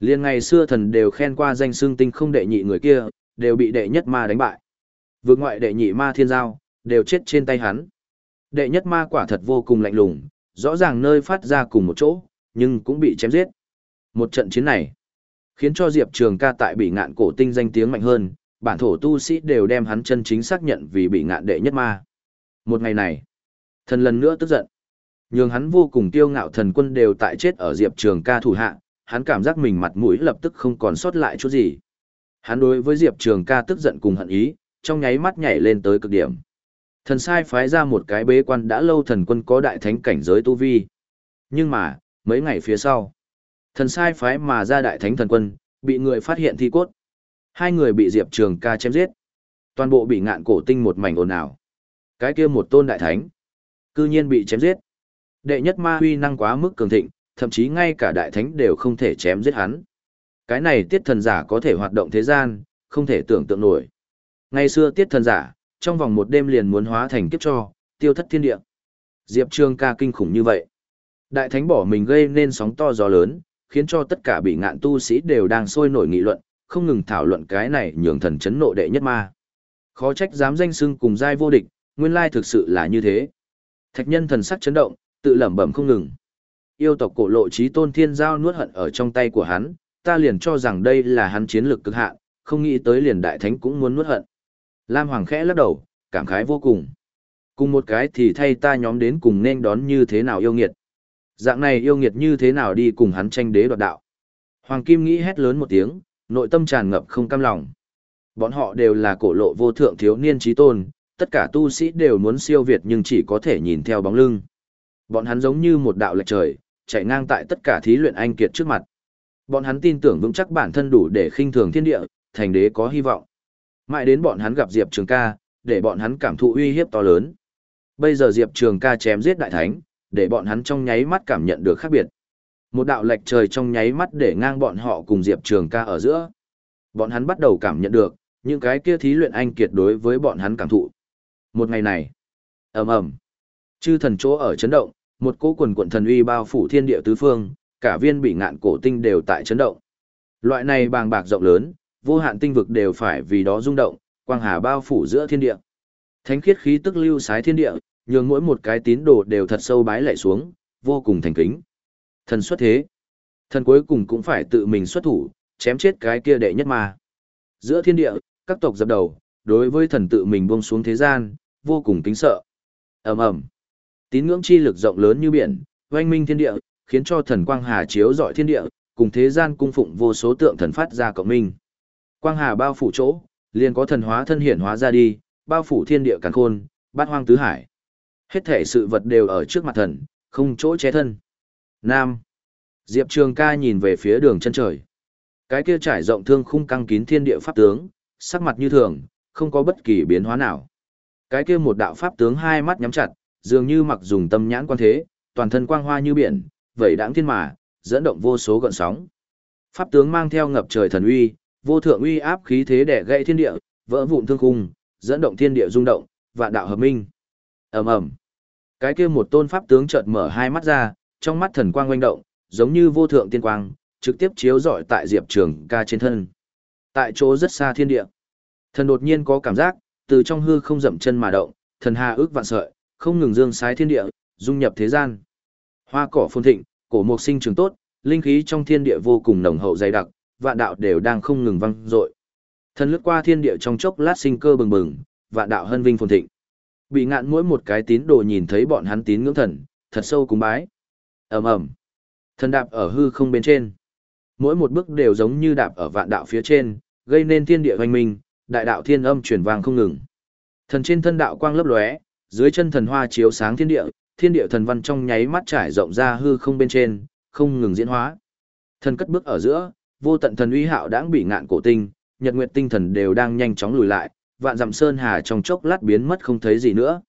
Liên ngày xưa thần đều khen qua danh xương tinh không đệ nhị người kia, đều bị đệ nhất ma đánh bại. Vượt ngoại đệ nhị ma thiên giao, đều chết trên tay hắn. Đệ nhất ma quả thật vô cùng lạnh lùng, rõ ràng nơi phát ra cùng một chỗ, nhưng cũng bị chém giết. Một trận chiến này, khiến cho Diệp Trường ca tại bị ngạn cổ tinh danh tiếng mạnh hơn, bản thổ tu sĩ đều đem hắn chân chính xác nhận vì bị ngạn đệ nhất ma. Một ngày này, thần lần nữa tức giận. Nhưng hắn vô cùng tiêu ngạo thần quân đều tại chết ở Diệp Trường ca thủ hạ, hắn cảm giác mình mặt mũi lập tức không còn sót lại chút gì. Hắn đối với Diệp Trường ca tức giận cùng hận ý, trong nháy mắt nhảy lên tới cực điểm. Thần sai phái ra một cái bế quan đã lâu thần quân có đại thánh cảnh giới tu vi. Nhưng mà, mấy ngày phía sau, thần sai phái mà ra đại thánh thần quân, bị người phát hiện thi cốt. Hai người bị Diệp Trường ca chém giết. Toàn bộ bị ngạn cổ tinh một mảnh ồn ào. Cái kia một tôn đại thánh, cư nhiên bị chém giết. Đệ nhất ma huy năng quá mức cường thịnh, thậm chí ngay cả đại thánh đều không thể chém giết hắn. Cái này tiết thần giả có thể hoạt động thế gian, không thể tưởng tượng nổi. Ngày xưa tiết thần giả, trong vòng một đêm liền muốn hóa thành kiếp cho, tiêu thất thiên địa. Diệp Trương ca kinh khủng như vậy. Đại thánh bỏ mình gây nên sóng to gió lớn, khiến cho tất cả bị ngạn tu sĩ đều đang sôi nổi nghị luận, không ngừng thảo luận cái này nhường thần chấn nộ đệ nhất ma. Khó trách dám danh xưng cùng giai vô địch, nguyên lai thực sự là như thế. Thạch nhân thần sắc chấn động, tự lẩm bẩm không ngừng. Yêu tộc cổ lộ trí tôn thiên giao nuốt hận ở trong tay của hắn, ta liền cho rằng đây là hắn chiến lược cực hạn, không nghĩ tới liền đại thánh cũng muốn nuốt hận. Lam Hoàng khẽ lắc đầu, cảm khái vô cùng. Cùng một cái thì thay ta nhóm đến cùng nên đón như thế nào yêu nghiệt. Dạng này yêu nghiệt như thế nào đi cùng hắn tranh đế đoạt đạo. Hoàng Kim nghĩ hét lớn một tiếng, nội tâm tràn ngập không cam lòng. Bọn họ đều là cổ lộ vô thượng thiếu niên trí tôn, tất cả tu sĩ đều muốn siêu việt nhưng chỉ có thể nhìn theo bóng lưng. Bọn hắn giống như một đạo lệch trời, chạy ngang tại tất cả thí luyện anh kiệt trước mặt. Bọn hắn tin tưởng vững chắc bản thân đủ để khinh thường thiên địa, thành đế có hy vọng. Mãi đến bọn hắn gặp Diệp Trường ca, để bọn hắn cảm thụ uy hiếp to lớn. Bây giờ Diệp Trường ca chém giết đại thánh, để bọn hắn trong nháy mắt cảm nhận được khác biệt. Một đạo lệch trời trong nháy mắt để ngang bọn họ cùng Diệp Trường ca ở giữa. Bọn hắn bắt đầu cảm nhận được, những cái kia thí luyện anh kiệt đối với bọn hắn cảm thụ. Một ngày này, ầm ầm, chư thần chỗ ở chấn động, một cỗ quần quận thần uy bao phủ thiên địa tứ phương, cả viên bị ngạn cổ tinh đều tại chấn động. Loại này bàng bạc rộng lớn, vô hạn tinh vực đều phải vì đó rung động, quang hà bao phủ giữa thiên địa. Thánh khiết khí tức lưu sái thiên địa, nhường mỗi một cái tín đồ đều thật sâu bái lạy xuống, vô cùng thành kính. Thần xuất thế. Thần cuối cùng cũng phải tự mình xuất thủ, chém chết cái kia đệ nhất mà. Giữa thiên địa, các tộc dập đầu, đối với thần tự mình buông xuống thế gian, vô cùng kính sợ. ầm ầm, Tín ngưỡng chi lực rộng lớn như biển, oanh minh thiên địa, khiến cho thần quang hà chiếu rọi thiên địa, cùng thế gian cung phụng vô số tượng thần phát ra cộng minh. Quang hà bao phủ chỗ, liền có thần hóa thân hiển hóa ra đi, bao phủ thiên địa càn khôn, bát hoang tứ hải. Hết thể sự vật đều ở trước mặt thần, không chỗ che thân. Nam. Diệp Trường ca nhìn về phía đường chân trời. Cái kia trải rộng thương khung căng kín thiên địa pháp tướng, sắc mặt như thường, không có bất kỳ biến hóa nào. Cái kia một đạo pháp tướng hai mắt nhắm chặt, dường như mặc dùng tâm nhãn quan thế, toàn thân quang hoa như biển, vẩy đãng thiên mà, dẫn động vô số gợn sóng. Pháp tướng mang theo ngập trời thần uy, vô thượng uy áp khí thế đè gãy thiên địa, vỡ vụn thương khung, dẫn động thiên địa rung động, vạn đạo hợp minh. Ầm ầm. Cái kia một tôn pháp tướng chợt mở hai mắt ra, trong mắt thần quang oanh động, giống như vô thượng tiên quang, trực tiếp chiếu rọi tại Diệp Trường Ca trên thân. Tại chỗ rất xa thiên địa. Thần đột nhiên có cảm giác, từ trong hư không dậm chân mà động, thần hà ước vạn sợi, không ngừng dương sái thiên địa, dung nhập thế gian. Hoa cỏ phồn thịnh, cổ mục sinh trường tốt, linh khí trong thiên địa vô cùng nồng hậu dày đặc, vạn đạo đều đang không ngừng vang dội. Thần lướt qua thiên địa trong chốc lát sinh cơ bừng bừng, vạn đạo hân vinh phồn thịnh. Bị ngạn mỗi một cái tín đồ nhìn thấy bọn hắn tín ngưỡng thần, thật sâu cúng bái. Ầm ầm. Thần đạp ở hư không bên trên. Mỗi một bước đều giống như đạp ở vạn đạo phía trên, gây nên thiên địa hoành minh, đại đạo thiên âm truyền vang không ngừng. Thần trên thân đạo quang lấp lóe, dưới chân thần hoa chiếu sáng thiên địa, thiên địa thần văn trong nháy mắt trải rộng ra hư không bên trên, không ngừng diễn hóa. Thần cất bước ở giữa, vô tận thần uy hạo đãng bị ngạn cổ tinh, nhật nguyệt tinh thần đều đang nhanh chóng lùi lại, vạn dặm sơn hà trong chốc lát biến mất không thấy gì nữa.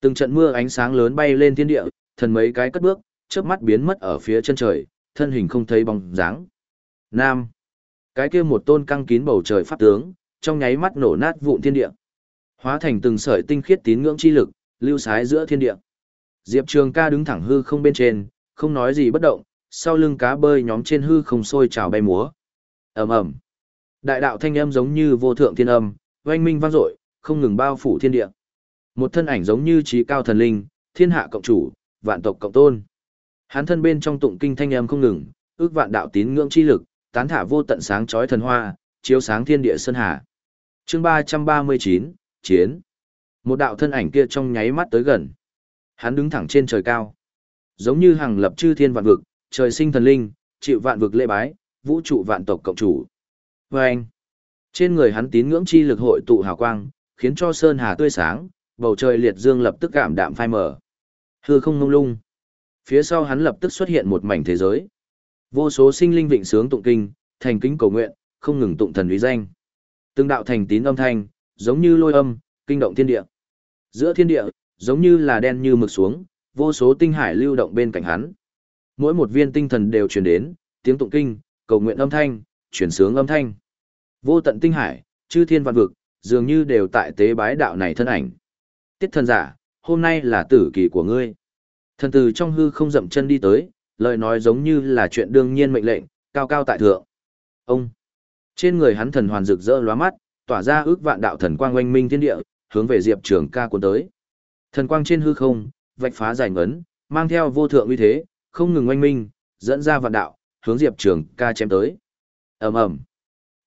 Từng trận mưa ánh sáng lớn bay lên thiên địa, thần mấy cái cất bước, chớp mắt biến mất ở phía chân trời, thân hình không thấy bóng dáng. Nam. Cái kia một tôn căng kín bầu trời pháp tướng, trong nháy mắt nổ nát vụn thiên địa. Hóa thành từng sợi tinh khiết tín ngưỡng chi lực, lưu sái giữa thiên địa. Diệp Trường ca đứng thẳng hư không bên trên, không nói gì bất động, sau lưng cá bơi nhóm trên hư không sôi trào bay múa. ầm ầm Đại đạo thanh âm giống như vô thượng thiên âm, oanh minh vang dội, không ngừng bao phủ thiên địa. Một thân ảnh giống như trí cao thần linh, thiên hạ cộng chủ, vạn tộc cộng tôn. Hắn thân bên trong tụng kinh thanh âm không ngừng, ước vạn đạo tín ngưỡng chi lực, tán thả vô tận sáng chói thần hoa, chiếu sáng thiên địa sơn hà. Chương ba ba mươi chín chiến. Một đạo thân ảnh kia trong nháy mắt tới gần. Hắn đứng thẳng trên trời cao, giống như hàng lập chư thiên vạn vực, trời sinh thần linh, chịu vạn vực lễ bái, vũ trụ vạn tộc cộng chủ. Và anh, trên người hắn tín ngưỡng chi lực hội tụ hào quang, khiến cho sơn hà tươi sáng, bầu trời liệt dương lập tức cảm đạm phai mở. Hư không ngông lung. Phía sau hắn lập tức xuất hiện một mảnh thế giới. Vô số sinh linh vịnh sướng tụng kinh, thành kính cầu nguyện, không ngừng tụng thần uy danh. Từng đạo thành tín âm thanh, giống như lôi âm, kinh động thiên địa. Giữa thiên địa, giống như là đen như mực xuống, vô số tinh hải lưu động bên cạnh hắn. Mỗi một viên tinh thần đều truyền đến, tiếng tụng kinh, cầu nguyện âm thanh, chuyển sướng âm thanh. Vô tận tinh hải, chư thiên vạn vực, dường như đều tại tế bái đạo này thân ảnh. Tiết thần giả, hôm nay là tử kỳ của ngươi. Thần từ trong hư không dậm chân đi tới, lời nói giống như là chuyện đương nhiên mệnh lệnh, cao cao tại thượng. Ông, trên người hắn thần hoàn rực rỡ lóa mắt, tỏa ra ước vạn đạo thần quang oanh minh thiên địa, hướng về Diệp Trường ca cuốn tới. Thần quang trên hư không, vạch phá giải ngấn, mang theo vô thượng uy thế, không ngừng oanh minh, dẫn ra vạn đạo, hướng Diệp Trường ca chém tới. ầm ầm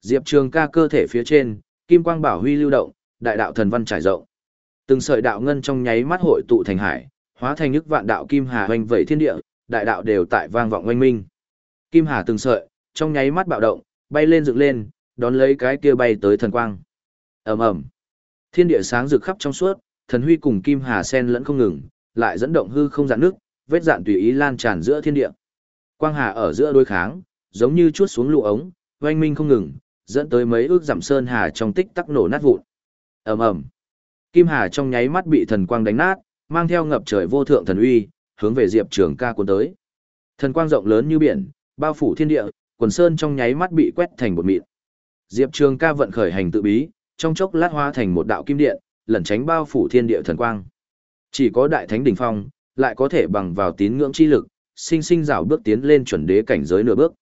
Diệp Trường ca cơ thể phía trên, kim quang bảo huy lưu động, đại đạo thần văn trải rộng. Từng sợi đạo ngân trong nháy mắt hội tụ thành hải, hóa thành nước vạn đạo kim hà hoành vẩy thiên địa, đại đạo đều tại vang vọng oanh minh. Kim hà từng sợi, trong nháy mắt bạo động, bay lên dựng lên, đón lấy cái kia bay tới thần quang. ầm ầm Thiên địa sáng rực khắp trong suốt, thần huy cùng kim hà sen lẫn không ngừng, lại dẫn động hư không dạn nước, vết dạn tùy ý lan tràn giữa thiên địa. Quang hà ở giữa đối kháng, giống như chuốt xuống lũ ống, oanh minh không ngừng, dẫn tới mấy ước giảm sơn hà trong tích tắc nổ nát vụn. Ầm ầm. Kim hà trong nháy mắt bị thần quang đánh nát, mang theo ngập trời vô thượng thần uy, hướng về Diệp Trường Ca cuốn tới. Thần quang rộng lớn như biển, bao phủ thiên địa, quần sơn trong nháy mắt bị quét thành bột mịn. Diệp Trường Ca vận khởi hành tự bí, trong chốc lát hóa thành một đạo kim điện, lẩn tránh bao phủ thiên địa thần quang. Chỉ có đại thánh đỉnh phong, lại có thể bằng vào tín ngưỡng chi lực, sinh sinh rào bước tiến lên chuẩn đế cảnh giới nửa bước.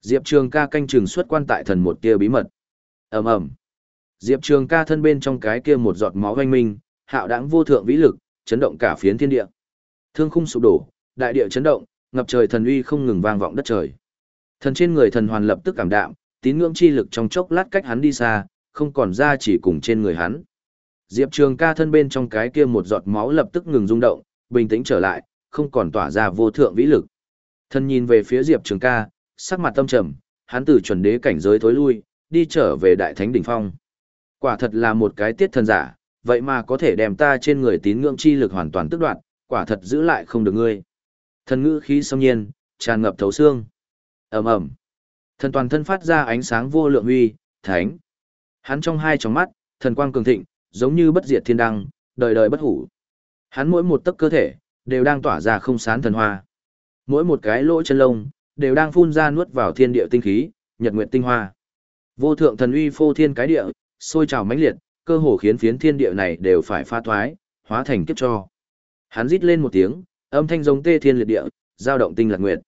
Diệp Trường ca canh trường xuất quan tại thần một tia bí mật. ầm ầm Diệp Trường ca thân bên trong cái kia một giọt máu vành minh, hạo đãng vô thượng vĩ lực, chấn động cả phiến thiên địa. Thương khung sụp đổ, đại địa chấn động, ngập trời thần uy không ngừng vang vọng đất trời. Thần trên người thần hoàn lập tức cảm đạm, tín ngưỡng chi lực trong chốc lát cách hắn đi xa, không còn ra chỉ cùng trên người hắn. Diệp Trường ca thân bên trong cái kia một giọt máu lập tức ngừng rung động, bình tĩnh trở lại, không còn tỏa ra vô thượng vĩ lực. Thân nhìn về phía Diệp Trường ca, sắc mặt tâm trầm, hắn từ chuẩn đế cảnh giới thối lui, đi trở về đại thánh đỉnh phong. Quả thật là một cái tiết thần giả, vậy mà có thể đem ta trên người tín ngưỡng chi lực hoàn toàn tức đoạt, quả thật giữ lại không được ngươi. Thần ngữ khí xâm nhiên, tràn ngập thấu xương. ầm ầm, thần toàn thân phát ra ánh sáng vô lượng uy, thánh. Hắn trong hai tròng mắt, thần quang cường thịnh, giống như bất diệt thiên đăng, đời đời bất hủ. Hắn mỗi một tấc cơ thể, đều đang tỏa ra không sán thần hoa. Mỗi một cái lỗ chân lông, đều đang phun ra nuốt vào thiên địa tinh khí, nhật nguyệt tinh hoa. Vô thượng thần uy phô thiên cái địa, sôi trào mãnh liệt, cơ hồ khiến phiến thiên địa này đều phải pha thoái, hóa thành kiếp cho. Hắn rít lên một tiếng, âm thanh giống tê thiên liệt địa, giao động tinh lạc nguyệt.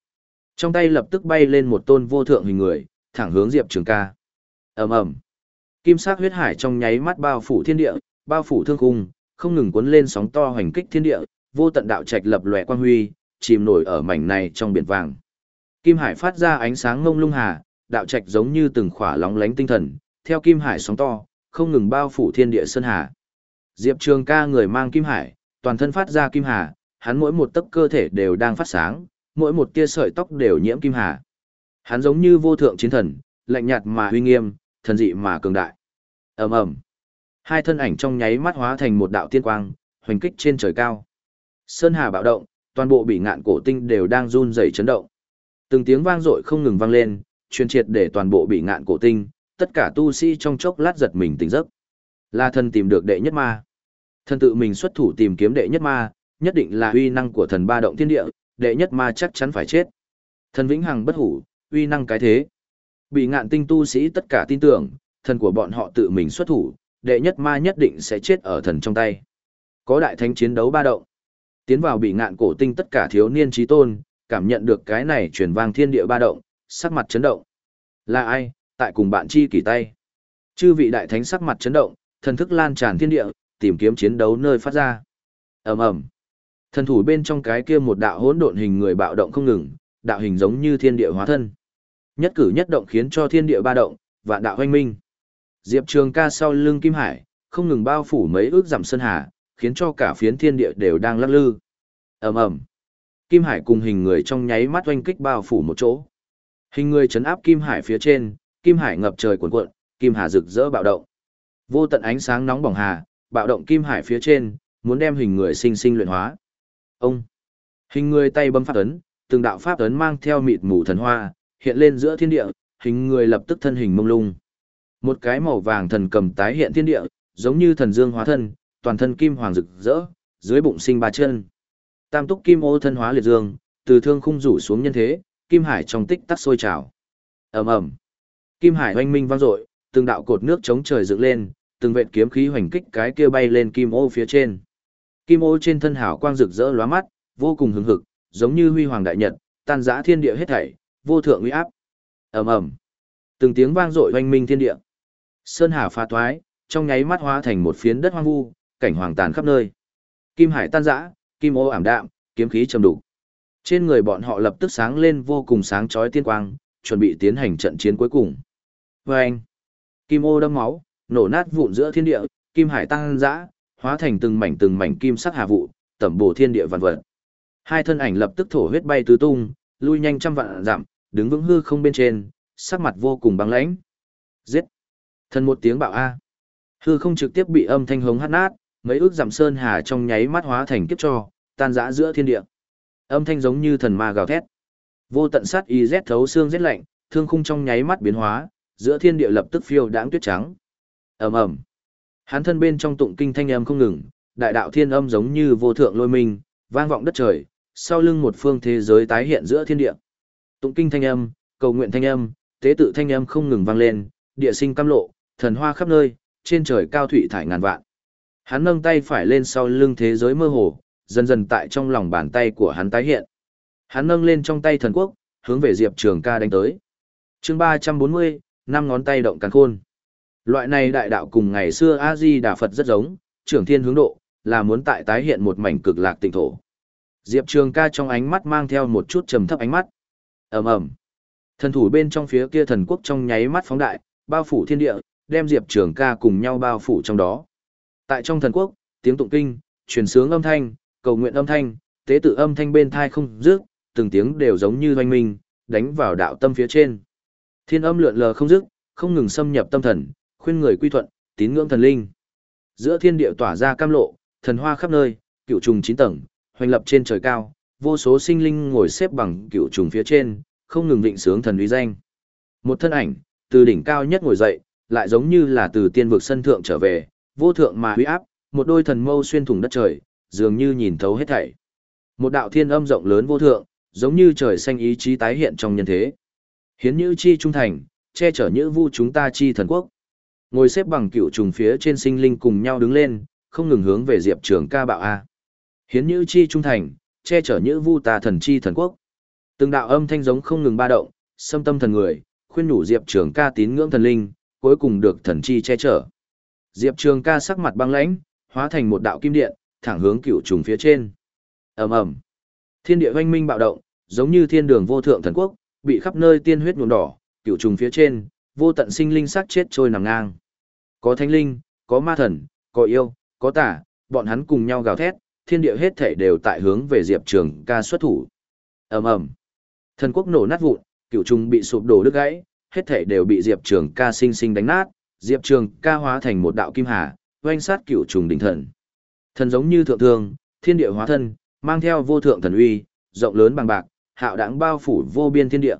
Trong tay lập tức bay lên một tôn vô thượng hình người, thẳng hướng Diệp Trường Ca. Ầm ầm. Kim sắc huyết hải trong nháy mắt bao phủ thiên địa, bao phủ thương khung, không ngừng cuốn lên sóng to hoành kích thiên địa, vô tận đạo trạch lập lòe quang huy, chìm nổi ở mảnh này trong biển vàng. Kim hải phát ra ánh sáng ngông lung hà, đạo trạch giống như từng khỏa lóng lánh tinh thần, theo kim hải sóng to, không ngừng bao phủ thiên địa sơn hà. Diệp Trường Ca người mang kim hải, toàn thân phát ra kim hà, hắn mỗi một tấc cơ thể đều đang phát sáng, mỗi một tia sợi tóc đều nhiễm kim hà. Hắn giống như vô thượng chiến thần, lạnh nhạt mà uy nghiêm, thần dị mà cường đại. Ầm ầm. Hai thân ảnh trong nháy mắt hóa thành một đạo tiên quang, hoành kích trên trời cao. Sơn hà bạo động, toàn bộ bị ngạn cổ tinh đều đang run rẩy chấn động. Từng tiếng vang dội không ngừng vang lên, truyền triệt để toàn bộ bị ngạn cổ tinh, tất cả tu sĩ trong chốc lát giật mình tỉnh giấc. La thần tìm được đệ nhất ma. Thần tự mình xuất thủ tìm kiếm đệ nhất ma, nhất định là uy năng của thần ba động thiên địa, đệ nhất ma chắc chắn phải chết. Thần vĩnh hằng bất hủ, uy năng cái thế. Bị ngạn tinh tu sĩ tất cả tin tưởng, thần của bọn họ tự mình xuất thủ, đệ nhất ma nhất định sẽ chết ở thần trong tay. Có đại thánh chiến đấu ba động. Tiến vào bị ngạn cổ tinh tất cả thiếu niên trí tôn, cảm nhận được cái này truyền vang thiên địa ba động, sắc mặt chấn động. Là ai, tại cùng bạn chi kỳ tay. Chư vị đại thánh sắc mặt chấn động, thần thức lan tràn thiên địa, tìm kiếm chiến đấu nơi phát ra. Ầm ầm. Thần thủ bên trong cái kia một đạo hỗn độn hình người bạo động không ngừng, đạo hình giống như thiên địa hóa thân. Nhất cử nhất động khiến cho thiên địa ba động, vạn đạo hoanh minh. Diệp Trường ca sau lưng Kim Hải, không ngừng bao phủ mấy ước giảm sơn hà, khiến cho cả phiến thiên địa đều đang lắc lư. ầm ầm Kim Hải cùng hình người trong nháy mắt oanh kích bao phủ một chỗ. Hình người chấn áp Kim Hải phía trên, Kim Hải ngập trời cuộn cuộn, Kim Hà rực rỡ bạo động. Vô tận ánh sáng nóng bỏng hà, bạo động Kim Hải phía trên, muốn đem hình người sinh sinh luyện hóa. Ông Hình người tay bấm pháp ấn, từng đạo pháp ấn mang theo mịt mù thần hoa, hiện lên giữa thiên địa, hình người lập tức thân hình mông lung. Một cái màu vàng thần cầm tái hiện thiên địa, giống như thần dương hóa thân, toàn thân kim hoàng rực rỡ, dưới bụng sinh ba chân. Tam túc kim ô thân hóa liệt dương, từ thương khung rủ xuống nhân thế, kim hải trong tích tắc sôi trào. Ầm ầm. Kim hải oanh minh vang dội, từng đạo cột nước chống trời dựng lên, từng vệt kiếm khí hoành kích cái kia bay lên kim ô phía trên. Kim ô trên thân hào quang rực rỡ lóa mắt, vô cùng hứng hực, giống như huy hoàng đại nhật, tan rã thiên địa hết thảy, vô thượng uy áp. Ầm ầm. Từng tiếng vang dội oanh minh thiên địa. Sơn hà phá thoái, trong nháy mắt hóa thành một phiến đất hoang vu, cảnh hoàng tàn khắp nơi. Kim hải tan rã, kim ô ảm đạm, kiếm khí trầm đủ. Trên người bọn họ lập tức sáng lên vô cùng sáng chói tiên quang, chuẩn bị tiến hành trận chiến cuối cùng. Và anh, kim ô đâm máu, nổ nát vụn giữa thiên địa, kim hải tăng dã, hóa thành từng mảnh từng mảnh kim sắc hà vụ, tẩm bổ thiên địa vạn vật. Hai thân ảnh lập tức thổ huyết bay tứ tung, lui nhanh trăm vạn dặm, đứng vững hư không bên trên, sắc mặt vô cùng băng lãnh. Giết! Thân một tiếng bạo a. Hư không trực tiếp bị âm thanh hống hát nát, mấy ước giảm sơn hà trong nháy mắt hóa thành kiếp cho, tan rã giữa thiên địa. Âm thanh giống như thần ma gào thét. Vô tận sát y rét thấu xương rét lạnh, thương khung trong nháy mắt biến hóa, giữa thiên địa lập tức phiêu đãng tuyết trắng. Ầm ầm. Hắn thân bên trong tụng kinh thanh âm không ngừng, đại đạo thiên âm giống như vô thượng lôi minh, vang vọng đất trời, sau lưng một phương thế giới tái hiện giữa thiên địa. Tụng kinh thanh âm, cầu nguyện thanh âm, tế tự thanh âm không ngừng vang lên, địa sinh cam lộ, thần hoa khắp nơi, trên trời cao thủy thải ngàn vạn. Hắn nâng tay phải lên sau lưng thế giới mơ hồ, dần dần tại trong lòng bàn tay của hắn tái hiện. Hắn nâng lên trong tay thần quốc, hướng về Diệp Trường ca đánh tới. chương 340, năm ngón tay động càn khôn. Loại này đại đạo cùng ngày xưa A-di Đà Phật rất giống, trưởng thiên hướng độ, là muốn tại tái hiện một mảnh cực lạc tịnh thổ. Diệp Trường ca trong ánh mắt mang theo một chút trầm thấp ánh mắt. ầm ầm Thần thủ bên trong phía kia thần quốc trong nháy mắt phóng đại, bao phủ thiên địa, đem Diệp Trường ca cùng nhau bao phủ trong đó. Tại trong thần quốc, tiếng tụng kinh, truyền sướng âm thanh, cầu nguyện âm thanh, tế tự âm thanh bên thai không dứt, từng tiếng đều giống như hoanh minh, đánh vào đạo tâm phía trên. Thiên âm lượn lờ không dứt, không ngừng xâm nhập tâm thần, khuyên người quy thuận, tín ngưỡng thần linh. Giữa thiên địa tỏa ra cam lộ, thần hoa khắp nơi, cựu trùng chín tầng, hoành lập trên trời cao, vô số sinh linh ngồi xếp bằng cựu trùng phía trên, không ngừng vịnh sướng thần uy danh. Một thân ảnh, từ đỉnh cao nhất ngồi dậy, lại giống như là từ tiên vực sân thượng trở về, vô thượng mà huy áp, một đôi thần mâu xuyên thủng đất trời, dường như nhìn thấu hết thảy. Một đạo thiên âm rộng lớn vô thượng, giống như trời xanh ý chí tái hiện trong nhân thế. Hiến như chi trung thành, che chở như vu chúng ta chi thần quốc. Ngồi xếp bằng cựu trùng phía trên sinh linh cùng nhau đứng lên, không ngừng hướng về Diệp Trường ca bạo A. Hiến như chi trung thành, che chở như vu ta thần chi thần quốc. Từng đạo âm thanh giống không ngừng ba động, xâm tâm thần người, khuyên nhủ Diệp Trường ca tín ngưỡng thần linh, cuối cùng được thần chi che chở. Diệp Trường ca sắc mặt băng lãnh, hóa thành một đạo kim điện, thẳng hướng cựu trùng phía trên. ầm ầm, Thiên địa hoanh minh bạo động, giống như thiên đường vô thượng thần quốc, bị khắp nơi tiên huyết nhuộm đỏ, cựu trùng phía trên, vô tận sinh linh sắc chết trôi nằm ngang. Có thánh linh, có ma thần, có yêu, có tà, bọn hắn cùng nhau gào thét, thiên địa hết thể đều tại hướng về Diệp Trường ca xuất thủ. ầm ầm, Thần quốc nổ nát vụn, cựu trùng bị sụp đổ đứt gãy, hết thể đều bị Diệp Trường ca sinh sinh đánh nát, Diệp Trường ca hóa thành một đạo kim hà, oanh sát cựu trùng đỉnh thần. Thần giống như thượng thương, thiên địa hóa thân, mang theo vô thượng thần uy, rộng lớn bằng bạc, hạo đãng bao phủ vô biên thiên địa.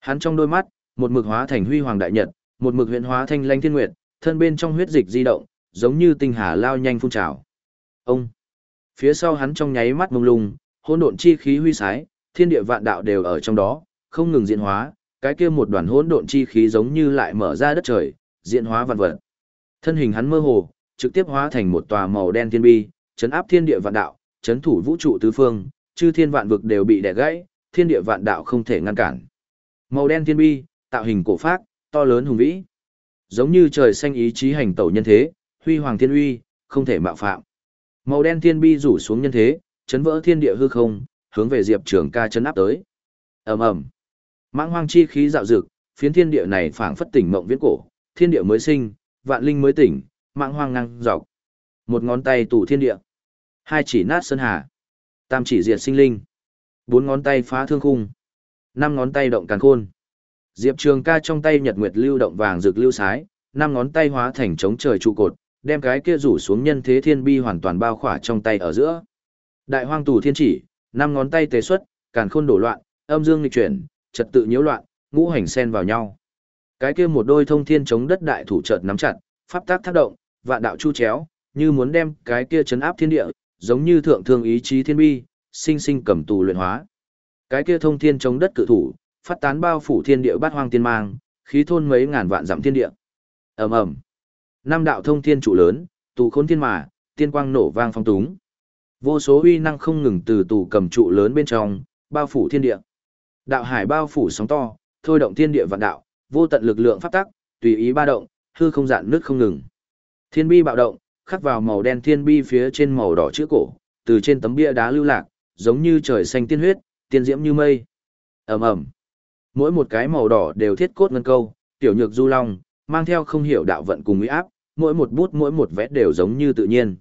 Hắn trong đôi mắt, một mực hóa thành huy hoàng đại nhật, một mực huyện hóa thanh lãnh thiên nguyệt, thân bên trong huyết dịch di động, giống như tinh hà lao nhanh phun trào. Ông. Phía sau hắn trong nháy mắt mông lung, hỗn độn chi khí huy sái, thiên địa vạn đạo đều ở trong đó, không ngừng diễn hóa, cái kia một đoàn hỗn độn chi khí giống như lại mở ra đất trời, diễn hóa vạn vật. Thân hình hắn mơ hồ, trực tiếp hóa thành một tòa màu đen thiên bi, chấn áp thiên địa vạn đạo, chấn thủ vũ trụ tứ phương, chư thiên vạn vực đều bị đè gãy, thiên địa vạn đạo không thể ngăn cản. Màu đen thiên bi, tạo hình cổ phác, to lớn hùng vĩ. Giống như trời xanh ý chí hành tẩu nhân thế, huy hoàng thiên uy, không thể mạo phạm. Màu đen thiên bi rủ xuống nhân thế, chấn vỡ thiên địa hư không, hướng về Diệp Trường Ca chấn áp tới. Ầm ầm. Mãng hoang chi khí dạo dực, phiến thiên địa này phảng phất tỉnh mộng viễn cổ, thiên địa mới sinh, vạn linh mới tỉnh, mãng hoang ngang dọc. Một ngón tay tủ thiên địa, hai chỉ nát sơn hà, tam chỉ diệt sinh linh, bốn ngón tay phá thương khung, năm ngón tay động càn khôn. Diệp Trường Ca trong tay nhật nguyệt lưu động vàng rực lưu sái, năm ngón tay hóa thành chống trời trụ cột, đem cái kia rủ xuống nhân thế thiên bi hoàn toàn bao khỏa trong tay ở giữa. Đại hoang tù thiên chỉ, năm ngón tay tế xuất, càn khôn đổ loạn, âm dương nghịch chuyển, trật tự nhiễu loạn, ngũ hành xen vào nhau. Cái kia một đôi thông thiên chống đất đại thủ chợt nắm chặt, pháp tác tác động, vạn đạo chu chéo, như muốn đem cái kia chấn áp thiên địa, giống như thượng thương ý chí thiên bi, sinh sinh cầm tù luyện hóa. Cái kia thông thiên chống đất cự thủ, phát tán bao phủ thiên địa bát hoang tiên mang, khí thôn mấy ngàn vạn dặm thiên địa. Ầm ầm. Năm đạo thông thiên trụ lớn, tù khốn thiên mà, tiên quang nổ vang phong túng. Vô số uy năng không ngừng từ tù cầm trụ lớn bên trong, bao phủ thiên địa. Đạo hải bao phủ sóng to, thôi động thiên địa vạn đạo, vô tận lực lượng pháp tắc, tùy ý ba động, hư không dạn nước không ngừng. Thiên bi bạo động, khắc vào màu đen thiên bi phía trên màu đỏ chữ cổ, từ trên tấm bia đá lưu lạc, giống như trời xanh tiên huyết, tiên diễm như mây. Ầm ầm. Mỗi một cái màu đỏ đều thiết cốt ngân câu, tiểu nhược du long, mang theo không hiểu đạo vận cùng uy áp, mỗi một bút mỗi một vẽ đều giống như tự nhiên.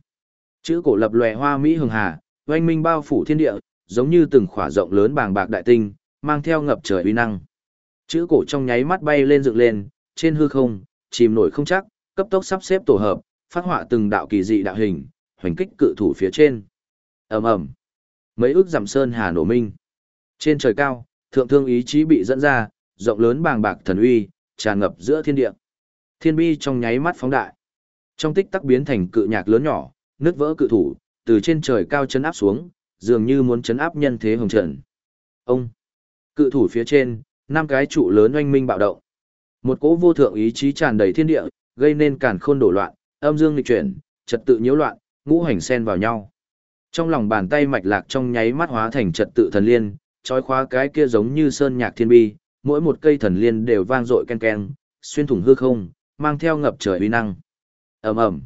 Chữ cổ lập lòe hoa mỹ hường hà, oanh minh bao phủ thiên địa, giống như từng khỏa rộng lớn bàng bạc đại tinh, mang theo ngập trời uy năng. Chữ cổ trong nháy mắt bay lên dựng lên, trên hư không, chìm nổi không chắc, cấp tốc sắp xếp tổ hợp, phát họa từng đạo kỳ dị đạo hình, hoành kích cự thủ phía trên. Ầm ầm. Mấy ước giảm sơn hà nổ minh. Trên trời cao, thượng thương ý chí bị dẫn ra, rộng lớn bàng bạc thần uy, tràn ngập giữa thiên địa. Thiên bi trong nháy mắt phóng đại. Trong tích tắc biến thành cự nhạc lớn nhỏ, nứt vỡ cự thủ, từ trên trời cao chấn áp xuống, dường như muốn chấn áp nhân thế hồng trần Ông, cự thủ phía trên, năm cái trụ lớn oanh minh bạo động. Một cỗ vô thượng ý chí tràn đầy thiên địa, gây nên càn khôn đổ loạn, âm dương nghịch chuyển, trật tự nhiễu loạn, ngũ hành xen vào nhau. Trong lòng bàn tay mạch lạc trong nháy mắt hóa thành trật tự thần liên, trói khóa cái kia giống như sơn nhạc thiên bi, mỗi một cây thần liên đều vang dội ken ken, xuyên thủng hư không, mang theo ngập trời uy năng. Ầm ầm.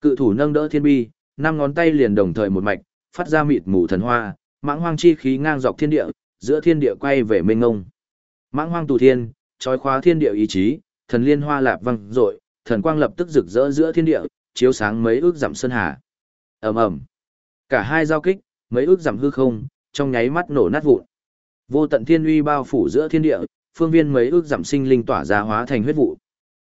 Cự thủ nâng đỡ thiên bi, năm ngón tay liền đồng thời một mạch, phát ra mịt mù thần hoa, mãng hoang chi khí ngang dọc thiên địa, giữa thiên địa quay về mênh ngông. Mãng hoang tù thiên, trói khóa thiên địa ý chí, thần liên hoa lạp vang dội, thần quang lập tức rực rỡ giữa thiên địa, chiếu sáng mấy ước dặm sơn hà. Ầm ầm. Cả hai giao kích, mấy ước dặm hư không, trong nháy mắt nổ nát vụn. Vô tận thiên uy bao phủ giữa thiên địa, phương viên mấy ước giảm sinh linh tỏa ra hóa thành huyết vụ.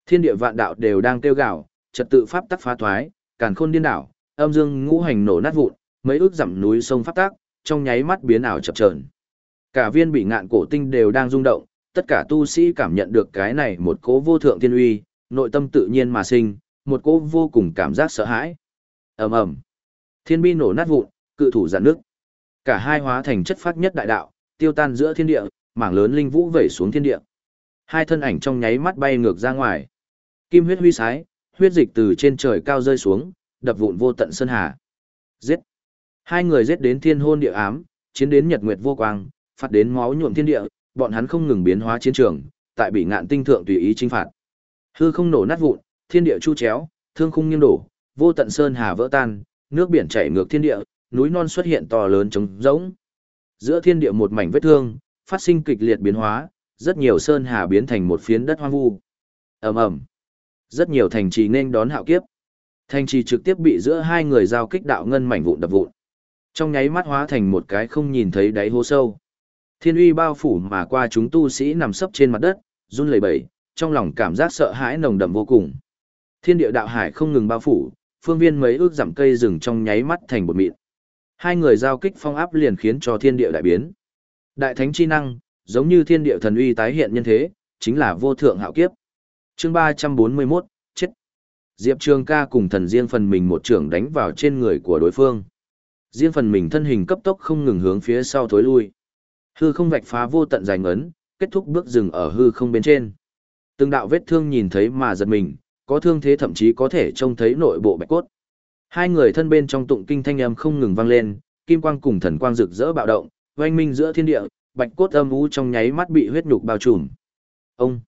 Thiên địa vạn đạo đều đang kêu gào, trật tự pháp tắc phá thoái, càn khôn điên đảo, âm dương ngũ hành nổ nát vụn, mấy ước giảm núi sông pháp tắc, trong nháy mắt biến ảo chập chờn. Cả viên bị ngạn cổ tinh đều đang rung động, tất cả tu sĩ cảm nhận được cái này một cố vô thượng thiên uy, nội tâm tự nhiên mà sinh, một cố vô cùng cảm giác sợ hãi. Ầm ầm. Thiên bi nổ nát vụn, cự thủ giạn nước. Cả hai hóa thành chất phát nhất đại đạo, tiêu tan giữa thiên địa, mảng lớn linh vũ vẩy xuống thiên địa. Hai thân ảnh trong nháy mắt bay ngược ra ngoài. Kim huyết huy sái, huyết dịch từ trên trời cao rơi xuống, đập vụn vô tận sơn hà. Giết. Hai người giết đến thiên hôn địa ám, chiến đến nhật nguyệt vô quang, phát đến máu nhuộm thiên địa, bọn hắn không ngừng biến hóa chiến trường, tại bị ngạn tinh thượng tùy ý chinh phạt. Hư không nổ nát vụn, thiên địa chu chéo, thương khung nghiêng đổ, vô tận sơn hà vỡ tan, nước biển chảy ngược thiên địa, núi non xuất hiện to lớn trống rỗng. Giữa thiên địa một mảnh vết thương, phát sinh kịch liệt biến hóa, rất nhiều sơn hà biến thành một phiến đất hoang vu. Ầm ầm. Rất nhiều thành trì nên đón hạo kiếp. Thành trì trực tiếp bị giữa hai người giao kích đạo ngân mảnh vụn đập vụn. Trong nháy mắt hóa thành một cái không nhìn thấy đáy hố sâu. Thiên uy bao phủ mà qua chúng tu sĩ nằm sấp trên mặt đất, run lẩy bẩy, trong lòng cảm giác sợ hãi nồng đậm vô cùng. Thiên địa đạo hải không ngừng bao phủ, phương viên mấy ước dặm cây rừng trong nháy mắt thành bột mịn. Hai người giao kích phong áp liền khiến cho thiên địa đại biến. Đại thánh chi năng, giống như thiên địa thần uy tái hiện nhân thế, chính là vô thượng hạo kiếp. Chương 341, chết. Diệp Trường ca cùng thần riêng phần mình một trường đánh vào trên người của đối phương. Riêng phần mình thân hình cấp tốc không ngừng hướng phía sau thối lui. Hư không vạch phá vô tận dài ngấn, kết thúc bước dừng ở hư không bên trên. Từng đạo vết thương nhìn thấy mà giật mình, có thương thế thậm chí có thể trông thấy nội bộ bạch cốt. Hai người thân bên trong tụng kinh thanh âm không ngừng vang lên, kim quang cùng thần quang rực rỡ bạo động, oanh minh giữa thiên địa, bạch cốt âm u trong nháy mắt bị huyết nhục bao trùm. Ông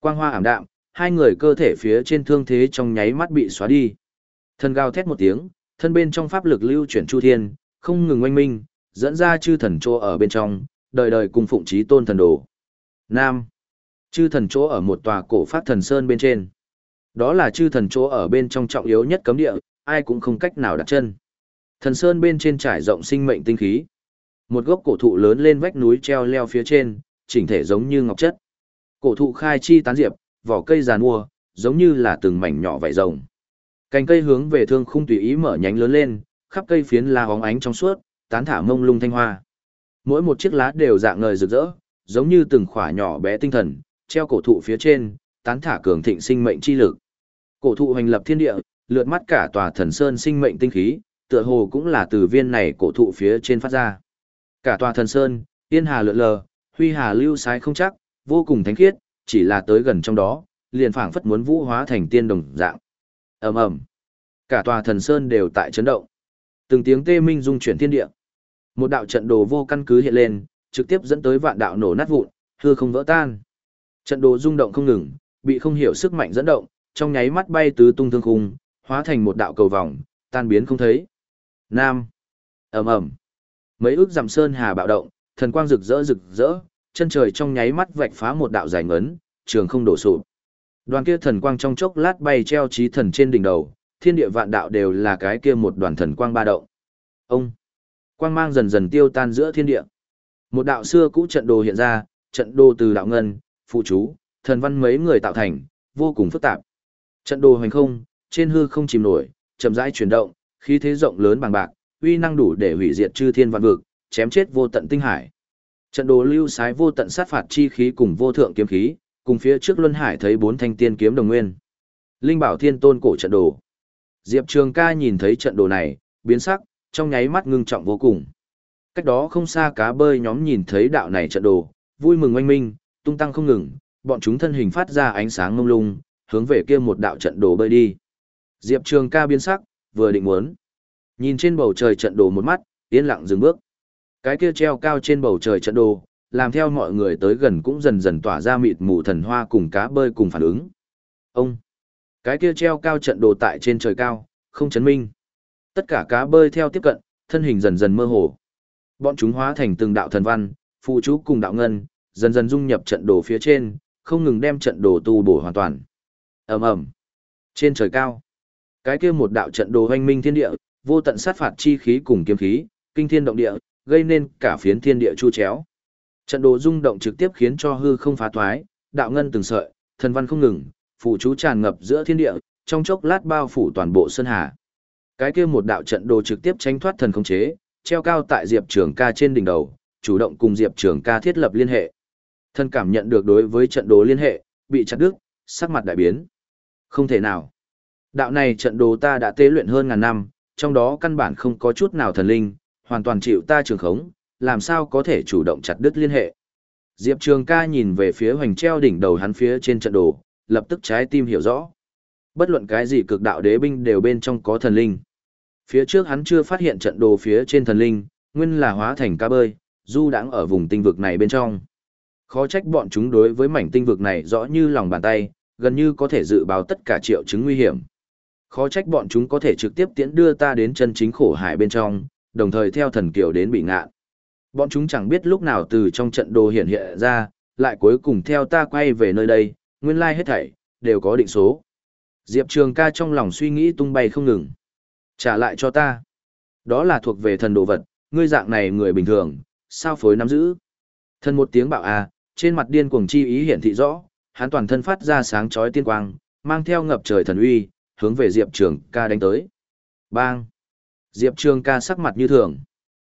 quang hoa ảm đạm, hai người cơ thể phía trên thương thế trong nháy mắt bị xóa đi. Thần gào thét một tiếng, thân bên trong pháp lực lưu chuyển chu thiên, không ngừng oanh minh, dẫn ra chư thần chỗ ở bên trong, đời đời cùng phụng chí tôn thần đồ. Nam. Chư thần chỗ ở một tòa cổ phát thần sơn bên trên. Đó là chư thần chỗ ở bên trong trọng yếu nhất cấm địa, ai cũng không cách nào đặt chân. Thần sơn bên trên trải rộng sinh mệnh tinh khí. Một gốc cổ thụ lớn lên vách núi treo leo phía trên, chỉnh thể giống như ngọc chất. Cổ thụ khai chi tán diệp, vỏ cây giàn mua, giống như là từng mảnh nhỏ vảy rồng. Cành cây hướng về thương khung tùy ý mở nhánh lớn lên, khắp cây phiến là hóng ánh trong suốt, tán thả mông lung thanh hoa. Mỗi một chiếc lá đều dạng ngời rực rỡ, giống như từng khỏa nhỏ bé tinh thần, treo cổ thụ phía trên, tán thả cường thịnh sinh mệnh chi lực. Cổ thụ hành lập thiên địa, lượt mắt cả tòa thần sơn sinh mệnh tinh khí, tựa hồ cũng là từ viên này cổ thụ phía trên phát ra. Cả tòa thần sơn, yên hà lượn lờ, huy hà lưu sái không chắc, vô cùng thánh khiết, chỉ là tới gần trong đó, liền phảng phất muốn vũ hóa thành tiên đồng dạng. Ầm ầm. Cả tòa thần sơn đều tại chấn động. Từng tiếng tê minh rung chuyển thiên địa. Một đạo trận đồ vô căn cứ hiện lên, trực tiếp dẫn tới vạn đạo nổ nát vụn, hư không vỡ tan. Trận đồ rung động không ngừng, bị không hiểu sức mạnh dẫn động, trong nháy mắt bay tứ tung thương khung, hóa thành một đạo cầu vòng, tan biến không thấy. Nam. ầm ầm. Mấy ước dặm sơn hà bạo động thần quang rực rỡ rực rỡ chân trời trong nháy mắt vạch phá một đạo dài ngấn trường không đổ sụp. Đoàn kia thần quang trong chốc lát bay treo trí thần trên đỉnh đầu thiên địa vạn đạo đều là cái kia một đoàn thần quang ba động. Ông. Quang mang dần dần tiêu tan giữa thiên địa. Một đạo xưa cũ trận đồ hiện ra trận đồ từ đạo ngân phụ chú thần văn mấy người tạo thành vô cùng phức tạp. Trận đồ hoành không trên hư không chìm nổi chậm rãi chuyển động khí thế rộng lớn bằng bạc uy năng đủ để hủy diệt chư thiên vạn vực, chém chết vô tận tinh hải. Trận đồ lưu sái vô tận sát phạt chi khí cùng vô thượng kiếm khí, cùng phía trước Luân Hải thấy bốn thanh tiên kiếm đồng nguyên. Linh Bảo Thiên Tôn cổ trận đồ. Diệp Trường Ca nhìn thấy trận đồ này, biến sắc, trong nháy mắt ngưng trọng vô cùng. Cách đó không xa cá bơi nhóm nhìn thấy đạo này trận đồ, vui mừng oanh minh, tung tăng không ngừng, bọn chúng thân hình phát ra ánh sáng ngông lung, hướng về kia một đạo trận đồ bơi đi. Diệp Trường Ca biến sắc, vừa định muốn Nhìn trên bầu trời trận đồ một mắt, yên lặng dừng bước. Cái kia treo cao trên bầu trời trận đồ, làm theo mọi người tới gần cũng dần dần tỏa ra mịt mù thần hoa cùng cá bơi cùng phản ứng. Ông! Cái kia treo cao trận đồ tại trên trời cao, không chấn minh. Tất cả cá bơi theo tiếp cận, thân hình dần dần mơ hồ. Bọn chúng hóa thành từng đạo thần văn, phụ chú cùng đạo ngân, dần dần dung nhập trận đồ phía trên, không ngừng đem trận đồ tu bổ hoàn toàn. Ầm ầm. Trên trời cao, cái kia một đạo trận đồ hoanh minh thiên địa, vô tận sát phạt chi khí cùng kiếm khí, kinh thiên động địa, gây nên cả phiến thiên địa chu chéo. Trận đồ rung động trực tiếp khiến cho hư không phá thoái, đạo ngân từng sợi, thần văn không ngừng, phụ chú tràn ngập giữa thiên địa, trong chốc lát bao phủ toàn bộ sơn hà. Cái kia một đạo trận đồ trực tiếp tránh thoát thần không chế, treo cao tại Diệp Trường Ca trên đỉnh đầu, chủ động cùng Diệp Trường Ca thiết lập liên hệ. Thân cảm nhận được đối với trận đồ liên hệ, bị chặt đứt, sắc mặt đại biến. Không thể nào. Đạo này trận đồ ta đã tế luyện hơn ngàn năm, trong đó căn bản không có chút nào thần linh, hoàn toàn chịu ta trường khống, làm sao có thể chủ động chặt đứt liên hệ. Diệp Trường ca nhìn về phía hoành treo đỉnh đầu hắn phía trên trận đồ, lập tức trái tim hiểu rõ. Bất luận cái gì cực đạo đế binh đều bên trong có thần linh. Phía trước hắn chưa phát hiện trận đồ phía trên thần linh, nguyên là hóa thành ca bơi, du đãng ở vùng tinh vực này bên trong. Khó trách bọn chúng đối với mảnh tinh vực này rõ như lòng bàn tay, gần như có thể dự báo tất cả triệu chứng nguy hiểm. Khó trách bọn chúng có thể trực tiếp tiễn đưa ta đến chân chính khổ hải bên trong, đồng thời theo thần kiều đến bị ngạn. Bọn chúng chẳng biết lúc nào từ trong trận đồ hiện hiện ra, lại cuối cùng theo ta quay về nơi đây, nguyên lai hết thảy, đều có định số. Diệp Trường ca trong lòng suy nghĩ tung bay không ngừng. Trả lại cho ta. Đó là thuộc về thần đồ vật, ngươi dạng này người bình thường, sao phối nắm giữ. Thần một tiếng bạo a, trên mặt điên cuồng chi ý hiển thị rõ, hắn toàn thân phát ra sáng chói tiên quang, mang theo ngập trời thần uy, hướng về Diệp Trường ca đánh tới. Bang! Diệp Trường ca sắc mặt như thường.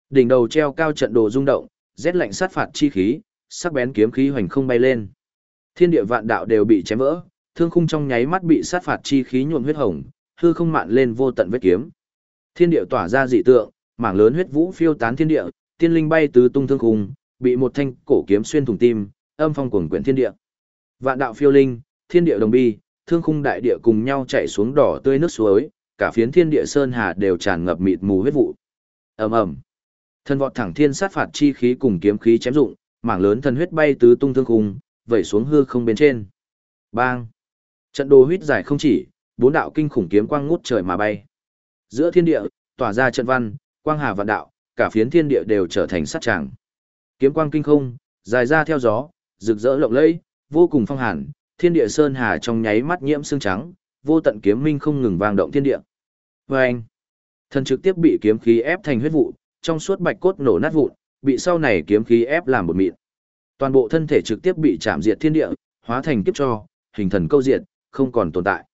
Đỉnh đầu treo cao trận đồ rung động, rét lạnh sát phạt chi khí, sắc bén kiếm khí hoành không bay lên. Thiên địa vạn đạo đều bị chém vỡ, thương khung trong nháy mắt bị sát phạt chi khí nhuộm huyết hồng, hư không mạn lên vô tận vết kiếm. Thiên địa tỏa ra dị tượng, mảng lớn huyết vũ phiêu tán thiên địa, tiên linh bay tứ tung thương khung, bị một thanh cổ kiếm xuyên thủng tim, âm phong cuồng quyển thiên địa. Vạn đạo phiêu linh, thiên địa đồng bi, thương khung đại địa cùng nhau chạy xuống đỏ tươi nước suối, cả phiến thiên địa sơn hà đều tràn ngập mịt mù huyết vụ. Ầm ầm. Thân vọt thẳng thiên sát phạt chi khí cùng kiếm khí chém dụng, mảng lớn thân huyết bay tứ tung thương khung, vẩy xuống hư không bên trên. Bang. Trận đồ huyết dài không chỉ, bốn đạo kinh khủng kiếm quang ngút trời mà bay. Giữa thiên địa, tỏa ra trận văn, quang hà vạn đạo, cả phiến thiên địa đều trở thành sát tràng. Kiếm quang kinh không, dài ra theo gió, rực rỡ lộng lẫy, vô cùng phong hàn, thiên địa sơn hà trong nháy mắt nhiễm xương trắng, vô tận kiếm minh không ngừng vang động thiên địa. Vâng! Và anh, thân trực tiếp bị kiếm khí ép thành huyết vụ, trong suốt bạch cốt nổ nát vụn, bị sau này kiếm khí ép làm một mịn. Toàn bộ thân thể trực tiếp bị chạm diệt thiên địa, hóa thành kiếp cho, hình thần câu diệt, không còn tồn tại.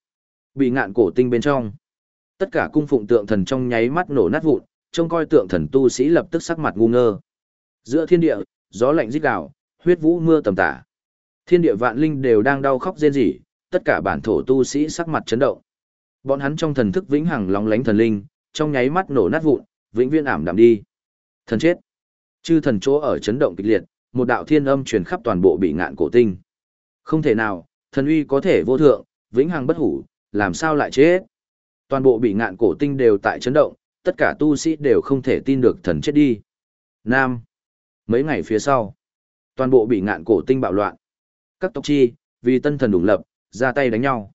Bị ngạn cổ tinh bên trong. Tất cả cung phụng tượng thần trong nháy mắt nổ nát vụn, trông coi tượng thần tu sĩ lập tức sắc mặt ngu ngơ. Giữa thiên địa, gió lạnh rít gào, huyết vũ mưa tầm tả. Thiên địa vạn linh đều đang đau khóc rên rỉ, tất cả bản thổ tu sĩ sắc mặt chấn động. Bọn hắn trong thần thức vĩnh hằng lóng lánh thần linh, trong nháy mắt nổ nát vụn, vĩnh viễn ảm đạm đi. Thần chết. Chư thần chỗ ở chấn động kịch liệt, một đạo thiên âm truyền khắp toàn bộ bị ngạn cổ tinh. Không thể nào, thần uy có thể vô thượng, vĩnh hằng bất hủ, làm sao lại chết? Toàn bộ bị ngạn cổ tinh đều tại chấn động, tất cả tu sĩ đều không thể tin được thần chết đi. Nam. Mấy ngày phía sau, toàn bộ bị ngạn cổ tinh bạo loạn. Các tộc chi, vì tân thần đủng lập, ra tay đánh nhau.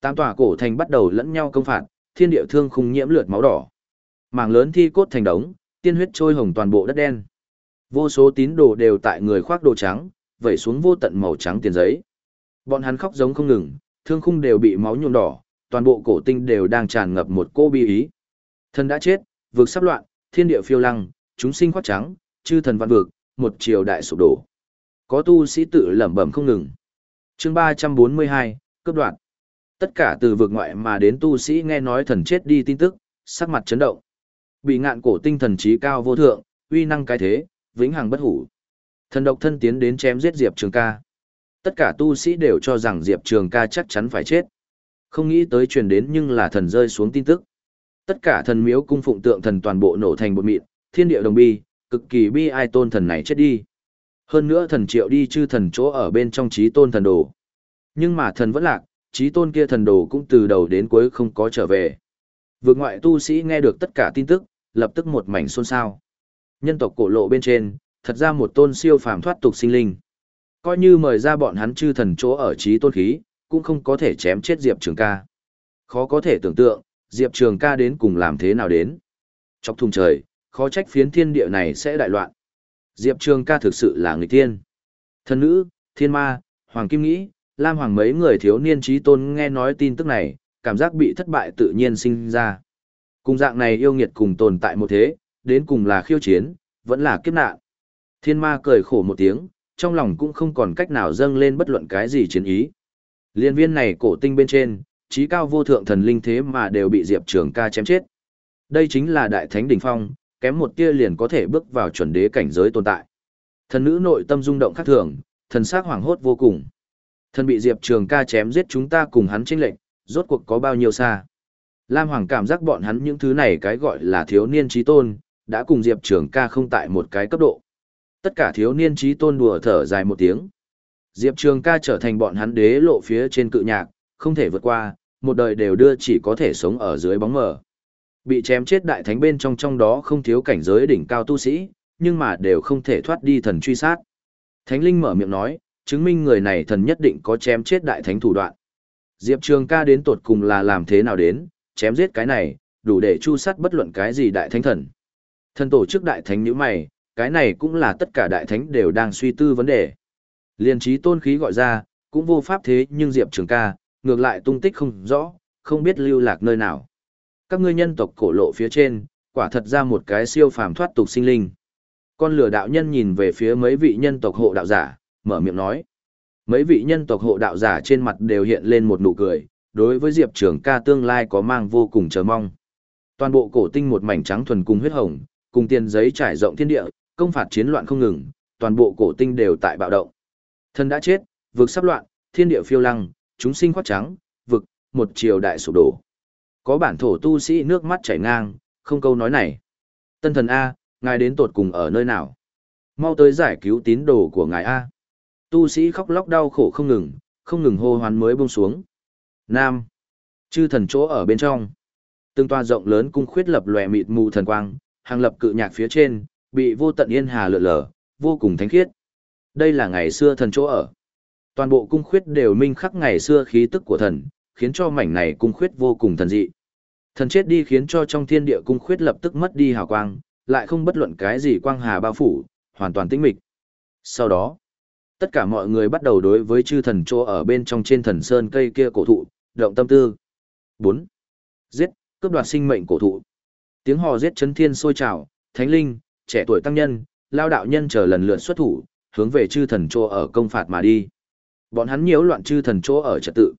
Tam tòa cổ thành bắt đầu lẫn nhau công phạt, thiên địa thương khung nhiễm lượt máu đỏ. Mảng lớn thi cốt thành đống, tiên huyết trôi hồng toàn bộ đất đen. Vô số tín đồ đều tại người khoác đồ trắng, vẩy xuống vô tận màu trắng tiền giấy. Bọn hắn khóc giống không ngừng, thương khung đều bị máu nhuộm đỏ, toàn bộ cổ tinh đều đang tràn ngập một cô bi ý. Thần đã chết, vực sắp loạn, thiên địa phiêu lăng, chúng sinh khoác trắng, chư thần văn vực, một triều đại sụp đổ. Có tu sĩ tự lẩm bẩm không ngừng. Chương 342, cấp đoạn. Tất cả từ vực ngoại mà đến tu sĩ nghe nói thần chết đi tin tức, sắc mặt chấn động. Bị ngạn cổ tinh thần trí cao vô thượng, uy năng cái thế, vĩnh hằng bất hủ. Thần độc thân tiến đến chém giết Diệp Trường ca. Tất cả tu sĩ đều cho rằng Diệp Trường ca chắc chắn phải chết. Không nghĩ tới truyền đến nhưng là thần rơi xuống tin tức. Tất cả thần miếu cung phụng tượng thần toàn bộ nổ thành bột mịn, thiên địa đồng bi, cực kỳ bi ai tôn thần này chết đi. Hơn nữa thần triệu đi chư thần chỗ ở bên trong trí tôn thần đồ. Nhưng mà thần vẫn lạc, trí tôn kia thần đồ cũng từ đầu đến cuối không có trở về. Vượt ngoại tu sĩ nghe được tất cả tin tức, lập tức một mảnh xôn xao. Nhân tộc cổ lộ bên trên, thật ra một tôn siêu phàm thoát tục sinh linh. Coi như mời ra bọn hắn chư thần chỗ ở trí tôn khí, cũng không có thể chém chết Diệp Trường ca. Khó có thể tưởng tượng, Diệp Trường ca đến cùng làm thế nào đến. Chọc thùng trời, khó trách phiến thiên địa này sẽ đại loạn. Diệp Trường ca thực sự là người tiên. Thần nữ, thiên ma, hoàng kim nghĩ, lam hoàng mấy người thiếu niên trí tôn nghe nói tin tức này, cảm giác bị thất bại tự nhiên sinh ra. Cùng dạng này yêu nghiệt cùng tồn tại một thế, đến cùng là khiêu chiến, vẫn là kiếp nạn. Thiên ma cười khổ một tiếng, trong lòng cũng không còn cách nào dâng lên bất luận cái gì chiến ý. Liên viên này cổ tinh bên trên, trí cao vô thượng thần linh thế mà đều bị Diệp Trường ca chém chết. Đây chính là đại thánh đỉnh phong, kém một tia liền có thể bước vào chuẩn đế cảnh giới tồn tại. Thần nữ nội tâm rung động khác thường, thần sắc hoảng hốt vô cùng. Thần bị Diệp Trường ca chém giết chúng ta cùng hắn chênh lệnh, rốt cuộc có bao nhiêu xa. Lam Hoàng cảm giác bọn hắn những thứ này cái gọi là thiếu niên trí tôn, đã cùng Diệp Trường ca không tại một cái cấp độ. Tất cả thiếu niên trí tôn đùa thở dài một tiếng. Diệp Trường ca trở thành bọn hắn đế lộ phía trên cự nhạc, không thể vượt qua, một đời đều đưa chỉ có thể sống ở dưới bóng mờ. Bị chém chết đại thánh bên trong trong đó không thiếu cảnh giới đỉnh cao tu sĩ, nhưng mà đều không thể thoát đi thần truy sát. Thánh Linh mở miệng nói, chứng minh người này thần nhất định có chém chết đại thánh thủ đoạn. Diệp Trường ca đến tột cùng là làm thế nào đến, chém giết cái này, đủ để chu sát bất luận cái gì đại thánh thần. Thần tổ chức đại thánh như mày, cái này cũng là tất cả đại thánh đều đang suy tư vấn đề. Liên trí tôn khí gọi ra, cũng vô pháp thế nhưng Diệp Trường ca, ngược lại tung tích không rõ, không biết lưu lạc nơi nào. Các ngươi nhân tộc cổ lộ phía trên, quả thật ra một cái siêu phàm thoát tục sinh linh. Con lửa đạo nhân nhìn về phía mấy vị nhân tộc hộ đạo giả, mở miệng nói. Mấy vị nhân tộc hộ đạo giả trên mặt đều hiện lên một nụ cười, đối với Diệp Trường ca tương lai có mang vô cùng chờ mong. Toàn bộ cổ tinh một mảnh trắng thuần cùng huyết hồng, cùng tiền giấy trải rộng thiên địa, công phạt chiến loạn không ngừng, toàn bộ cổ tinh đều tại bạo động. Thân đã chết, vực sắp loạn, thiên địa phiêu lăng, chúng sinh khoát trắng, vực, một triều đại sụp đổ. Có bản thổ tu sĩ nước mắt chảy ngang, không câu nói này. Tân thần A, ngài đến tột cùng ở nơi nào? Mau tới giải cứu tín đồ của ngài A. Tu sĩ khóc lóc đau khổ không ngừng, không ngừng hô hoán mới buông xuống. Nam. Chư thần chỗ ở bên trong. Từng toa rộng lớn cung khuyết lập lòe mịt mù thần quang, hàng lập cự nhạc phía trên, bị vô tận yên hà lượn lờ, vô cùng thánh khiết. Đây là ngày xưa thần chỗ ở. Toàn bộ cung khuyết đều minh khắc ngày xưa khí tức của thần, khiến cho mảnh này cung khuyết vô cùng thần dị. Thần chết đi khiến cho trong thiên địa cung khuyết lập tức mất đi hào quang, lại không bất luận cái gì quang hà bao phủ, hoàn toàn tĩnh mịch. Sau đó, tất cả mọi người bắt đầu đối với chư thần chỗ ở bên trong trên thần sơn cây kia cổ thụ, động tâm tư. 4. Giết, cướp đoạt sinh mệnh cổ thụ. Tiếng hò giết chấn thiên sôi trào, thánh linh, trẻ tuổi tăng nhân, lao đạo nhân chờ lần lượt xuất thủ, hướng về chư thần chỗ ở công phạt mà đi. Bọn hắn nhiễu loạn chư thần chỗ ở trật tự.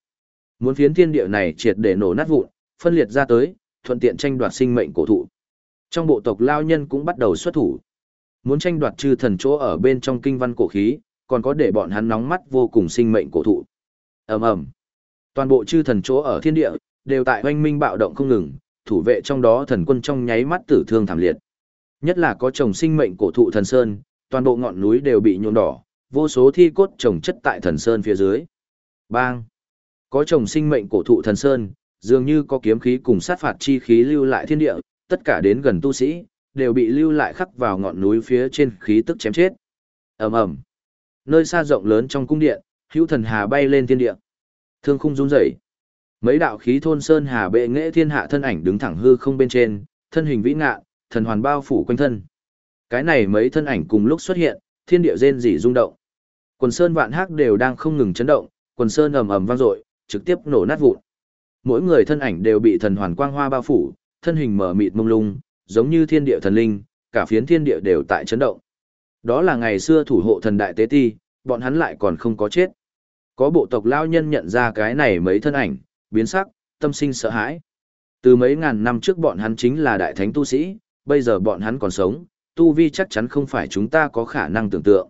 Muốn phiến thiên địa này triệt để nổ nát vụn, phân liệt ra tới, thuận tiện tranh đoạt sinh mệnh cổ thụ. Trong bộ tộc lao nhân cũng bắt đầu xuất thủ. Muốn tranh đoạt chư thần chỗ ở bên trong kinh văn cổ khí, còn có để bọn hắn nóng mắt vô cùng sinh mệnh cổ thụ. Ầm ầm. Toàn bộ chư thần chỗ ở thiên địa đều tại oanh minh bạo động không ngừng, thủ vệ trong đó thần quân trong nháy mắt tử thương thảm liệt. Nhất là có trồng sinh mệnh cổ thụ thần sơn, toàn bộ ngọn núi đều bị nhuộm đỏ, vô số thi cốt trồng chất tại thần sơn phía dưới. Bang! Có trồng sinh mệnh cổ thụ thần sơn, dường như có kiếm khí cùng sát phạt chi khí lưu lại thiên địa, tất cả đến gần tu sĩ, đều bị lưu lại khắc vào ngọn núi phía trên khí tức chém chết. ầm ầm Nơi xa rộng lớn trong cung điện, hữu thần hà bay lên thiên địa. Thương khung run rẩy. Mấy đạo khí thôn sơn hà bệ nghệ thiên hạ thân ảnh đứng thẳng hư không bên trên, thân hình vĩ ngạ, thần hoàn bao phủ quanh thân. Cái này mấy thân ảnh cùng lúc xuất hiện, thiên địa rên rỉ rung động. Quần sơn vạn hắc đều đang không ngừng chấn động, quần sơn ầm ầm vang dội, trực tiếp nổ nát vụn. Mỗi người thân ảnh đều bị thần hoàn quang hoa bao phủ, thân hình mở mịt mông lung, giống như thiên địa thần linh, cả phiến thiên địa đều tại chấn động. Đó là ngày xưa thủ hộ thần đại tế ti, bọn hắn lại còn không có chết. Có bộ tộc lao nhân nhận ra cái này mấy thân ảnh, biến sắc, tâm sinh sợ hãi. Từ mấy ngàn năm trước bọn hắn chính là đại thánh tu sĩ, bây giờ bọn hắn còn sống, tu vi chắc chắn không phải chúng ta có khả năng tưởng tượng.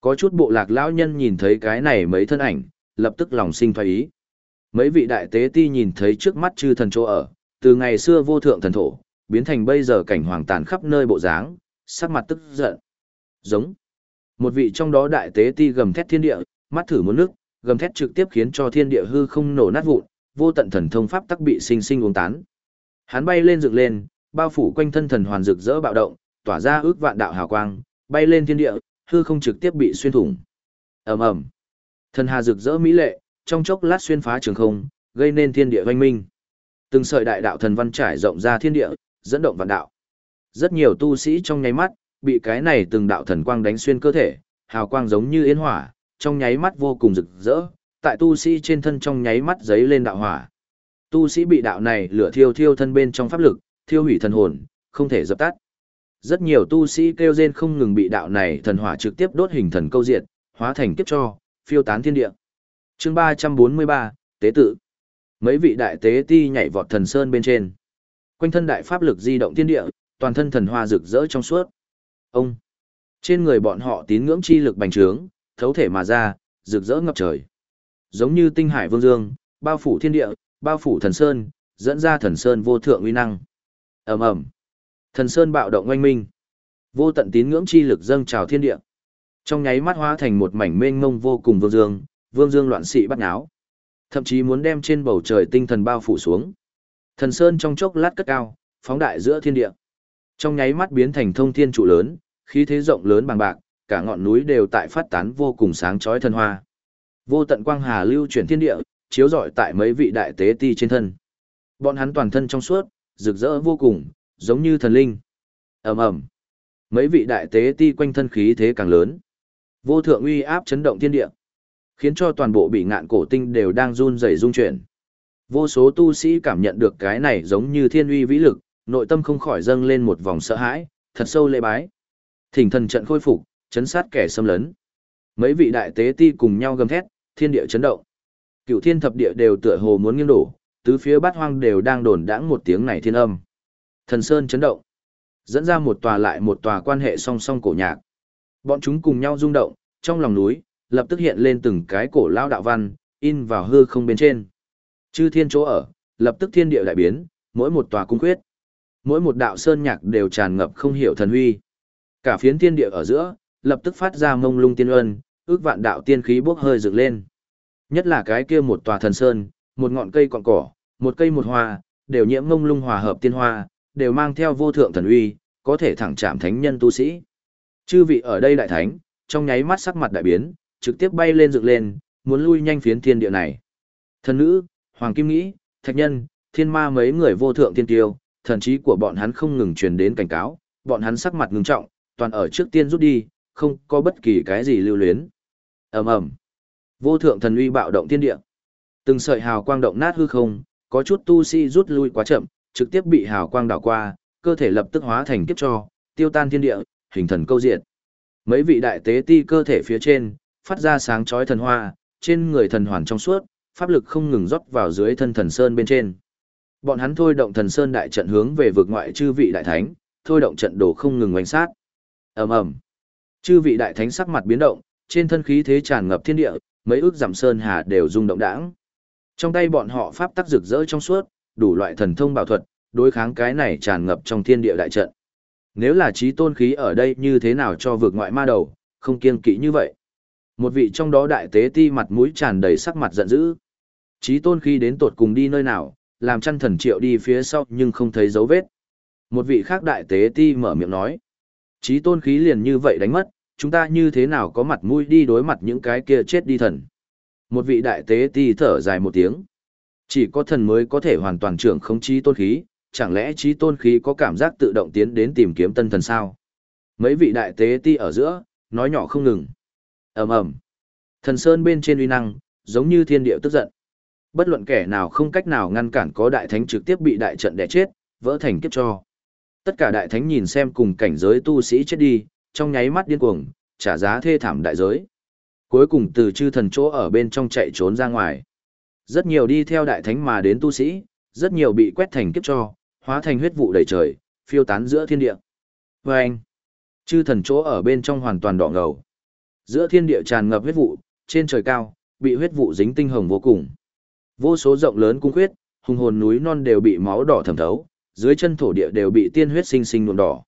Có chút bộ lạc lão nhân nhìn thấy cái này mấy thân ảnh, lập tức lòng sinh thoái ý. Mấy vị đại tế ti nhìn thấy trước mắt chư thần chỗ ở, từ ngày xưa vô thượng thần thổ, biến thành bây giờ cảnh hoàng tàn khắp nơi bộ dáng, sắc mặt tức giận. Giống. Một vị trong đó đại tế ti gầm thét thiên địa, mắt thử muốn nước, gầm thét trực tiếp khiến cho thiên địa hư không nổ nát vụn, vô tận thần thông pháp tắc bị sinh sinh uống tán. Hắn bay lên dựng lên, bao phủ quanh thân thần hoàn rực rỡ bạo động, tỏa ra ước vạn đạo hào quang, bay lên thiên địa, hư không trực tiếp bị xuyên thủng. Ầm ầm. Thần hà rực rỡ mỹ lệ, trong chốc lát xuyên phá trường không, gây nên thiên địa hoanh minh. Từng sợi đại đạo thần văn trải rộng ra thiên địa, dẫn động vạn đạo. Rất nhiều tu sĩ trong nháy mắt, bị cái này từng đạo thần quang đánh xuyên cơ thể, hào quang giống như yên hỏa, trong nháy mắt vô cùng rực rỡ, tại tu sĩ trên thân trong nháy mắt giấy lên đạo hỏa. Tu sĩ bị đạo này lửa thiêu thiêu thân bên trong pháp lực, thiêu hủy thần hồn, không thể dập tắt. Rất nhiều tu sĩ kêu rên không ngừng bị đạo này thần hỏa trực tiếp đốt hình thần câu diệt, hóa thành kiếp cho, phiêu tán thiên địa. Chương 343, Tế tự. Mấy vị đại tế ti nhảy vọt thần sơn bên trên. Quanh thân đại pháp lực di động thiên địa, toàn thân thần hoa rực rỡ trong suốt. Ông. Trên người bọn họ tín ngưỡng chi lực bành trướng, thấu thể mà ra, rực rỡ ngập trời. Giống như tinh hải vương dương, bao phủ thiên địa, bao phủ thần sơn, dẫn ra thần sơn vô thượng uy năng. Ầm ầm. Thần sơn bạo động oanh minh. Vô tận tín ngưỡng chi lực dâng trào thiên địa. Trong nháy mắt hóa thành một mảnh mênh mông vô cùng vương dương, vương dương loạn sĩ bắt náo. Thậm chí muốn đem trên bầu trời tinh thần bao phủ xuống. Thần sơn trong chốc lát cất cao, phóng đại giữa thiên địa. Trong nháy mắt biến thành thông thiên trụ lớn, khí thế rộng lớn bằng bạc, cả ngọn núi đều tại phát tán vô cùng sáng chói thần hoa. Vô tận quang hà lưu chuyển thiên địa, chiếu rọi tại mấy vị đại tế ti trên thân. Bọn hắn toàn thân trong suốt, rực rỡ vô cùng, giống như thần linh. Ầm ầm. Mấy vị đại tế ti quanh thân khí thế càng lớn. Vô thượng uy áp chấn động thiên địa, khiến cho toàn bộ bị ngạn cổ tinh đều đang run rẩy rung chuyển. Vô số tu sĩ cảm nhận được cái này giống như thiên uy vĩ lực, nội tâm không khỏi dâng lên một vòng sợ hãi, thật sâu lễ bái. Thỉnh thần trận khôi phục, chấn sát kẻ xâm lấn. Mấy vị đại tế ti cùng nhau gầm thét, thiên địa chấn động. cửu thiên thập địa đều tựa hồ muốn nghiêng đổ, tứ phía bát hoang đều đang đồn đãng một tiếng này thiên âm. Thần sơn chấn động, dẫn ra một tòa lại một tòa quan hệ song song cổ nhạc. Bọn chúng cùng nhau rung động, trong lòng núi, lập tức hiện lên từng cái cổ lao đạo văn, in vào hư không bên trên. Chư thiên chỗ ở, lập tức thiên địa đại biến, mỗi một tòa cung quyết, mỗi một đạo sơn nhạc đều tràn ngập không hiểu thần huy. Cả phiến thiên địa ở giữa, lập tức phát ra mông lung tiên ân, ước vạn đạo tiên khí bốc hơi dựng lên. Nhất là cái kia một tòa thần sơn, một ngọn cây cọn cỏ, một cây một hoa, đều nhiễm mông lung hòa hợp tiên hoa, đều mang theo vô thượng thần uy, có thể thẳng chạm thánh nhân tu sĩ. Chư vị ở đây đại thánh, trong nháy mắt sắc mặt đại biến, trực tiếp bay lên dựng lên, muốn lui nhanh phiến thiên địa này. Thần nữ, Hoàng Kim Nghĩ, Thạch Nhân, Thiên Ma mấy người vô thượng tiên tiêu, thần trí của bọn hắn không ngừng truyền đến cảnh cáo, bọn hắn sắc mặt ngưng trọng, toàn ở trước tiên rút đi, không có bất kỳ cái gì lưu luyến. Ầm ầm. Vô thượng thần uy bạo động thiên địa. Từng sợi hào quang động nát hư không, có chút tu sĩ rút lui quá chậm, trực tiếp bị hào quang đảo qua, cơ thể lập tức hóa thành kiếp cho, tiêu tan thiên địa, hình thần câu diệt. Mấy vị đại tế ti cơ thể phía trên, phát ra sáng chói thần hoa, trên người thần hoàn trong suốt, pháp lực không ngừng rót vào dưới thân thần sơn bên trên. Bọn hắn thôi động thần sơn đại trận hướng về vực ngoại chư vị đại thánh, thôi động trận đồ không ngừng oanh sát. Ầm ầm. Chư vị đại thánh sắc mặt biến động, trên thân khí thế tràn ngập thiên địa, mấy ước giảm sơn hà đều rung động đãng. Trong tay bọn họ pháp tắc rực rỡ trong suốt, đủ loại thần thông bảo thuật, đối kháng cái này tràn ngập trong thiên địa đại trận. Nếu là trí tôn khí ở đây như thế nào cho vượt ngoại ma đầu, không kiêng kỵ như vậy. Một vị trong đó đại tế ti mặt mũi tràn đầy sắc mặt giận dữ. Trí tôn khí đến tột cùng đi nơi nào, làm chăn thần triệu đi phía sau nhưng không thấy dấu vết. Một vị khác đại tế ti mở miệng nói. Trí tôn khí liền như vậy đánh mất, chúng ta như thế nào có mặt mũi đi đối mặt những cái kia chết đi thần. Một vị đại tế ti thở dài một tiếng. Chỉ có thần mới có thể hoàn toàn trưởng không trí tôn khí, chẳng lẽ trí tôn khí có cảm giác tự động tiến đến tìm kiếm tân thần sao? Mấy vị đại tế ti ở giữa, nói nhỏ không ngừng ầm ầm Thần sơn bên trên uy năng, giống như thiên địa tức giận. Bất luận kẻ nào không cách nào ngăn cản có đại thánh trực tiếp bị đại trận đè chết, vỡ thành kiếp cho. Tất cả đại thánh nhìn xem cùng cảnh giới tu sĩ chết đi, trong nháy mắt điên cuồng, trả giá thê thảm đại giới. Cuối cùng từ chư thần chỗ ở bên trong chạy trốn ra ngoài. Rất nhiều đi theo đại thánh mà đến tu sĩ, rất nhiều bị quét thành kiếp cho, hóa thành huyết vụ đầy trời, phiêu tán giữa thiên địa. vê anh, chư thần chỗ ở bên trong hoàn toàn đỏ ngầu. Giữa thiên địa tràn ngập huyết vụ, trên trời cao, bị huyết vụ dính tinh hồng vô cùng. Vô số rộng lớn cung huyết, hùng hồn núi non đều bị máu đỏ thẩm thấu, dưới chân thổ địa đều bị tiên huyết sinh sinh nhuộm đỏ.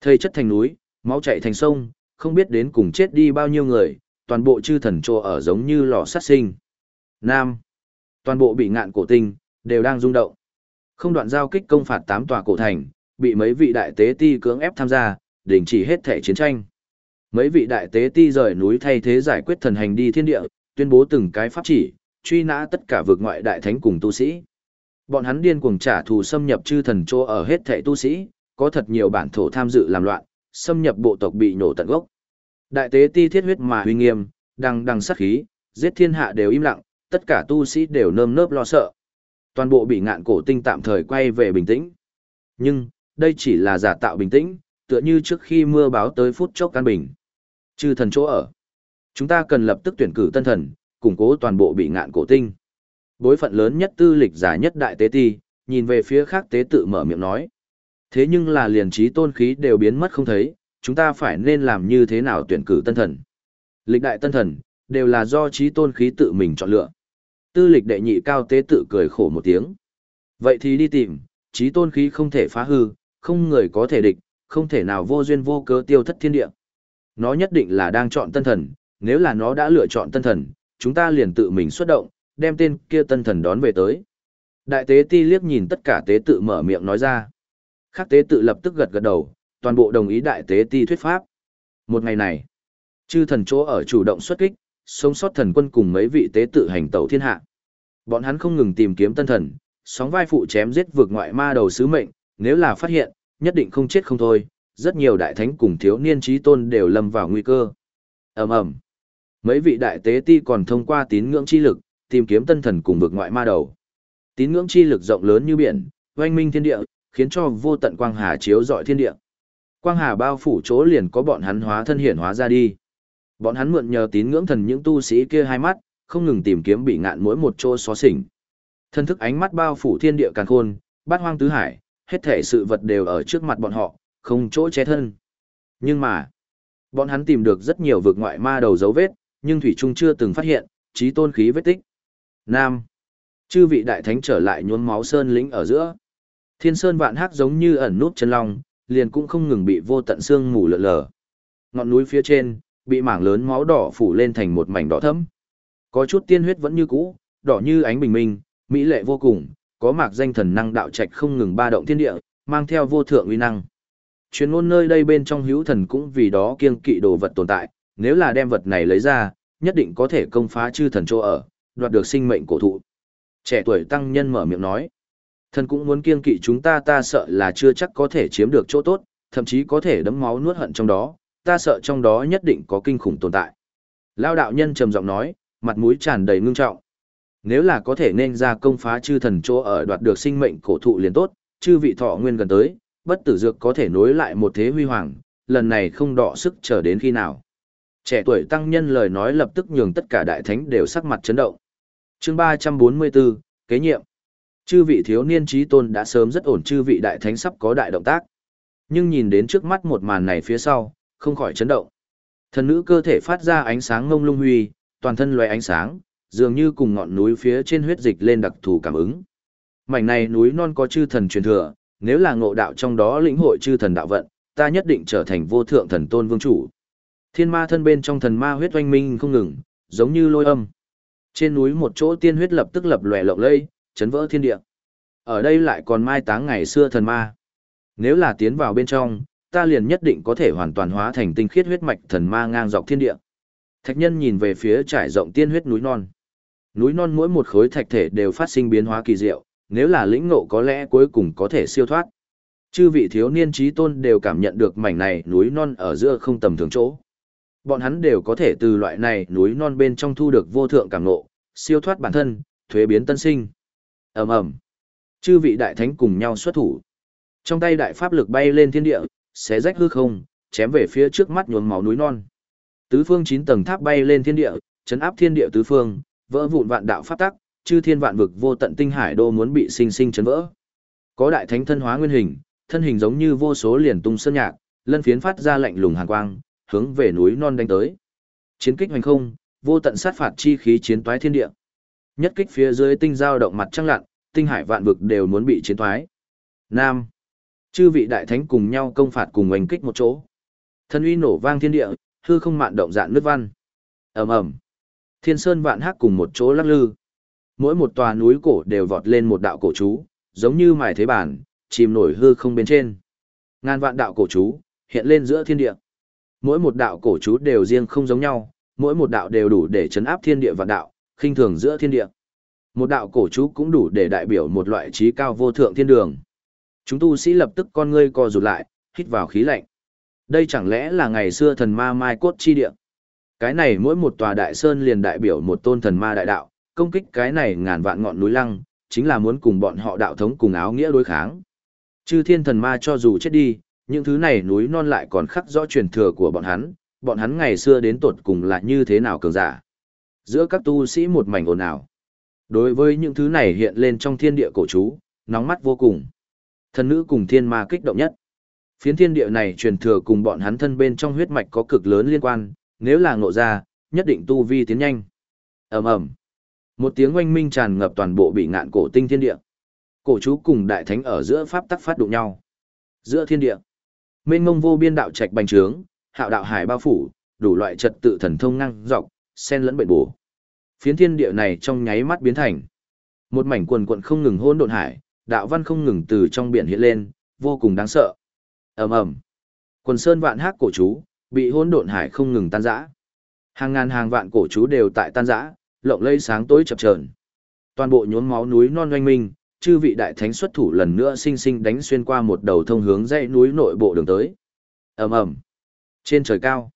Thây chất thành núi, máu chảy thành sông, không biết đến cùng chết đi bao nhiêu người, toàn bộ chư thần trô ở giống như lò sát sinh. Nam. Toàn bộ bị ngạn cổ tinh, đều đang rung động. Không đoạn giao kích công phạt tám tòa cổ thành, bị mấy vị đại tế ti cưỡng ép tham gia, đình chỉ hết thể chiến tranh. Mấy vị đại tế ti rời núi thay thế giải quyết thần hành đi thiên địa, tuyên bố từng cái pháp chỉ, truy nã tất cả vực ngoại đại thánh cùng tu sĩ. Bọn hắn điên cuồng trả thù xâm nhập chư thần chỗ ở hết thảy tu sĩ, có thật nhiều bản thổ tham dự làm loạn, xâm nhập bộ tộc bị nổ tận gốc. Đại tế ti thiết huyết mà uy nghiêm, đằng đằng sát khí, giết thiên hạ đều im lặng, tất cả tu sĩ đều nơm nớp lo sợ. Toàn bộ bị ngạn cổ tinh tạm thời quay về bình tĩnh. Nhưng, đây chỉ là giả tạo bình tĩnh, tựa như trước khi mưa báo tới phút chốc căn bình. Chư thần chỗ ở. Chúng ta cần lập tức tuyển cử tân thần, củng cố toàn bộ bị ngạn cổ tinh. Bối phận lớn nhất tư lịch giả nhất đại tế ti, nhìn về phía khác tế tự mở miệng nói. Thế nhưng là liền trí tôn khí đều biến mất không thấy, chúng ta phải nên làm như thế nào tuyển cử tân thần. Lịch đại tân thần, đều là do trí tôn khí tự mình chọn lựa. Tư lịch đệ nhị cao tế tự cười khổ một tiếng. Vậy thì đi tìm, trí tôn khí không thể phá hư, không người có thể địch, không thể nào vô duyên vô cớ tiêu thất thiên địa. Nó nhất định là đang chọn tân thần, nếu là nó đã lựa chọn tân thần, chúng ta liền tự mình xuất động, đem tên kia tân thần đón về tới. Đại tế ti liếc nhìn tất cả tế tự mở miệng nói ra. Khác tế tự lập tức gật gật đầu, toàn bộ đồng ý đại tế ti thuyết pháp. Một ngày này, chư thần chỗ ở chủ động xuất kích, sống sót thần quân cùng mấy vị tế tự hành tẩu thiên hạ. Bọn hắn không ngừng tìm kiếm tân thần, sóng vai phụ chém giết vượt ngoại ma đầu sứ mệnh, nếu là phát hiện, nhất định không chết không thôi, rất nhiều đại thánh cùng thiếu niên trí tôn đều lâm vào nguy cơ. Ầm ầm. Mấy vị đại tế ti còn thông qua tín ngưỡng chi lực, tìm kiếm tân thần cùng vực ngoại ma đầu. Tín ngưỡng chi lực rộng lớn như biển, oanh minh thiên địa, khiến cho vô tận quang hà chiếu rọi thiên địa. Quang hà bao phủ chỗ liền có bọn hắn hóa thân hiển hóa ra đi. Bọn hắn mượn nhờ tín ngưỡng thần những tu sĩ kia hai mắt, không ngừng tìm kiếm bị ngạn mỗi một chỗ xó xỉnh. Thân thức ánh mắt bao phủ thiên địa càn khôn, bát hoang tứ hải, hết thể sự vật đều ở trước mặt bọn họ, không chỗ che thân. Nhưng mà, bọn hắn tìm được rất nhiều vực ngoại ma đầu dấu vết, nhưng Thủy Trung chưa từng phát hiện, trí tôn khí vết tích. Nam. Chư vị đại thánh trở lại nhuốm máu sơn lĩnh ở giữa. Thiên sơn vạn hắc giống như ẩn nút chân long, liền cũng không ngừng bị vô tận xương mù lượn lờ. Ngọn núi phía trên, bị mảng lớn máu đỏ phủ lên thành một mảnh đỏ thẫm. Có chút tiên huyết vẫn như cũ, đỏ như ánh bình minh, mỹ lệ vô cùng, có mạc danh thần năng đạo trạch không ngừng ba động thiên địa, mang theo vô thượng uy năng. Chuyên ngôn nơi đây bên trong hữu thần cũng vì đó kiêng kỵ đồ vật tồn tại, nếu là đem vật này lấy ra, nhất định có thể công phá chư thần chỗ ở, đoạt được sinh mệnh cổ thụ. Trẻ tuổi tăng nhân mở miệng nói, thần cũng muốn kiêng kỵ chúng ta ta sợ là chưa chắc có thể chiếm được chỗ tốt, thậm chí có thể đấm máu nuốt hận trong đó, ta sợ trong đó nhất định có kinh khủng tồn tại. Lao đạo nhân trầm giọng nói, mặt mũi tràn đầy ngưng trọng. Nếu là có thể nên ra công phá chư thần chỗ ở đoạt được sinh mệnh cổ thụ liền tốt, chư vị thọ nguyên gần tới, bất tử dược có thể nối lại một thế huy hoàng, lần này không đọ sức chờ đến khi nào. Trẻ tuổi tăng nhân lời nói lập tức nhường tất cả đại thánh đều sắc mặt chấn động. chương 344, kế nhiệm. Chư vị thiếu niên trí tôn đã sớm rất ổn chư vị đại thánh sắp có đại động tác. Nhưng nhìn đến trước mắt một màn này phía sau, không khỏi chấn động. Thần nữ cơ thể phát ra ánh sáng ngông lung huy, toàn thân loé ánh sáng, dường như cùng ngọn núi phía trên huyết dịch lên đặc thù cảm ứng. Mảnh này núi non có chư thần truyền thừa, nếu là ngộ đạo trong đó lĩnh hội chư thần đạo vận, ta nhất định trở thành vô thượng thần tôn vương chủ. Thiên ma thân bên trong thần ma huyết oanh minh không ngừng, giống như lôi âm. Trên núi một chỗ tiên huyết lập tức lập lòe lộng lây, chấn vỡ thiên địa. Ở đây lại còn mai táng ngày xưa thần ma. Nếu là tiến vào bên trong, ta liền nhất định có thể hoàn toàn hóa thành tinh khiết huyết mạch thần ma ngang dọc thiên địa. Thạch nhân nhìn về phía trải rộng tiên huyết núi non. Núi non mỗi một khối thạch thể đều phát sinh biến hóa kỳ diệu, nếu là lĩnh ngộ có lẽ cuối cùng có thể siêu thoát. Chư vị thiếu niên trí tôn đều cảm nhận được mảnh này núi non ở giữa không tầm thường chỗ. Bọn hắn đều có thể từ loại này núi non bên trong thu được vô thượng cảm ngộ, siêu thoát bản thân, thuế biến tân sinh. ầm ầm, chư vị đại thánh cùng nhau xuất thủ. Trong tay đại pháp lực bay lên thiên địa, xé rách hư không, chém về phía trước mắt nhuốm máu núi non. Tứ phương chín tầng tháp bay lên thiên địa, chấn áp thiên địa tứ phương, vỡ vụn vạn đạo pháp tắc, chư thiên vạn vực vô tận tinh hải đô muốn bị sinh sinh chấn vỡ. Có đại thánh thân hóa nguyên hình, thân hình giống như vô số liền tung sơn nhạc, lân phiến phát ra lạnh lùng hàn quang, hướng về núi non đánh tới. Chiến kích hoành không, vô tận sát phạt chi khí chiến toái thiên địa. Nhất kích phía dưới tinh giao động mặt trăng lặn, tinh hải vạn vực đều muốn bị chiến toái. Nam. Chư vị đại thánh cùng nhau công phạt cùng oanh kích một chỗ. Thân uy nổ vang thiên địa, hư không mạn động dạn nước văn. Ầm ầm. Thiên sơn vạn hắc cùng một chỗ lắc lư. Mỗi một tòa núi cổ đều vọt lên một đạo cổ chú, giống như mài thế bản, chìm nổi hư không bên trên. Ngàn vạn đạo cổ chú, hiện lên giữa thiên địa. Mỗi một đạo cổ chú đều riêng không giống nhau, mỗi một đạo đều đủ để chấn áp thiên địa vạn đạo, khinh thường giữa thiên địa. Một đạo cổ chú cũng đủ để đại biểu một loại trí cao vô thượng thiên đường. Chúng tu sĩ lập tức con ngươi co rụt lại, hít vào khí lạnh. Đây chẳng lẽ là ngày xưa thần ma mai cốt chi địa? Cái này mỗi một tòa đại sơn liền đại biểu một tôn thần ma đại đạo, công kích cái này ngàn vạn ngọn núi lăng, chính là muốn cùng bọn họ đạo thống cùng áo nghĩa đối kháng. Chư thiên thần ma cho dù chết đi, những thứ này núi non lại còn khắc rõ truyền thừa của bọn hắn, bọn hắn ngày xưa đến tột cùng là như thế nào cường giả. Giữa các tu sĩ một mảnh ồn ào. Đối với những thứ này hiện lên trong thiên địa cổ chú, nóng mắt vô cùng. Thần nữ cùng thiên ma kích động nhất. Phiến thiên địa này truyền thừa cùng bọn hắn thân bên trong huyết mạch có cực lớn liên quan, nếu là ngộ ra, nhất định tu vi tiến nhanh. ầm ầm, một tiếng oanh minh tràn ngập toàn bộ bị ngạn cổ tinh thiên địa. Cổ chú cùng đại thánh ở giữa pháp tắc phát đụng nhau. Giữa thiên địa, mênh mông vô biên đạo trạch bành trướng, hạo đạo hải bao phủ, đủ loại trật tự thần thông năng dọc, sen lẫn bệnh bổ. Phiến thiên địa này trong nháy mắt biến thành một mảnh quần quận không ngừng hôn độn hải, đạo văn không ngừng từ trong biển hiện lên, vô cùng đáng sợ. Ầm ầm. Quần sơn vạn hắc cổ chú, bị hỗn độn hải không ngừng tan rã. Hàng ngàn hàng vạn cổ chú đều tại tan rã, lộng lây sáng tối chập chờn. Toàn bộ nhốn máu núi non oanh minh, chư vị đại thánh xuất thủ lần nữa sinh sinh đánh xuyên qua một đầu thông hướng dãy núi nội bộ đường tới. Ầm ầm. Trên trời cao,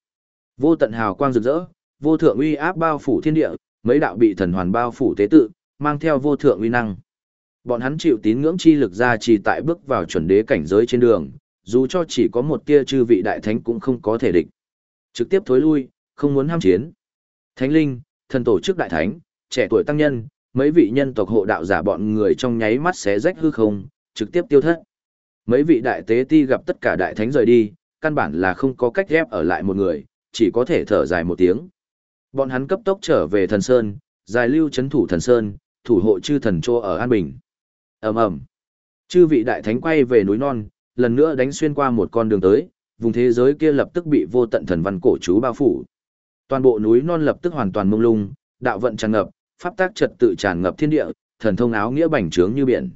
vô tận hào quang rực rỡ, vô thượng uy áp bao phủ thiên địa, mấy đạo bị thần hoàn bao phủ tế tự, mang theo vô thượng uy năng. Bọn hắn chịu tín ngưỡng chi lực ra chỉ tại bước vào chuẩn đế cảnh giới trên đường, dù cho chỉ có một tia chư vị đại thánh cũng không có thể địch. Trực tiếp thối lui, không muốn ham chiến. Thánh linh, thần tổ chức đại thánh, trẻ tuổi tăng nhân, mấy vị nhân tộc hộ đạo giả bọn người trong nháy mắt xé rách hư không, trực tiếp tiêu thất. Mấy vị đại tế ti gặp tất cả đại thánh rời đi, căn bản là không có cách ghép ở lại một người, chỉ có thể thở dài một tiếng. Bọn hắn cấp tốc trở về thần sơn, dài lưu chấn thủ thần sơn, thủ hộ chư thần trô ở An Bình. ầm ầm Chư vị đại thánh quay về núi non, lần nữa đánh xuyên qua một con đường tới, vùng thế giới kia lập tức bị vô tận thần văn cổ chú bao phủ. Toàn bộ núi non lập tức hoàn toàn mông lung, đạo vận tràn ngập, pháp tác trật tự tràn ngập thiên địa, thần thông áo nghĩa bành trướng như biển.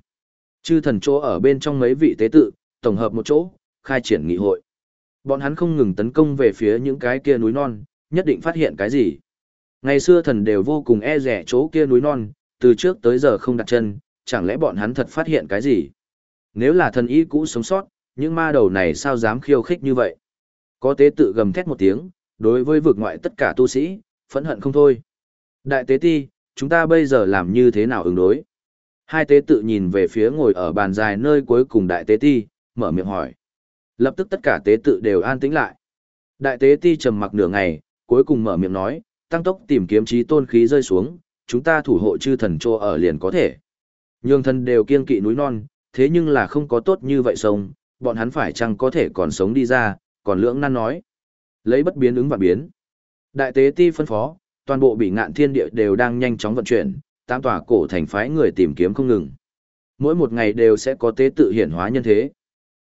Chư thần chỗ ở bên trong mấy vị tế tự, tổng hợp một chỗ, khai triển nghị hội. Bọn hắn không ngừng tấn công về phía những cái kia núi non, nhất định phát hiện cái gì. Ngày xưa thần đều vô cùng e rẻ chỗ kia núi non, từ trước tới giờ không đặt chân, chẳng lẽ bọn hắn thật phát hiện cái gì? Nếu là thần y cũ sống sót, những ma đầu này sao dám khiêu khích như vậy? Có tế tự gầm thét một tiếng, đối với vực ngoại tất cả tu sĩ, phẫn hận không thôi. Đại tế ti, chúng ta bây giờ làm như thế nào ứng đối? Hai tế tự nhìn về phía ngồi ở bàn dài nơi cuối cùng đại tế ti, mở miệng hỏi. Lập tức tất cả tế tự đều an tĩnh lại. Đại tế ti trầm mặc nửa ngày, cuối cùng mở miệng nói, tăng tốc tìm kiếm trí tôn khí rơi xuống, chúng ta thủ hộ chư thần trô ở liền có thể. nhưng thần đều kiên kỵ núi non, thế nhưng là không có tốt như vậy sông, bọn hắn phải chăng có thể còn sống đi ra, còn lưỡng nan nói. Lấy bất biến ứng và biến. Đại tế ti phân phó, toàn bộ bị ngạn thiên địa đều đang nhanh chóng vận chuyển, tam tòa cổ thành phái người tìm kiếm không ngừng. Mỗi một ngày đều sẽ có tế tự hiển hóa nhân thế.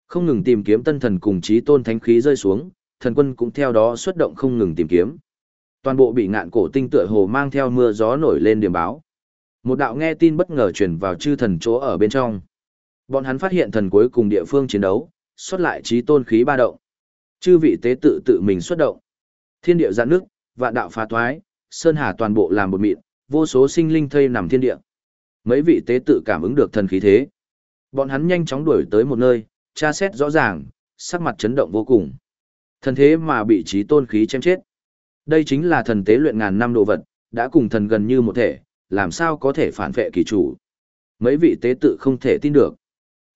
Không ngừng tìm kiếm tân thần cùng chí tôn thánh khí rơi xuống, thần quân cũng theo đó xuất động không ngừng tìm kiếm. Toàn bộ bị ngạn cổ tinh tựa hồ mang theo mưa gió nổi lên điểm báo. Một đạo nghe tin bất ngờ truyền vào chư thần chỗ ở bên trong. Bọn hắn phát hiện thần cuối cùng địa phương chiến đấu, xuất lại trí tôn khí ba động. Chư vị tế tự tự mình xuất động. Thiên địa giãn nước, vạn đạo phá thoái, sơn hà toàn bộ làm một mịn, vô số sinh linh thây nằm thiên địa. Mấy vị tế tự cảm ứng được thần khí thế. Bọn hắn nhanh chóng đuổi tới một nơi, tra xét rõ ràng, sắc mặt chấn động vô cùng. Thần thế mà bị trí tôn khí chém chết. Đây chính là thần tế luyện ngàn năm đồ vật, đã cùng thần gần như một thể, làm sao có thể phản vệ kỳ chủ. Mấy vị tế tự không thể tin được.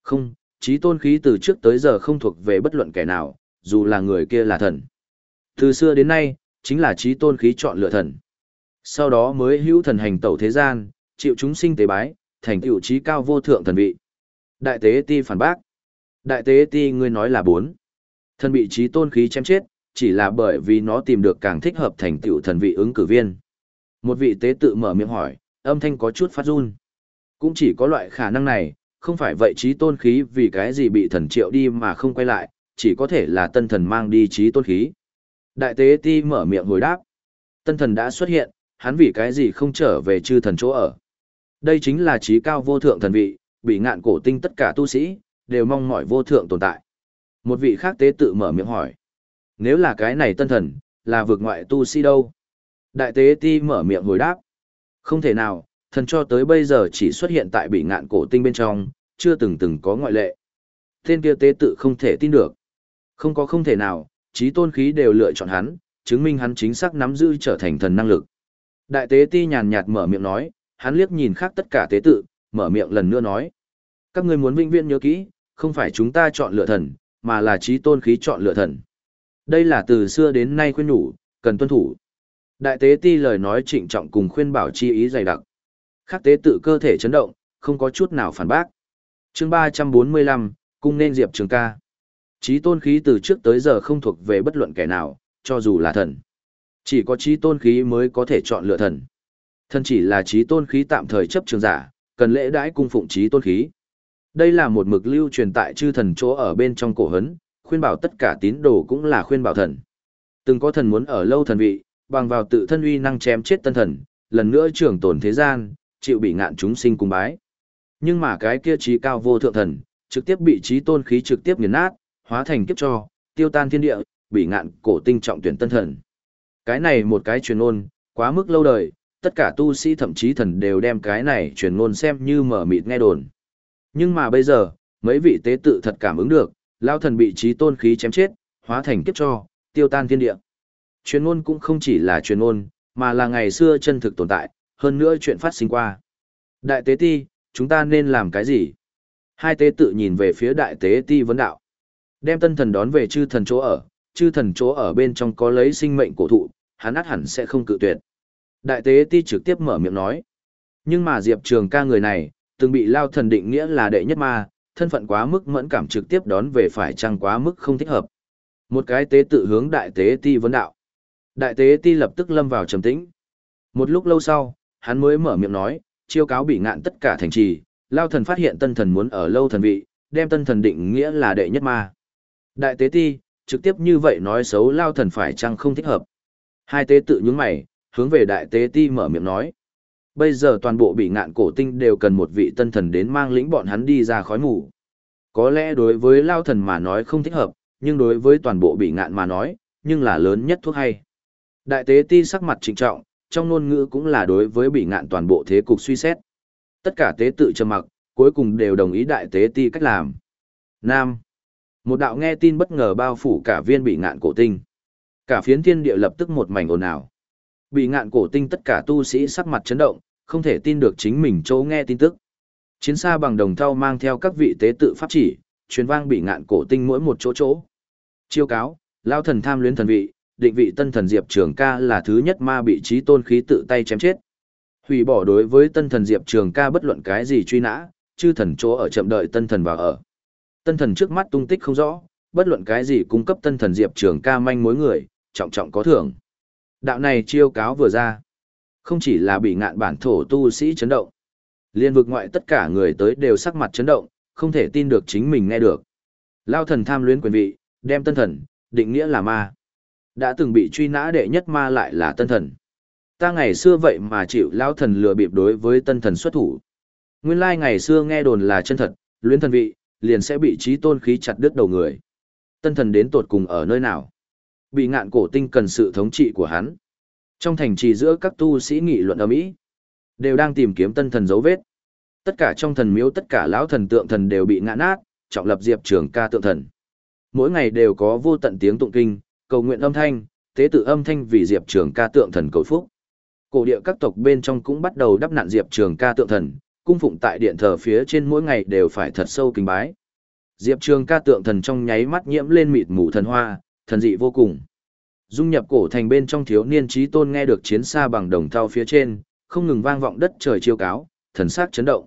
Không, trí tôn khí từ trước tới giờ không thuộc về bất luận kẻ nào, dù là người kia là thần. Từ xưa đến nay, chính là trí tôn khí chọn lựa thần. Sau đó mới hữu thần hành tẩu thế gian, chịu chúng sinh tế bái, thành tựu trí cao vô thượng thần vị. Đại tế ti phản bác. Đại tế ti ngươi nói là bốn. Thần bị trí tôn khí chém chết, chỉ là bởi vì nó tìm được càng thích hợp thành tựu thần vị ứng cử viên. Một vị tế tự mở miệng hỏi, âm thanh có chút phát run. Cũng chỉ có loại khả năng này, không phải vậy trí tôn khí vì cái gì bị thần triệu đi mà không quay lại, chỉ có thể là tân thần mang đi trí tôn khí. Đại tế ti mở miệng hồi đáp. Tân thần đã xuất hiện, hắn vì cái gì không trở về chư thần chỗ ở. Đây chính là trí cao vô thượng thần vị, bị ngạn cổ tinh tất cả tu sĩ, đều mong mỏi vô thượng tồn tại. Một vị khác tế tự mở miệng hỏi. Nếu là cái này tân thần, là vực ngoại tu sĩ đâu? Đại tế ti mở miệng hồi đáp. Không thể nào, thần cho tới bây giờ chỉ xuất hiện tại bị ngạn cổ tinh bên trong, chưa từng từng có ngoại lệ. Tên kia tế tự không thể tin được. Không có không thể nào, trí tôn khí đều lựa chọn hắn, chứng minh hắn chính xác nắm giữ trở thành thần năng lực. Đại tế ti nhàn nhạt mở miệng nói, hắn liếc nhìn khác tất cả tế tự, mở miệng lần nữa nói. Các ngươi muốn vĩnh viễn nhớ kỹ, không phải chúng ta chọn lựa thần, mà là trí tôn khí chọn lựa thần. Đây là từ xưa đến nay khuyên nhủ, cần tuân thủ. Đại tế ti lời nói trịnh trọng cùng khuyên bảo chi ý dày đặc. Khác tế tự cơ thể chấn động, không có chút nào phản bác. chương 345, cung nên diệp trường ca. Trí tôn khí từ trước tới giờ không thuộc về bất luận kẻ nào, cho dù là thần. Chỉ có trí tôn khí mới có thể chọn lựa thần. Thần chỉ là trí tôn khí tạm thời chấp trường giả, cần lễ đãi cung phụng trí tôn khí. Đây là một mực lưu truyền tại chư thần chỗ ở bên trong cổ hấn, khuyên bảo tất cả tín đồ cũng là khuyên bảo thần. Từng có thần muốn ở lâu thần vị, bằng vào tự thân uy năng chém chết tân thần, lần nữa trưởng tồn thế gian, chịu bị ngạn chúng sinh cùng bái. Nhưng mà cái kia trí cao vô thượng thần, trực tiếp bị trí tôn khí trực tiếp nghiền nát, hóa thành kiếp cho, tiêu tan thiên địa, bị ngạn cổ tinh trọng tuyển tân thần. Cái này một cái truyền ngôn quá mức lâu đời, tất cả tu sĩ thậm chí thần đều đem cái này truyền ngôn xem như mở mịt nghe đồn. Nhưng mà bây giờ, mấy vị tế tự thật cảm ứng được, lao thần bị trí tôn khí chém chết, hóa thành kiếp cho, tiêu tan thiên địa. Truyền ngôn cũng không chỉ là truyền ngôn, mà là ngày xưa chân thực tồn tại, hơn nữa chuyện phát sinh qua. Đại tế ti, chúng ta nên làm cái gì? Hai tế tự nhìn về phía đại tế ti vấn đạo. Đem tân thần đón về chư thần chỗ ở, chư thần chỗ ở bên trong có lấy sinh mệnh cổ thụ, hắn át hẳn sẽ không cự tuyệt. Đại tế ti trực tiếp mở miệng nói. Nhưng mà Diệp Trường ca người này, từng bị lao thần định nghĩa là đệ nhất ma, thân phận quá mức mẫn cảm trực tiếp đón về phải chăng quá mức không thích hợp. Một cái tế tự hướng đại tế ti vấn đạo. Đại tế ti lập tức lâm vào trầm tĩnh. Một lúc lâu sau, hắn mới mở miệng nói, chiêu cáo bị ngạn tất cả thành trì, lao thần phát hiện tân thần muốn ở lâu thần vị, đem tân thần định nghĩa là đệ nhất ma. Đại tế ti, trực tiếp như vậy nói xấu lao thần phải chăng không thích hợp. Hai tế tự nhướng mày, hướng về đại tế ti mở miệng nói. Bây giờ toàn bộ bị ngạn cổ tinh đều cần một vị tân thần đến mang lĩnh bọn hắn đi ra khói mù. Có lẽ đối với lao thần mà nói không thích hợp, nhưng đối với toàn bộ bị ngạn mà nói, nhưng là lớn nhất thuốc hay. Đại tế ti sắc mặt trịnh trọng, trong ngôn ngữ cũng là đối với bị ngạn toàn bộ thế cục suy xét. Tất cả tế tự trầm mặc, cuối cùng đều đồng ý đại tế ti cách làm. Nam. Một đạo nghe tin bất ngờ bao phủ cả viên bị ngạn cổ tinh. Cả phiến thiên địa lập tức một mảnh ồn ào. Bị ngạn cổ tinh tất cả tu sĩ sắc mặt chấn động, không thể tin được chính mình chỗ nghe tin tức. Chiến xa bằng đồng thau mang theo các vị tế tự pháp chỉ, truyền vang bị ngạn cổ tinh mỗi một chỗ chỗ. Chiêu cáo, lao thần tham luyến thần vị, định vị tân thần Diệp Trường ca là thứ nhất ma bị trí tôn khí tự tay chém chết. Hủy bỏ đối với tân thần Diệp Trường ca bất luận cái gì truy nã, chư thần chỗ ở chậm đợi tân thần vào ở. Tân thần trước mắt tung tích không rõ, bất luận cái gì cung cấp tân thần Diệp Trường ca manh mối người, trọng trọng có thưởng. Đạo này chiêu cáo vừa ra. Không chỉ là bị ngạn bản thổ tu sĩ chấn động. Liên vực ngoại tất cả người tới đều sắc mặt chấn động, không thể tin được chính mình nghe được. Lao thần tham luyến quyền vị, đem tân thần, định nghĩa là ma. Đã từng bị truy nã đệ nhất ma lại là tân thần. Ta ngày xưa vậy mà chịu lao thần lừa bịp đối với tân thần xuất thủ. Nguyên lai ngày xưa nghe đồn là chân thật, luyến thần vị, liền sẽ bị trí tôn khí chặt đứt đầu người. Tân thần đến tột cùng ở nơi nào? Bị ngạn cổ tinh cần sự thống trị của hắn. Trong thành trì giữa các tu sĩ nghị luận ở Mỹ, đều đang tìm kiếm tân thần dấu vết. Tất cả trong thần miếu tất cả lão thần tượng thần đều bị ngã nát, trọng lập Diệp Trường ca tượng thần. Mỗi ngày đều có vô tận tiếng tụng kinh, cầu nguyện âm thanh, tế tự âm thanh vì Diệp Trường ca tượng thần cầu phúc. Cổ địa các tộc bên trong cũng bắt đầu đắp nạn Diệp Trường ca tượng thần, cung phụng tại điện thờ phía trên mỗi ngày đều phải thật sâu kính bái. Diệp Trường ca tượng thần trong nháy mắt nhiễm lên mịt mù thần hoa, thần dị vô cùng. Dung nhập cổ thành bên trong thiếu niên trí tôn nghe được chiến xa bằng đồng thau phía trên, không ngừng vang vọng đất trời chiêu cáo, thần sắc chấn động.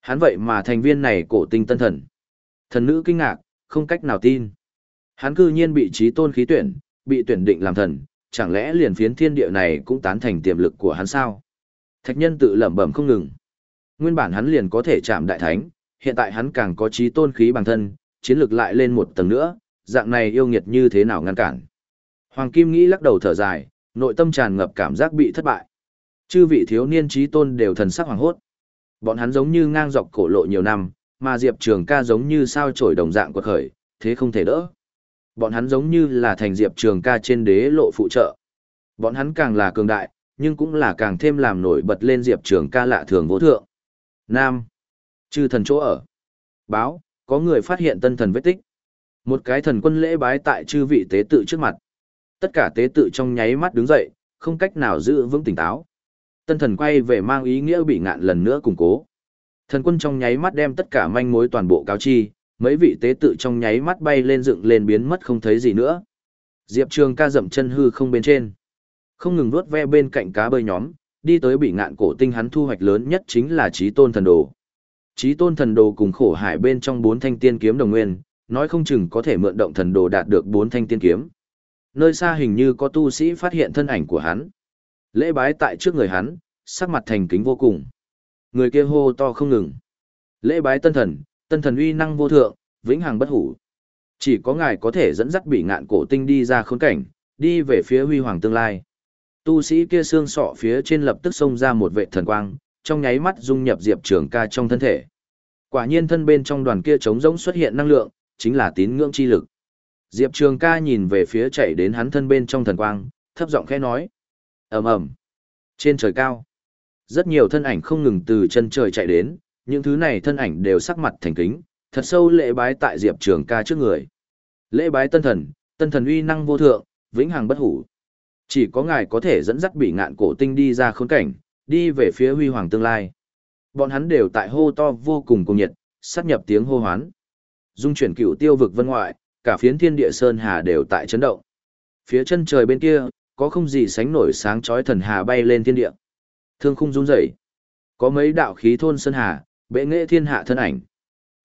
Hắn vậy mà thành viên này cổ tinh tân thần. Thần nữ kinh ngạc, không cách nào tin. Hắn cư nhiên bị trí tôn khí tuyển, bị tuyển định làm thần, chẳng lẽ liền phiến thiên địa này cũng tán thành tiềm lực của hắn sao? Thạch nhân tự lẩm bẩm không ngừng. Nguyên bản hắn liền có thể chạm đại thánh, hiện tại hắn càng có trí tôn khí bằng thân, chiến lược lại lên một tầng nữa, dạng này yêu nghiệt như thế nào ngăn cản. Hoàng Kim nghĩ lắc đầu thở dài, nội tâm tràn ngập cảm giác bị thất bại. Chư vị thiếu niên trí tôn đều thần sắc hoàng hốt. Bọn hắn giống như ngang dọc cổ lộ nhiều năm, mà Diệp Trường ca giống như sao trổi đồng dạng quật khởi, thế không thể đỡ. Bọn hắn giống như là thành Diệp Trường ca trên đế lộ phụ trợ. Bọn hắn càng là cường đại, nhưng cũng là càng thêm làm nổi bật lên Diệp Trường ca lạ thường vô thượng. Nam. Chư thần chỗ ở. Báo, có người phát hiện tân thần vết tích. Một cái thần quân lễ bái tại chư vị tế tự trước mặt. Tất cả tế tự trong nháy mắt đứng dậy, không cách nào giữ vững tỉnh táo. Tân thần quay về mang ý nghĩa bị ngạn lần nữa củng cố. Thần quân trong nháy mắt đem tất cả manh mối toàn bộ cáo chi, mấy vị tế tự trong nháy mắt bay lên dựng lên biến mất không thấy gì nữa. Diệp Trường ca dậm chân hư không bên trên. Không ngừng vuốt ve bên cạnh cá bơi nhóm, đi tới bị ngạn cổ tinh hắn thu hoạch lớn nhất chính là trí tôn thần đồ. Trí tôn thần đồ cùng khổ hải bên trong bốn thanh tiên kiếm đồng nguyên, nói không chừng có thể mượn động thần đồ đạt được bốn thanh tiên kiếm. Nơi xa hình như có tu sĩ phát hiện thân ảnh của hắn. Lễ bái tại trước người hắn, sắc mặt thành kính vô cùng. Người kia hô to không ngừng. Lễ bái tân thần, tân thần uy năng vô thượng, vĩnh hằng bất hủ. Chỉ có ngài có thể dẫn dắt bị ngạn cổ tinh đi ra khốn cảnh, đi về phía huy hoàng tương lai. Tu sĩ kia xương sọ phía trên lập tức xông ra một vệ thần quang, trong nháy mắt dung nhập Diệp Trường ca trong thân thể. Quả nhiên thân bên trong đoàn kia trống rỗng xuất hiện năng lượng, chính là tín ngưỡng chi lực. Diệp Trường ca nhìn về phía chạy đến hắn thân bên trong thần quang, thấp giọng khẽ nói. ầm ầm Trên trời cao, rất nhiều thân ảnh không ngừng từ chân trời chạy đến, những thứ này thân ảnh đều sắc mặt thành kính, thật sâu lễ bái tại Diệp Trường ca trước người. Lễ bái tân thần, tân thần uy năng vô thượng, vĩnh hằng bất hủ. Chỉ có ngài có thể dẫn dắt bị ngạn cổ tinh đi ra khốn cảnh, đi về phía huy hoàng tương lai. Bọn hắn đều tại hô to vô cùng cùng nhiệt, sát nhập tiếng hô hoán. Dung chuyển cựu tiêu vực vân ngoại, cả phiến thiên địa sơn hà đều tại chấn động. Phía chân trời bên kia, có không gì sánh nổi sáng chói thần hà bay lên thiên địa. Thương khung rung rẩy. Có mấy đạo khí thôn sơn hà, bệ nghệ thiên hạ thân ảnh.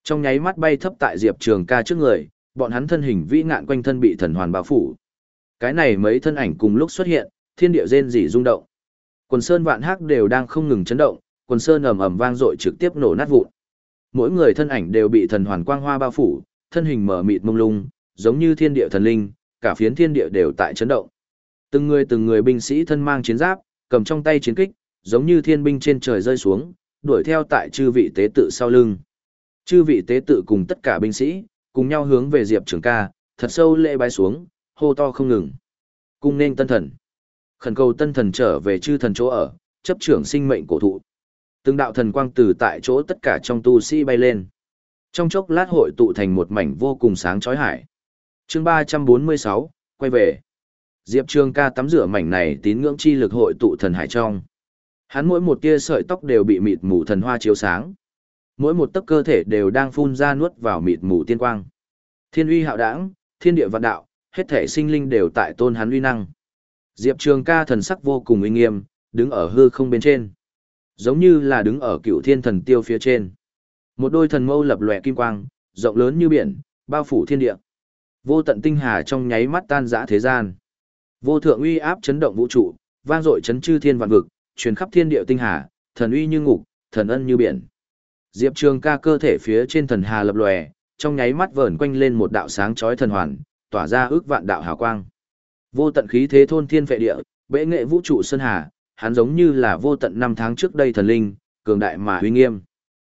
Trong nháy mắt bay thấp tại Diệp Trường Ca trước người, bọn hắn thân hình vĩ ngạn quanh thân bị thần hoàn bao phủ. Cái này mấy thân ảnh cùng lúc xuất hiện, thiên địa rên rỉ rung động. Quần sơn vạn hắc đều đang không ngừng chấn động, quần sơn ầm ầm vang dội trực tiếp nổ nát vụn. Mỗi người thân ảnh đều bị thần hoàn quang hoa bao phủ, thân hình mở mịt mông lung, giống như thiên địa thần linh, cả phiến thiên địa đều tại chấn động. Từng người từng người binh sĩ thân mang chiến giáp, cầm trong tay chiến kích, giống như thiên binh trên trời rơi xuống, đuổi theo tại chư vị tế tự sau lưng. Chư vị tế tự cùng tất cả binh sĩ, cùng nhau hướng về Diệp Trường ca, thật sâu lễ bái xuống, hô to không ngừng. Cung nên tân thần. Khẩn cầu tân thần trở về chư thần chỗ ở, chấp trưởng sinh mệnh cổ thụ. Từng đạo thần quang từ tại chỗ tất cả trong tu sĩ bay lên. Trong chốc lát hội tụ thành một mảnh vô cùng sáng chói hải. chương 346, quay về. Diệp Trường ca tắm rửa mảnh này tín ngưỡng chi lực hội tụ thần hải trong. Hắn mỗi một tia sợi tóc đều bị mịt mù thần hoa chiếu sáng. Mỗi một tấc cơ thể đều đang phun ra nuốt vào mịt mù tiên quang. Thiên uy hạo đảng, thiên địa vạn đạo, hết thể sinh linh đều tại tôn hắn uy năng. Diệp Trường ca thần sắc vô cùng uy nghiêm, đứng ở hư không bên trên. Giống như là đứng ở cựu thiên thần tiêu phía trên. Một đôi thần mâu lập lòe kim quang, rộng lớn như biển, bao phủ thiên địa. Vô tận tinh hà trong nháy mắt tan rã thế gian. Vô thượng uy áp chấn động vũ trụ, vang dội chấn chư thiên vạn vực, truyền khắp thiên địa tinh hà, thần uy như ngục, thần ân như biển. Diệp Trường ca cơ thể phía trên thần hà lập lòe, trong nháy mắt vờn quanh lên một đạo sáng chói thần hoàn, tỏa ra ước vạn đạo hào quang. Vô tận khí thế thôn thiên phệ địa, bệ nghệ vũ trụ sơn hà, hắn giống như là vô tận năm tháng trước đây thần linh, cường đại mà uy nghiêm.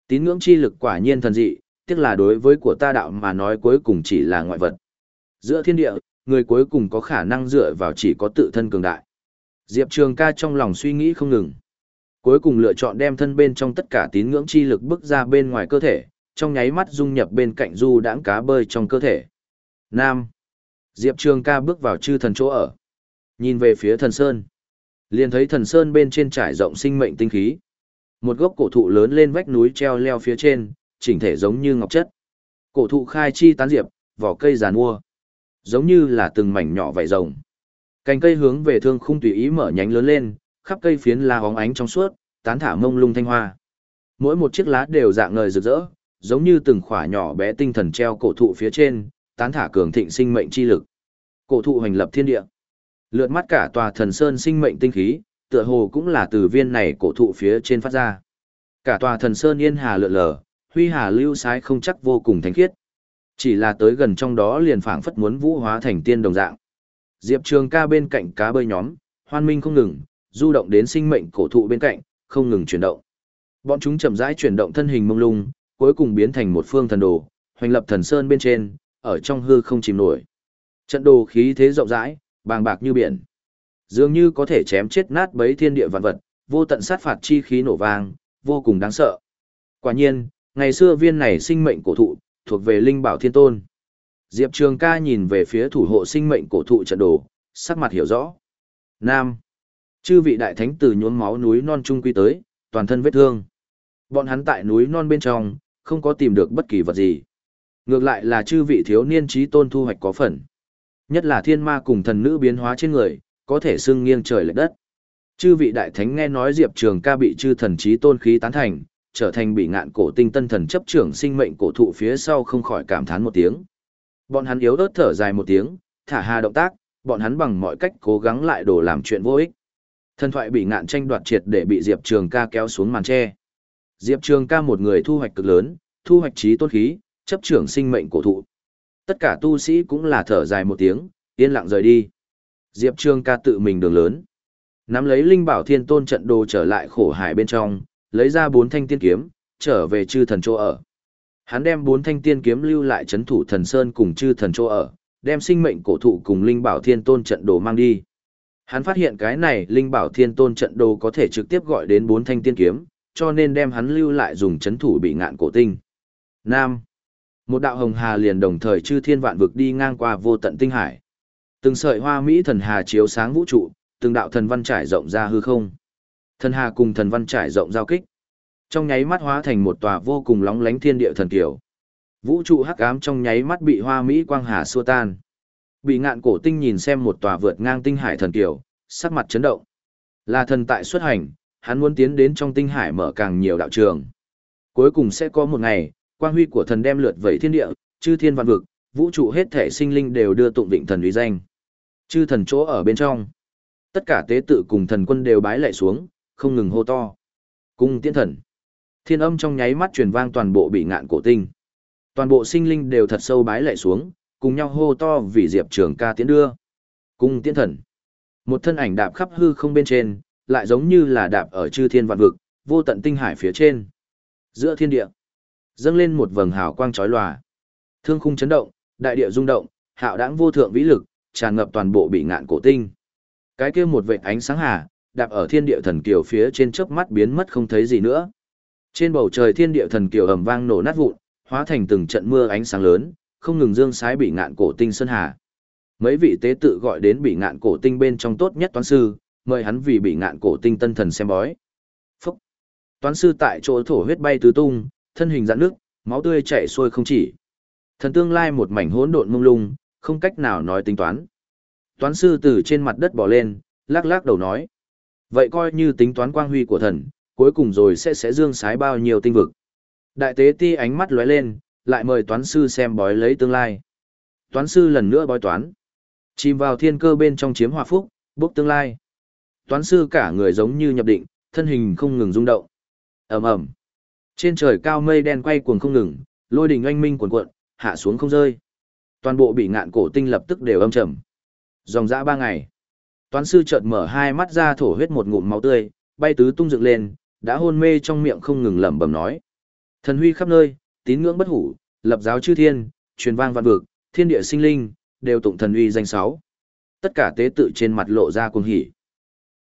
Tín ngưỡng chi lực quả nhiên thần dị, tiếc là đối với của ta đạo mà nói cuối cùng chỉ là ngoại vật. Giữa thiên địa, người cuối cùng có khả năng dựa vào chỉ có tự thân cường đại. Diệp Trường ca trong lòng suy nghĩ không ngừng. Cuối cùng lựa chọn đem thân bên trong tất cả tín ngưỡng chi lực bước ra bên ngoài cơ thể, trong nháy mắt dung nhập bên cạnh du đãng cá bơi trong cơ thể. Nam. Diệp Trường ca bước vào chư thần chỗ ở. Nhìn về phía thần sơn. liền thấy thần sơn bên trên trải rộng sinh mệnh tinh khí. Một gốc cổ thụ lớn lên vách núi treo leo phía trên, chỉnh thể giống như ngọc chất. Cổ thụ khai chi tán diệp, vỏ cây giàn mua. Giống như là từng mảnh nhỏ vảy rồng. Cành cây hướng về thương khung tùy ý mở nhánh lớn lên, khắp cây phiến là hóng ánh trong suốt, tán thả mông lung thanh hoa. Mỗi một chiếc lá đều dạng ngời rực rỡ, giống như từng khỏa nhỏ bé tinh thần treo cổ thụ phía trên, tán thả cường thịnh sinh mệnh chi lực. Cổ thụ hành lập thiên địa. Lượt mắt cả tòa thần sơn sinh mệnh tinh khí, tựa hồ cũng là từ viên này cổ thụ phía trên phát ra. Cả tòa thần sơn yên hà lượn lờ, huy hà lưu sái không chắc vô cùng thánh khiết. Chỉ là tới gần trong đó liền phảng phất muốn vũ hóa thành tiên đồng dạng. Diệp Trường ca bên cạnh cá bơi nhóm, hoan minh không ngừng, du động đến sinh mệnh cổ thụ bên cạnh, không ngừng chuyển động. Bọn chúng chậm rãi chuyển động thân hình mông lung, cuối cùng biến thành một phương thần đồ, hoành lập thần sơn bên trên, ở trong hư không chìm nổi. Trận đồ khí thế rộng rãi, bàng bạc như biển. Dường như có thể chém chết nát bấy thiên địa vạn vật, vô tận sát phạt chi khí nổ vang, vô cùng đáng sợ. Quả nhiên, ngày xưa viên này sinh mệnh cổ thụ, thuộc về linh bảo thiên tôn. Diệp Trường ca nhìn về phía thủ hộ sinh mệnh cổ thụ trận đồ, sắc mặt hiểu rõ. Nam. Chư vị đại thánh từ nhuốm máu núi non trung quy tới, toàn thân vết thương. Bọn hắn tại núi non bên trong, không có tìm được bất kỳ vật gì. Ngược lại là chư vị thiếu niên trí tôn thu hoạch có phần. Nhất là thiên ma cùng thần nữ biến hóa trên người, có thể xưng nghiêng trời lệch đất. Chư vị đại thánh nghe nói Diệp Trường ca bị chư thần trí tôn khí tán thành, trở thành bị ngạn cổ tinh tân thần chấp trưởng sinh mệnh cổ thụ phía sau không khỏi cảm thán một tiếng. Bọn hắn yếu ớt thở dài một tiếng, thả hà động tác, bọn hắn bằng mọi cách cố gắng lại đổ làm chuyện vô ích. Thần thoại bị ngạn tranh đoạt triệt để bị Diệp Trường ca kéo xuống màn tre. Diệp Trường ca một người thu hoạch cực lớn, thu hoạch trí tôn khí, chấp trưởng sinh mệnh cổ thụ. Tất cả tu sĩ cũng là thở dài một tiếng, yên lặng rời đi. Diệp Trương ca tự mình đường lớn. Nắm lấy linh bảo thiên tôn trận đồ trở lại khổ hải bên trong, lấy ra bốn thanh tiên kiếm, trở về chư thần chỗ ở. Hắn đem bốn thanh tiên kiếm lưu lại chấn thủ thần sơn cùng chư thần chỗ ở, đem sinh mệnh cổ thụ cùng linh bảo thiên tôn trận đồ mang đi. Hắn phát hiện cái này linh bảo thiên tôn trận đồ có thể trực tiếp gọi đến bốn thanh tiên kiếm, cho nên đem hắn lưu lại dùng chấn thủ bị ngạn cổ tinh. Nam. Một đạo hồng hà liền đồng thời chư thiên vạn vực đi ngang qua vô tận tinh hải. Từng sợi hoa mỹ thần hà chiếu sáng vũ trụ, từng đạo thần văn trải rộng ra hư không. Thần hà cùng thần văn trải rộng giao kích. Trong nháy mắt hóa thành một tòa vô cùng lóng lánh thiên địa thần kiều. Vũ trụ hắc ám trong nháy mắt bị hoa mỹ quang hà xua tan. Bị ngạn cổ tinh nhìn xem một tòa vượt ngang tinh hải thần kiều, sắc mặt chấn động. Là thần tại xuất hành, hắn muốn tiến đến trong tinh hải mở càng nhiều đạo trường. Cuối cùng sẽ có một ngày, quang huy của thần đem lượt vẩy thiên địa, chư thiên vạn vực, vũ trụ hết thể sinh linh đều đưa tụng vịnh thần uy danh. Chư thần chỗ ở bên trong. Tất cả tế tự cùng thần quân đều bái lạy xuống, không ngừng hô to. Cung tiễn thần. Thiên âm trong nháy mắt truyền vang toàn bộ bị ngạn cổ tinh. Toàn bộ sinh linh đều thật sâu bái lạy xuống, cùng nhau hô to vì Diệp Trường ca tiến đưa. Cung tiễn thần. Một thân ảnh đạp khắp hư không bên trên, lại giống như là đạp ở chư thiên vạn vực, vô tận tinh hải phía trên. Giữa thiên địa, dâng lên một vầng hào quang chói lòa. Thương khung chấn động, đại địa rung động, hạo đãng vô thượng vĩ lực, tràn ngập toàn bộ bị ngạn cổ tinh. Cái kia một vệt ánh sáng hà, đạp ở thiên địa thần kiều phía trên chớp mắt biến mất không thấy gì nữa. Trên bầu trời thiên địa thần kiều ầm vang nổ nát vụn, hóa thành từng trận mưa ánh sáng lớn, không ngừng dương sái bị ngạn cổ tinh sơn hà. Mấy vị tế tự gọi đến bị ngạn cổ tinh bên trong tốt nhất toán sư, mời hắn vì bị ngạn cổ tinh tân thần xem bói. Phúc! Toán sư tại chỗ thổ huyết bay tứ tung, thân hình dạn nước, máu tươi chảy xuôi không chỉ. Thần tương lai một mảnh hỗn độn mông lung, không cách nào nói tính toán. Toán sư từ trên mặt đất bỏ lên, lắc lắc đầu nói. Vậy coi như tính toán quang huy của thần, cuối cùng rồi sẽ sẽ dương sái bao nhiêu tinh vực. Đại tế ti ánh mắt lóe lên, lại mời toán sư xem bói lấy tương lai. Toán sư lần nữa bói toán. Chìm vào thiên cơ bên trong chiếm hòa phúc, bốc tương lai. Toán sư cả người giống như nhập định, thân hình không ngừng rung động. ầm ầm trên trời cao mây đen quay cuồng không ngừng, lôi đình oanh minh cuồn cuộn, hạ xuống không rơi. Toàn bộ bị ngạn cổ tinh lập tức đều âm trầm. Dòng dã ba ngày. Toán sư chợt mở hai mắt ra thổ huyết một ngụm máu tươi, bay tứ tung dựng lên, đã hôn mê trong miệng không ngừng lẩm bẩm nói. Thần huy khắp nơi, tín ngưỡng bất hủ, lập giáo chư thiên, truyền vang vạn vực, thiên địa sinh linh, đều tụng thần uy danh sáu. Tất cả tế tự trên mặt lộ ra cuồng hỉ.